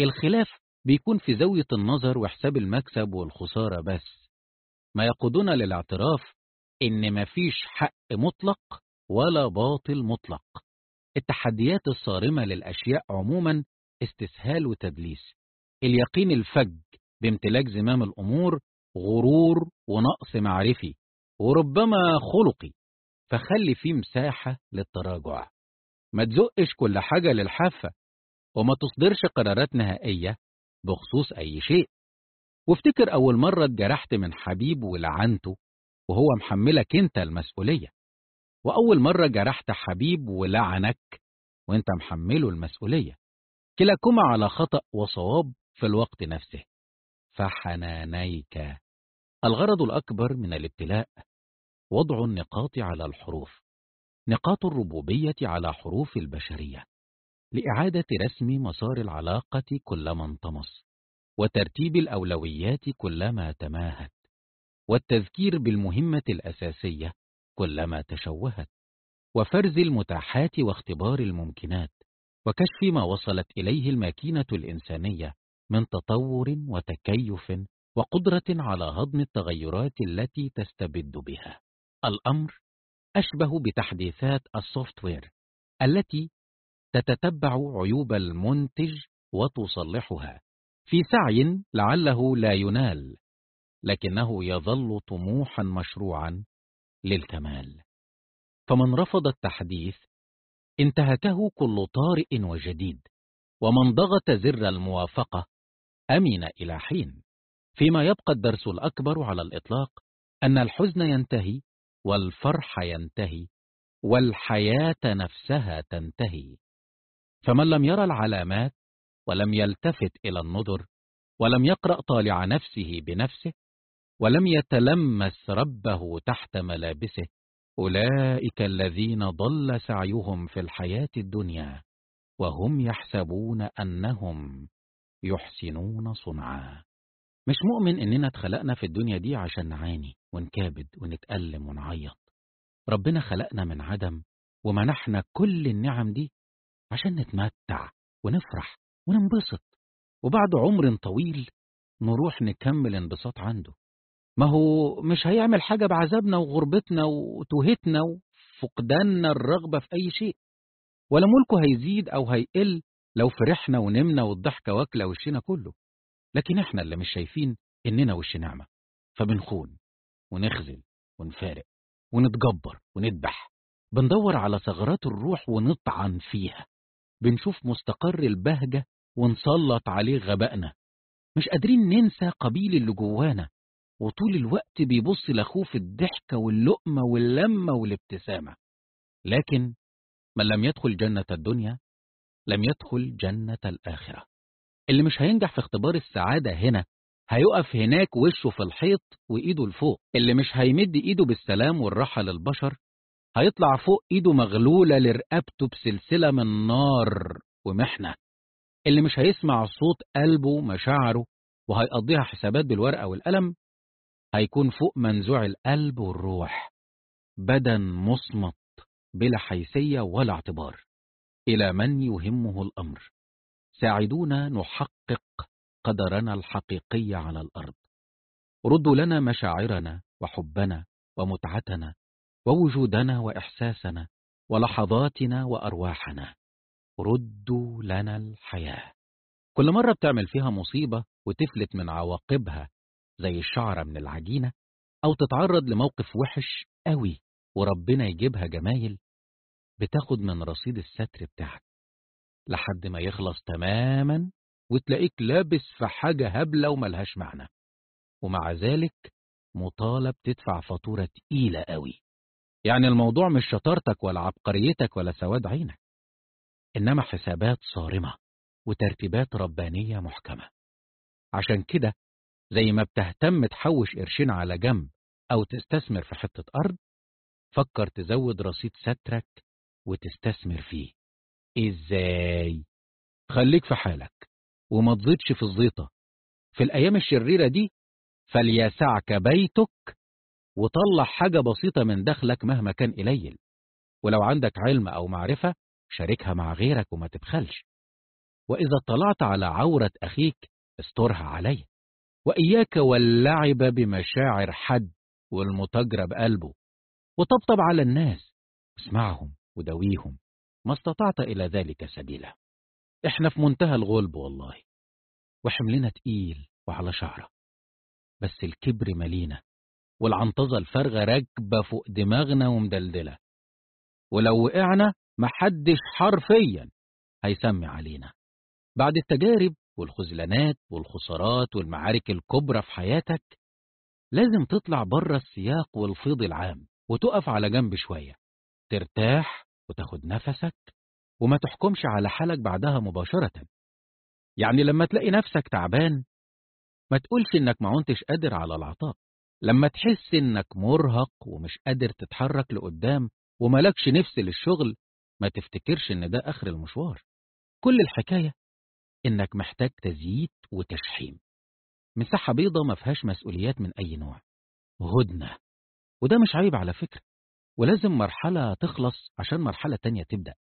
الخلاف بيكون في زاوية النظر وحساب المكسب والخسارة بس. ما يقودنا للاعتراف إن مفيش حق مطلق ولا باطل مطلق. التحديات الصارمة للأشياء عموما استسهال وتدليس. اليقين الفج بامتلاك زمام الأمور غرور ونقص معرفي. وربما خلقي فخلي فيه مساحة للتراجع. ما تزقش كل حاجة للحافة وما تصدرش قرارات نهائية بخصوص أي شيء. وافتكر أول مرة اتجرحت من حبيب ولعنته وهو محملك أنت المسؤولية. وأول مرة جرحت حبيب ولعنك وأنت محمله المسؤولية. كلاكما على خطأ وصواب في الوقت نفسه. فحنانيك. الغرض الأكبر من الابتلاء وضع النقاط على الحروف. نقاط الربوبية على حروف البشرية. لإعادة رسم مسار العلاقة كلما انطمس وترتيب الأولويات كلما تماهت والتذكير بالمهمة الأساسية كلما تشوهت وفرز المتاحات واختبار الممكنات وكشف ما وصلت إليه الماكينة الإنسانية من تطور وتكيف وقدرة على هضم التغيرات التي تستبد بها. الأمر أشبه بتحديثات السوفت وير التي تتتبع عيوب المنتج وتصلحها في سعي لعله لا ينال لكنه يظل طموحا مشروعا للكمال. فمن رفض التحديث انتهكه كل طارئ وجديد ومن ضغط زر الموافقة أمن إلى حين. فيما يبقى الدرس الأكبر على الإطلاق أن الحزن ينتهي والفرح ينتهي والحياة نفسها تنتهي. فمن لم يرى العلامات ولم يلتفت إلى النظر ولم يقرأ طالع نفسه بنفسه ولم يتلمس ربه تحت ملابسه أولئك الذين ضل سعيهم في الحياة الدنيا وهم يحسبون أنهم يحسنون صنعا. مش مؤمن إننا اتخلقنا في الدنيا دي عشان نعاني ونكابد ونتألم ونعيط. ربنا خلقنا من عدم ومنحنا كل النعم دي عشان نتمتع ونفرح وننبسط. وبعد عمر طويل نروح نكمل انبساط عنده. ما هو مش هيعمل حاجة بعذابنا وغربتنا وتوهتنا وفقداننا الرغبة في أي شيء. ولا ملكه هيزيد أو هيقل لو فرحنا ونمنا والضحكة واكلة وشنا كله. لكن إحنا اللي مش شايفين إننا وش نعمة. فبنخون ونخزل ونفارق ونتجبر ونذبح. بندور على ثغرات الروح ونطعن فيها. بنشوف مستقر البهجة ونسلط عليه غبائنا. مش قادرين ننسى قبيل اللي جوانا. وطول الوقت بيبص لاخوه في الضحكة واللقمة واللمة والابتسامة. لكن من لم يدخل جنة الدنيا لم يدخل جنة الآخرة. اللي مش هينجح في اختبار السعادة هنا هيقف هناك وشه في الحيط وإيده لفوق. اللي مش هيمد إيده بالسلام والراحة للبشر هيطلع فوق إيده مغلولة لرقبته بسلسلة من نار ومحنة. اللي مش هيسمع صوت قلبه ومشاعره وهيقضيها حسابات بالورقة والقلم هيكون فوق منزوع القلب والروح. بدن مصمت بلا حيثية ولا اعتبار. إلى من يهمه الأمر؟ ساعدونا نحقق قدرنا الحقيقي على الأرض. ردوا لنا مشاعرنا وحبنا ومتعتنا ووجودنا وإحساسنا ولحظاتنا وأرواحنا. ردوا لنا الحياة. كل مرة بتعمل فيها مصيبة وتفلت من عواقبها زي الشعرة من العجينة أو تتعرض لموقف وحش قوي وربنا يجيبها جمايل بتاخد من رصيد الستر بتاعك. لحد ما يخلص تماما وتلاقيك لابس في حاجة هبلة وملهاش معنى. ومع ذلك مطالب تدفع فاتورة تقيلة قوي. يعني الموضوع مش شطارتك ولا عبقريتك ولا سواد عينك إنما حسابات صارمة وترتيبات ربانية محكمة. عشان كده زي ما بتهتم تحوش قرشين على جنب أو تستثمر في حتة أرض فكر تزود رصيد سترك وتستثمر فيه. إزاي؟ خليك في حالك وما تزيدش في الزيطة. في الأيام الشريرة دي فليسعك بيتك وطلع حاجة بسيطة من دخلك مهما كان قليل. ولو عندك علم أو معرفة شاركها مع غيرك وما تبخلش. وإذا اطلعت على عورة أخيك استرها عليه. وإياك واللعب بمشاعر حد والمتجرى بقلبه. وطبطب على الناس اسمعهم وداويهم. ما استطعت إلى ذلك سبيلا. إحنا في منتهى الغلب والله وحملنا تقيل وعلى شعرة. بس الكبر ملينا والعنطزة الفارغة راكبة فوق دماغنا ومدلدلة. ولو وقعنا محدش حرفيا هيسمي علينا. بعد التجارب والخذلانات والخسارات والمعارك الكبرى في حياتك لازم تطلع بره السياق والفيض العام وتقف على جنب شوية ترتاح وتاخد نفسك وما تحكمش على حالك بعدها مباشرة. يعني لما تلاقي نفسك تعبان ما تقولش إنك ما قادر على العطاء. لما تحس إنك مرهق ومش قادر تتحرك لقدام وملكش نفس للشغل ما تفتكرش إن ده آخر المشوار. كل الحكاية إنك محتاج تزييت وتشحيم. مساحة بيضة ما فيهاش مسؤوليات من أي نوع. هدنة وده مش عيب على فكرة. ولازم مرحلة تخلص عشان مرحلة تانية تبدأ.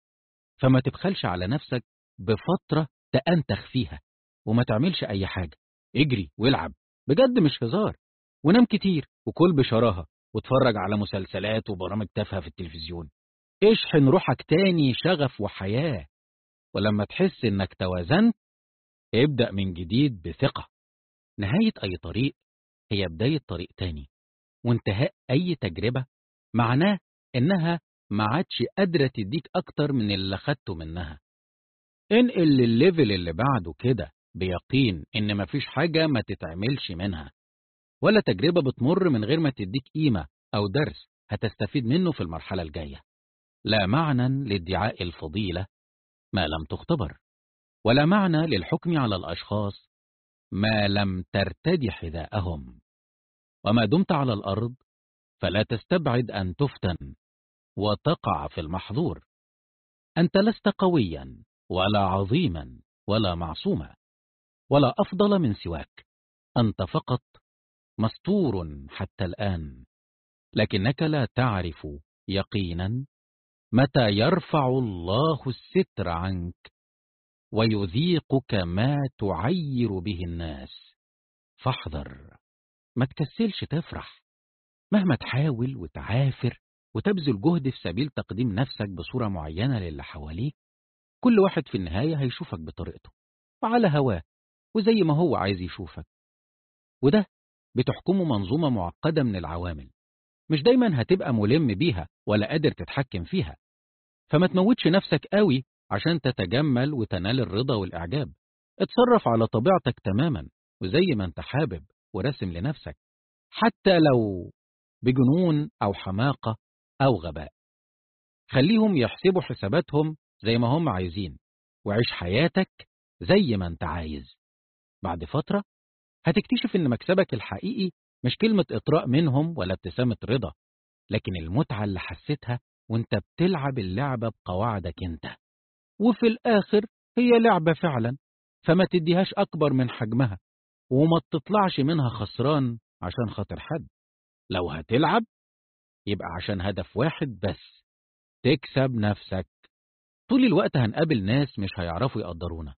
فما تبخلش على نفسك بفترة تأنتخ فيها وما تعملش أي حاجة. اجري والعب. بجد مش هزار. ونام كتير وكل بشراهة. واتفرج على مسلسلات وبرامج تافهة في التلفزيون. اشحن روحك تاني شغف وحياة. ولما تحس إنك توازنت ابدأ من جديد بثقة. نهاية أي طريق هي بداية طريق تاني. وانتهاء أي تجربة معناه إنها ما عادش قادرة تديك أكتر من اللي خدته منها. انقل للليفل اللي بعده كده بيقين إن مفيش حاجة ما تتعملش منها ولا تجربة بتمر من غير ما تديك قيمة أو درس هتستفيد منه في المرحلة الجاية. لا معنى لادعاء الفضيلة ما لم تختبر ولا معنى للحكم على الأشخاص ما لم ترتدي حذاءهم وما دمت على الأرض فلا تستبعد أن تفتن. وتقع في المحظور. أنت لست قويا ولا عظيما ولا معصوما ولا أفضل من سواك. أنت فقط مستور حتى الآن. لكنك لا تعرف يقينا متى يرفع الله الستر عنك ويذيقك ما تعير به الناس. فاحذر ما تكسلش تفرح. مهما تحاول وتعافر وتبذل جهد في سبيل تقديم نفسك بصورة معينة للي حواليك كل واحد في النهاية هيشوفك بطريقته وعلى هواه وزي ما هو عايز يشوفك. وده بتحكمه منظومة معقدة من العوامل مش دايما هتبقى ملم بيها ولا قادر تتحكم فيها. فما تموتش نفسك قوي عشان تتجمل وتنال الرضا والإعجاب. اتصرف على طبيعتك تماما وزي ما انت حابب ورسم لنفسك. حتى لو بجنون أو حماقة أو غباء. خليهم يحسبوا حساباتهم زي ما هم عايزين وعيش حياتك زي ما أنت عايز. بعد فترة هتكتشف إن مكسبك الحقيقي مش كلمة إطراء منهم ولا ابتسامة رضا لكن المتعة اللي حسيتها وأنت بتلعب اللعبة بقواعدك أنت. وفي الآخر هي لعبة فعلا فما تديهاش أكبر من حجمها وما تطلعش منها خسران عشان خاطر حد. لو هتلعب يبقى عشان هدف واحد بس تكسب نفسك. طول الوقت هنقابل ناس مش هيعرفوا يقدرونا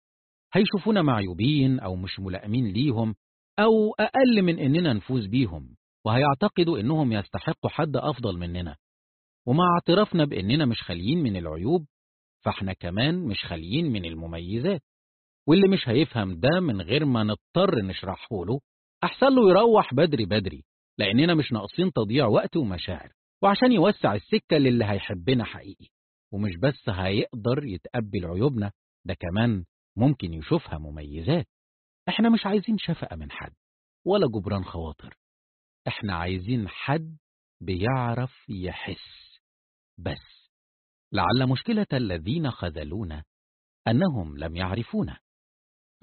هيشوفونا معيوبين أو مش ملائمين ليهم أو أقل من إننا نفوز بيهم وهيعتقدوا إنهم يستحقوا حد أفضل مننا. ومع اعترافنا بإننا مش خاليين من العيوب فإحنا كمان مش خاليين من المميزات. واللي مش هيفهم ده من غير ما نضطر نشرحه له أحسن له يروح بدري بدري. لأننا مش ناقصين تضييع وقت ومشاعر وعشان يوسع السكة للي هيحبنا حقيقي. ومش بس هيقدر يتقبل عيوبنا ده كمان ممكن يشوفها مميزات. إحنا مش عايزين شفقة من حد ولا جبران خواطر. إحنا عايزين حد بيعرف يحس. بس لعل مشكلة الذين خذلونا أنهم لم يعرفونا.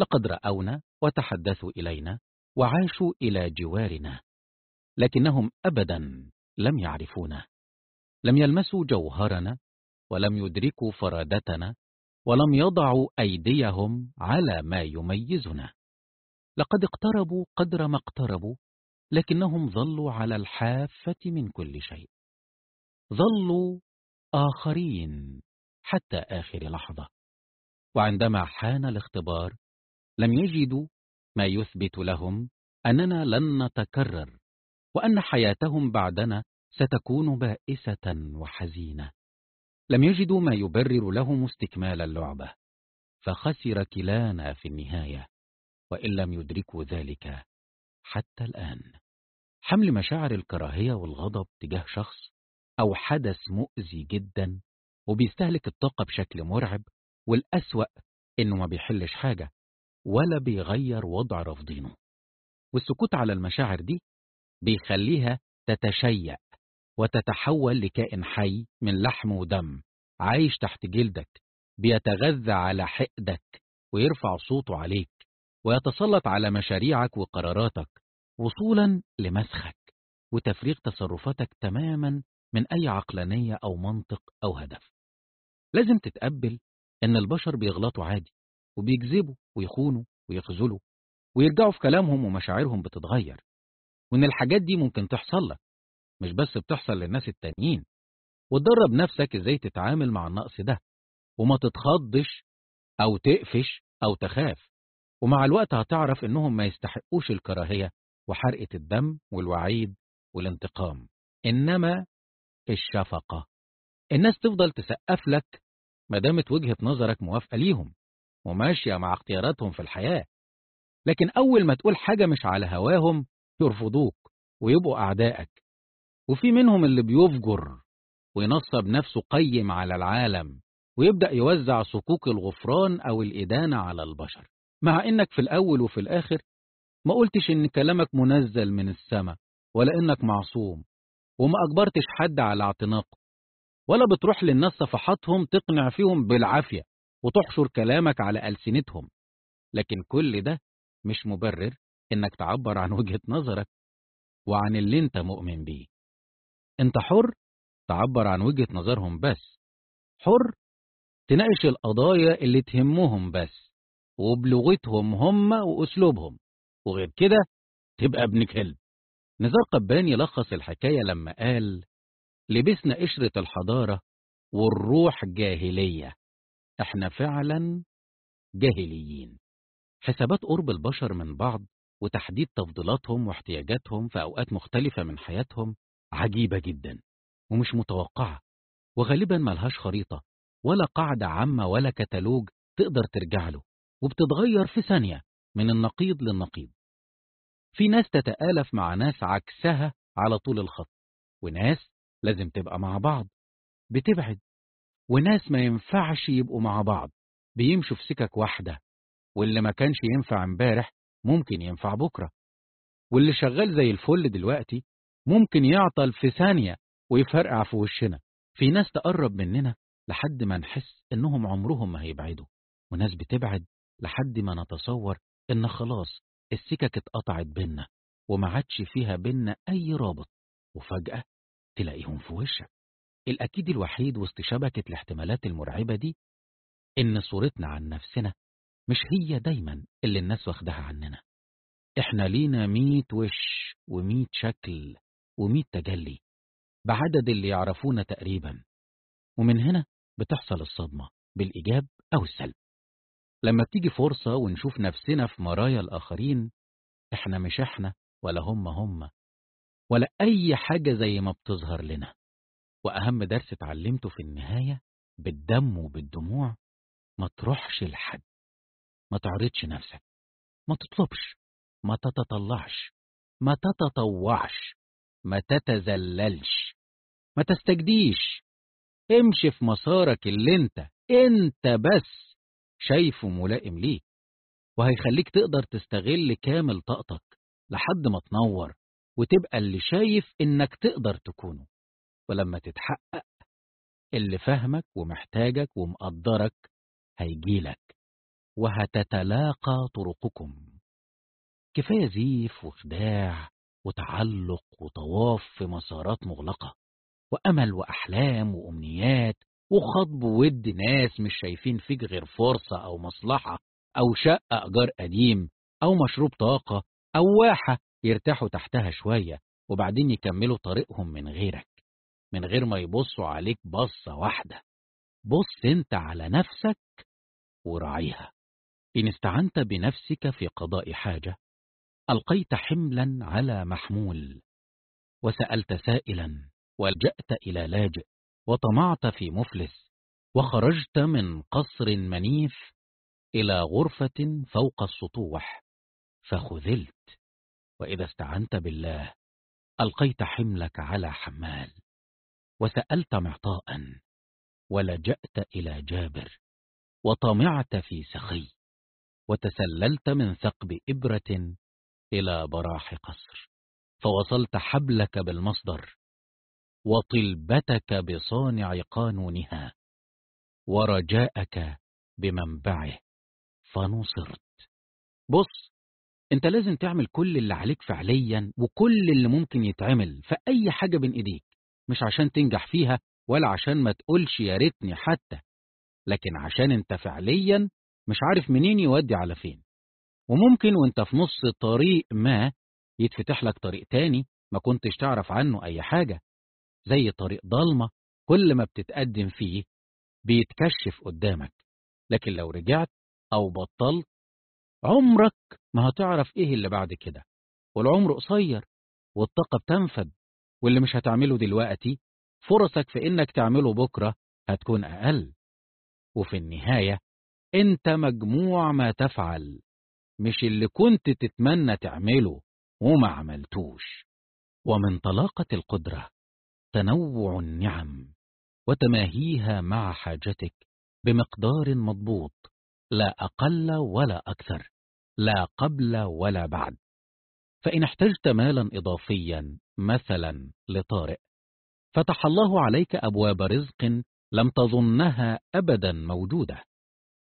لقد رأونا وتحدثوا إلينا وعاشوا إلى جوارنا. لكنهم أبدا لم يعرفونا. لم يلمسوا جوهرنا ولم يدركوا فرادتنا ولم يضعوا أيديهم على ما يميزنا. لقد اقتربوا قدر ما اقتربوا لكنهم ظلوا على الحافة من كل شيء. ظلوا آخرين حتى آخر لحظة. وعندما حان الاختبار لم يجدوا ما يثبت لهم أننا لن نتكرر وأن حياتهم بعدنا ستكون بائسة وحزينة. لم يجدوا ما يبرر لهم استكمال اللعبة فخسر كلانا في النهاية وإن لم يدركوا ذلك حتى الآن. حمل مشاعر الكراهية والغضب تجاه شخص أو حدث مؤذي جدا وبيستهلك الطاقة بشكل مرعب والأسوأ إنه ما بيحلش حاجة ولا بيغير وضع رافضينه. والسكوت على المشاعر دي بيخليها تتشيع وتتحول لكائن حي من لحم ودم عايش تحت جلدك بيتغذى على حقدك ويرفع صوته عليك ويتسلط على مشاريعك وقراراتك وصولا لمسخك وتفريغ تصرفاتك تماما من أي عقلانية أو منطق أو هدف. لازم تتقبل إن البشر بيغلطوا عادي وبيكذبوا ويخونوا ويخذلوا ويرجعوا في كلامهم ومشاعرهم بتتغير. وإن الحاجات دي ممكن تحصل لك مش بس بتحصل للناس التانيين. وتدرب نفسك إزاي تتعامل مع النقص ده وما تتخضش أو تقفش أو تخاف. ومع الوقت هتعرف إنهم ما يستحقوش الكراهية وحرقة الدم والوعيد والانتقام. إنما الشفقة. الناس تفضل تسقف لك ما دامت وجهة نظرك موافقة ليهم وماشية مع اختياراتهم في الحياة. لكن أول ما تقول حاجة مش على هواهم يرفضوك ويبقوا أعدائك. وفي منهم اللي بيفجر وينصب نفسه قيم على العالم ويبدأ يوزع صكوك الغفران أو الإدانة على البشر. مع إنك في الأول وفي الآخر ما قلتش إن كلامك منزل من السماء ولا إنك معصوم وما أجبرتش حد على اعتناقه ولا بتروح للناس صفحاتهم تقنع فيهم بالعافية وتحشر كلامك على ألسنتهم. لكن كل ده مش مبرر إنك تعبر عن وجهة نظرك وعن اللي أنت مؤمن بيه. أنت حر تعبر عن وجهة نظرهم بس. حر تناقش القضايا اللي تهمهم بس وبلغتهم هم وأسلوبهم. وغير كده تبقى ابن كلب. نزار قباني لخص الحكاية لما قال لبسنا قشرة الحضارة والروح جاهلية. إحنا فعلا جاهليين. حسابات قرب البشر من بعض وتحديد تفضيلاتهم واحتياجاتهم في أوقات مختلفة من حياتهم عجيبة جدا ومش متوقعة وغالبا ملهاش خريطة ولا قاعدة عامة ولا كتالوج تقدر ترجع له وبتتغير في ثانية من النقيض للنقيض. في ناس تتآلف مع ناس عكسها على طول الخط وناس لازم تبقى مع بعض بتبعد وناس ما ينفعش يبقوا مع بعض بيمشوا في سكك واحدة واللي ما كانش ينفع امبارح ممكن ينفع بكرة. واللي شغال زي الفل دلوقتي ممكن يعطل في ثانية ويفرقع في وشنا. في ناس تقرب مننا لحد ما نحس إنهم عمرهم ما هيبعدوا وناس بتبعد لحد ما نتصور إن خلاص السكك اتقطعت بينا وما عادش فيها بينا أي رابط وفجأة تلاقيهم في وشك. الأكيد الوحيد وسط شبكة الاحتمالات المرعبة دي إن صورتنا عن نفسنا مش هي دايما اللي الناس واخدها عننا. إحنا لينا ميت وش وميت شكل وميت تجلي بعدد اللي يعرفونا تقريبا. ومن هنا بتحصل الصدمة بالإيجاب أو السلب. لما بتيجي فرصة ونشوف نفسنا في مرايا الآخرين إحنا مش إحنا ولا هم هم ولا أي حاجة زي ما بتظهر لنا. وأهم درس اتعلمته في النهاية بالدم وبالدموع ما تروحش لحد. ما تعرضش نفسك. ما تطلبش. ما تتطلعش. ما تتطوعش. ما تتزللش ما تستجديش. امشي في مسارك اللي انت انت بس شايفه ملائم ليك. وهيخليك تقدر تستغل كامل طاقتك لحد ما تنور وتبقى اللي شايف إنك تقدر تكونه. ولما تتحقق اللي فاهمك ومحتاجك ومقدرك هيجيلك. وهتتلاقى طرقكم. كفاية زيف وخداع وتعلق وطواف في مسارات مغلقة وأمل وأحلام وأمنيات وخطب ود ناس مش شايفين فيك غير فرصة أو مصلحة أو شقة أجار قديم أو مشروب طاقة أو واحة يرتاحوا تحتها شوية وبعدين يكملوا طريقهم من غيرك من غير ما يبصوا عليك بصة واحدة. بص أنت على نفسك وراعيها. إن استعنت بنفسك في قضاء حاجة ألقيت حملا على محمول وسألت سائلا ولجأت إلى لاجئ وطمعت في مفلس وخرجت من قصر منيف إلى غرفة فوق السطوح فخذلت وإذا استعنت بالله ألقيت حملك على حمال وسألت معطاء ولجأت إلى جابر وطمعت في سخي. وتسللت من ثقب إبرة إلى براح قصر. فوصلت حبلك بالمصدر وطلبتك بصانع قانونها ورجاءك بمنبعه. فنصرت. بص انت لازم تعمل كل اللي عليك فعليا وكل اللي ممكن يتعمل في أي حاجة بين إيديك مش عشان تنجح فيها ولا عشان ما تقولش يا ريتني حتى لكن عشان انت فعليا مش عارف منين يودي على فين. وممكن وانت في نص طريق ما يتفتح لك طريق تاني ما كنتش تعرف عنه أي حاجة زي طريق ضلمة كل ما بتتقدم فيه بيتكشف قدامك. لكن لو رجعت أو بطلت عمرك ما هتعرف إيه اللي بعد كده. والعمر قصير والطاقة بتنفد واللي مش هتعمله دلوقتي فرصك في إنك تعمله بكرة هتكون أقل. وفي النهاية أنت مجموع ما تفعل. مش اللي كنت تتمنى تعمله وما عملتوش. ومن طلاقة القدرة تنوع النعم وتماهيها مع حاجتك بمقدار مضبوط لا أقل ولا أكثر لا قبل ولا بعد. فإن احتجت مالا إضافيا مثلا لطارئ فتح الله عليك أبواب رزق لم تظنها أبدا موجودة.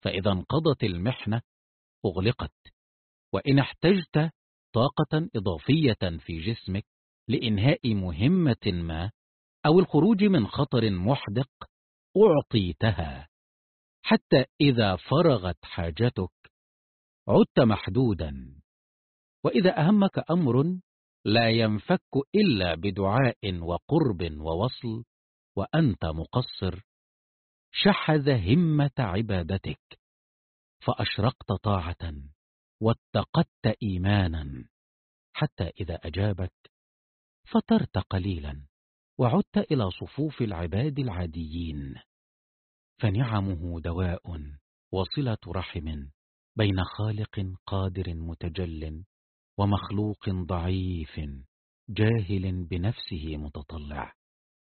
فإذا انقضت المحنة أغلقت. وإن احتجت طاقة إضافية في جسمك لإنهاء مهمة ما أو الخروج من خطر محدق أعطيتها. حتى إذا فرغت حاجتك عدت محدودا. وإذا أهمك أمر لا ينفك إلا بدعاء وقرب ووصل وأنت مقصر. شحذ همة عبادتك فأشرقت طاعة واتقدت إيمانا حتى إذا أجابك فترت قليلا وعدت إلى صفوف العباد العاديين. فنعمه دواء وصلة رحم بين خالق قادر متجل ومخلوق ضعيف جاهل بنفسه متطلع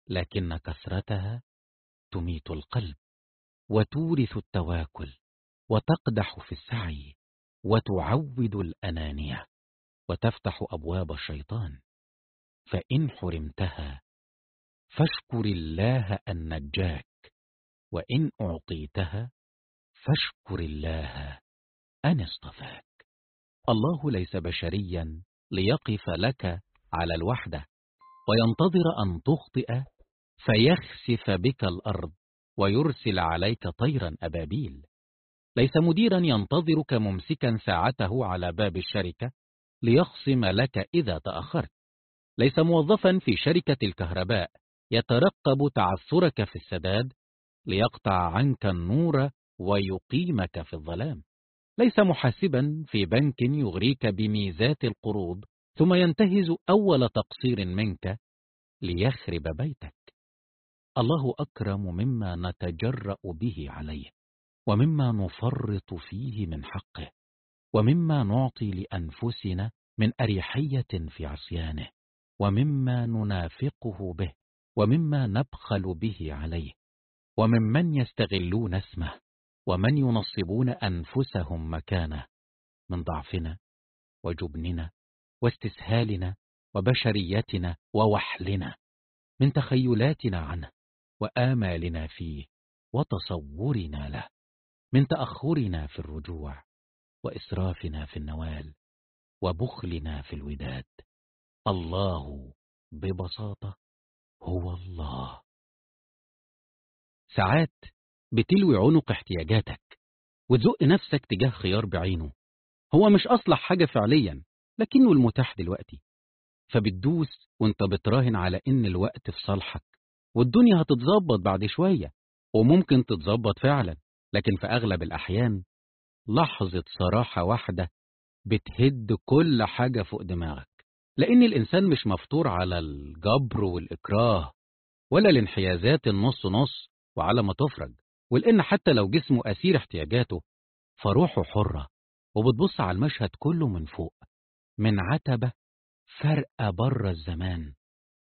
لكن كثرتها تميت القلب وتورث التواكل وتقدح في السعي وتعود الأنانية وتفتح أبواب الشيطان. فإن حرمتها فاشكر الله أن نجاك وإن أعطيتها فاشكر الله أن اصطفاك. الله ليس بشريا ليقف لك على الوحدة وينتظر أن تخطئ فيخسف بك الأرض ويرسل عليك طيرا أبابيل. ليس مديرا ينتظرك ممسكا ساعته على باب الشركة ليخصم لك إذا تأخرت. ليس موظفا في شركة الكهرباء يترقب تعثرك في السداد ليقطع عنك النور ويقيمك في الظلام. ليس محاسبا في بنك يغريك بميزات القروض ثم ينتهز أول تقصير منك ليخرب بيتك. الله أكرم مما نتجرأ به عليه ومما نفرط فيه من حقه ومما نعطي لأنفسنا من أريحية في عصيانه ومما ننافقه به ومما نبخل به عليه وممن يستغلون اسمه ومن ينصبون أنفسهم مكانه من ضعفنا وجبننا واستسهالنا وبشريتنا ووحلنا من تخيلاتنا عنه. وآمالنا فيه وتصورنا له من تأخرنا في الرجوع وإسرافنا في النوال وبخلنا في الوداد. الله ببساطة هو الله. ساعات بتلوي عنق احتياجاتك وتزق نفسك تجاه خيار بعينه. هو مش أصلح حاجة فعليا لكنه المتاح دلوقتي. فبتدوس وانت بتراهن على إن الوقت في صالحك والدنيا هتتظبط بعد شوية وممكن تتظبط فعلا لكن في أغلب الأحيان لحظة صراحة واحدة بتهد كل حاجة فوق دماغك لأن الإنسان مش مفطور على الجبر والإكراه ولا الانحيازات النص نص وعلى ما تفرج ولأن حتى لو جسمه أسير احتياجاته فروحه حرة وبتبص على المشهد كله من فوق من عتبة فرقة بره الزمان.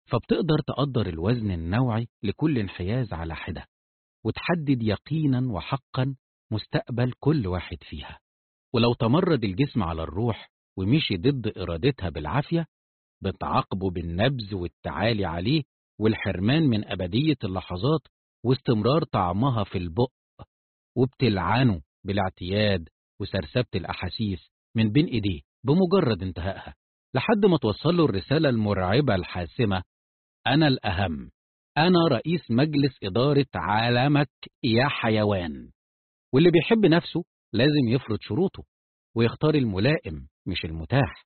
فبتقدر تقدر الوزن النوعي لكل انحياز على حدة وتحدد يقينا وحقا مستقبل كل واحد فيها. ولو تمرد الجسم على الروح ومشي ضد إرادتها بالعافية بتعاقبه بالنبذ والتعالي عليه والحرمان من أبدية اللحظات واستمرار طعمها في البق وبتلعنه بالاعتياد وسرسبة الأحاسيس من بين إيديه بمجرد انتهائها لحد ما توصل له الرسالة المرعبة الحاسمة أنا الأهم. أنا رئيس مجلس إدارة عالمك يا حيوان. واللي بيحب نفسه لازم يفرض شروطه ويختار الملائم مش المتاح.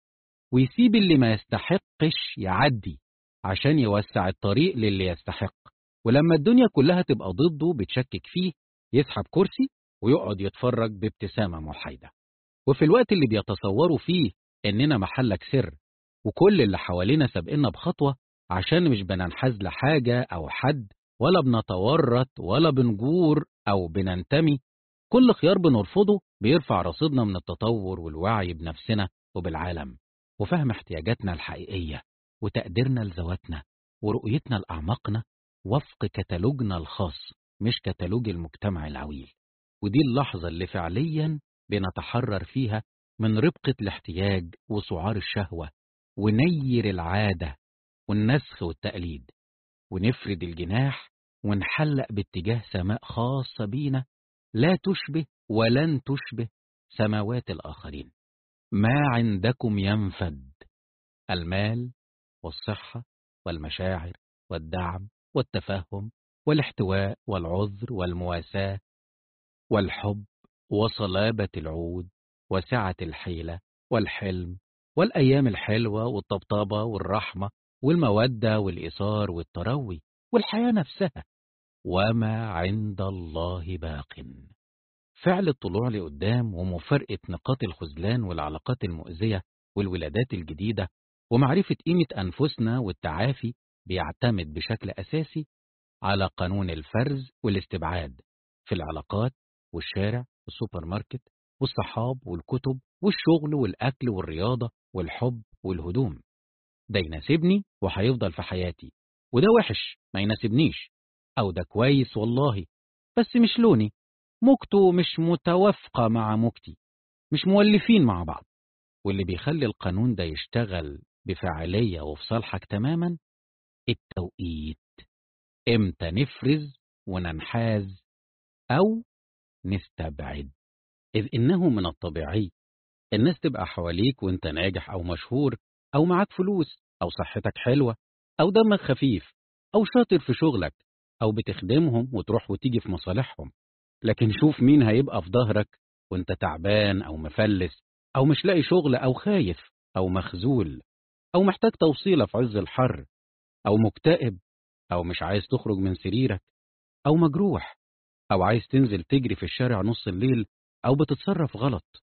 ويسيب اللي ما يستحقش يعدي عشان يوسع الطريق للي يستحق. ولما الدنيا كلها تبقى ضده بتشكك فيه يسحب كرسي ويقعد يتفرج بابتسامة محايدة. وفي الوقت اللي بيتصوروا فيه إننا محلك سر وكل اللي حوالينا سابقنا بخطوة عشان مش بننحاز لحاجة أو حد ولا بنتورط ولا بنجور أو بننتمي. كل خيار بنرفضه بيرفع رصيدنا من التطور والوعي بنفسنا وبالعالم وفهم احتياجاتنا الحقيقية وتقديرنا لذواتنا ورؤيتنا لأعماقنا وفق كتالوجنا الخاص مش كتالوج المجتمع العويل. ودي اللحظة اللي فعليا بنتحرر فيها من ربقة الاحتياج وسعار الشهوة ونير العادة والنسخ والتقليد ونفرد الجناح ونحلق باتجاه سماء خاصة بينا لا تشبه ولن تشبه سماوات الآخرين. ما عندكم ينفد؟ المال والصحة والمشاعر والدعم والتفهم والاحتواء والعذر والمواساة والحب وصلابة العود وسعة الحيلة والحلم والأيام الحلوة والطبطبة والرحمة والمودة والإيثار والتروي والحياة نفسها وما عند الله باق. فعل الطلوع لقدام ومفارقة نقاط الخذلان والعلاقات المؤذية والولادات الجديدة ومعرفة قيمة أنفسنا والتعافي بيعتمد بشكل أساسي على قانون الفرز والاستبعاد في العلاقات والشارع والسوبر ماركت والصحاب والكتب والشغل والأكل والرياضة والحب والهدوم. ده يناسبني وهيفضل في حياتي وده وحش ما يناسبنيش. أو ده كويس والله بس مش لوني. موجته مش متوافقة مع موجتي مش مولفين مع بعض. واللي بيخلي القانون ده يشتغل بفاعلية وفي صالحك تماما التوقيت. إمتى نفرز وننحاز أو نستبعد؟ إذ إنه من الطبيعي الناس تبقى حواليك وأنت ناجح أو مشهور أو معاك فلوس أو صحتك حلوة أو دمك خفيف أو شاطر في شغلك أو بتخدمهم وتروح وتيجي في مصالحهم. لكن شوف مين هيبقى في ظهرك وأنت تعبان أو مفلس أو مش لاقي شغل أو خايف أو مخزول أو محتاج توصيلة في عز الحر أو مكتئب أو مش عايز تخرج من سريرك أو مجروح أو عايز تنزل تجري في الشارع نص الليل أو بتتصرف غلط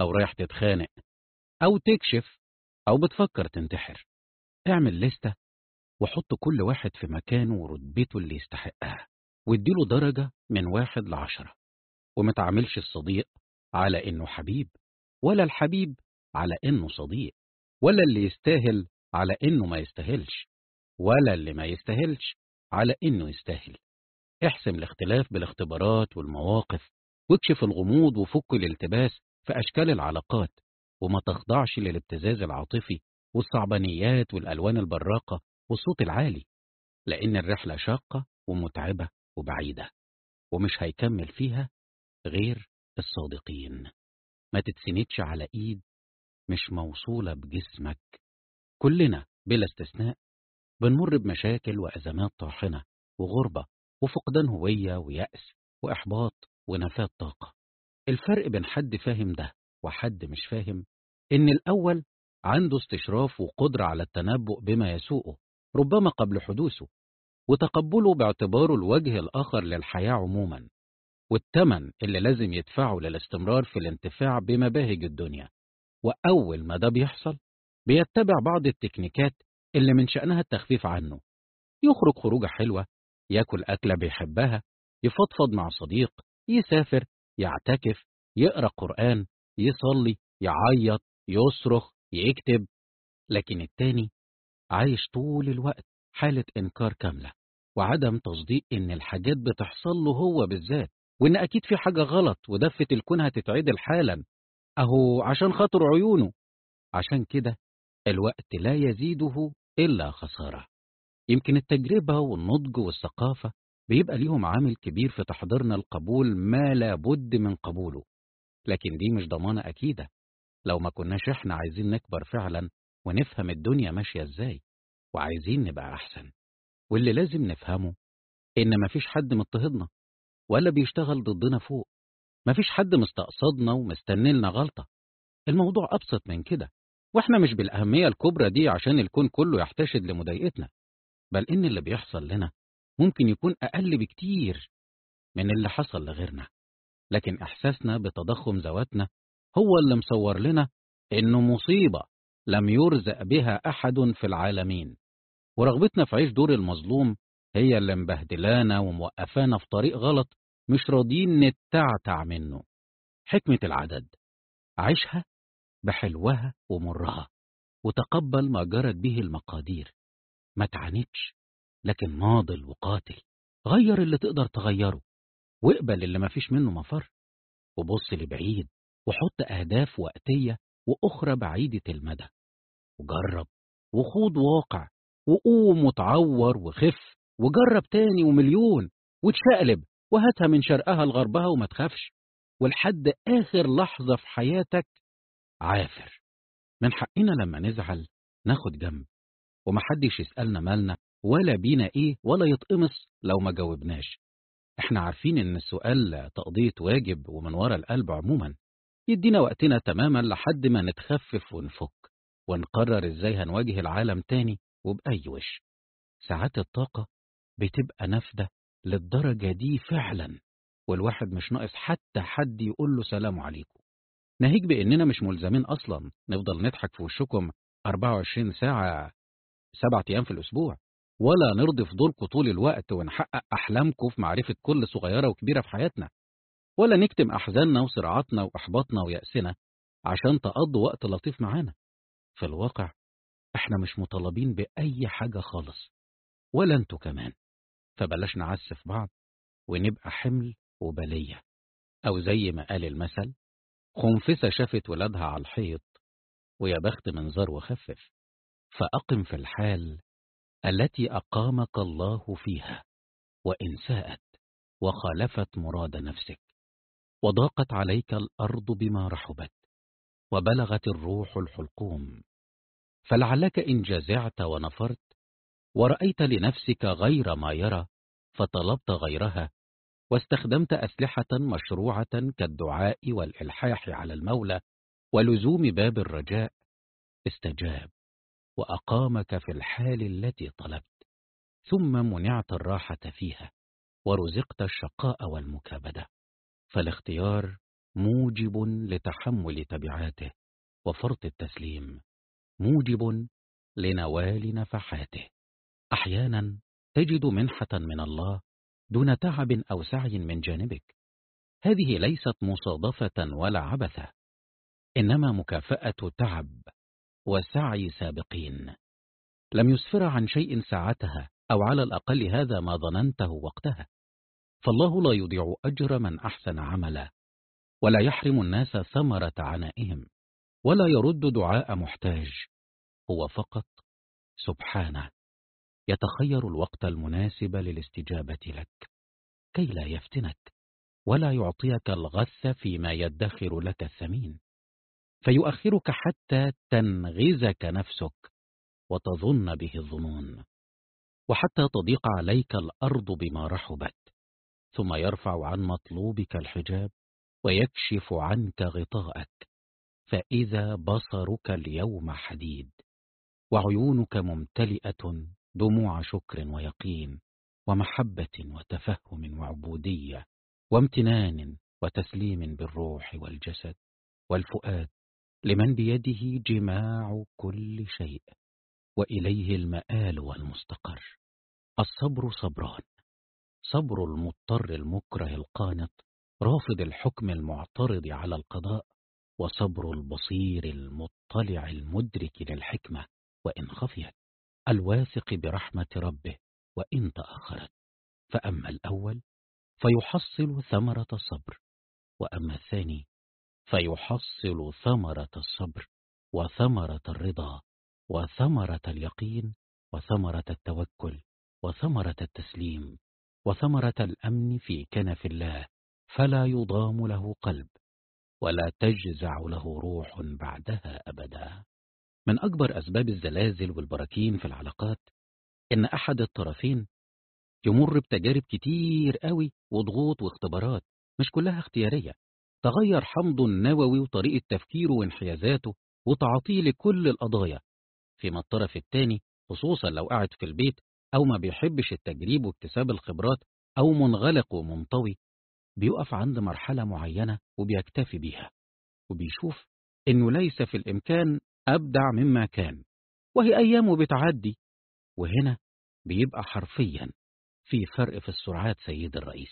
أو رايح تتخانق أو تكشف أو بتفكر تنتحر اعمل لستة وحط كل واحد في مكانه ورتبته اللي يستحقها واديله درجة من واحد لعشرة. وما تعاملش الصديق على إنه حبيب ولا الحبيب على إنه صديق ولا اللي يستاهل على إنه ما يستاهلش ولا اللي ما يستاهلش على إنه يستاهل. احسم الاختلاف بالاختبارات والمواقف واكشف الغموض وفك الالتباس في أشكال العلاقات. وما تخضعش للابتزاز العاطفي والصعبانيات والألوان البراقة والصوت العالي لأن الرحلة شاقة ومتعبة وبعيدة ومش هيكمل فيها غير الصادقين. ما تتسندش على إيد مش موصولة بجسمك. كلنا بلا استثناء بنمر بمشاكل وأزمات طاحنة وغربة وفقدان هوية ويأس وإحباط ونفاذ طاقة. الفرق بين حد فاهم ده وحد مش فاهم إن الأول عنده استشراف وقدرة على التنبؤ بما يسوءه ربما قبل حدوثه وتقبله باعتباره الوجه الآخر للحياة عموما والثمن اللي لازم يدفعه للاستمرار في الانتفاع بمباهج الدنيا. وأول ما ده بيحصل بيتبع بعض التكنيكات اللي من شأنها التخفيف عنه. يخرج خروجة حلوة ياكل أكلة بيحبها يفضفض مع صديق يسافر يعتكف يقرأ قرآن يصلي يعيط. يصرخ يكتب لكن التاني عايش طول الوقت حالة إنكار كاملة وعدم تصديق إن الحاجات بتحصل له هو بالذات وإن أكيد في حاجة غلط ودفة الكون هتتعدل حالا. أهو عشان خاطر عيونه. عشان كده الوقت لا يزيده إلا خسارة. يمكن التجربة والنضج والثقافة بيبقى ليهم عامل كبير في تحضيرنا القبول ما لا بد من قبوله. لكن دي مش ضمانة أكيدة. لو ما كناش إحنا عايزين نكبر فعلا ونفهم الدنيا ماشية إزاي وعايزين نبقى أحسن. واللي لازم نفهمه إن مفيش حد مضطهدنا ولا بيشتغل ضدنا فوق. مفيش حد مستقصدنا ومستني لنا غلطة. الموضوع أبسط من كده وإحنا مش بالأهمية الكبرى دي عشان الكون كله يحتشد لمضايقتنا بل إن اللي بيحصل لنا ممكن يكون أقل بكتير من اللي حصل لغيرنا. لكن إحساسنا بتضخم ذواتنا هو اللي مصور لنا إنه مصيبة لم يرزق بها أحد في العالمين. ورغبتنا في عيش دور المظلوم هي اللي مبهدلانا وموقفانا في طريق غلط مش راضيين نتعتع منه. حكمة العدد عيشها بحلوها ومرها وتقبل ما جرت به المقادير. ما تعاندش لكن ناضل وقاتل. غير اللي تقدر تغيره واقبل اللي ما فيش منه مفر. وبص لبعيد وحط أهداف وقتية وأخرى بعيدة المدى. وجرب وخوض واقع وقوم وتعور وخف وجرب تاني ومليون وتشقلب وهاتها من شرقها لغربها وما تخافش. ولحد آخر لحظة في حياتك عافر. من حقنا لما نزعل ناخد جنب. ومحدش يسألنا مالنا ولا بينا إيه ولا يتقمص لو ما جاوبناش. إحنا عارفين إن السؤال تقضية واجب ومن ورا القلب عموما. يدينا وقتنا تماما لحد ما نتخفف ونفك ونقرر إزاي هنواجه العالم تاني وبأي وش. ساعات الطاقة بتبقى نافدة للدرجة دي فعلا والواحد مش ناقص حتى حد يقول له سلام عليكم. ناهيك بإننا مش ملزمين أصلا نفضل نضحك في وشكم 24 ساعة سبعة أيام في الأسبوع ولا نرضي فضولكم طول الوقت ونحقق أحلامكم في معرفة كل صغيرة وكبيرة في حياتنا. ولا نكتم أحزاننا وصراعاتنا وإحباطنا ويأسنا عشان تقضوا وقت لطيف معانا. في الواقع إحنا مش مطالبين بأي حاجة خالص ولا أنتوا كمان. فبلاش نعسف بعض ونبقى حمل وبلية. أو زي ما قال المثل خنفسة شافت ولادها على الحيط ويا بخت منظر وخفف فأقم في الحال التي أقامك الله فيها وإن ساءت وخالفت مراد نفسك. وضاقت عليك الأرض بما رحبت وبلغت الروح الحلقوم. فلعلك إن جزعت ونفرت ورأيت لنفسك غير ما يرى فطلبت غيرها واستخدمت أسلحة مشروعة كالدعاء والإلحاح على المولى ولزوم باب الرجاء. استجاب وأقامك في الحال التي طلبت ثم منعت الراحة فيها ورزقت الشقاء والمكابدة. فالاختيار موجب لتحمل تبعاته وفرط التسليم موجب لنوال نفحاته. أحيانا تجد منحة من الله دون تعب أو سعي من جانبك. هذه ليست مصادفة ولا عبثة إنما مكافأة تعب وسعي سابقين. لم يسفر عن شيء ساعتها أو على الأقل هذا ما ظننته وقتها. فالله لا يضيع أجر من أحسن عملا ولا يحرم الناس ثمرة عنائهم ولا يرد دعاء محتاج هو فقط سبحانه يتخير الوقت المناسب للاستجابة لك كي لا يفتنك ولا يعطيك الغث فيما يدخر لك الثمين فيؤخرك حتى تنغزك نفسك وتظن به الظنون وحتى تضيق عليك الأرض بما رحبت. ثم يرفع عن مطلوبك الحجاب ويكشف عنك غطاءك فإذا بصرك اليوم حديد وعيونك ممتلئة دموع شكر ويقين ومحبة وتفهم وعبودية وامتنان وتسليم بالروح والجسد والفؤاد لمن بيده جماع كل شيء وإليه المآل والمستقر الصبر صبران. صبر المضطر المكره القانط رافض الحكم المعترض على القضاء وصبر البصير المطلع المدرك للحكمة وإن خفيت الواثق برحمة ربه وإن تأخرت. فأما الأول فيحصل ثمرة الصبر وأما الثاني فيحصل ثمرة الصبر وثمرة الرضا وثمرة اليقين وثمرة التوكل وثمرة التسليم. وثمرة الأمن في كنف الله فلا يضام له قلب ولا تجزع له روح بعدها أبدا. من أكبر أسباب الزلازل والبراكين في العلاقات إن أحد الطرفين يمر بتجارب كتير قوي وضغوط واختبارات مش كلها اختيارية تغير حمضه النووي وطريقة تفكيره وانحيازاته وتعاطيه لكل القضايا. فيما الطرف الثاني خصوصا لو قاعد في البيت أو ما بيحبش التجريب واكتساب الخبرات أو منغلق ومنطوي بيقف عند مرحلة معينة وبيكتفي بيها وبيشوف إنه ليس في الإمكان أبدع مما كان وهي أيامه بتعدي وهنا بيبقى حرفيا في فرق في السرعات سيد الرئيس.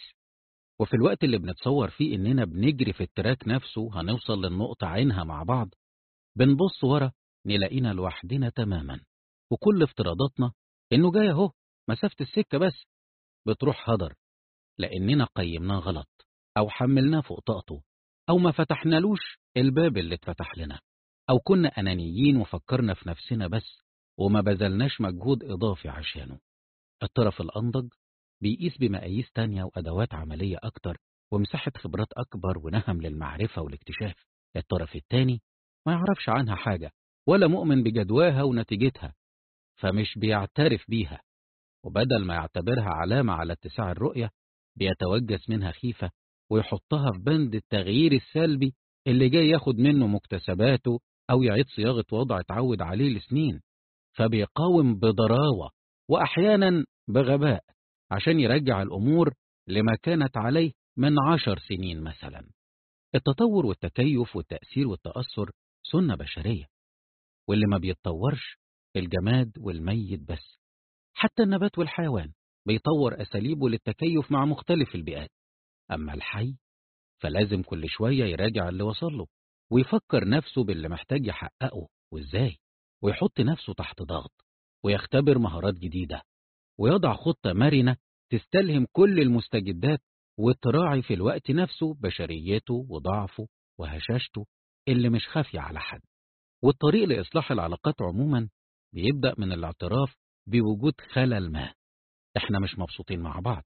وفي الوقت اللي بنتصور فيه إننا بنجري في التراك نفسه هنوصل للنقطة عينها مع بعض بنبص ورا نلاقينا لوحدنا تماما وكل افتراضاتنا إنه جاي أهو مسافة السكة بس. بتروح هدر لأننا قيمناه غلط أو حملناه فوق طاقته أو ما فتحنالوش الباب اللي اتفتح لنا أو كنا أنانيين وفكرنا في نفسنا بس وما بذلناش مجهود إضافي عشانه. الطرف الأنضج بيقيس بمقاييس تانية وأدوات عملية أكتر ومساحة خبرات أكبر ونهم للمعرفة والاكتشاف. الطرف التاني ما يعرفش عنها حاجة ولا مؤمن بجدواها ونتيجتها. فمش بيعترف بيها وبدل ما يعتبرها علامة على اتساع الرؤية بيتوجس منها خيفة ويحطها في بند التغيير السلبي اللي جاي ياخد منه مكتسباته أو يعيد صياغة وضع اتعود عليه لسنين. فبيقاوم بضراوة وأحيانا بغباء عشان يرجع الأمور لما كانت عليه من عشر سنين مثلا. التطور والتكيف والتأثير والتأثر سنة بشرية واللي ما بيتطورش الجماد والميت بس. حتى النبات والحيوان بيطور أساليبه للتكيف مع مختلف البيئات. أما الحي فلازم كل شوية يراجع اللي وصل له ويفكر نفسه باللي محتاج يحققه وإزاي؟ ويحط نفسه تحت ضغط ويختبر مهارات جديدة ويضع خطة مرنة تستلهم كل المستجدات وتراعي في الوقت نفسه بشريته وضعفه وهشاشته اللي مش خافية على حد. والطريق لإصلاح العلاقات عموما بيبدأ من الاعتراف بوجود خلل ما. إحنا مش مبسوطين مع بعض.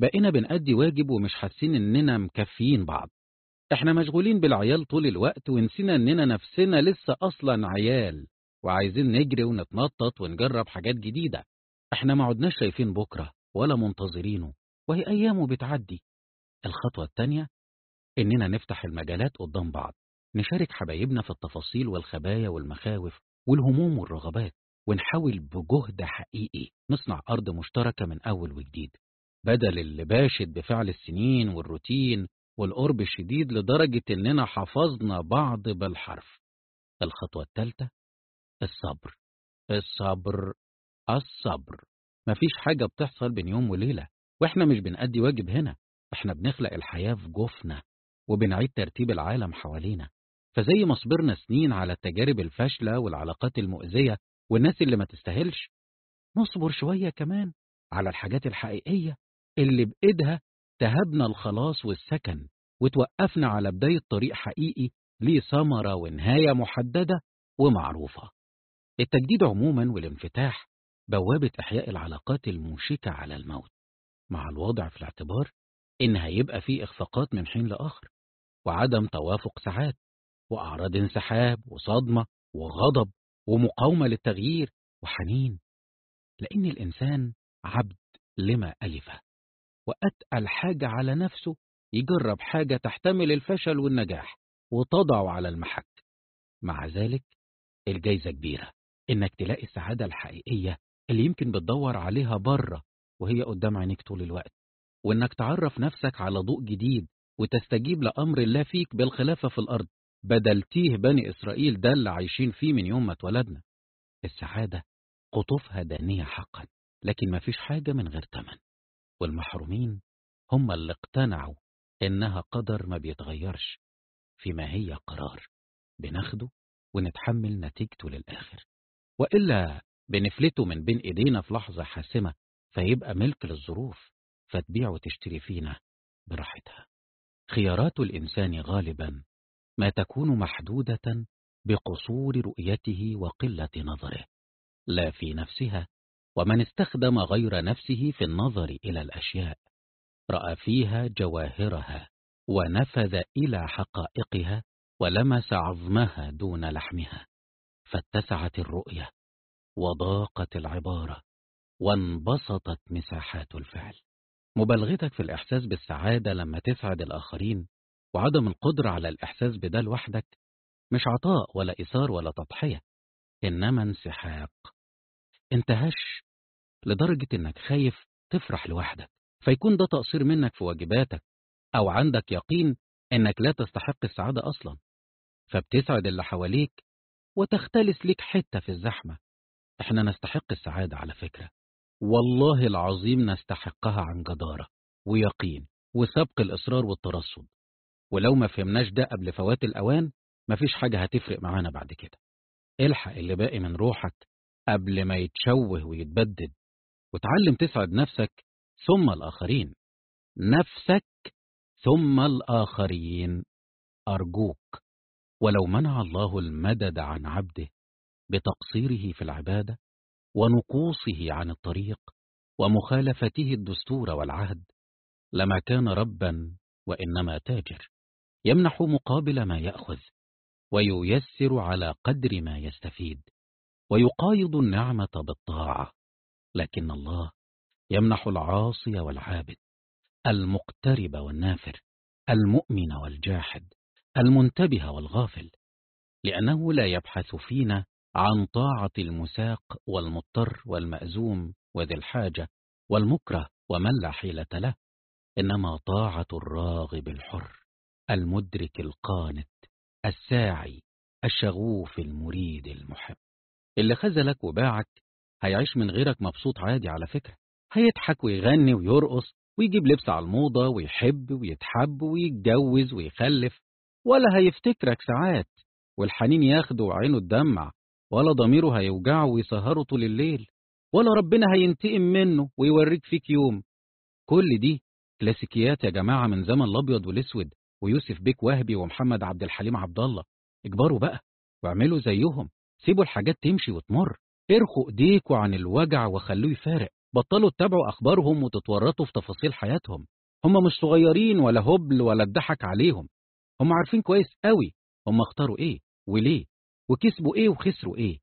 بقينا بنأدي واجب ومش حاسين إننا مكفيين بعض. إحنا مشغولين بالعيال طول الوقت ونسينا إننا نفسنا لسه أصلا عيال وعايزين نجري ونتنطط ونجرب حاجات جديدة. إحنا ما عدناش شايفين بكرة ولا منتظرينه وهي أيامه بتعدي. الخطوة التانية إننا نفتح المجالات قدام بعض نشارك حبايبنا في التفاصيل والخبايا والمخاوف والهموم والرغبات ونحاول بجهد حقيقي نصنع أرض مشتركة من أول وجديد. بدل اللي باشد بفعل السنين والروتين والقرب الشديد لدرجة إننا حفظنا بعض بالحرف. الخطوة الثالثة الصبر. الصبر الصبر. مفيش حاجة بتحصل بين يوم وليلة وإحنا مش بنأدي واجب هنا. إحنا بنخلق الحياة في جوفنا وبنعيد ترتيب العالم حوالينا. فزي ما صبرنا سنين على التجارب الفاشلة والعلاقات المؤذية والناس اللي ما تستاهلش نصبر شوية كمان على الحاجات الحقيقية اللي بإيدها تهبنا الخلاص والسكن وتوقفنا على بداية طريق حقيقي ليه ثمرة ونهاية محددة ومعروفة. التجديد عموما والانفتاح بوابة إحياء العلاقات الموشكة على الموت. مع الوضع في الاعتبار إن هيبقى فيه إخفاقات من حين لآخر وعدم توافق ساعات. وأعراض انسحاب وصدمة وغضب ومقاومة للتغيير وحنين. لأن الإنسان عبد لما ألفه وأتقل حاجة على نفسه يجرب حاجة تحتمل الفشل والنجاح وتضع على المحك. مع ذلك الجايزة كبيرة إنك تلاقي السعادة الحقيقية اللي يمكن بتدور عليها بره وهي قدام عينيك طول الوقت وإنك تعرف نفسك على ضوء جديد وتستجيب لأمر الله فيك بالخلافة في الأرض. بدل تيه بني إسرائيل ده اللي عايشين فيه من يوم ما اتولدنا. السعادة قطوفها دانية حقا لكن مفيش حاجة من غير تمن. والمحرومين هم اللي اقتنعوا إنها قدر ما بيتغيرش فيما هي قرار. بناخده ونتحمل نتيجته للآخر. وإلا بنفلته من بين إيدينا في لحظة حاسمة فيبقى ملك للظروف فتبيع وتشتري فينا براحتها. خيارات الإنسان غالبا ما تكون محدودة بقصور رؤيته وقلة نظره لا في نفسها ومن استخدم غير نفسه في النظر إلى الأشياء رأى فيها جواهرها ونفذ إلى حقائقها ولمس عظمها دون لحمها فاتسعت الرؤية وضاقت العبارة وانبسطت مساحات الفعل. مبالغتك في الإحساس بالسعادة لما تسعد الآخرين وعدم القدرة على الإحساس بده لوحدك مش عطاء ولا إثار ولا تضحية إنما انسحاق. انتهش لدرجة إنك خايف تفرح لوحدك فيكون ده تقصير منك في واجباتك أو عندك يقين إنك لا تستحق السعادة أصلا. فبتسعد اللي حواليك وتختلس ليك حتة في الزحمة. إحنا نستحق السعادة على فكرة. والله العظيم نستحقها عن جدارة ويقين وسبق الإصرار والترصد. ولو ما فهمناش ده قبل فوات الأوان مفيش حاجة هتفرق معانا بعد كده. الحق اللي باقي من روحك قبل ما يتشوه ويتبدد وتعلم تسعد نفسك ثم الآخرين. نفسك ثم الآخرين. أرجوك ولو منع الله المدد عن عبده بتقصيره في العبادة ونقوصه عن الطريق ومخالفته الدستور والعهد لما كان ربا وإنما تاجر. يمنح مقابل ما يأخذ وييسر على قدر ما يستفيد ويقايض النعمة بالطاعة. لكن الله يمنح العاصي والعابد المقترب والنافر المؤمن والجاحد المنتبه والغافل لأنه لا يبحث فينا عن طاعة المساق والمضطر والمأزوم وذي الحاجة والمكره ومن لا حيلة له إنما طاعة الراغب الحر. المدرك القانت الساعي الشغوف المريد المحب. اللي خذلك وباعك هيعيش من غيرك مبسوط عادي على فكرة. هيضحك ويغني ويرقص ويجيب لبس على الموضة ويحب ويتحب ويتجوز ويخلف. ولا هيفتكرك ساعات والحنين ياخده وعينه تدمع ولا ضميره هيوجعه ويسهره طول الليل ولا ربنا هينتقم منه ويوريك فيك يوم. كل دي كلاسيكيات يا جماعة من زمن الأبيض والأسود. ويوسف بيك وهبي ومحمد عبد الحليم عبد الله. اكبروا بقى واعملوا زيهم. سيبوا الحاجات تمشي وتمر. ارخوا ايديكوا عن الوجع وخلوه يفارق. بطلوا تتابعوا اخبارهم وتتورطوا في تفاصيل حياتهم. هم مش صغيرين ولا هبل ولا اتضحك عليهم. هم عارفين كويس قوي هم اختاروا إيه وليه وكسبوا إيه وخسروا إيه.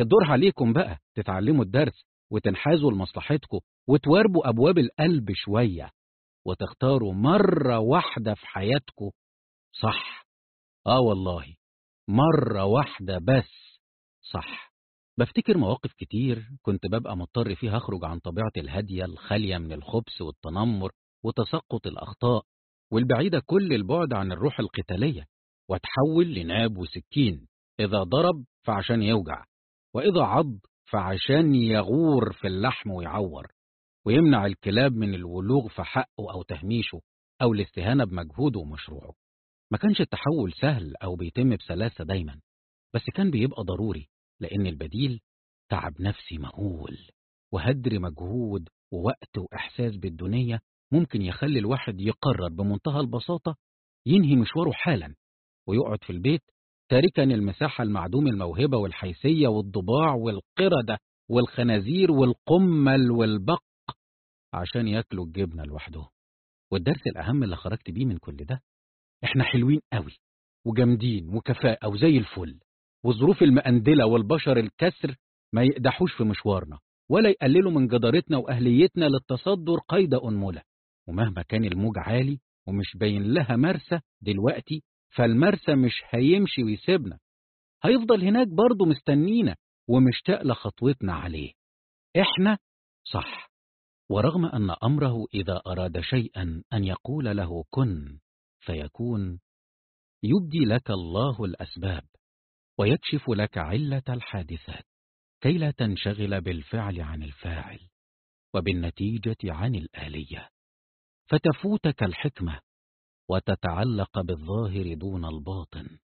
الدور عليكم بقى تتعلموا الدرس وتنحازوا لمصلحتكم وتواربوا أبواب القلب شوية. وتختاروا مرة واحدة في حياتكم. صح. آه والله. مرة واحدة بس. صح. بفتكر مواقف كتير كنت ببقى مضطر فيها أخرج عن طبيعتي الهادية الخالية من الخبث والتنمر وتسقط الأخطاء والبعيدة كل البعد عن الروح القتالية وتحول لناب وسكين. إذا ضرب فعشان يوجع وإذا عض فعشان يغور في اللحم ويعور. ويمنع الكلاب من الولوغ في حقه أو تهميشه أو الاستهانة بمجهوده ومشروعه. ما كانش التحول سهل أو بيتم بسلاسة دايما بس كان بيبقى ضروري لأن البديل تعب نفسي مهول وهدر مجهود ووقت وإحساس بالدنيا ممكن يخلي الواحد يقرر بمنتهى البساطة ينهي مشواره حالا ويقعد في البيت تاركا المساحة المعدوم الموهبة والحيثية والضباع والقردة والخنازير والقمل والبق عشان ياكلوا الجبنة لوحدهم. والدرس الأهم اللي خرجت بيه من كل ده إحنا حلوين قوي وجامدين وكفاءة وزي الفل والظروف المقندلة والبشر الكسر ما يقدحوش في مشوارنا ولا يقللوا من جدارتنا وأهليتنا للتصدر قيد أنملة. ومهما كان الموج عالي ومش باين لها مرسى دلوقتي فالمرسى مش هيمشي ويسيبنا. هيفضل هناك برضه مستنينا ومشتاق لخطوتنا عليه. إحنا صح. ورغم أن أمره إذا أراد شيئا أن يقول له كن فيكون يبدي لك الله الأسباب ويكشف لك علة الحادثات كي لا تنشغل بالفعل عن الفاعل وبالنتيجة عن الآلية. فتفوتك الحكمة وتتعلق بالظاهر دون الباطن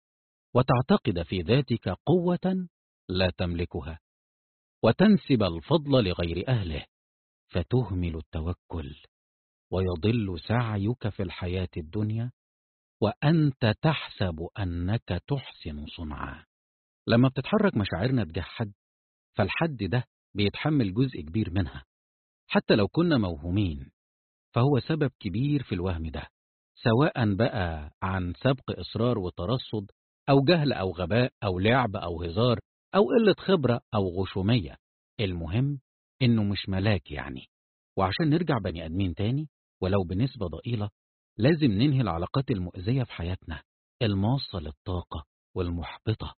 وتعتقد في ذاتك قوة لا تملكها وتنسب الفضل لغير أهله. فتهمل التوكل ويضل سعيك في الحياة الدنيا وأنت تحسب أنك تحسن صنعا. لما بتتحرك مشاعرنا تجاه حد فالحد ده بيتحمل جزء كبير منها حتى لو كنا موهومين. فهو سبب كبير في الوهم ده سواء بقى عن سبق إصرار وترصد أو جهل أو غباء أو لعب أو هزار أو قلة خبرة أو غشومية. المهم إنه مش ملاك يعني. وعشان نرجع بني آدمين تاني ولو بنسبة ضئيلة لازم ننهي العلاقات المؤذية في حياتنا الماصة للطاقة والمحبطة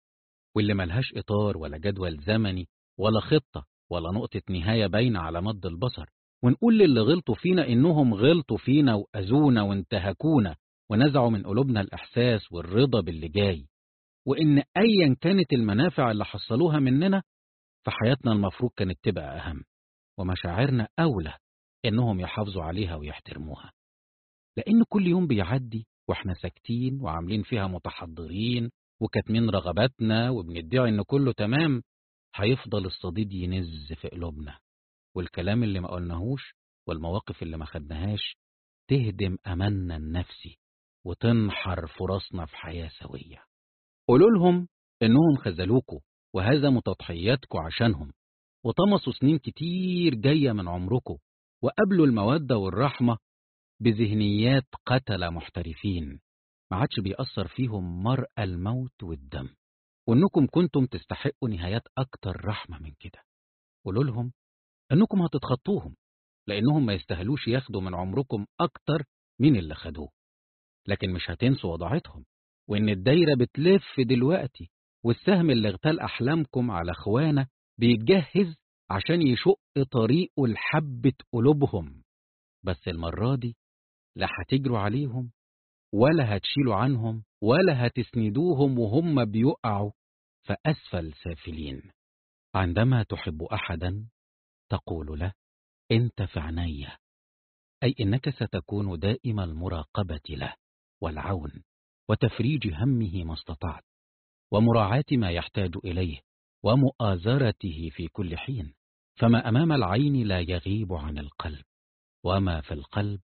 واللي ملهاش إطار ولا جدول زمني ولا خطة ولا نقطة نهاية باينة على مد البصر. ونقول للي غلطوا فينا إنهم غلطوا فينا وأذونا وانتهكونا ونزعوا من قلوبنا الإحساس والرضا باللي جاي. وإن أيا كانت المنافع اللي حصلوها مننا فحياتنا المفروض كانت تبقى أهم ومشاعرنا أولى إنهم يحافظوا عليها ويحترموها. لأن كل يوم بيعدي وإحنا ساكتين وعاملين فيها متحضرين وكاتمين رغباتنا وبندعي إن كله تمام هيفضل الصديد ينز في قلوبنا. والكلام اللي ما قلناهوش والمواقف اللي ما خدناهاش تهدم أملنا النفسي وتنحر فرصنا في حياة سوية. قولوا لهم إنهم خذلوكوا وهزموا تضحياتكوا عشانهم. وطمسوا سنين كتير جاية من عمركوا وقابلوا المودة والرحمة بذهنيات قتلة محترفين. ما عادش بيأثر فيهم مرأى الموت والدم. وإنكم كنتم تستحقوا نهايات أكتر رحمة من كده. قولوا لهم إنكم هتتخطوهم لأنهم ما يستاهلوش ياخدوا من عمركم أكتر من اللي خدوه. لكن مش هتنسوا وضعتهم وإن الدايرة بتلف دلوقتي. والسهم اللي اغتال أحلامكم على أخوانا بيتجهز عشان يشق طريقه لحبة قلوبهم. بس المرة دي لا هتجروا عليهم ولا هتشيلوا عنهم ولا هتسندوهم وهم بيقعوا فأسفل سافلين. عندما تحب أحدا تقول له أنت في عناية أي إنك ستكون دائم المراقبة له والعون وتفريج همه ما استطعت. ومراعاة ما يحتاج إليه ومؤازرته في كل حين. فما أمام العين لا يغيب عن القلب وما في القلب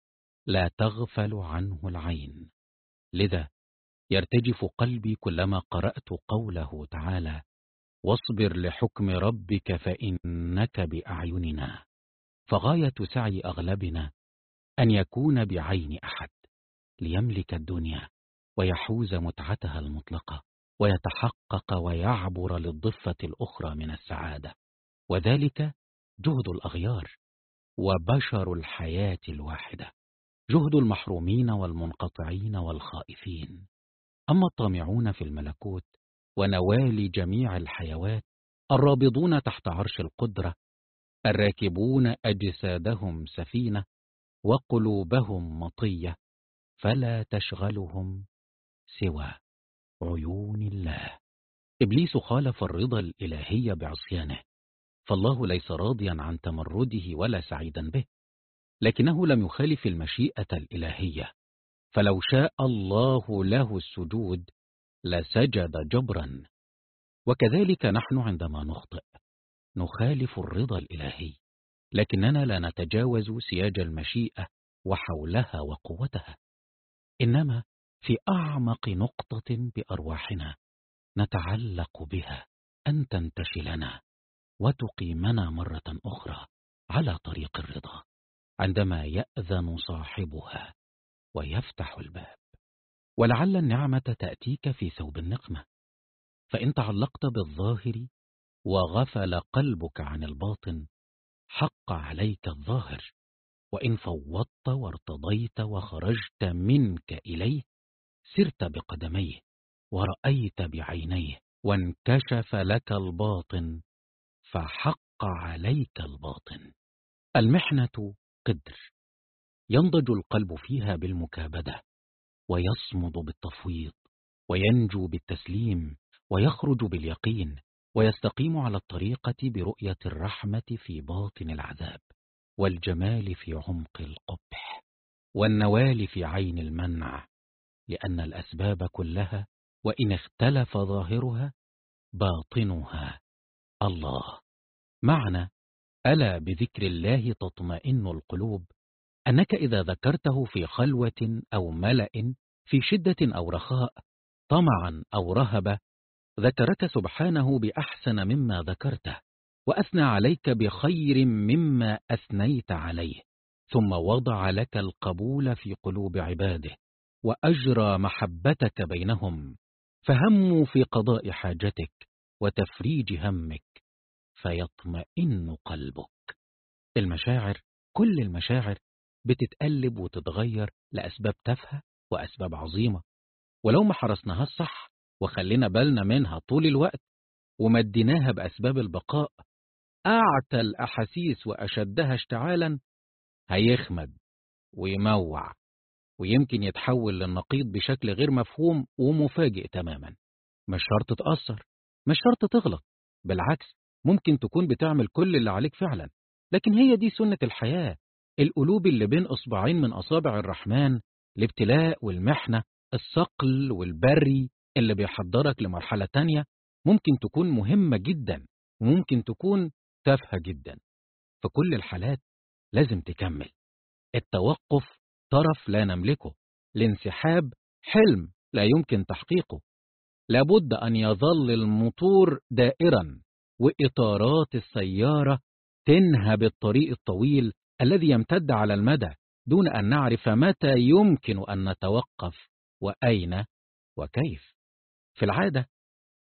لا تغفل عنه العين. لذا يرتجف قلبي كلما قرأت قوله تعالى واصبر لحكم ربك فإنك بأعيننا. فغاية سعي أغلبنا أن يكون بعين أحد ليملك الدنيا ويحوز متعتها المطلقة. ويتحقق ويعبر للضفة الأخرى من السعادة وذلك جهد الأغيار وبشر الحياة الواحدة جهد المحرومين والمنقطعين والخائفين. أما الطامعون في الملكوت ونوال جميع الحيوات الرابضون تحت عرش القدرة الراكبون أجسادهم سفينة وقلوبهم مطية فلا تشغلهم سوى. عيون الله. إبليس خالف الرضا الإلهي بعصيانه فالله ليس راضيا عن تمرده ولا سعيدا به لكنه لم يخالف المشيئة الإلهية. فلو شاء الله له السجود لسجد جبرا. وكذلك نحن عندما نخطئ نخالف الرضا الإلهي لكننا لا نتجاوز سياج المشيئة وحولها وقوتها. إنما في أعمق نقطة بأرواحنا نتعلق بها أن تنتشلنا وتقيمنا مرة أخرى على طريق الرضا عندما يأذن صاحبها ويفتح الباب. ولعل النعمة تأتيك في ثوب النقمة. فإن تعلقت بالظاهر وغفل قلبك عن الباطن حق عليك الظاهر وإن فوضت وارتضيت وخرجت منك إليه سرت بقدميه ورأيت بعينيه وانكشف لك الباطن فحق عليك الباطن. المحنة قدر. ينضج القلب فيها بالمكابدة ويصمد بالتفويض وينجو بالتسليم ويخرج باليقين ويستقيم على الطريقة برؤية الرحمة في باطن العذاب والجمال في عمق القبح والنوال في عين المنع لأن الأسباب كلها وإن اختلف ظاهرها باطنها. الله. معنى ألا بذكر الله تطمئن القلوب؟ أنك إذا ذكرته في خلوة أو ملأ في شدة أو رخاء طمعا أو رهبة ذكرك سبحانه بأحسن مما ذكرته وأثنى عليك بخير مما أثنيت عليه ثم وضع لك القبول في قلوب عباده. وأجرى محبتك بينهم فهموا في قضاء حاجتك وتفريج همك فيطمئن قلبك. المشاعر كل المشاعر بتتقلب وتتغير لأسباب تافهة وأسباب عظيمة. ولو ما حرصناها الصح وخلينا بالنا منها طول الوقت ومديناها بأسباب البقاء أعتى الأحاسيس وأشدها اشتعالا هيخمد ويموع. ويمكن يتحول للنقيض بشكل غير مفهوم ومفاجئ تماما. مش شرط تأثر مش شرط تغلط بالعكس ممكن تكون بتعمل كل اللي عليك فعلا. لكن هي دي سنة الحياة القلوب اللي بين أصبعين من أصابع الرحمن الابتلاء والمحنة الصقل والبري اللي بيحضرك لمرحلة تانية ممكن تكون مهمة جدا وممكن تكون تافهة جدا. في كل الحالات لازم تكمل. التوقف طرف لا نملكه. الانسحاب حلم لا يمكن تحقيقه. لابد أن يظل الموتور دائرا وإطارات السيارة تنهب الطريق الطويل الذي يمتد على المدى دون أن نعرف متى يمكن أن نتوقف وأين وكيف. في العادة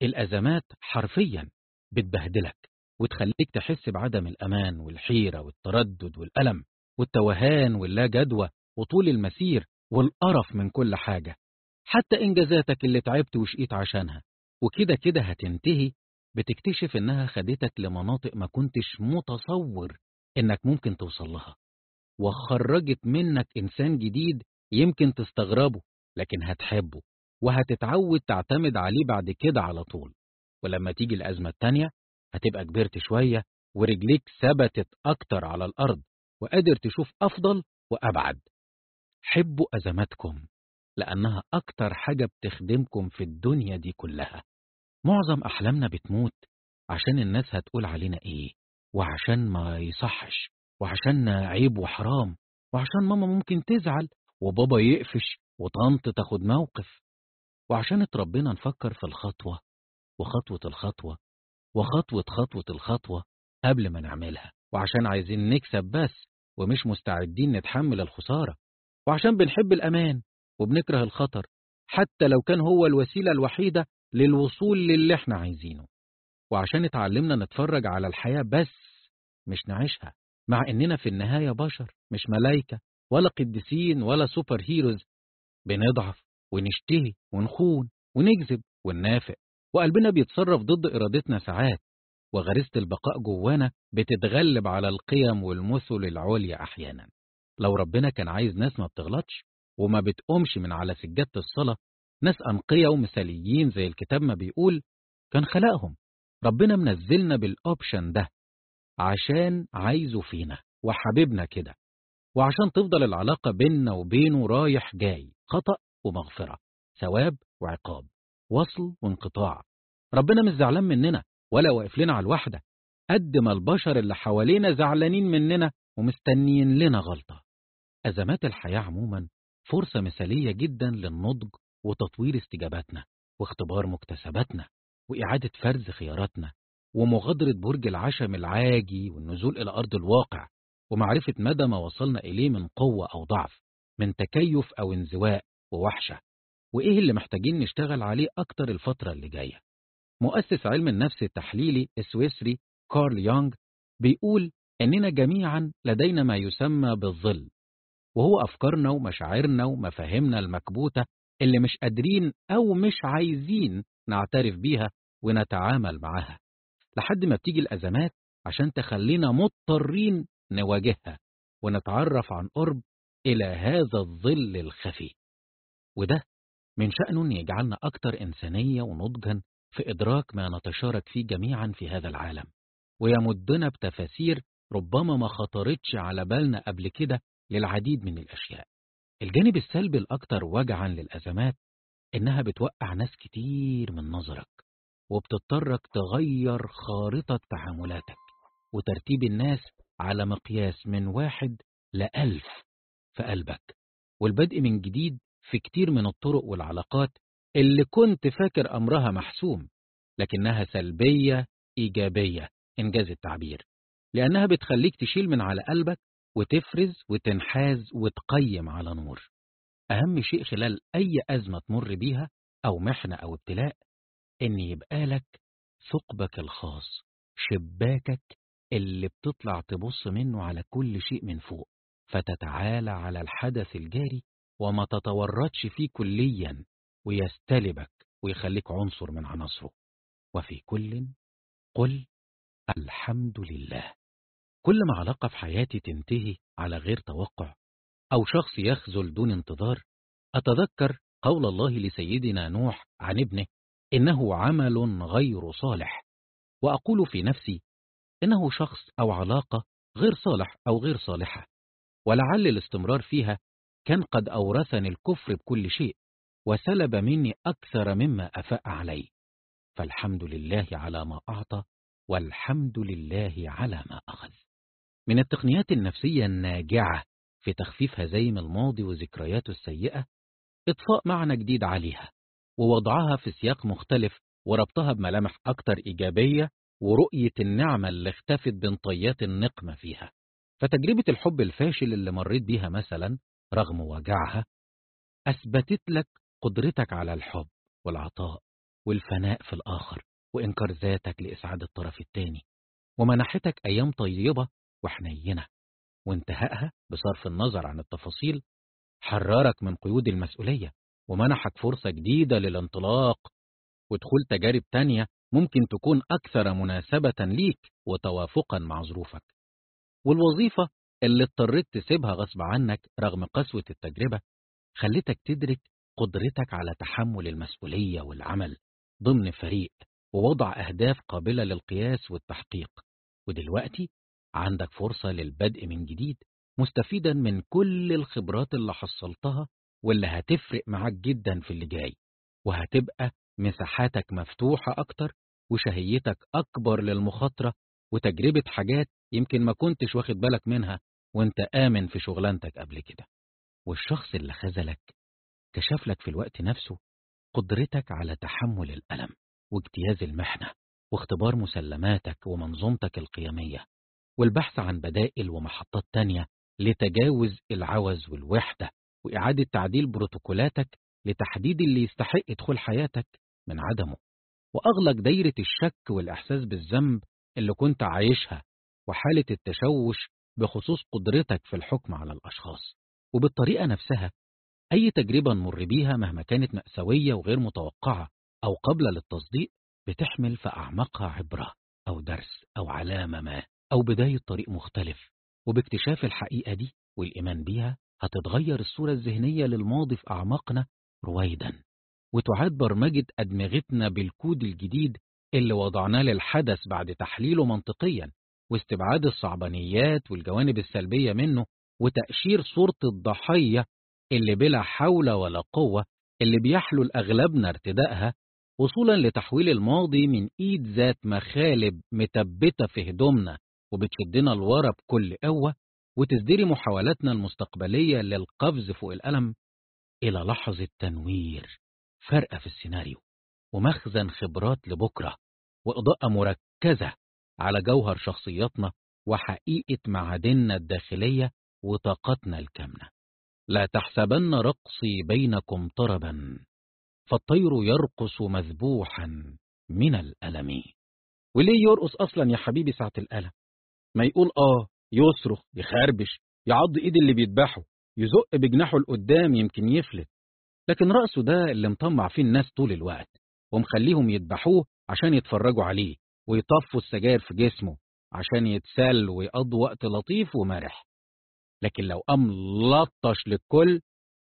الأزمات حرفيا بتبهدلك وتخليك تحس بعدم الأمان والحيرة والتردد والألم والتوهان واللا جدوى وطول المسير والقرف من كل حاجة. حتى إنجازاتك اللي تعبت وشقيت عشانها. وكده كده هتنتهي. بتكتشف إنها خدتك لمناطق ما كنتش متصور إنك ممكن توصل لها. وخرجت منك إنسان جديد يمكن تستغربه لكن هتحبه. وهتتعود تعتمد عليه بعد كده على طول. ولما تيجي الأزمة التانية هتبقى كبرت شوية ورجليك ثبتت أكتر على الأرض وقادر تشوف أفضل وأبعد. حبوا أزماتكم لأنها أكتر حاجة بتخدمكم في الدنيا دي كلها. معظم أحلامنا بتموت عشان الناس هتقول علينا إيه وعشان ما يصحش وعشان عيب وحرام وعشان ماما ممكن تزعل وبابا يقفش وطنط تاخد موقف. وعشان اتربينا نفكر في الخطوة وخطوة الخطوة وخطوة خطوة الخطوة قبل ما نعملها. وعشان عايزين نكسب بس ومش مستعدين نتحمل الخسارة. وعشان بنحب الأمان وبنكره الخطر حتى لو كان هو الوسيلة الوحيدة للوصول للي إحنا عايزينه. وعشان اتعلمنا نتفرج على الحياة بس مش نعيشها مع إننا في النهاية بشر مش ملايكة ولا قديسين ولا سوبر هيروز. بنضعف ونشتهي ونخون ونكذب وننافق وقلبنا بيتصرف ضد إرادتنا ساعات. وغريزة البقاء جوانا بتتغلب على القيم والمثل العليا أحيانا. لو ربنا كان عايز ناس ما بتغلطش وما بتقومش من على سجادة الصلاة ناس أنقية ومثاليين زي الكتاب ما بيقول كان خلقهم. ربنا منزلنا بالأوبشن ده عشان عايزه فينا وحبيبنا كده وعشان تفضل العلاقة بيننا وبينه رايح جاي خطأ ومغفرة ثواب وعقاب وصل وانقطاع. ربنا مش زعلان مننا ولا واقف لنا على الوحدة قد ما البشر اللي حوالينا زعلانين مننا ومستنيين لنا غلطة. أزمات الحياة عموما فرصة مثالية جدا للنضج وتطوير استجاباتنا واختبار مكتسباتنا وإعادة فرز خياراتنا ومغادرة برج العشم العاجي والنزول إلى أرض الواقع ومعرفة مدى ما وصلنا إليه من قوة أو ضعف من تكيف أو انزواء ووحشة. وإيه اللي محتاجين نشتغل عليه أكتر الفترة اللي جاية؟ مؤسس علم النفس التحليلي السويسري كارل يونغ بيقول إننا جميعا لدينا ما يسمى بالظل. وهو أفكارنا ومشاعرنا ومفاهيمنا المكبوتة اللي مش قادرين أو مش عايزين نعترف بيها ونتعامل معاها لحد ما بتيجي الأزمات عشان تخلينا مضطرين نواجهها ونتعرف عن قرب إلى هذا الظل الخفي. وده من شأنه أن يجعلنا أكثر إنسانية ونضجا في إدراك ما نتشارك فيه جميعا في هذا العالم ويمدنا بتفاسير ربما ما خطرتش على بالنا قبل كده للعديد من الأشياء. الجانب السلبي الأكثر وجعا للأزمات إنها بتوقع ناس كتير من نظرك وبتضطرك تغير خارطة تعاملاتك وترتيب الناس على مقياس من واحد لألف في قلبك والبدء من جديد في كتير من الطرق والعلاقات اللي كنت فاكر أمرها محسوم لكنها سلبية إيجابية إنجاز التعبير لأنها بتخليك تشيل من على قلبك وتفرز وتنحاز وتقيم على نور. أهم شيء خلال أي أزمة تمر بيها أو محنة أو ابتلاء إن يبقى لك ثقبك الخاص شباكك اللي بتطلع تبص منه على كل شيء من فوق فتتعالى على الحدث الجاري وما تتورطش فيه كليا ويستلبك ويخليك عنصر من عناصره. وفي كل قل الحمد لله. كل ما علاقة في حياتي تنتهي على غير توقع أو شخص يخذل دون انتظار أتذكر قول الله لسيدنا نوح عن ابنه إنه عمل غير صالح. وأقول في نفسي إنه شخص أو علاقة غير صالح أو غير صالحة ولعل الاستمرار فيها كان قد أورثني الكفر بكل شيء وسلب مني أكثر مما أفاء عليه. فالحمد لله على ما أعطى والحمد لله على ما أخذ. من التقنيات النفسية الناجعة في تخفيف هزايم الماضي وذكرياته السيئة إضفاء معنى جديد عليها ووضعها في سياق مختلف وربطها بملامح أكتر إيجابية ورؤية النعمة اللي اختفت بين طيات النقمة فيها. فتجربة الحب الفاشل اللي مريت بيها مثلا رغم وجعها أثبتت لك قدرتك على الحب والعطاء والفناء في الآخر وإنكار ذاتك لإسعاد الطرف الثاني ومنحتك أيام طيبة وحنينة وانتهائها بصرف النظر عن التفاصيل حررك من قيود المسؤولية ومنحك فرصة جديدة للانطلاق. ودخول تجارب تانية ممكن تكون أكثر مناسبة ليك وتوافقا مع ظروفك. والوظيفة اللي اضطريت تسيبها غصب عنك رغم قسوة التجربة خلتك تدرك قدرتك على تحمل المسؤولية والعمل ضمن فريق ووضع أهداف قابلة للقياس والتحقيق. ودلوقتي عندك فرصة للبدء من جديد مستفيدا من كل الخبرات اللي حصلتها واللي هتفرق معاك جدا في اللي جاي وهتبقى مساحاتك مفتوحة أكتر وشهيتك أكبر للمخاطرة وتجربة حاجات يمكن ما كنتش واخد بالك منها وانت آمن في شغلانتك قبل كده. والشخص اللي خذلك كشف لك في الوقت نفسه قدرتك على تحمل الألم واجتياز المحنة واختبار مسلماتك ومنظومتك القيمية. والبحث عن بدائل ومحطات تانية لتجاوز العوز والوحدة وإعادة تعديل بروتوكولاتك لتحديد اللي يستحق دخول حياتك من عدمه. وأغلق دايرة الشك والإحساس بالذنب اللي كنت عايشها وحالة التشوش بخصوص قدرتك في الحكم على الأشخاص. وبالطريقة نفسها أي تجربة نمر بيها مهما كانت مأساوية وغير متوقعة أو قبل للتصديق بتحمل في أعماقها عبرة أو درس أو علامة ما. أو بداية طريق مختلف. وباكتشاف الحقيقة دي والإيمان بيها هتتغير الصورة الذهنية للماضي في أعماقنا رويدا. وتعاد برمجة أدمغتنا بالكود الجديد اللي وضعناه للحدث بعد تحليله منطقيا. واستبعاد الصعبانيات والجوانب السلبية منه وتأشير صورة الضحية اللي بلا حول ولا قوة اللي بيحلو لأغلبنا ارتدائها وصولا لتحويل الماضي من إيد ذات مخالب متبتة في هدومنا. وبتشدنا لورا بكل قوة وتزدري محاولاتنا المستقبلية للقفز فوق الألم إلى لحظة تنوير فرقة في السيناريو ومخزن خبرات لبكرة وإضاءة مركزة على جوهر شخصياتنا وحقيقة معادننا الداخلية وطاقتنا الكامنة. لا تحسبن رقصي بينكم طربا فالطير يرقص مذبوحا من الألم. وليه يرقص أصلا يا حبيبي ساعة الألم؟ ما يقول آه يصرخ يخربش يعض إيد اللي بيذبحه يزق بجناحه لقدام يمكن يفلت. لكن رأسه ده اللي مطمع فيه الناس طول الوقت ومخليهم يذبحوه عشان يتفرجوا عليه ويطفوا السجاير في جسمه عشان يتسل ويقضوا وقت لطيف ومرح. لكن لو قام لطش للكل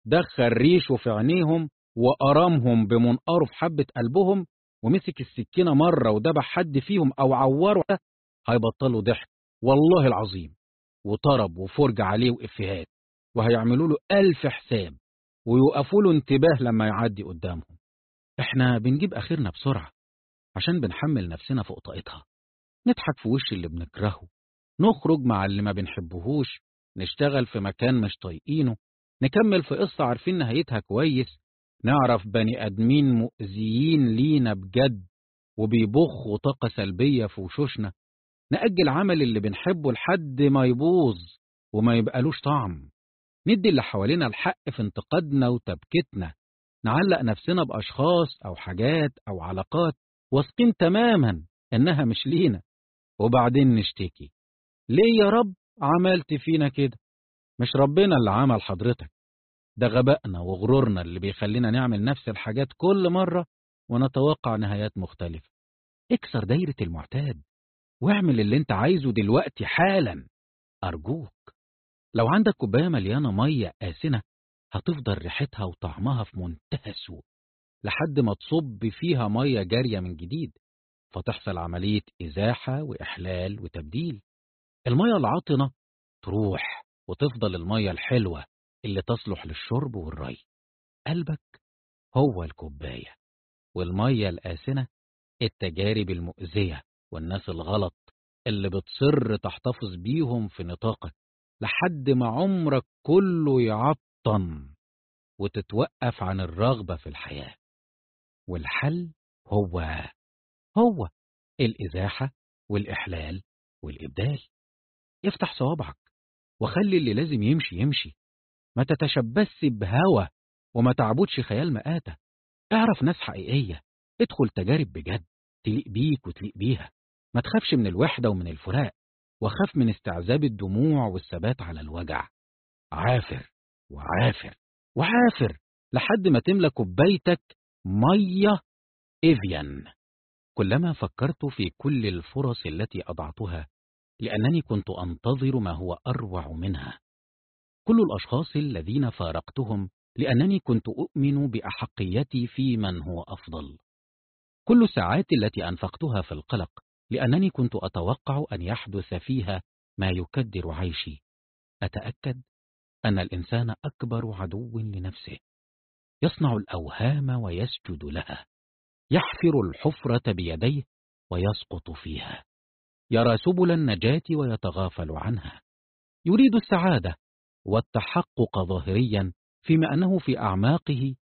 دخل ريشه في عينيهم وأرمهم بمنقاره في حبة قلبهم ومسك السكينة مرة وذبح حد فيهم أو عوره هيبطلوا ضحك. والله العظيم وطرب وفرج عليه وإفيهات وهيعملوا له ألف حساب ويوقفوا له انتباه لما يعدي قدامهم. إحنا بنجيب آخرنا بسرعة عشان بنحمل نفسنا فوق طاقتها. نضحك في وش اللي بنكرهه. نخرج مع اللي ما بنحبهوش نشتغل في مكان مش طايقينه نكمل في قصة عارفين نهايتها كويس. نعرف بني آدمين مؤذيين لينا بجد وبيبخوا طاقة سلبية في وشوشنا. نأجل عمل اللي بنحبه لحد ما يبوظ وما يبقالوش طعم. ندي اللي حوالينا الحق في انتقادنا وتبكتنا نعلق نفسنا بأشخاص أو حاجات أو علاقات واثقين تماما إنها مش لينا. وبعدين نشتكي. ليه يا رب عملت فينا كده؟ مش ربنا اللي عمل حضرتك. ده غبائنا وغرورنا اللي بيخلينا نعمل نفس الحاجات كل مرة ونتوقع نهايات مختلفة. اكسر دايرة المعتاد. واعمل اللي انت عايزه دلوقتي حالا. أرجوك لو عندك كوباية مليانة مية آسنة هتفضل ريحتها وطعمها في منتهى السوء لحد ما تصب فيها مية جارية من جديد فتحصل عملية إزاحة وإحلال وتبديل. المية العاطنة تروح وتفضل المية الحلوة اللي تصلح للشرب والري. قلبك هو الكوباية والمية الآسنة التجارب المؤذية. والناس الغلط اللي بتصر تحتفظ بيهم في نطاقك لحد ما عمرك كله يعطن وتتوقف عن الرغبة في الحياة. والحل هو هو الإزاحة والإحلال والإبدال. افتح صوابعك وخلي اللي لازم يمشي يمشي. ما تتشبثش بهوى وما تعبدش خيال مآتة. اعرف ناس حقيقية. ادخل تجارب بجد تليق بيك وتليق بيها. ما تخافش من الوحدة ومن الفراق وخاف من استعذاب الدموع والثبات على الوجع. عافر وعافر وعافر لحد ما تملى كوبايتك مية إفيان كلما فكرت في كل الفرص التي أضعتها لأنني كنت أنتظر ما هو أروع منها. كل الأشخاص الذين فارقتهم لأنني كنت أؤمن بأحقيتي في من هو أفضل. كل الساعات التي أنفقتها في القلق لأنني كنت أتوقع أن يحدث فيها ما يكدر عيشي. أتأكد أن الإنسان أكبر عدو لنفسه. يصنع الأوهام ويسجد لها. يحفر الحفرة بيديه ويسقط فيها. يرى سبل النجاة ويتغافل عنها. يريد السعادة والتحقق ظاهريا فيما أنه في أعماقه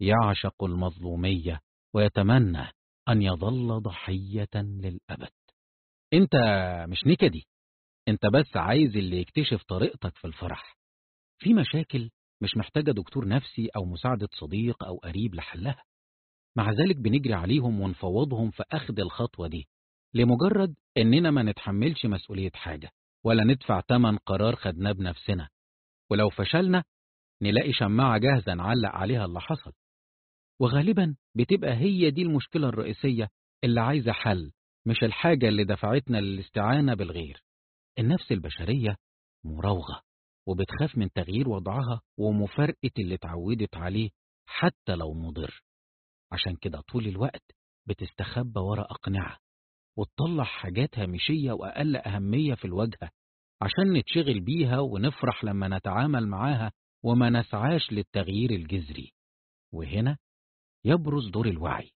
يعشق المظلومية ويتمنى أن يظل ضحية للأبد. أنت مش نكدي أنت بس عايز اللي يكتشف طريقتك في الفرح. في مشاكل مش محتاجة دكتور نفسي أو مساعدة صديق أو قريب لحلها. مع ذلك بنجري عليهم ونفوضهم في أخذ الخطوة دي لمجرد إننا ما نتحملش مسؤولية حاجة ولا ندفع تمن قرار خدناه بنفسنا. ولو فشلنا نلاقي شماعة جاهزة نعلق عليها اللي حصل. وغالبا بتبقى هي دي المشكلة الرئيسية اللي عايزة حل مش الحاجة اللي دفعتنا للاستعانة بالغير. النفس البشرية مراوغة وبتخاف من تغيير وضعها ومفارقة اللي اتعودت عليه حتى لو مضر. عشان كده طول الوقت بتستخبى ورا أقنعة وتطلع حاجات هامشية وأقل أهمية في الواجهة عشان نتشغل بيها ونفرح لما نتعامل معاها وما نسعاش للتغيير الجذري. وهنا يبرز دور الوعي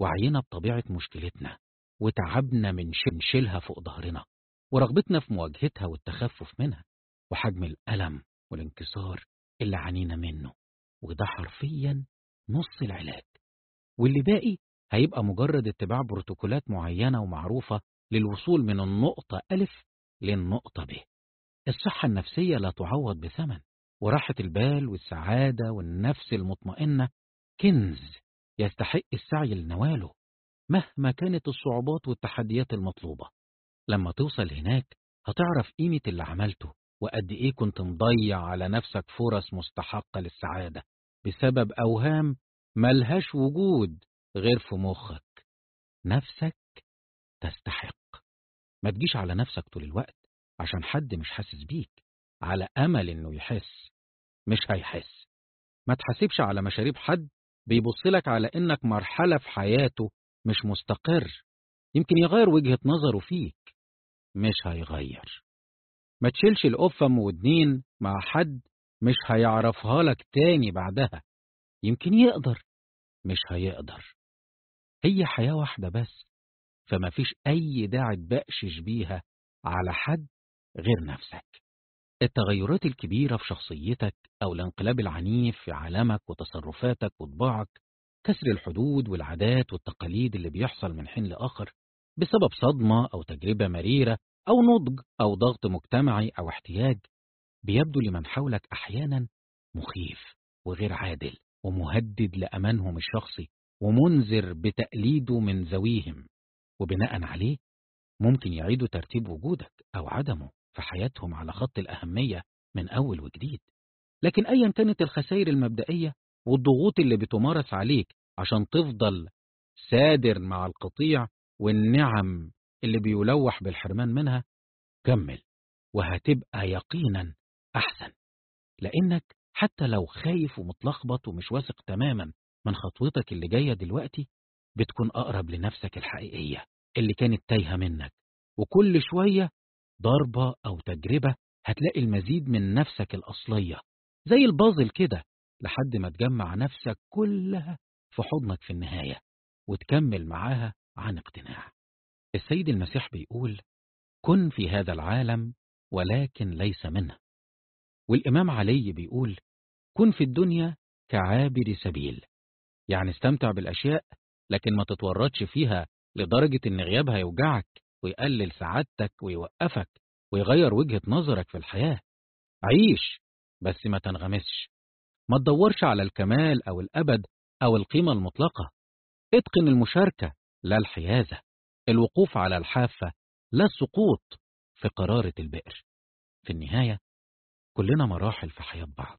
وعينا بطبيعة مشكلتنا وتعبنا من نشيلها فوق ظهرنا ورغبتنا في مواجهتها والتخفف منها وحجم الألم والانكسار اللي عانينا منه وده حرفيا نص العلاج. واللي باقي هيبقى مجرد اتباع بروتوكولات معينة ومعروفة للوصول من النقطة ألف للنقطة ب. الصحة النفسية لا تعوض بثمن وراحة البال والسعادة والنفس المطمئنة كنز يستحق السعي لنواله مهما كانت الصعوبات والتحديات المطلوبة. لما توصل هناك هتعرف قيمة اللي عملته وقد إيه كنت مضيع على نفسك فرص مستحقة للسعادة بسبب أوهام ملهاش وجود غير في مخك. نفسك تستحق. ما تجيش على نفسك طول الوقت عشان حد مش حاسس بيك على أمل إنه يحس مش هيحس. ما تحاسبش على مشاريب حد بيبصلك على إنك مرحلة في حياته مش مستقر. يمكن يغير وجهة نظره فيك. مش هيغير. ما تشيلش القفة أم ودنين مع حد مش هيعرفها لك تاني بعدها. يمكن يقدر مش هيقدر. هي حياة واحدة بس فما فيش أي داعي تبقشش بيها على حد غير نفسك. التغيرات الكبيرة في شخصيتك أو الانقلاب العنيف في عالمك وتصرفاتك وطباعك كسر الحدود والعادات والتقاليد اللي بيحصل من حين لآخر بسبب صدمة أو تجربة مريرة أو نضج أو ضغط مجتمعي أو احتياج بيبدو لمن حولك أحيانا مخيف وغير عادل ومهدد لأمانهم الشخصي ومنذر بتقليده من ذويهم وبناء عليه ممكن يعيدوا ترتيب وجودك أو عدمه. في حياتهم على خط الأهمية من أول وجديد. لكن أيا كانت الخسائر المبدئية والضغوط اللي بتمارس عليك عشان تفضل سادر مع القطيع والنعم اللي بيلوح بالحرمان منها كمل وهتبقى يقينا أحسن. لأنك حتى لو خايف ومتلخبط ومش واثق تماما من خطوتك اللي جاية دلوقتي بتكون أقرب لنفسك الحقيقية اللي كانت تايهة منك. وكل شوية ضربة أو تجربة هتلاقي المزيد من نفسك الأصلية زي البازل كده لحد ما تجمع نفسك كلها في حضنك في النهاية وتكمل معاها عن اقتناع. السيد المسيح بيقول كن في هذا العالم ولكن ليس منه. والإمام علي بيقول كن في الدنيا كعابر سبيل. يعني استمتع بالأشياء لكن ما تتورطش فيها لدرجة إن غيابها يوجعك. ويقلل سعادتك ويوقفك ويغير وجهة نظرك في الحياة. عيش بس ما تنغمسش. ما تدورش على الكمال أو الأبد أو القيمة المطلقة. اتقن المشاركة لا الحيازة. الوقوف على الحافة لا السقوط في قرارة البئر. في النهاية كلنا مراحل في حياة بعض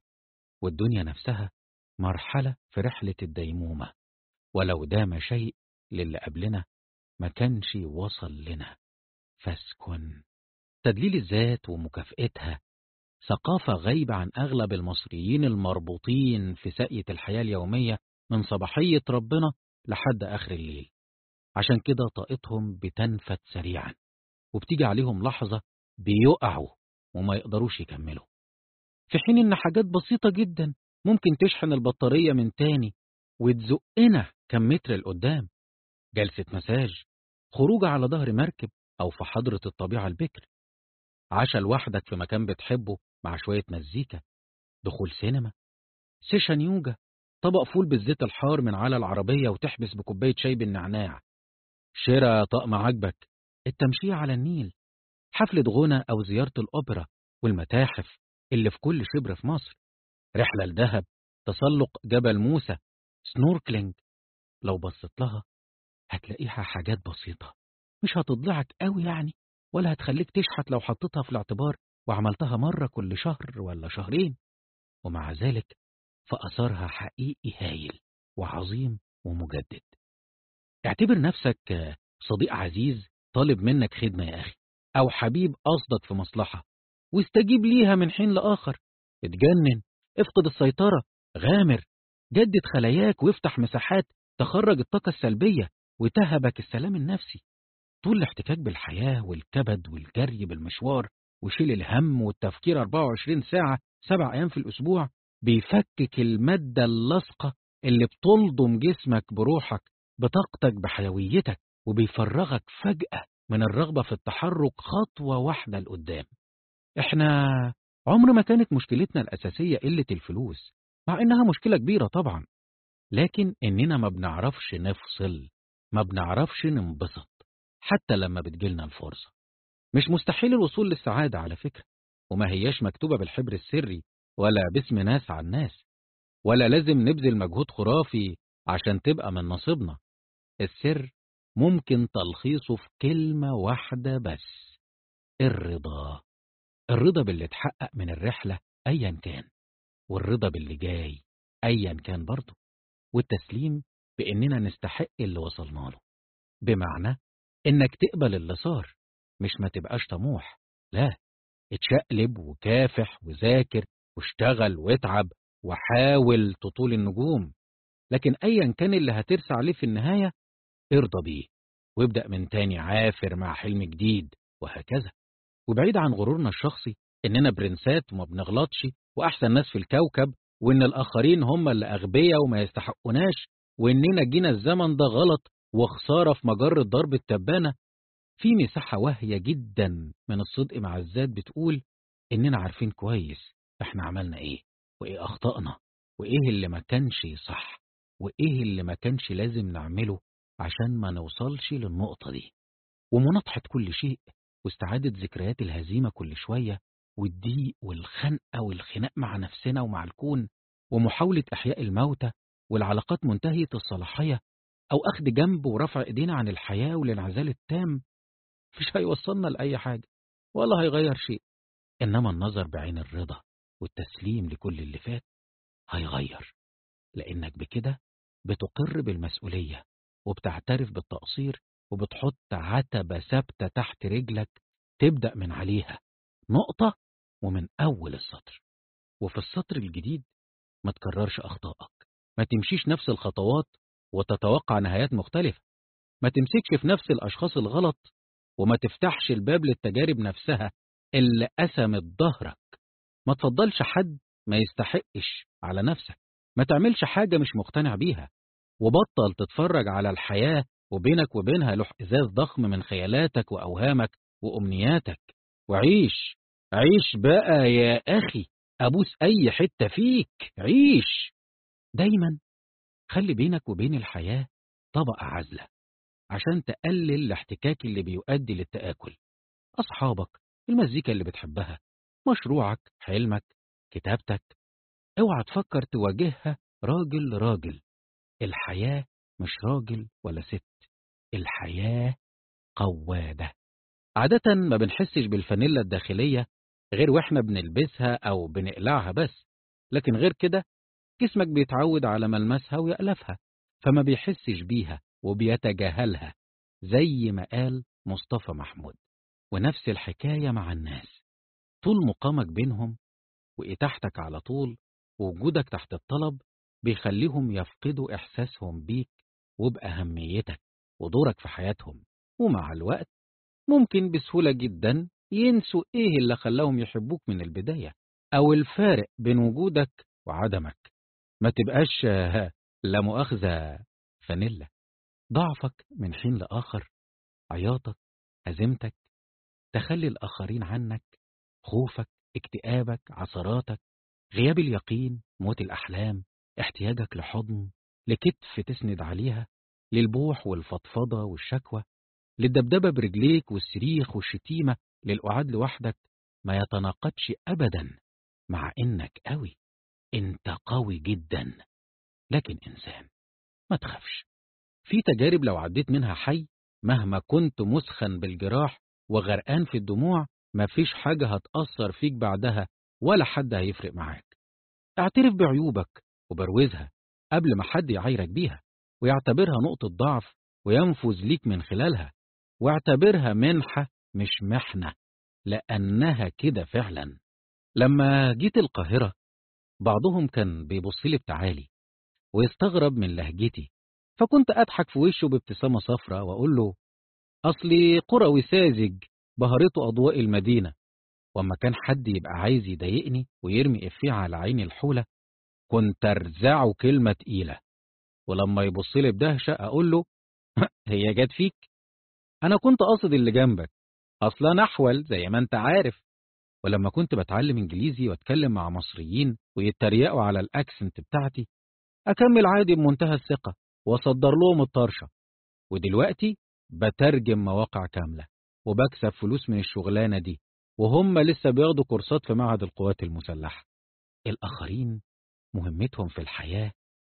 والدنيا نفسها مرحلة في رحلة الديمومة. ولو دام شيء للي قبلنا ما كانش وصل لنا. فاسكن. تدليل الذات ومكافئتها ثقافة غايبة عن أغلب المصريين المربوطين في ساقية الحياة اليومية من صباحية ربنا لحد آخر الليل. عشان كده طاقتهم بتنفت سريعا. وبتيجي عليهم لحظة بيقعوا وما يقدروش يكملوا. في حين إن حاجات بسيطة جدا ممكن تشحن البطارية من تاني وتزقنا كم متر لقدام. جلسة مساج. خروج على ظهر مركب أو في حضرة الطبيعة البكر. عشاء لوحدك في مكان بتحبه مع شوية مزيكا. دخول سينما. session يوجا. طبق فول بالزيت الحار من على العربية وتحبس بكوباية شاي بالنعناع. شراء طقم عجبك. التمشية على النيل. حفلة غنى أو زيارة الأوبرا والمتاحف اللي في كل شبر في مصر. رحلة لدهب. تسلق جبل موسى. سنوركلينج. لو بصيت لها هتلاقيها حاجات بسيطة. مش هتضلعك قوي يعني ولا هتخليك تشحت لو حطيتها في الاعتبار وعملتها مرة كل شهر ولا شهرين. ومع ذلك فأثرها حقيقي هايل وعظيم ومجدد. اعتبر نفسك صديق عزيز طالب منك خدمة يا أخي أو حبيب قصدك في مصلحة واستجيب ليها من حين لآخر. اتجنن افقد السيطرة غامر جدد خلاياك وافتح مساحات تخرج الطاقة السلبية. وتهبك السلام النفسي. طول الاحتكاك بالحياة والكبد والجري بالمشوار وشيل الهم والتفكير 24 ساعة سبع أيام في الأسبوع بيفكك المادة اللصقة اللي بتلضم جسمك بروحك بطاقتك بحيويتك وبيفرغك فجأة من الرغبة في التحرك خطوة واحدة لقدام. إحنا عمر ما كانت مشكلتنا الأساسية قلة الفلوس مع إنها مشكلة كبيرة طبعا لكن إننا ما بنعرفش نفصل ما بنعرفش ننبسط حتى لما بتجيلنا الفرصة. مش مستحيل الوصول للسعادة على فكرة وما هياش مكتوبة بالحبر السري ولا باسم ناس عن ناس ولا لازم نبذل مجهود خرافي عشان تبقى من نصيبنا. السر ممكن تلخيصه في كلمة واحدة بس الرضا. الرضا باللي اتحقق من الرحلة أيا كان والرضا باللي جاي أيا كان برضه والتسليم بإننا نستحق اللي وصلنا له. بمعنى إنك تقبل اللي صار مش ما تبقاش طموح. لا اتشقلب وكافح وذاكر واشتغل واتعب وحاول تطول النجوم. لكن أيا كان اللي هترسى عليه في النهاية ارضى بيه وابدأ من تاني عافر مع حلم جديد وهكذا. وبعيد عن غرورنا الشخصي إننا برنسات وما بنغلطش وأحسن ناس في الكوكب وإن الآخرين هم اللي أغبياء وما يستحقوناش. وإننا جينا الزمن ده غلط وخسارة في مجرة ضرب التبانة. في مساحة واهية جدا من الصدق مع الذات بتقول إننا عارفين كويس إحنا عملنا إيه وإيه أخطأنا وإيه اللي ما كانش صح وإيه اللي ما كانش لازم نعمله عشان ما نوصلش للنقطة دي. ومناطحة كل شيء واستعادة ذكريات الهزيمة كل شوية والضيق والخنقة والخناق مع نفسنا ومع الكون ومحاولة إحياء الموتى والعلاقات منتهية الصلاحية أو أخذ جنب ورفع إيدينا عن الحياة والانعزال التام. مش هيوصلنا لأي حاجة ولا هيغير شيء. إنما النظر بعين الرضا والتسليم لكل اللي فات هيغير. لأنك بكده بتقر بالمسؤولية وبتعترف بالتقصير وبتحط عتبة ثابتة تحت رجلك تبدأ من عليها. نقطة ومن أول السطر. وفي السطر الجديد ما تكررش أخطائك. ما تمشيش نفس الخطوات وتتوقع نهايات مختلفة. ما تمسكش في نفس الأشخاص الغلط وما تفتحش الباب للتجارب نفسها اللي قسمت ظهرك. ما تفضلش حد ما يستحقش على نفسك. ما تعملش حاجة مش مقتنع بيها. وبطل تتفرج على الحياة وبينك وبينها لوح إزاز ضخم من خيالاتك وأوهامك وأمنياتك. وعيش عيش بقى يا أخي. أبوس أي حتة فيك. عيش. دايما خلي بينك وبين الحياة طبقة عزلة عشان تقلل الاحتكاك اللي بيؤدي للتآكل. أصحابك المزيكا اللي بتحبها مشروعك حلمك كتابتك. أوعى تفكر تواجهها راجل راجل. الحياة مش راجل ولا ست الحياة قوادة. عادة ما بنحسش بالفانيلا الداخلية غير وإحنا بنلبسها أو بنقلعها بس لكن غير كده جسمك بيتعود على ملمسها ويألفها فما بيحسش بيها وبيتجاهلها زي ما قال مصطفى محمود. ونفس الحكاية مع الناس. طول مقامك بينهم وإتاحتك على طول ووجودك تحت الطلب بيخليهم يفقدوا إحساسهم بيك وبأهميتك ودورك في حياتهم. ومع الوقت ممكن بسهولة جدا ينسوا إيه اللي خلاهم يحبوك من البداية أو الفارق بين وجودك وعدمك. ما تبقاش لا مؤاخذة فانيلا ضعفك من حين لآخر عياطك هزيمتك تخلي الآخرين عنك خوفك اكتئابك عثراتك غياب اليقين موت الأحلام احتياجك لحضن لكتف تسند عليها للبوح والفضفضة والشكوى للدبدبة برجليك والسريخ والشتيمة للقعاد لوحدك ما يتناقضش أبدا مع إنك قوي. أنت قوي جدا لكن إنسان ما تخافش. في تجارب لو عديت منها حي مهما كنت مسخن بالجراح وغرقان في الدموع مفيش حاجة هتأثر فيك بعدها ولا حد هيفرق معاك. اعترف بعيوبك وبروزها قبل ما حد يعايرك بيها ويعتبرها نقطة ضعف وينفذ ليك من خلالها واعتبرها منحة مش محنة لأنها كده فعلا. لما جيت القاهرة بعضهم كان بيبص لي بتعالي ويستغرب من لهجتي فكنت أضحك في وشه بابتسامة صفرة وأقول له أصلي قروي ساذج بهرته أضواء المدينة وأما كان حد يبقى عايز يضايقني ويرمي إفيه على عيني الحولة كنت أرزعه كلمة تقيلة ولما يبص لي بدهشة أقول له هي جت فيك؟ أنا كنت قاصد اللي جنبك أصلا نحول زي ما أنت عارف. ولما كنت بتعلم إنجليزي وأتكلم مع مصريين ويتريقوا على الأكسنت بتاعتي أكمل عادي بمنتهى الثقة وأصدر لهم الطرشة. ودلوقتي بترجم مواقع كاملة وبكسب فلوس من الشغلانة دي وهم لسه بياخدوا كورسات في معهد القوات المسلحة. الآخرين مهمتهم في الحياة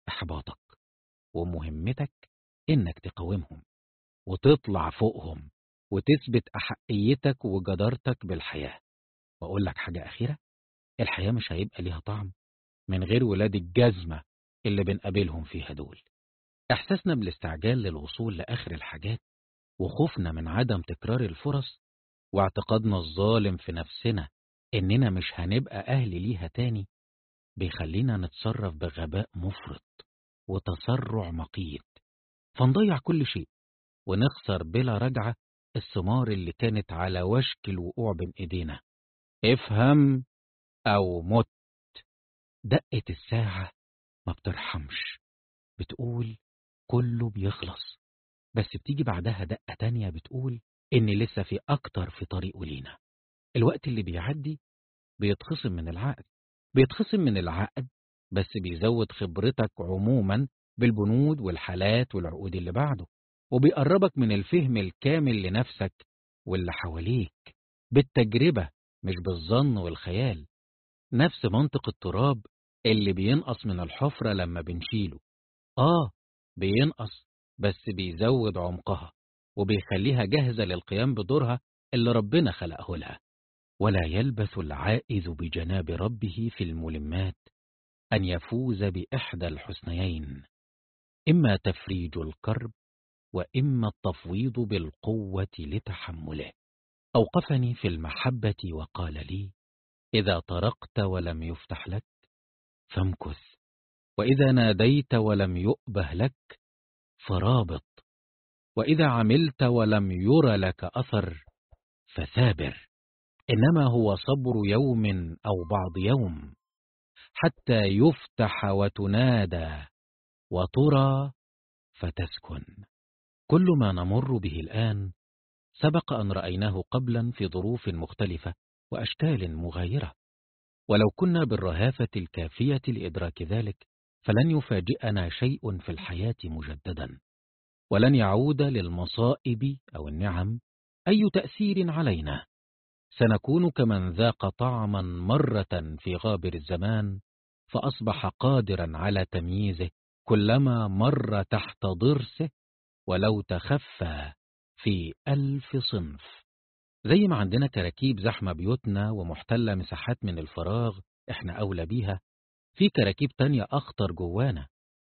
إحباطك ومهمتك إنك تقاومهم وتطلع فوقهم وتثبت أحقيتك وجدارتك بالحياة. وأقول لك حاجة أخيرة الحياة مش هيبقى ليها طعم من غير ولاد الجزمة اللي بنقابلهم فيها دول. إحساسنا بالاستعجال للوصول لآخر الحاجات وخوفنا من عدم تكرار الفرص واعتقادنا الظالم في نفسنا إننا مش هنبقى أهل ليها تاني بيخلينا نتصرف بغباء مفرط وتسرع مقيت فنضيع كل شيء ونخسر بلا رجعة الثمار اللي كانت على وشك الوقوع بين إيدينا. افهم أو مت. دقة الساعة ما بترحمش. بتقول كله بيخلص. بس بتيجي بعدها دقة تانية بتقول إن لسه في أكتر في طريقه لينا. الوقت اللي بيعدي بيتخصم من العقد. بيتخصم من العقد بس بيزود خبرتك عموما بالبنود والحالات والعقود اللي بعده. وبيقربك من الفهم الكامل لنفسك واللي حواليك. بالتجربة مش بالظن والخيال. نفس منطق التراب اللي بينقص من الحفرة لما بنشيله. آه بينقص بس بيزود عمقها وبيخليها جاهزة للقيام بدورها اللي ربنا خلقه لها. ولا يلبث العائذ بجناب ربه في الملمات أن يفوز بإحدى الحسنيين. إما تفريج الكرب وإما التفويض بالقوة لتحمله. أوقفني في المحبة وقال لي إذا طرقت ولم يفتح لك فامكث وإذا ناديت ولم يؤبه لك فرابط وإذا عملت ولم ير لك أثر فثابر إنما هو صبر يوم أو بعض يوم حتى يفتح وتنادى وترى فتسكن. كل ما نمر به الآن سبق أن رأيناه قبلا في ظروف مختلفة وأشكال مغايرة. ولو كنا بالرهافة الكافية لإدراك ذلك فلن يفاجئنا شيء في الحياة مجددا. ولن يعود للمصائب أو النعم أي تأثير علينا. سنكون كمن ذاق طعما مرة في غابر الزمان فأصبح قادرا على تمييزه كلما مر تحت ضرسه ولو تخفى في ألف صنف. زي ما عندنا كراكيب زحمة بيوتنا ومحتلة مساحات من الفراغ إحنا أولى بيها في كراكيب تانية أخطر جوانا.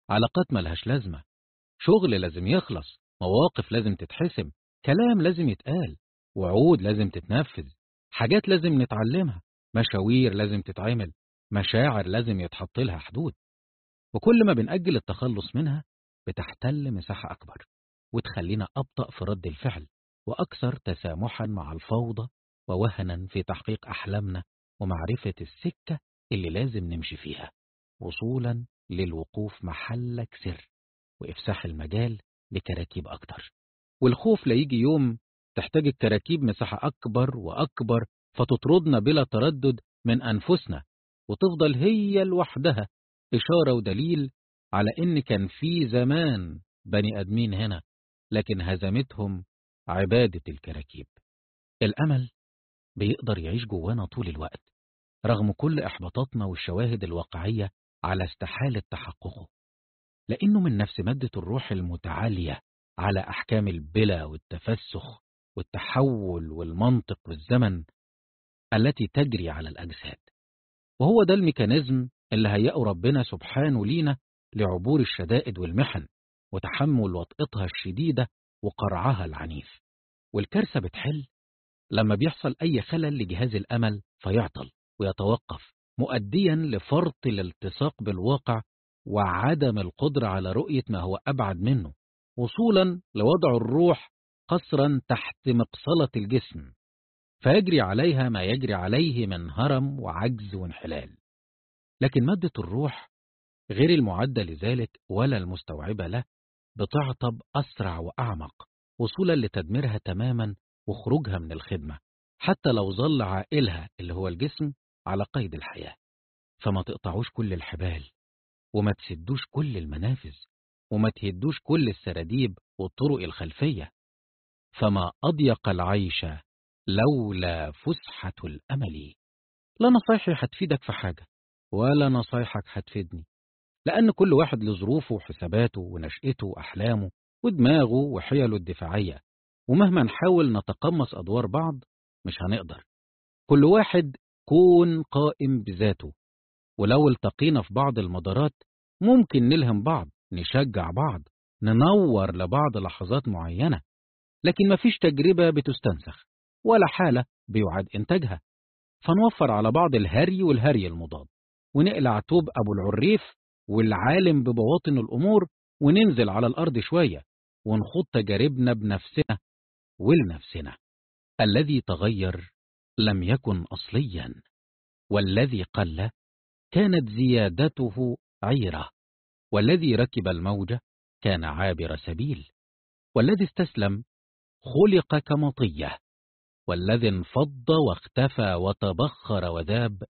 علاقات ملهاش لازمة. شغل لازم يخلص مواقف لازم تتحسم كلام لازم يتقال وعود لازم تتنفذ حاجات لازم نتعلمها مشاوير لازم تتعمل مشاعر لازم يتحط لها حدود. وكل ما بنأجل التخلص منها بتحتل مساحة أكبر. وتخلينا أبطأ في رد الفعل وأكثر تسامحا مع الفوضى ووهنا في تحقيق أحلامنا ومعرفة السكة اللي لازم نمشي فيها وصولا للوقوف محلك سر وإفساح المجال لكراكيب أكتر. والخوف ليجي يوم تحتاج الكراكيب مساحة أكبر وأكبر فتطردنا بلا تردد من أنفسنا وتفضل هي لوحدها إشارة ودليل على إن كان في زمان بني أدمين هنا لكن هزمتهم عبادة الكراكيب. الأمل بيقدر يعيش جوانا طول الوقت رغم كل إحباطاتنا والشواهد الواقعية على استحالة تحققه. لأنه من نفس مادة الروح المتعالية على أحكام البلا والتفسخ والتحول والمنطق والزمن التي تجري على الأجساد. وهو ده الميكانيزم اللي هيأه ربنا سبحانه لينا لعبور الشدائد والمحن. وتحمل وطئتها الشديدة وقرعها العنيف. والكارثة بتحل لما بيحصل أي خلل لجهاز الأمل فيعطل ويتوقف مؤديا لفرط الالتصاق بالواقع وعدم القدرة على رؤية ما هو أبعد منه وصولا لوضع الروح قصرا تحت مقصلة الجسم فيجري عليها ما يجري عليه من هرم وعجز وانحلال. لكن مادة الروح غير المعدة لذلك ولا المستوعبة له بتعطب أسرع وأعمق وصولا لتدميرها تماما وخروجها من الخدمة حتى لو ظل عائلها اللي هو الجسم على قيد الحياة. فما تقطعوش كل الحبال وما تسدوش كل المنافذ وما تهدوش كل السراديب والطرق الخلفية. فما أضيق العيش لولا فسحة الأمل. لا نصايحي هتفيدك في حاجة ولا نصايحك هتفيدني. لأن كل واحد له ظروفه وحساباته ونشأته وأحلامه ودماغه وحيله الدفاعية. ومهما نحاول نتقمص أدوار بعض مش هنقدر. كل واحد كون قائم بذاته. ولو التقينا في بعض المدارات ممكن نلهم بعض نشجع بعض ننور لبعض لحظات معينة. لكن مفيش تجربة بتستنسخ ولا حالة بيعاد إنتاجها. فنوفر على بعض الهري والهري المضاد ونقلع توب أبو العريف والعالم ببواطن الأمور وننزل على الأرض شوية ونخوض تجاربنا بنفسنا ولنفسنا. الذي تغير لم يكن أصليا والذي قل كانت زيادته عيرة والذي ركب الموجة كان عابر سبيل والذي استسلم خلق كمطية والذي انفض واختفى وتبخر وذاب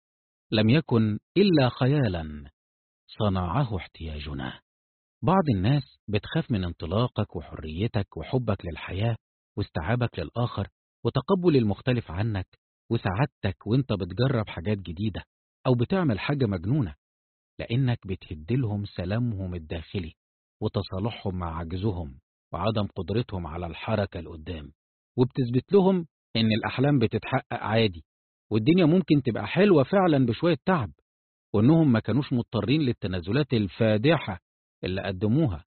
لم يكن إلا خيالا. صنعه احتياجنا. بعض الناس بتخاف من انطلاقك وحريتك وحبك للحياة واستيعابك للآخر وتقبل المختلف عنك وسعادتك وانت بتجرب حاجات جديدة أو بتعمل حاجة مجنونة لأنك بتهدلهم سلامهم الداخلي وتصالحهم مع عجزهم وعدم قدرتهم على الحركة لقدام وبتثبت لهم إن الأحلام بتتحقق عادي والدنيا ممكن تبقى حلوة فعلا بشوية تعب. وإنهم ما كانوش مضطرين للتنازلات الفادحة اللي قدموها.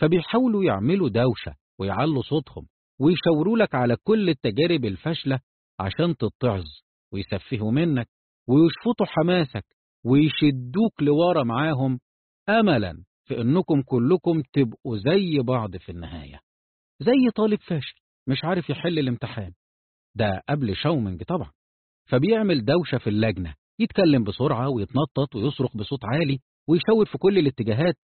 فبيحاولوا يعملوا دوشة ويعلوا صوتهم ويشاوروا لك على كل التجارب الفاشلة عشان تتعظ ويسفهوا منك ويشفطوا حماسك ويشدوك لورا معاهم أملا في إنكم كلكم تبقوا زي بعض في النهاية. زي طالب فاشل مش عارف يحل الامتحان. ده قبل شاومنج طبعا. فبيعمل دوشة في اللجنة يتكلم بسرعة ويتنطط ويصرخ بصوت عالي ويشاور في كل الاتجاهات.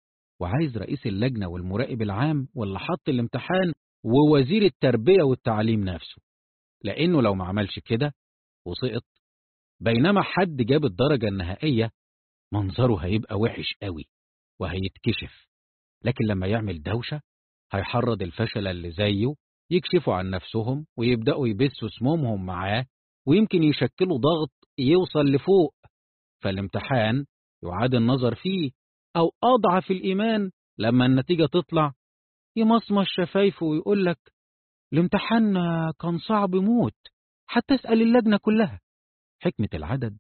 وعايز رئيس اللجنة والمراقب العام واللي حط الامتحان ووزير التربية والتعليم نفسه. لأنه لو ما عملش كده وسقط. بينما حد جاب الدرجة النهائية منظره هيبقى وحش قوي وهيتكشف. لكن لما يعمل دوشة هيحرض الفشل اللي زيه يكشفوا عن نفسهم ويبدأوا يبثوا سمومهم معاه ويمكن يشكلوا ضغط يوصل لفوق فالامتحان يعاد النظر فيه أو أضعف الإيمان لما النتيجة تطلع. يمصمص شفايفه ويقول لك الامتحان كان صعب موت حتى اسأل اللجنة كلها. حكمة العدد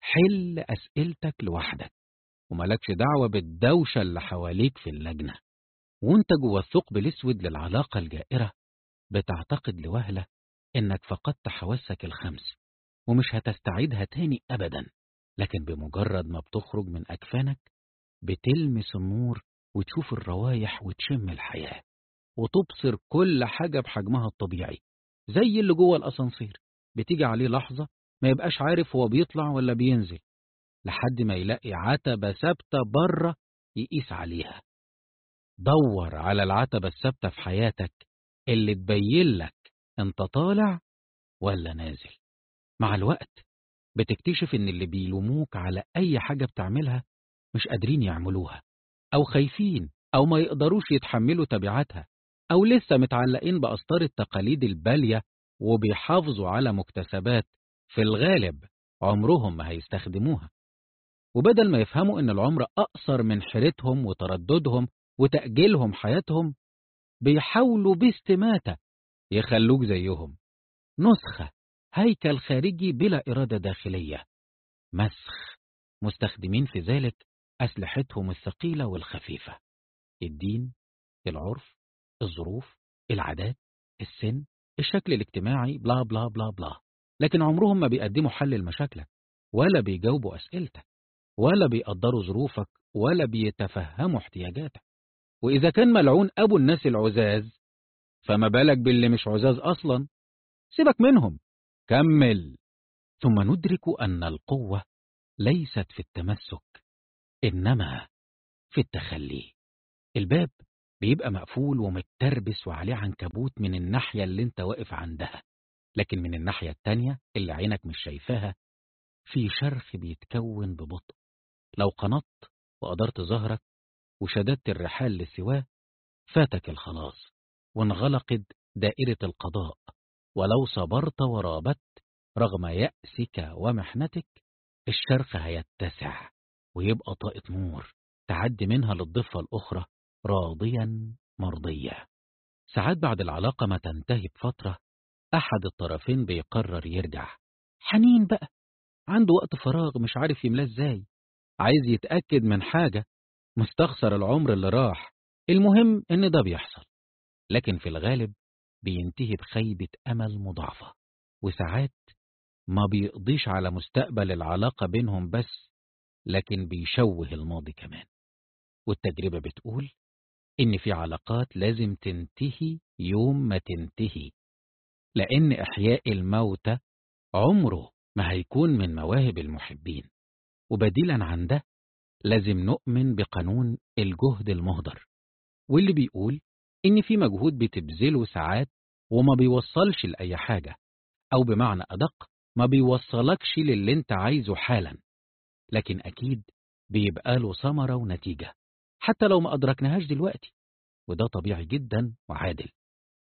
حل أسئلتك لوحدك وملكش دعوة بالدوشة اللي حواليك في اللجنة وانت جوه الثقب الأسود للعلاقة الجائرة بتعتقد لوهلة إنك فقدت حواسك الخمس. ومش هتستعيدها تاني ابدا لكن بمجرد ما بتخرج من أكفانك بتلمس النور وتشوف الروايح وتشم الحياة وتبصر كل حاجة بحجمها الطبيعي زي اللي جوه الأسانسير بتيجي عليه لحظة ما يبقاش عارف هو بيطلع ولا بينزل لحد ما يلاقي عتبة ثابتة بره يقيس عليها. دور على العتبة الثابتة في حياتك اللي تبين لك أنت طالع ولا نازل. مع الوقت بتكتشف إن اللي بيلوموك على أي حاجة بتعملها مش قادرين يعملوها أو خايفين أو ما يقدروش يتحملوا تبعاتها أو لسه متعلقين بأسطار التقاليد البالية وبيحافظوا على مكتسبات في الغالب عمرهم ما هيستخدموها. وبدل ما يفهموا إن العمر أقصر من حيرتهم وترددهم وتأجيلهم حياتهم بيحاولوا باستماتة يخلوك زيهم. نسخة هيكل خارجي بلا إرادة داخلية. مسخ. مستخدمين في ذلك أسلحتهم الثقيلة والخفيفة. الدين العرف الظروف العادات السن الشكل الاجتماعي بلا بلا بلا بلا. لكن عمرهم ما بيقدموا حل لمشاكلك ولا بيجاوبوا أسئلتك ولا بيقدروا ظروفك ولا بيتفهموا احتياجاتك. وإذا كان ملعون أبو الناس العزاز فما بالك باللي مش عزاز أصلا؟ سيبك منهم. كمل ثم ندرك أن القوة ليست في التمسك إنما في التخلي. الباب بيبقى مقفول ومتربس وعليه عنكبوت من الناحية اللي أنت واقف عندها لكن من الناحية التانية اللي عينك مش شايفاها في شرخ بيتكون ببطء. لو قنطت وقدرت ظهرك وشددت الرحال لسواه فاتك الخلاص وانغلقت دائرة القضاء. ولو صبرت ورابت رغم يأسك ومحنتك الشرخ هيتسع ويبقى طاقة نور تعدي منها للضفة الأخرى راضيا مرضيا ساعات بعد العلاقة ما تنتهي بفترة أحد الطرفين بيقرر يرجع. حنين بقى عنده وقت فراغ مش عارف يملاه إزاي. عايز يتأكد من حاجة مستخسر العمر اللي راح. المهم إن ده بيحصل. لكن في الغالب بينتهي بخيبة أمل مضاعفة. وساعات ما بيقضيش على مستقبل العلاقة بينهم بس لكن بيشوه الماضي كمان. والتجربة بتقول إن في علاقات لازم تنتهي يوم ما تنتهي لأن إحياء الموتى عمره ما هيكون من مواهب المحبين. وبديلا عن ده لازم نؤمن بقانون الجهد المهدر. واللي بيقول إن في مجهود بتبذله ساعات وما بيوصلش لأي حاجة أو بمعنى أدق ما بيوصلكش للي أنت عايزه حالا لكن أكيد بيبقى له ثمرة ونتيجة حتى لو ما أدركناهاش دلوقتي وده طبيعي جدا وعادل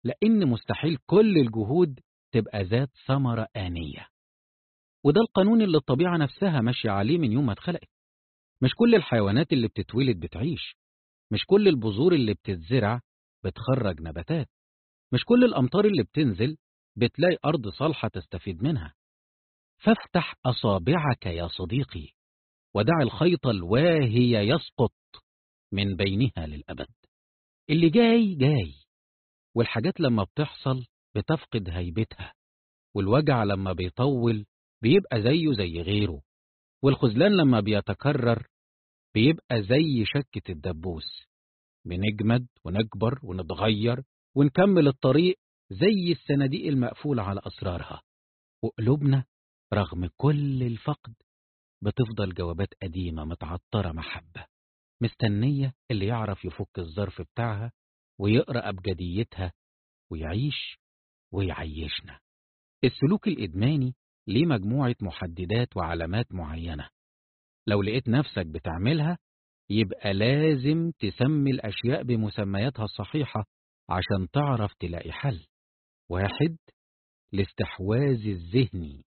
لأن مستحيل كل الجهود تبقى ذات ثمرة آنية. وده القانون اللي الطبيعة نفسها ماشية عليه من يوم ما اتخلقت. مش كل الحيوانات اللي بتتولد بتعيش مش كل البذور اللي بتتزرع بتخرج نباتات. مش كل الأمطار اللي بتنزل بتلاقي أرض صالحة تستفيد منها. فافتح أصابعك يا صديقي ودع الخيط الواهي يسقط من بينها للأبد. اللي جاي جاي والحاجات لما بتحصل بتفقد هيبتها والوجع لما بيطول بيبقى زيه زي غيره والخذلان لما بيتكرر بيبقى زي شكة الدبوس. بنجمد ونكبر ونتغير ونكمل الطريق زي الصناديق المقفولة على أسرارها. وقلوبنا رغم كل الفقد بتفضل جوابات قديمة متعطرة محبة مستنية اللي يعرف يفك الظرف بتاعها ويقرأ أبجديتها ويعيش ويعيشنا. السلوك الإدماني ليه مجموعة محددات وعلامات معينة. لو لقيت نفسك بتعملها يبقى لازم تسمي الأشياء بمسمياتها الصحيحة عشان تعرف تلاقي حل. واحد الاستحواذ الذهني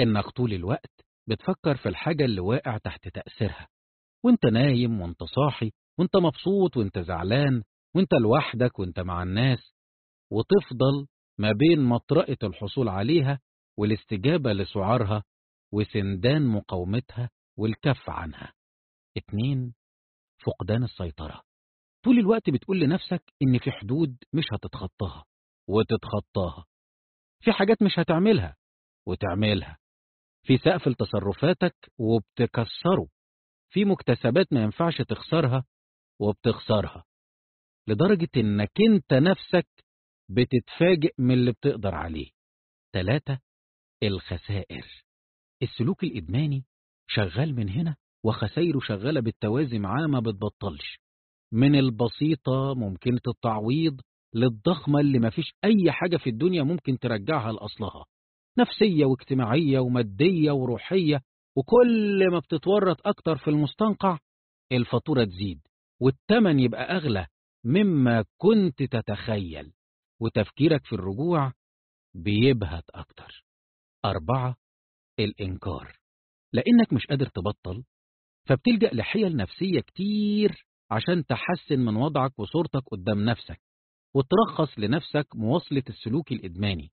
إنك طول الوقت بتفكر في الحاجة اللي واقع تحت تأثيرها. وإنت نايم وإنت صاحي وإنت مبسوط وإنت زعلان وإنت لوحدك وإنت مع الناس. وتفضل ما بين مطرقة الحصول عليها والاستجابة لسعارها وسندان مقاومتها والكف عنها. اتنين فقدان السيطرة. طول الوقت بتقول لنفسك إن في حدود مش هتتخطاها. وتتخطاها. في حاجات مش هتعملها. وتعملها. في سقف لتصرفاتك وبتكسره. في مكتسبات ما ينفعش تخسرها وبتخسرها. لدرجة إنك أنت نفسك بتتفاجئ من اللي بتقدر عليه. ثلاثة الخسائر. السلوك الإدماني شغال من هنا وخسايره شغالة بالتوازي معاه ما بتبطلش. من البسيطة ممكنة التعويض للضخمة اللي ما فيش أي حاجة في الدنيا ممكن ترجعها لأصلها. نفسية واجتماعية ومادية وروحية وكل ما بتتورط أكتر في المستنقع الفاتورة تزيد والتمن يبقى أغلى مما كنت تتخيل. وتفكيرك في الرجوع بيبهت أكتر. أربعة الإنكار. لأنك مش قادر تبطل فبتلجأ لحيل نفسية كتير عشان تحسن من وضعك وصورتك قدام نفسك وترخص لنفسك مواصلة السلوك الإدماني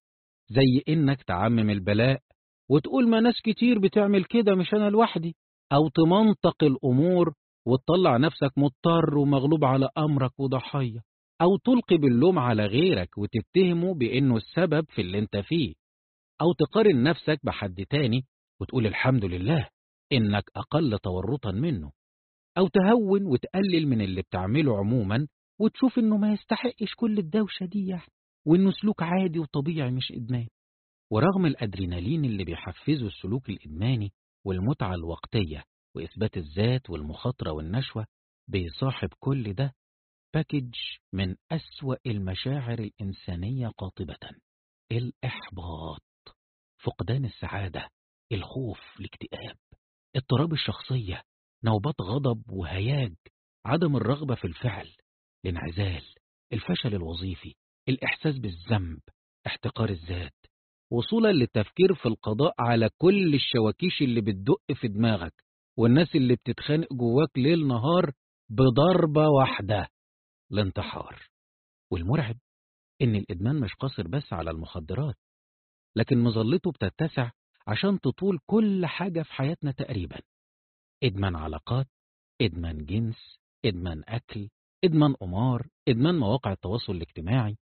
زي إنك تعمم البلاء وتقول ما ناس كتير بتعمل كده مش أنا لوحدي أو تمنطق الأمور وتطلع نفسك مضطر ومغلوب على أمرك وضحية أو تلقي باللوم على غيرك وتتهمه بإنه السبب في اللي أنت فيه أو تقارن نفسك بحد تاني وتقول الحمد لله. إنك أقل تورطا منه أو تهون وتقلل من اللي بتعمله عموما وتشوف إنه ما يستحقش كل الدوشة دي يعني وإنه سلوك عادي وطبيعي مش إدمان. ورغم الأدرينالين اللي بيحفزوا السلوك الإدماني والمتعة الوقتية وإثبات الذات والمخاطرة والنشوة بيصاحب كل ده باكج من أسوأ المشاعر الإنسانية قاطبة الإحباط فقدان السعادة الخوف الاكتئاب. اضطراب الشخصية نوبات غضب وهياج عدم الرغبة في الفعل الانعزال الفشل الوظيفي الإحساس بالذنب احتقار الذات. وصولا للتفكير في القضاء على كل الشواكيش اللي بتدق في دماغك والناس اللي بتتخانق جواك ليل نهار بضربة واحدة الانتحار. والمرعب إن الإدمان مش قاصر بس على المخدرات لكن مظلته بتتسع عشان تطول كل حاجة في حياتنا تقريبا. إدمان علاقات إدمان جنس إدمان أكل إدمان قمار إدمان مواقع التواصل الاجتماعي.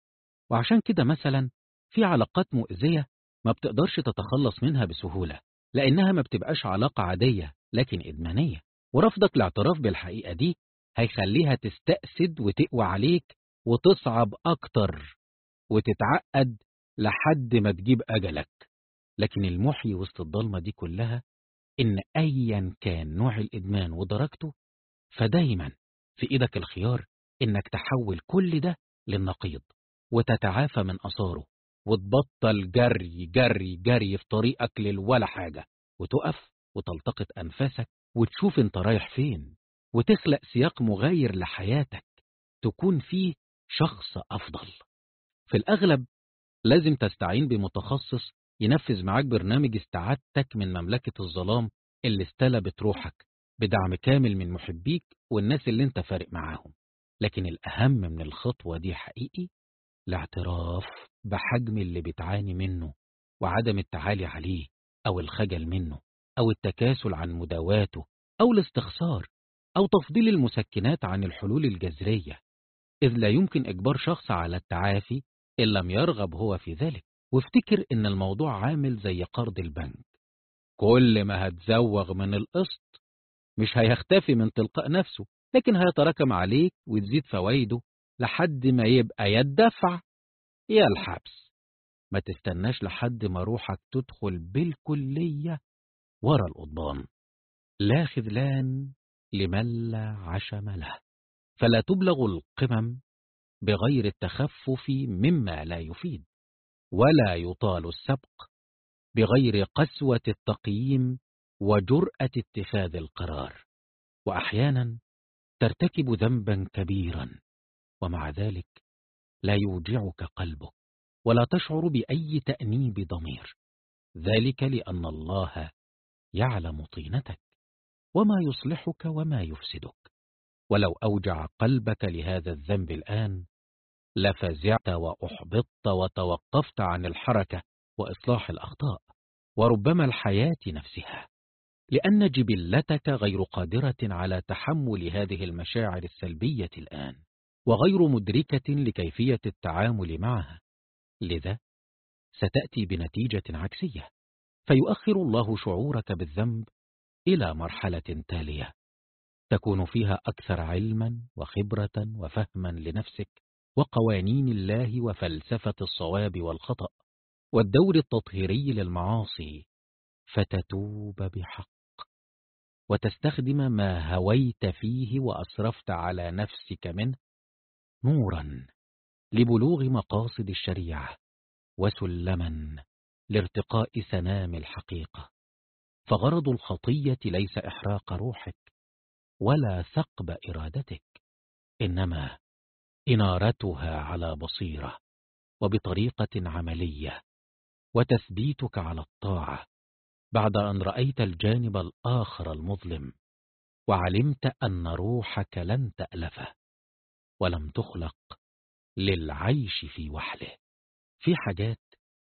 وعشان كده مثلا في علاقات مؤذية ما بتقدرش تتخلص منها بسهولة لأنها ما بتبقاش علاقة عادية لكن إدمانية. ورفضك الاعتراف بالحقيقة دي هيخليها تستأسد وتقوى عليك وتصعب أكتر وتتعقد لحد ما تجيب أجلك. لكن المحيي وسط الضلمة دي كلها إن أيا كان نوع الإدمان ودرجته فدايما في إيدك الخيار إنك تحول كل ده للنقيض وتتعافى من أثاره وتبطل جري جري جري في طريقك للولا حاجة وتقف وتلتقط أنفاسك وتشوف أنت رايح فين وتخلق سياق مغاير لحياتك تكون فيه شخص أفضل. في الأغلب لازم تستعين بمتخصص ينفذ معاك برنامج استعادتك من مملكة الظلام اللي استلبت روحك بدعم كامل من محبيك والناس اللي انت فارق معاهم. لكن الأهم من الخطوة دي حقيقي الاعتراف بحجم اللي بتعاني منه وعدم التعالي عليه أو الخجل منه أو التكاسل عن مداواته أو الاستخسار أو تفضيل المسكنات عن الحلول الجذرية. إذ لا يمكن إجبار شخص على التعافي إن لم يرغب هو في ذلك. وافتكر إن الموضوع عامل زي قرض البنك. كل ما هتزوغ من القسط مش هيختفي من تلقاء نفسه لكن هيتراكم عليك وتزيد فوائده لحد ما يبقى يا الدفع يا الحبس ما تستناش لحد ما روحك تدخل بالكلية ورا القضبان. لا خذلان لمن لا عشم له. فلا تبلغ القمم بغير التخفف مما لا يفيد. ولا يطال السبق بغير قسوة التقييم وجرأة اتخاذ القرار. وأحيانا ترتكب ذنبا كبيرا ومع ذلك لا يوجعك قلبك ولا تشعر بأي تأنيب ضمير. ذلك لأن الله يعلم طينتك وما يصلحك وما يفسدك. ولو أوجع قلبك لهذا الذنب الآن لفزعت وأحبطت وتوقفت عن الحركة وإصلاح الأخطاء وربما الحياة نفسها. لأن جبلتك غير قادرة على تحمل هذه المشاعر السلبية الآن وغير مدركة لكيفية التعامل معها. لذا ستأتي بنتيجة عكسية فيؤخر الله شعورك بالذنب إلى مرحلة تالية. تكون فيها أكثر علما وخبرة وفهما لنفسك وقوانين الله وفلسفة الصواب والخطأ والدور التطهيري للمعاصي فتتوب بحق وتستخدم ما هويت فيه وأسرفت على نفسك منه نورا لبلوغ مقاصد الشريعة وسلما لارتقاء سنام الحقيقة. فغرض الخطية ليس إحراق روحك ولا ثقب إرادتك إنما إنارتها على بصيرة وبطريقة عملية وتثبيتك على الطاعة بعد أن رأيت الجانب الآخر المظلم وعلمت أن روحك لن تألفه ولم تخلق للعيش في وحله. في حاجات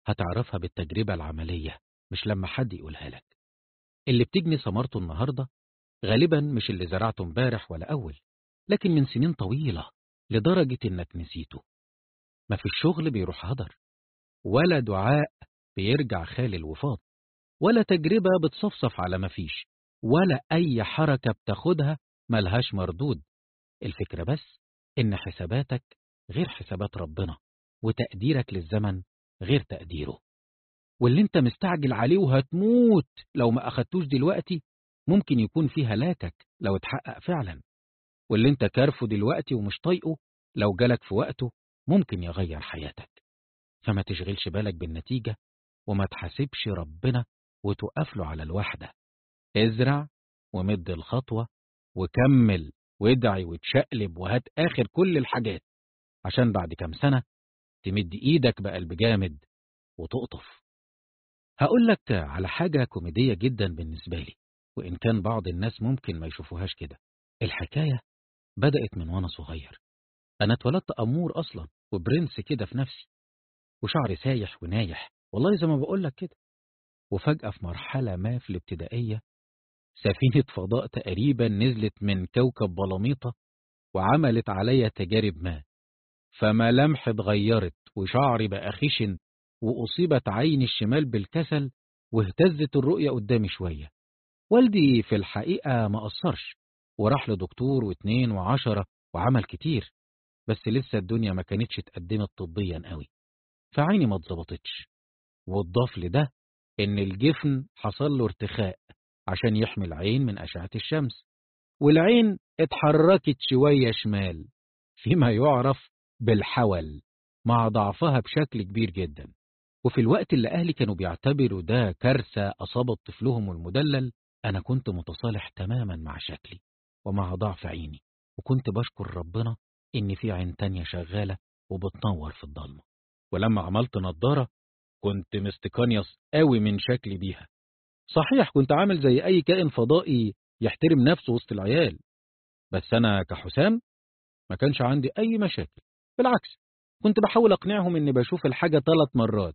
هتعرفها بالتجربة العملية مش لما حد يقولها لك. اللي بتجني ثمرته النهاردة غالبا مش اللي زرعته امبارح ولا أول لكن من سنين طويلة. لدرجة إنك نسيته. ما في الشغل بيروح هدر ولا دعاء بيرجع خالي الوفاض ولا تجربة بتصفصف على ما فيش ولا أي حركة بتاخدها ملهاش مردود. الفكرة بس إن حساباتك غير حسابات ربنا وتقديرك للزمن غير تقديره. واللي أنت مستعجل عليه وهتموت لو ما أخدتوش دلوقتي ممكن يكون فيه هلاكك لو اتحقق فعلا. واللي انت كارفه دلوقتي ومش طايقه لو جالك في وقته ممكن يغير حياتك. فما تشغلش بالك بالنتيجة وما تحاسبش ربنا وتقف له على الوحدة. ازرع ومد الخطوة وكمل وادعي وتشقلب وهات آخر كل الحاجات عشان بعد كام سنة تمد إيدك بقلب جامد وتقطف. هقول لك على حاجة كوميدية جدا بالنسبة لي وإن كان بعض الناس ممكن ما يشوفوهاش كده. الحكاية بدأت من وأنا صغير. أنا اتولدت أمور أصلا وبرنس كده في نفسي وشعري سايح ونايح والله زي ما بقول لك كده. وفجأة في مرحلة ما في الابتدائية سفينة فضاء تقريبا نزلت من كوكب بلاميطة وعملت عليا تجارب ما. فملامحي اتغيرت وشعري بقى خشن وأصيبت عيني الشمال بالكسل واهتزت الرؤية قدامي شوية. والدي في الحقيقة ما قصرش وراح لدكتور واتنين وعشرة وعمل كتير بس لسه الدنيا ما كانتش اتقدمت طبيا قوي. فعيني ما اتظبطتش. والضاف لده إن الجفن حصل له ارتخاء عشان يحمي العين من أشعة الشمس والعين اتحركت شوية شمال فيما يعرف بالحول مع ضعفها بشكل كبير جدا. وفي الوقت اللي أهلي كانوا بيعتبروا ده كارثة أصابت طفلهم المدلل أنا كنت متصالح تماما مع شكلي. ومع ضعف عيني وكنت بشكر ربنا إن في عين تانية شغالة وبتنور في الضلمة. ولما عملت نضارة كنت مستقنيص قوي من شكلي بيها. صحيح كنت عامل زي أي كائن فضائي يحترم نفسه وسط العيال بس أنا كحسام ما كانش عندي أي مشاكل. بالعكس كنت بحاول أقنعهم إني بشوف الحاجة ثلاث مرات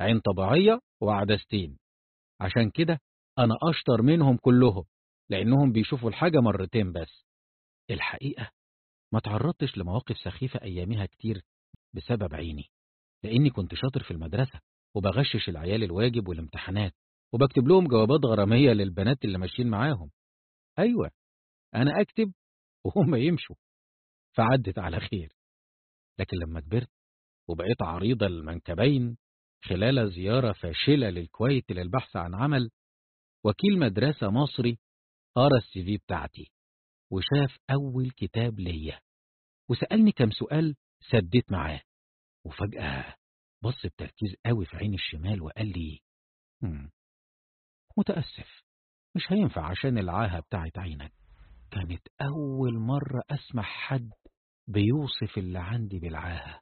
عين طبيعية وعدستين. عشان كده أنا أشطر منهم كلهم. لأنهم بيشوفوا الحاجة مرتين بس. الحقيقة ما تعرضتش لمواقف سخيفة أيامها كتير بسبب عيني لأني كنت شاطر في المدرسة وبغشش العيال الواجب والامتحانات وبكتب لهم جوابات غرامية للبنات اللي ماشيين معاهم. أيوة أنا أكتب وهم يمشوا. فعدت على خير. لكن لما كبرت وبقيت عريض المنكبين خلال زيارة فاشلة للكويت للبحث عن عمل وكيل مدرسة مصري قرأ السي في بتاعتي وشاف أول كتاب ليا وسألني كم سؤال سديت معاه وفجأة بص بتركيز قوي في عين الشمال وقال لي. متأسف مش هينفع عشان العاهة بتاعت عينك كانت أول مرة أسمع حد بيوصف اللي عندي بالعاهة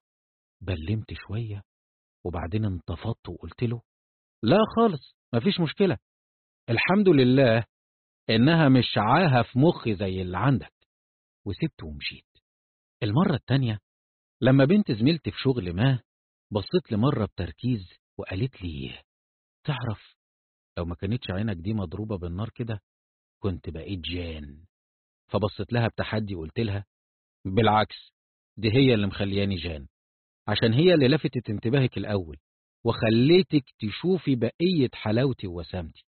بلمت شوية وبعدين انتفضت وقلت له لا خالص مفيش مشكلة الحمد لله إنها مش عاهة في مخي زي اللي عندك. وسبت ومشيت. المرة التانية لما بنت زميلتي في شغل ما بصيت لمرة بتركيز وقالت لي تعرف لو ما كانتش عينك دي مضروبة بالنار كده كنت بقيت جان. فبصيت لها بتحدي وقلت لها بالعكس دي هي اللي مخلياني جان. عشان هي اللي لفتت انتباهك الأول وخليتك تشوفي بقية حلاوتي ووسامتي.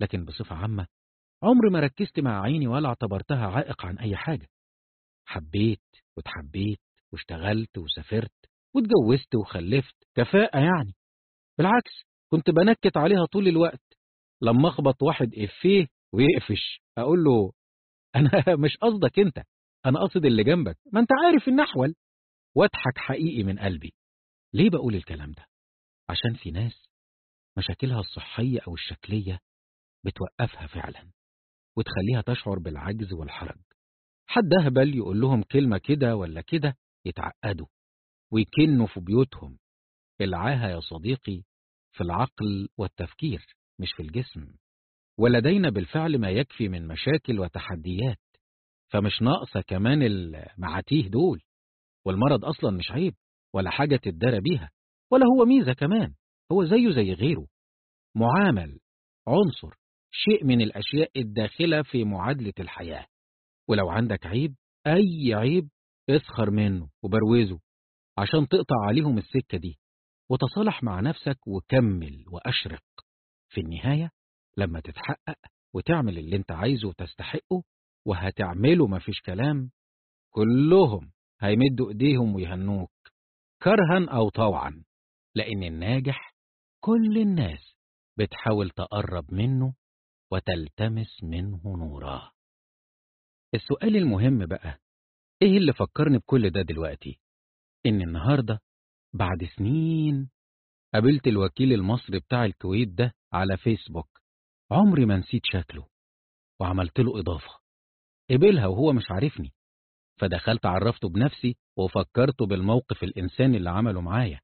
لكن بصفة عامة عمري ما ركزت مع عيني ولا اعتبرتها عائق عن أي حاجة. حبيت وتحبيت واشتغلت وسافرت واتجوزت وخلفت كفاءة يعني. بالعكس كنت بنكت عليها طول الوقت. لما أخبط واحد افيه ويقفش أقول له أنا مش قصدك أنت أنا قصد اللي جنبك. ما أنت عارف النحول واضحك حقيقي من قلبي. ليه بقول الكلام ده؟ عشان في ناس مشاكلها الصحية أو الشكلية بتوقفها فعلا. وتخليها تشعر بالعجز والحرج. حد أهبل يقول لهم كلمة كده ولا كده يتعقدوا ويكنوا في بيوتهم. العاهة يا صديقي في العقل والتفكير مش في الجسم. ولدينا بالفعل ما يكفي من مشاكل وتحديات فمش ناقصة كمان المعاتيه دول. والمرض أصلا مش عيب ولا حاجة تتدارى بيها ولا هو ميزة كمان هو زيه زي غيره. معامل عنصر شيء من الأشياء الداخلة في معادلة الحياة. ولو عندك عيب أي عيب اسخر منه وبروزه عشان تقطع عليهم السكة دي. وتصالح مع نفسك وكمل وأشرق. في النهاية لما تتحقق وتعمل اللي أنت عايزه وتستحقه وهتعمله مفيش كلام كلهم هيمدوا إيديهم ويهنوك. كرها أو طوعا. لأن الناجح كل الناس بتحاول تقرب منه وتلتمس منه نورا. السؤال المهم بقى إيه اللي فكرني بكل ده دلوقتي؟ إن النهاردة بعد سنين قابلت الوكيل المصري بتاع الكويت ده على فيسبوك. عمري ما نسيت شكله وعملت له إضافة. قبلها وهو مش عارفني فدخلت عرفته بنفسي وفكرته بالموقف الإنساني اللي عمله معايا.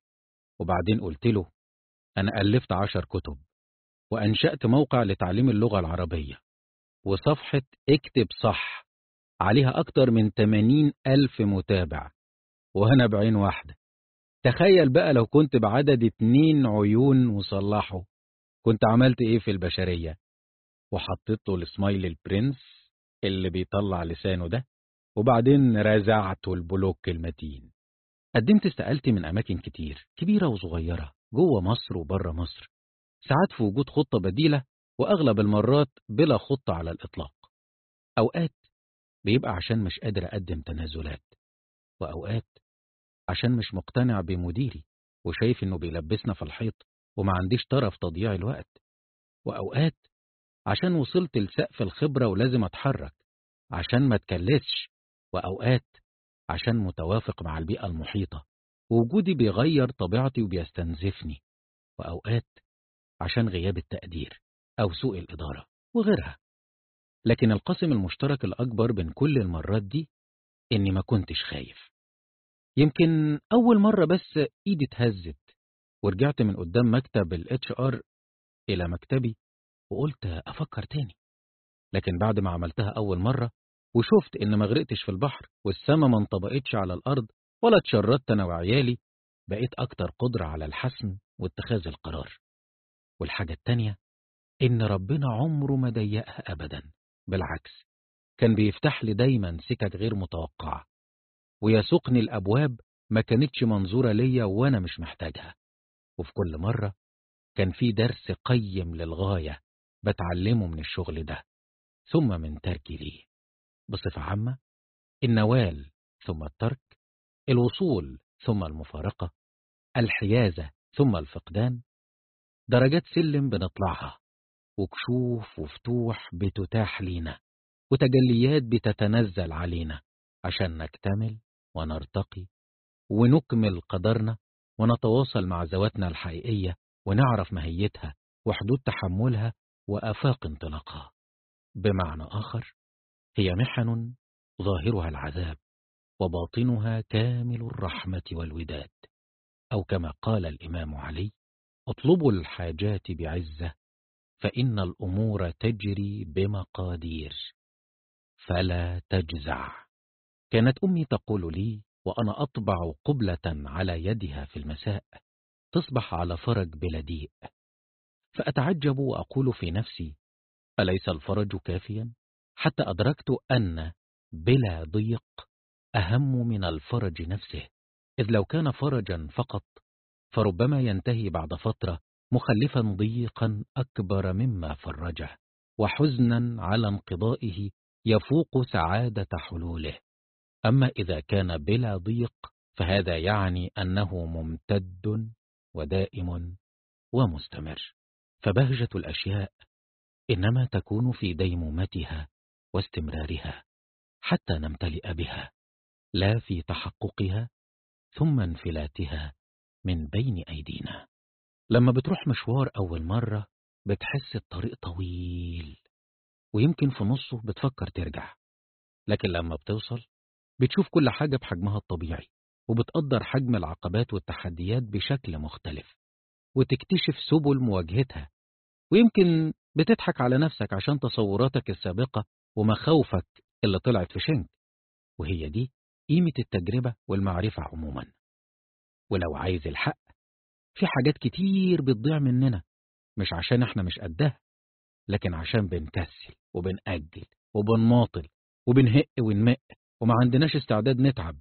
وبعدين قلت له أنا ألفت عشر كتب. وأنشأت موقع لتعليم اللغة العربية وصفحة اكتب صح عليها أكتر من 80 ألف متابع وأنا بعين واحدة. تخيل بقى لو كنت بعدد اتنين عيون وصلحه كنت عملت إيه في البشرية؟ وحطيت له السمايل البرنس اللي بيطلع لسانه ده وبعدين رزعته البلوك المتين. قدمت استقالتي من أماكن كتير كبيرة وصغيرة جوه مصر وبره مصر. ساعات في وجود خطة بديلة وأغلب المرات بلا خطة على الإطلاق. أوقات بيبقى عشان مش قادر أقدم تنازلات وأوقات عشان مش مقتنع بمديري وشايف إنه بيلبسنا في الحيط وما عنديش طرف تضييع الوقت. وأوقات عشان وصلت لسقف الخبرة ولازم أتحرك عشان ما تكلسش وأوقات عشان متوافق مع البيئة المحيطة. ووجودي بيغير طبيعتي وبيستنزفني. وأوقات عشان غياب التقدير أو سوء الإدارة وغيرها. لكن القاسم المشترك الأكبر بين كل المرات دي إني ما كنتش خايف. يمكن أول مرة بس إيدي اتهزت ورجعت من قدام مكتب ال HR إلى مكتبي وقلت أفكر تاني. لكن بعد ما عملتها أول مرة وشفت إن ما غرقتش في البحر والسما ما انطبقتش على الأرض ولا اتشردت أنا وعيالي بقيت أكتر قدرة على الحسم واتخاذ القرار. والحاجة التانية إن ربنا عمره ما ضيقها أبدا بالعكس كان بيفتح لي دايما سكك غير متوقعة ويسوقني الأبواب ما كانتش منظورة ليا وأنا مش محتاجها وفي كل مرة كان في درس قيم للغاية بتعلمه من الشغل ده ثم من تركي ليه. بصفة عامة النوال ثم الترك الوصول ثم المفارقة الحيازة ثم الفقدان درجات سلم بنطلعها. وكشوف وفتوح بتتاح لينا وتجليات بتتنزل علينا عشان نكتمل ونرتقي ونكمل قدرنا ونتواصل مع ذواتنا الحقيقية ونعرف ماهيتها وحدود تحملها وآفاق انطلاقها. بمعنى آخر هي محن ظاهرها العذاب وباطنها كامل الرحمة والوداد. أو كما قال الإمام علي اطلبوا الحاجات بعزة فإن الأمور تجري بمقادير. فلا تجزع. كانت أمي تقول لي وأنا أطبع قبلة على يدها في المساء تصبح على فرج بلا ضيق. فأتعجب وأقول في نفسي أليس الفرج كافيا؟ حتى أدركت أن بلا ضيق أهم من الفرج نفسه إذ لو كان فرجا فقط فربما ينتهي بعد فترة مخلفا ضيقا أكبر مما فرجه وحزنا على انقضائه يفوق سعادة حلوله. أما إذا كان بلا ضيق فهذا يعني أنه ممتد ودائم ومستمر. فبهجة الأشياء إنما تكون في ديمومتها واستمرارها حتى نمتلئ بها لا في تحققها ثم انفلاتها. من بين أيدينا. لما بتروح مشوار أول مرة بتحس الطريق طويل ويمكن في نصه بتفكر ترجع. لكن لما بتوصل بتشوف كل حاجة بحجمها الطبيعي وبتقدر حجم العقبات والتحديات بشكل مختلف وتكتشف سبل مواجهتها. ويمكن بتضحك على نفسك عشان تصوراتك السابقة ومخاوفك اللي طلعت في شنك. وهي دي قيمة التجربة والمعرفة عموما. ولو عايز الحق في حاجات كتير بتضيع مننا مش عشان إحنا مش قدها لكن عشان بنكسل وبنأجل وبنماطل وبنهق ونمق وما عندناش استعداد نتعب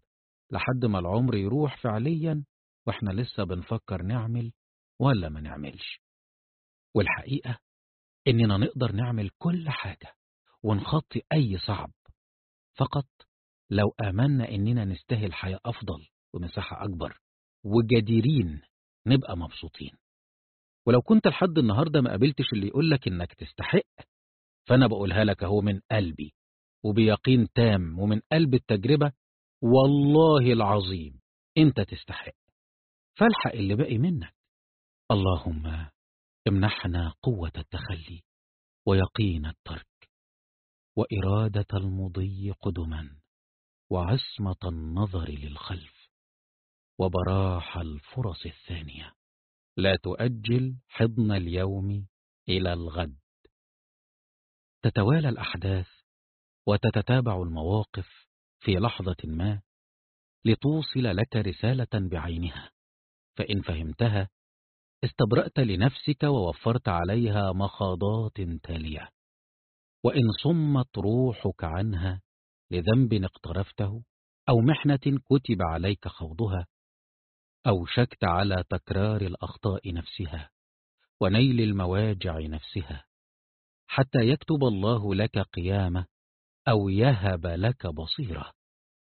لحد ما العمر يروح فعليا وإحنا لسه بنفكر نعمل ولا ما نعملش. والحقيقة إننا نقدر نعمل كل حاجة ونخطي أي صعب فقط لو آمنا إننا نستاهل حياة أفضل ومساحة أكبر. وجديرين نبقى مبسوطين. ولو كنت لحد النهاردة ما قابلتش اللي يقولك إنك تستحق فأنا بقولها لك أهو من قلبي وبيقين تام ومن قلب التجربة والله العظيم أنت تستحق. فالحق اللي باقي منك. اللهم امنحنا قوة التخلي ويقين الترك وإرادة المضي قدما وعصمة النظر للخلف. وبراح الفرص الثانية. لا تؤجل حضن اليوم إلى الغد. تتوالى الأحداث وتتتابع المواقف في لحظة ما لتوصل لك رسالة بعينها. فإن فهمتها استبرأت لنفسك ووفرت عليها مخاضات تالية. وإن صمت روحك عنها لذنب اقترفته أو محنة كتب عليك خوضها أو شكت على تكرار الأخطاء نفسها ونيل المواجع نفسها. حتى يكتب الله لك قيامة أو يهب لك بصيرة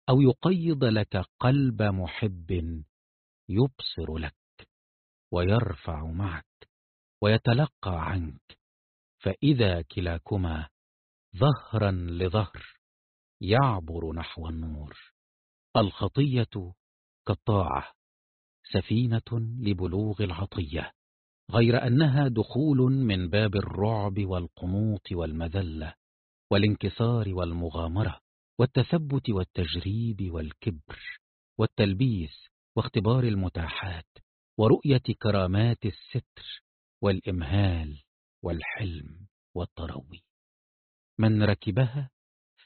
أو يقيض لك قلب محب يبصر لك ويرفع معك ويتلقى عنك. فإذا كلاكما ظهرا لظهر يعبر نحو النور. الخطية كالطاعة. سفينة لبلوغ العطية غير أنها دخول من باب الرعب والقنوط والمذلة والانكسار والمغامرة والتثبت والتجريب والكبر والتلبيس واختبار المتاحات ورؤية كرامات الستر والإمهال والحلم والتروي. من ركبها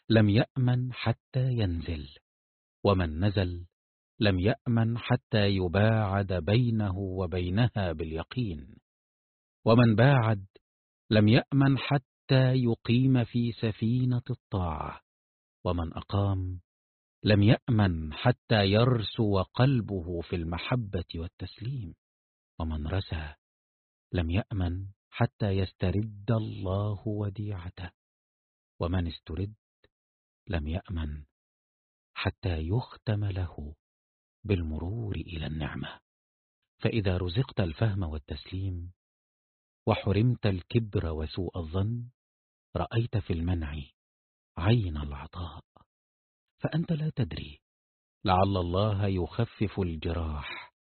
لم يأمن حتى ينزل ومن نزل لم يأمن حتى يباعد بينه وبينها باليقين. ومن باعد لم يأمن حتى يقيم في سفينة الطاعة. ومن أقام لم يأمن حتى يرسو قلبه في المحبة والتسليم. ومن رسى لم يأمن حتى يسترد الله وديعته. ومن استرد لم يأمن حتى يختم له. بالمرور إلى النعمة. فإذا رزقت الفهم والتسليم وحرمت الكبر وسوء الظن رأيت في المنع عين العطاء. فأنت لا تدري لعل الله يخفف الجراح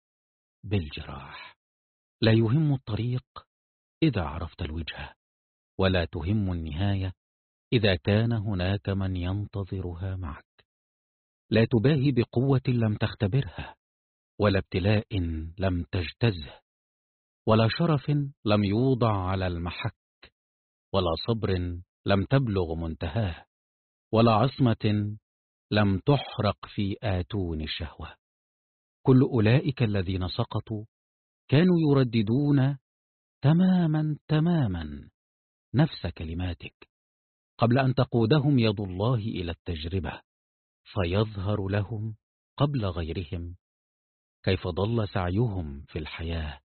بالجراح. لا يهم الطريق إذا عرفت الوجهة ولا تهم النهاية إذا كان هناك من ينتظرها معك. لا تباهي بقوة لم تختبرها ولا ابتلاء لم تجتزه ولا شرف لم يوضع على المحك ولا صبر لم تبلغ منتهاه ولا عصمة لم تحرق في آتون الشهوة. كل أولئك الذين سقطوا كانوا يرددون تماما تماما نفس كلماتك قبل أن تقودهم يد الله إلى التجربة. فيظهر لهم قبل غيرهم كيف ضل سعيهم في الحياة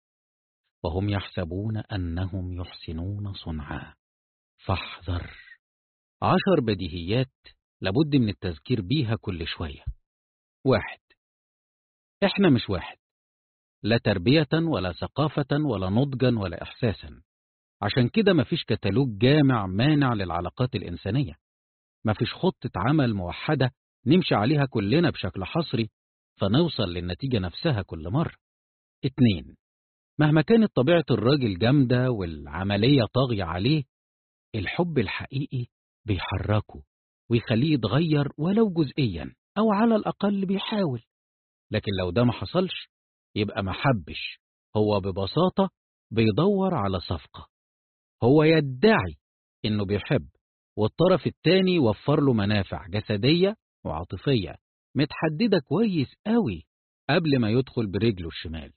وهم يحسبون أنهم يحسنون صنعا. فاحذر. عشر بديهيات لابد من التذكير بيها كل شوية. واحد. إحنا مش واحد. لا تربية ولا ثقافة ولا نضجا ولا إحساسا. عشان كده مفيش كتالوج جامع مانع للعلاقات الإنسانية. مفيش خطة عمل موحدة نمشي عليها كلنا بشكل حصري فنوصل للنتيجة نفسها كل مرة. اتنين مهما كانت طبيعة الراجل جامدة والعملية طاغية عليه الحب الحقيقي بيحركه ويخليه يتغير ولو جزئيا أو على الأقل بيحاول. لكن لو ده ما حصلش يبقى ما حبش. هو ببساطة بيدور على صفقة. هو يدعي إنه بيحب والطرف التاني وفر له منافع جسدية وعاطفية متحددة كويس قوي قبل ما يدخل برجله الشمال.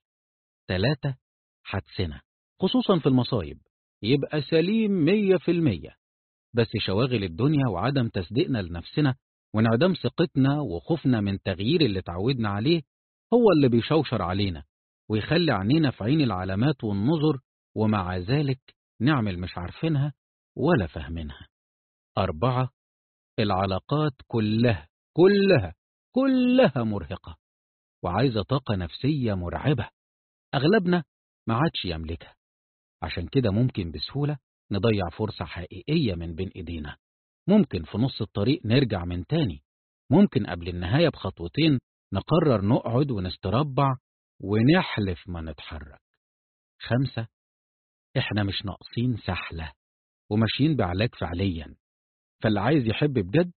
ثلاثة حدسنا خصوصا في المصايب. يبقى سليم مية في المية. بس شواغل الدنيا وعدم تصديقنا لنفسنا وانعدام ثقتنا وخوفنا من تغيير اللي اتعودنا عليه هو اللي بيشوشر علينا ويخلي عينينا في عين العلامات والنظر ومع ذلك نعمل مش عارفينها ولا فاهمينها. أربعة العلاقات كلها كلها كلها مرهقة وعايزة طاقة نفسية مرعبة. أغلبنا ما عادش يملكها. عشان كده ممكن بسهولة نضيع فرصة حقيقية من بين إيدينا. ممكن في نص الطريق نرجع من تاني. ممكن قبل النهاية بخطوتين نقرر نقعد ونستربع ونحلف ما نتحرك. خمسة إحنا مش ناقصين سحلة وماشيين بعلاج فعليا. فاللي عايز يحب بجد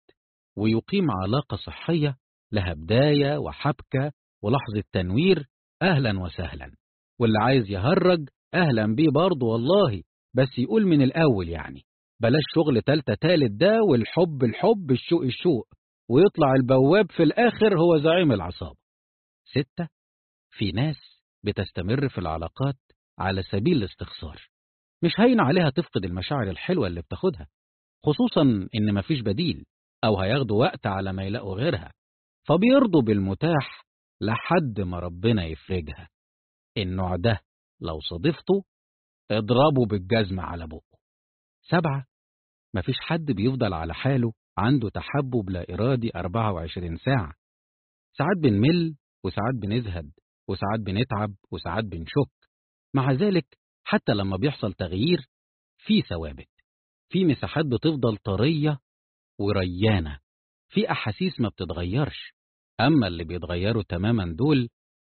ويقيم علاقة صحية لها بداية وحبكة ولحظة تنوير أهلا وسهلا. واللي عايز يهرج أهلا بيه برضه والله بس يقول من الأول يعني. بلاش شغل تالتة تالت ده والحب الحب الشوق الشوق. ويطلع البواب في الآخر هو زعيم العصابة. ستة في ناس بتستمر في العلاقات على سبيل الاستخسار. مش هين عليها تفقد المشاعر الحلوة اللي بتاخدها خصوصا إن مفيش بديل. أو هياخدوا وقت على ما يلاقوا غيرها. فبيرضوا بالمتاح لحد ما ربنا يفرجها. النوع ده لو صادفته اضربه بالجزمة على بقه. سبعة مفيش حد بيفضل على حاله عنده تحبب لا إرادي 24 ساعة. ساعات بنمل وساعات بنزهد وساعات بنتعب وساعات بنشك. مع ذلك حتى لما بيحصل تغيير في ثوابت في مساحات بتفضل طرية وريانة. في أحاسيس ما بتتغيرش. أما اللي بيتغيروا تماما دول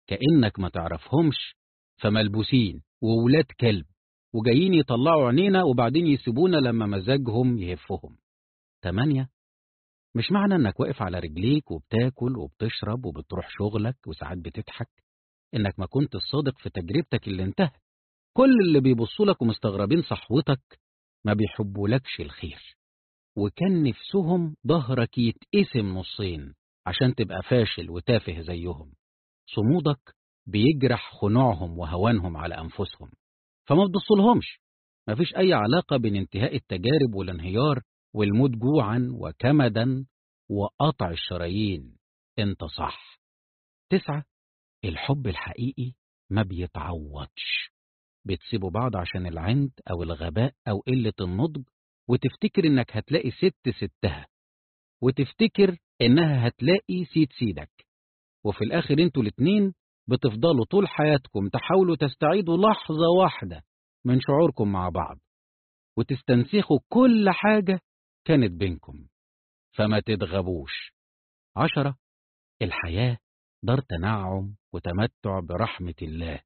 كأنك ما تعرفهمش فملبوسين وولاد كلب وجايين يطلعوا عينينا وبعدين يسيبونا لما مزاجهم يهفهم. تمانية. مش معنى إنك واقف على رجليك وبتاكل وبتشرب وبتروح شغلك وساعات بتضحك إنك ما كنت الصادق في تجربتك اللي انتهت. كل اللي بيبصوا لك ومستغربين صحوتك ما بيحبولكش الخير. وكان نفسهم ظهرك يتقسم نصين عشان تبقى فاشل وتافه زيهم. صمودك بيجرح خنوعهم وهوانهم على أنفسهم. فما تبصلهمش. مفيش أي علاقة بين انتهاء التجارب والانهيار والموت جوعا وكمدا وقطع الشرايين. أنت صح. تسعة الحب الحقيقي ما بيتعوضش. بتسيبوا بعض عشان العند أو الغباء أو قلة النضج وتفتكر إنك هتلاقي ست ستها وتفتكر إنها هتلاقي سيد سيدك وفي الآخر أنتوا الاتنين بتفضلوا طول حياتكم تحاولوا تستعيدوا لحظة واحدة من شعوركم مع بعض وتستنسخوا كل حاجة كانت بينكم. فما تتغبوش عشرة الحياة دار تنعم وتمتع برحمة الله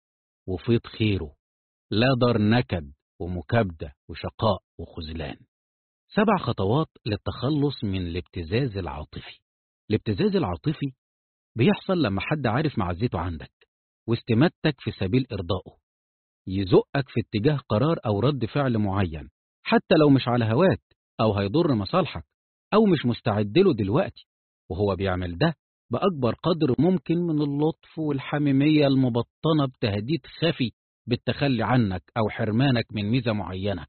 وفيض خيره لا دار نكد ومكابدة وشقاء وخذلان. سبع خطوات للتخلص من الابتزاز العاطفي. الابتزاز العاطفي بيحصل لما حد عارف معزته عندك واستماتتك في سبيل إرضائه. يزقك في اتجاه قرار أو رد فعل معين حتى لو مش على هواك أو هيضر مصالحك أو مش مستعد له دلوقتي. وهو بيعمل ده بأكبر قدر ممكن من اللطف والحميمية المبطنة بتهديد خفي بالتخلي عنك أو حرمانك من ميزة معينة.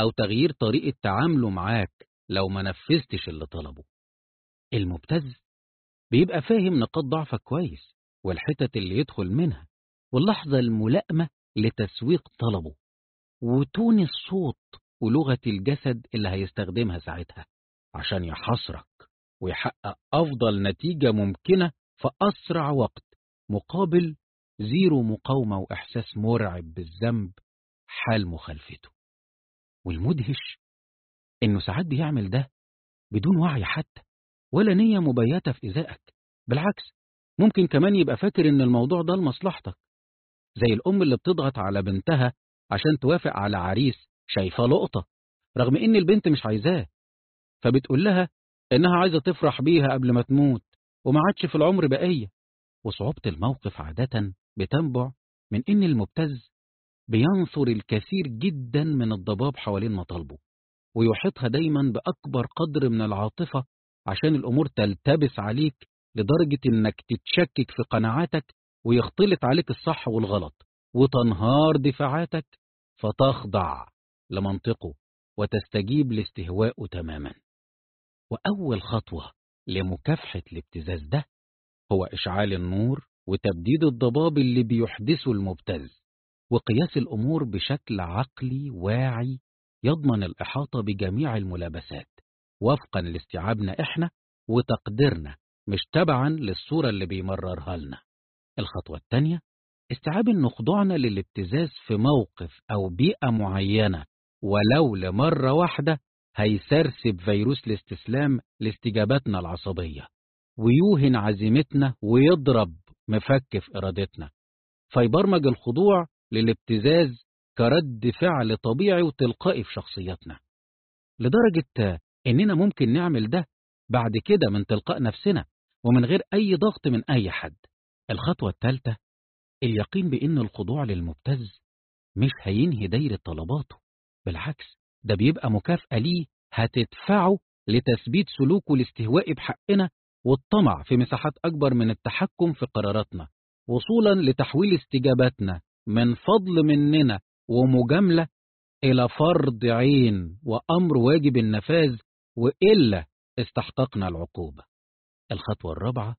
أو تغيير طريقة تعامله معاك لو ما نفذتش اللي طلبه. المبتز بيبقى فاهم نقاط ضعفك كويس والحتت اللي يدخل منها واللحظة الملائمة لتسويق طلبه وتون الصوت ولغة الجسد اللي هيستخدمها ساعتها عشان يحصرك ويحقق أفضل نتيجة ممكنة في أسرع وقت مقابل زيرو مقاومة وإحساس مرعب بالذنب حال مخالفته. والمدهش إنه ساعات بيعمل ده بدون وعي حتى ولا نية مبيتة في إزائك بالعكس ممكن كمان يبقى فاكر إن الموضوع ده لمصلحتك. زي الأم اللي بتضغط على بنتها عشان توافق على عريس شايفاه لقطة رغم إن البنت مش عايزاه. فبتقول لها إنها عايزة تفرح بيها قبل ما تموت وما عادش في العمر بقية. وصعوبة الموقف عادة بتنبع من إن المبتز بينثر الكثير جدا من الضباب حوالين مطالبه ويحيطها دايما بأكبر قدر من العاطفة عشان الأمور تلتبس عليك لدرجة إنك تتشكك في قناعاتك ويختلط عليك الصح والغلط وتنهار دفاعاتك فتخضع لمنطقه وتستجيب لاستهواءه تماما. وأول خطوة لمكافحة الابتزاز ده هو إشعال النور وتبديد الضباب اللي بيحدثه المبتز. وقياس الأمور بشكل عقلي واعي يضمن الإحاطة بجميع الملابسات. وفقا لاستيعابنا إحنا وتقديرنا مش تبعا للصورة اللي بيمررها لنا. الخطوة الثانية استيعاب إن خضوعنا للابتزاز في موقف أو بيئة معينة ولو لمرة واحدة هيسرسب فيروس الاستسلام لاستجاباتنا العصبية. ويوهن عزيمتنا ويضرب مفك في إرادتنا. فيبرمج الخضوع للابتزاز كرد فعل طبيعي وتلقائي في شخصيتنا. لدرجة إننا ممكن نعمل ده بعد كده من تلقاء نفسنا ومن غير أي ضغط من أي حد. الخطوة الثالثة اليقين بإن الخضوع للمبتز مش هينهي دايرة طلباته. بالعكس ده بيبقى مكافأة ليه هتدفعه لتثبيت سلوكه الاستهوائي بحقنا والطمع في مساحات أكبر من التحكم في قراراتنا وصولا لتحويل استجاباتنا. من فضل مننا ومجاملة إلى فرض عين وأمر واجب النفاذ وإلا استحققنا العقوبة. الخطوة الرابعة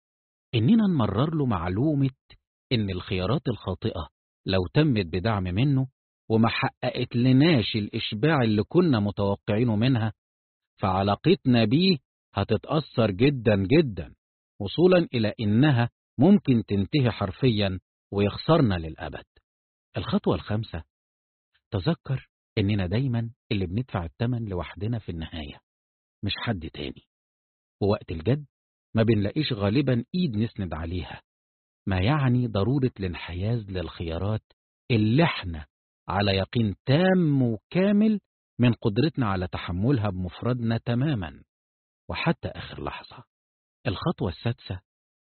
إننا نمرر له معلومة إن الخيارات الخاطئة لو تمت بدعم منه وما حققت لناش الإشباع اللي كنا متوقعينه منها فعلاقتنا بيه هتتأثر جدا جدا وصولا إلى إنها ممكن تنتهي حرفيا ويخسرنا للأبد. الخطوة الخامسة تذكر إننا دايما اللي بندفع الثمن لوحدنا في النهاية مش حد تاني. ووقت الجد ما بنلاقيش غالبا إيد نسند عليها ما يعني ضرورة الانحياز للخيارات اللي إحنا على يقين تام وكامل من قدرتنا على تحملها بمفردنا تماما. وحتى آخر لحظة الخطوة السادسة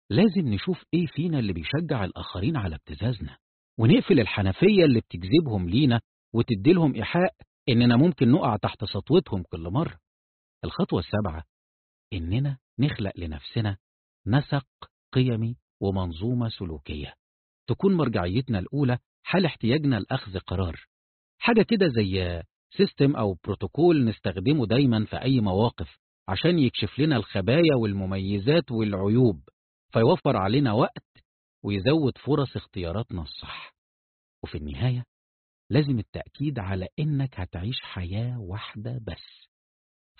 لازم نشوف إيه فينا اللي بيشجع الآخرين على ابتزازنا. ونقفل الحنفية اللي بتجذبهم لينا وتديلهم إيحاء إننا ممكن نقع تحت سطوتهم كل مرة. الخطوة السابعة إننا نخلق لنفسنا نسق قيمي ومنظومة سلوكية تكون مرجعيتنا الأولى حال احتياجنا لأخذ قرار. حاجة كده زي system أو بروتوكول نستخدمه دايما في أي مواقف عشان يكشف لنا الخبايا والمميزات والعيوب فيوفر علينا وقت ويزود فرص اختياراتنا الصح. وفي النهاية لازم التأكيد على إنك هتعيش حياة واحدة بس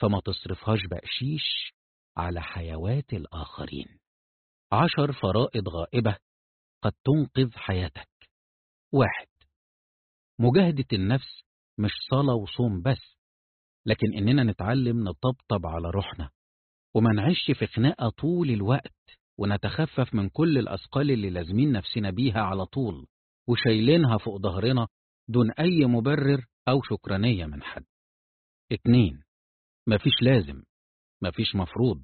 فما تصرفهاش بقشيش على حيوات الآخرين. عشر فرائض غائبة قد تنقذ حياتك. واحد مجاهدة النفس مش صلاة وصوم بس لكن إننا نتعلم نطبطب على روحنا وما نعيش في خناقة طول الوقت ونتخفف من كل الأثقال اللي لازمين نفسنا بيها على طول وشايلينها فوق ظهرنا دون أي مبرر أو شكرانية من حد. اتنين مفيش لازم مفيش مفروض.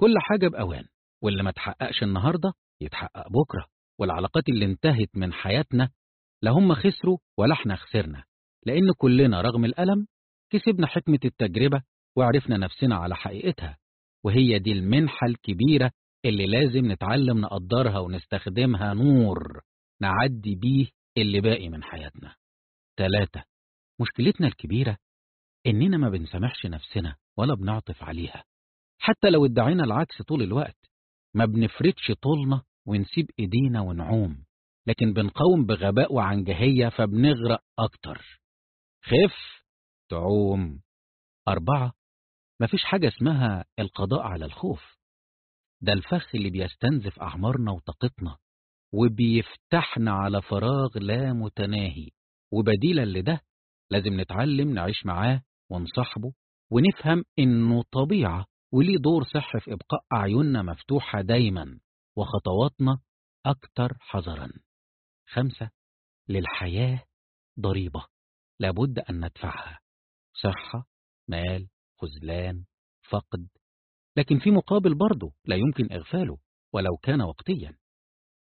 كل حاجة بأوان واللي ما تحققش النهاردة يتحقق بكرة والعلاقات اللي انتهت من حياتنا لا خسروا ولا إحنا خسرنا لأن كلنا رغم الألم كسبنا حكمة التجربة وعرفنا نفسنا على حقيقتها وهي دي المنحة الكبيرة اللي لازم نتعلم نقدرها ونستخدمها نور نعدي بيه اللي باقي من حياتنا. ثلاثة مشكلتنا الكبيرة إننا ما بنسامحش نفسنا ولا بنعطف عليها. حتى لو ادعينا العكس طول الوقت ما بنفردش طولنا ونسيب إيدينا ونعوم لكن بنقاوم بغباء وعنجهية فبنغرق أكتر. خف تعوم. أربعة مفيش حاجة اسمها القضاء على الخوف. ده الفخ اللي بيستنزف أعمارنا وطاقتنا وبيفتحنا على فراغ لا متناهي. وبديلا لده لازم نتعلم نعيش معاه ونصاحبه ونفهم إنه طبيعة وليه دور صح في إبقاء أعيننا مفتوحة دايما وخطواتنا أكتر حذرا. خمسة للحياة ضريبة لابد أن ندفعها. صحة مال خذلان فقد لكن في مقابل برضه لا يمكن إغفاله ولو كان وقتيا.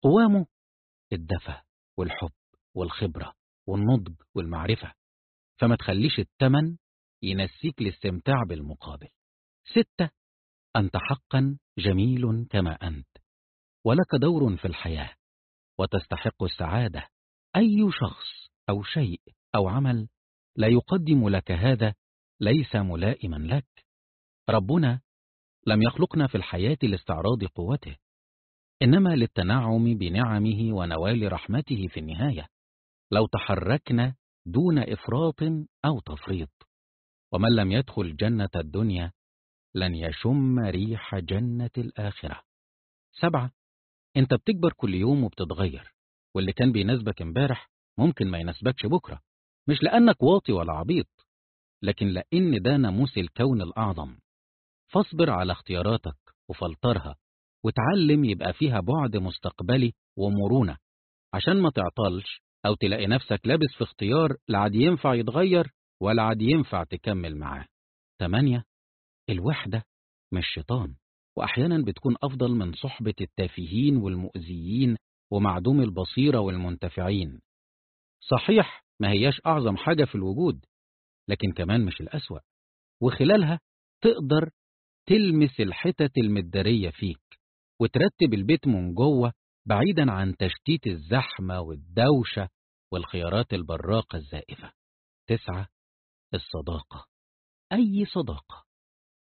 قوامه الدفى والحب والخبرة والنضج والمعرفة. فما تخليش التمن ينسيك الاستمتاع بالمقابل. ستة أنت حقا جميل كما أنت. ولك دور في الحياة وتستحق السعادة. أي شخص أو شيء أو عمل لا يقدم لك هذا ليس ملائما لك. ربنا لم يخلقنا في الحياة لاستعراض قوته إنما للتنعم بنعمه ونوال رحمته في النهاية لو تحركنا دون إفراط أو تفريط. ومن لم يدخل جنة الدنيا لن يشم ريح جنة الآخرة. سبعة انت بتكبر كل يوم وبتتغير واللي كان بيناسبك امبارح ممكن ما يناسبكش بكرة مش لأنك واطي ولا عبيط لكن لأن ده ناموس الكون الأعظم. فاصبر على اختياراتك وفلترها وتعلم يبقى فيها بعد مستقبلي ومرونة. عشان ما تعطلش أو تلاقي نفسك لابس في اختيار لا عاد ينفع يتغير ولا عاد ينفع تكمل معاه. 8 الوحدة مش شيطان وأحيانا بتكون أفضل من صحبة التافهين والمؤذيين ومعدوم البصيرة والمنتفعين. صحيح ما هياش أعظم حاجة في الوجود لكن كمان مش الأسوأ. وخلالها تقدر تلمس الحتت المدارية فيك وترتب البيت من جوه بعيدا عن تشتيت الزحمة والدوشة والخيارات البراقة الزائفة. تسعة الصداقة. أي صداقة؟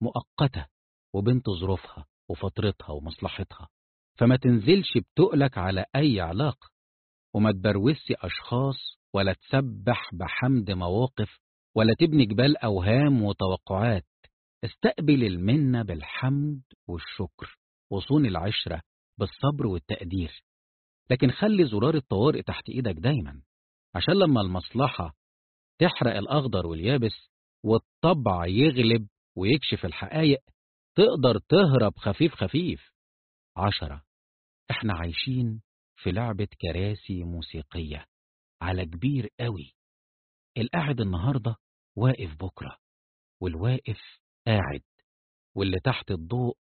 مؤقتة وبنت ظروفها وفترتها ومصلحتها. فما تنزلش بتقلك على أي علاقة. وما تبروسي أشخاص ولا تسبح بحمد مواقف ولا تبني جبال أوهام وتوقعات. استقبل المنة بالحمد والشكر وصون العشرة بالصبر والتقدير. لكن خلي زرار الطوارئ تحت إيدك دايما عشان لما المصلحة تحرق الأخضر واليابس والطبع يغلب ويكشف الحقائق تقدر تهرب خفيف خفيف. عشرة إحنا عايشين في لعبة كراسي موسيقية على كبير قوي. القاعد النهاردة واقف بكرة والواقف قاعد واللي تحت الضوء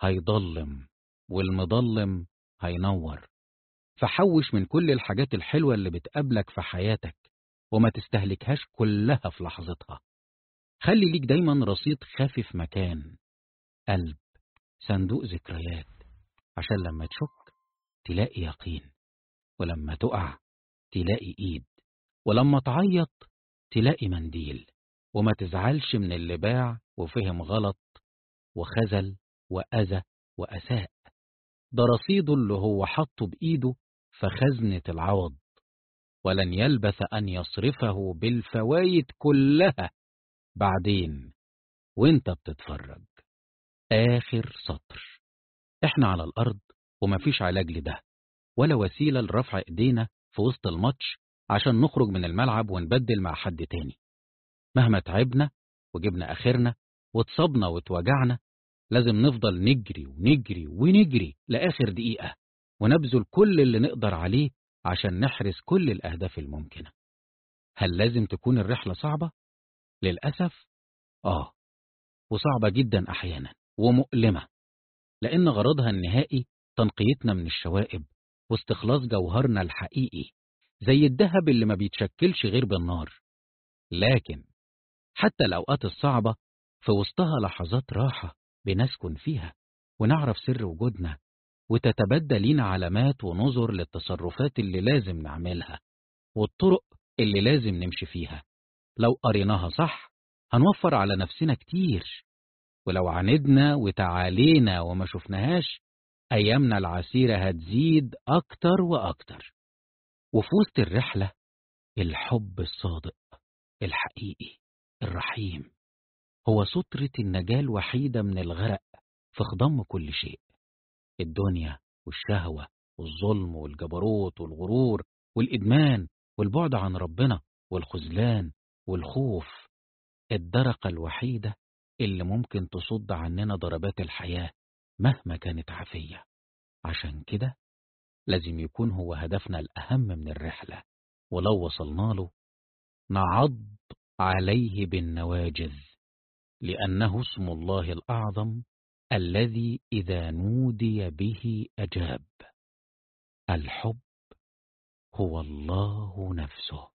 هيضلم والمضلم هينور. فحوش من كل الحاجات الحلوة اللي بتقابلك في حياتك وما تستهلكهاش كلها في لحظتها. خلي ليك دايما رصيد خافي في مكان قلب صندوق ذكريات عشان لما تشك تلاقي يقين ولما تقع تلاقي إيد ولما تعيط تلاقي منديل. وما تزعلش من اللي باع وفهم غلط وخزل وأذى وأساء. ده رصيده اللي هو حطه بإيده فخزنة العوض ولن يلبث أن يصرفه بالفوايد كلها بعدين وأنت بتتفرج. آخر سطر. إحنا على الأرض ومفيش علاج لده ولا وسيلة لرفع إيدينا في وسط الماتش عشان نخرج من الملعب ونبدل مع حد تاني. مهما تعبنا وجبنا آخرنا واتصبنا واتوجعنا لازم نفضل نجري ونجري ونجري لآخر دقيقة ونبذل كل اللي نقدر عليه عشان نحرز كل الأهداف الممكنة هل لازم تكون الرحلة صعبة؟ للأسف آه وصعبة جدا أحيانا ومؤلمة لأن غرضها النهائي تنقيتنا من الشوائب واستخلاص جوهرنا الحقيقي زي الذهب اللي ما بيتشكلش غير بالنار لكن حتى الأوقات الصعبة في وسطها لحظات راحة بنسكن فيها ونعرف سر وجودنا وتتبدى لينا علامات ونظر للتصرفات اللي لازم نعملها والطرق اللي لازم نمشي فيها. لو قريناها صح هنوفر على نفسنا كتير. ولو عاندنا وتعالينا وما شفناهاش أيامنا العسيرة هتزيد أكتر وأكتر. وفي وسط الرحلة الحب الصادق الحقيقي. الرحيم. هو سترة النجاة الوحيدة من الغرق في خضم كل شيء. الدنيا والشهوة والظلم والجبروت والغرور والإدمان والبعد عن ربنا والخذلان والخوف. الدرقة الوحيدة اللي ممكن تصد عننا ضربات الحياة مهما كانت عافية. عشان كده لازم يكون هو هدفنا الأهم من الرحلة ولو وصلنا له نعض عليه بالنواجذ لأنه اسم الله الأعظم الذي إذا نودي به أجاب. الحب هو الله نفسه.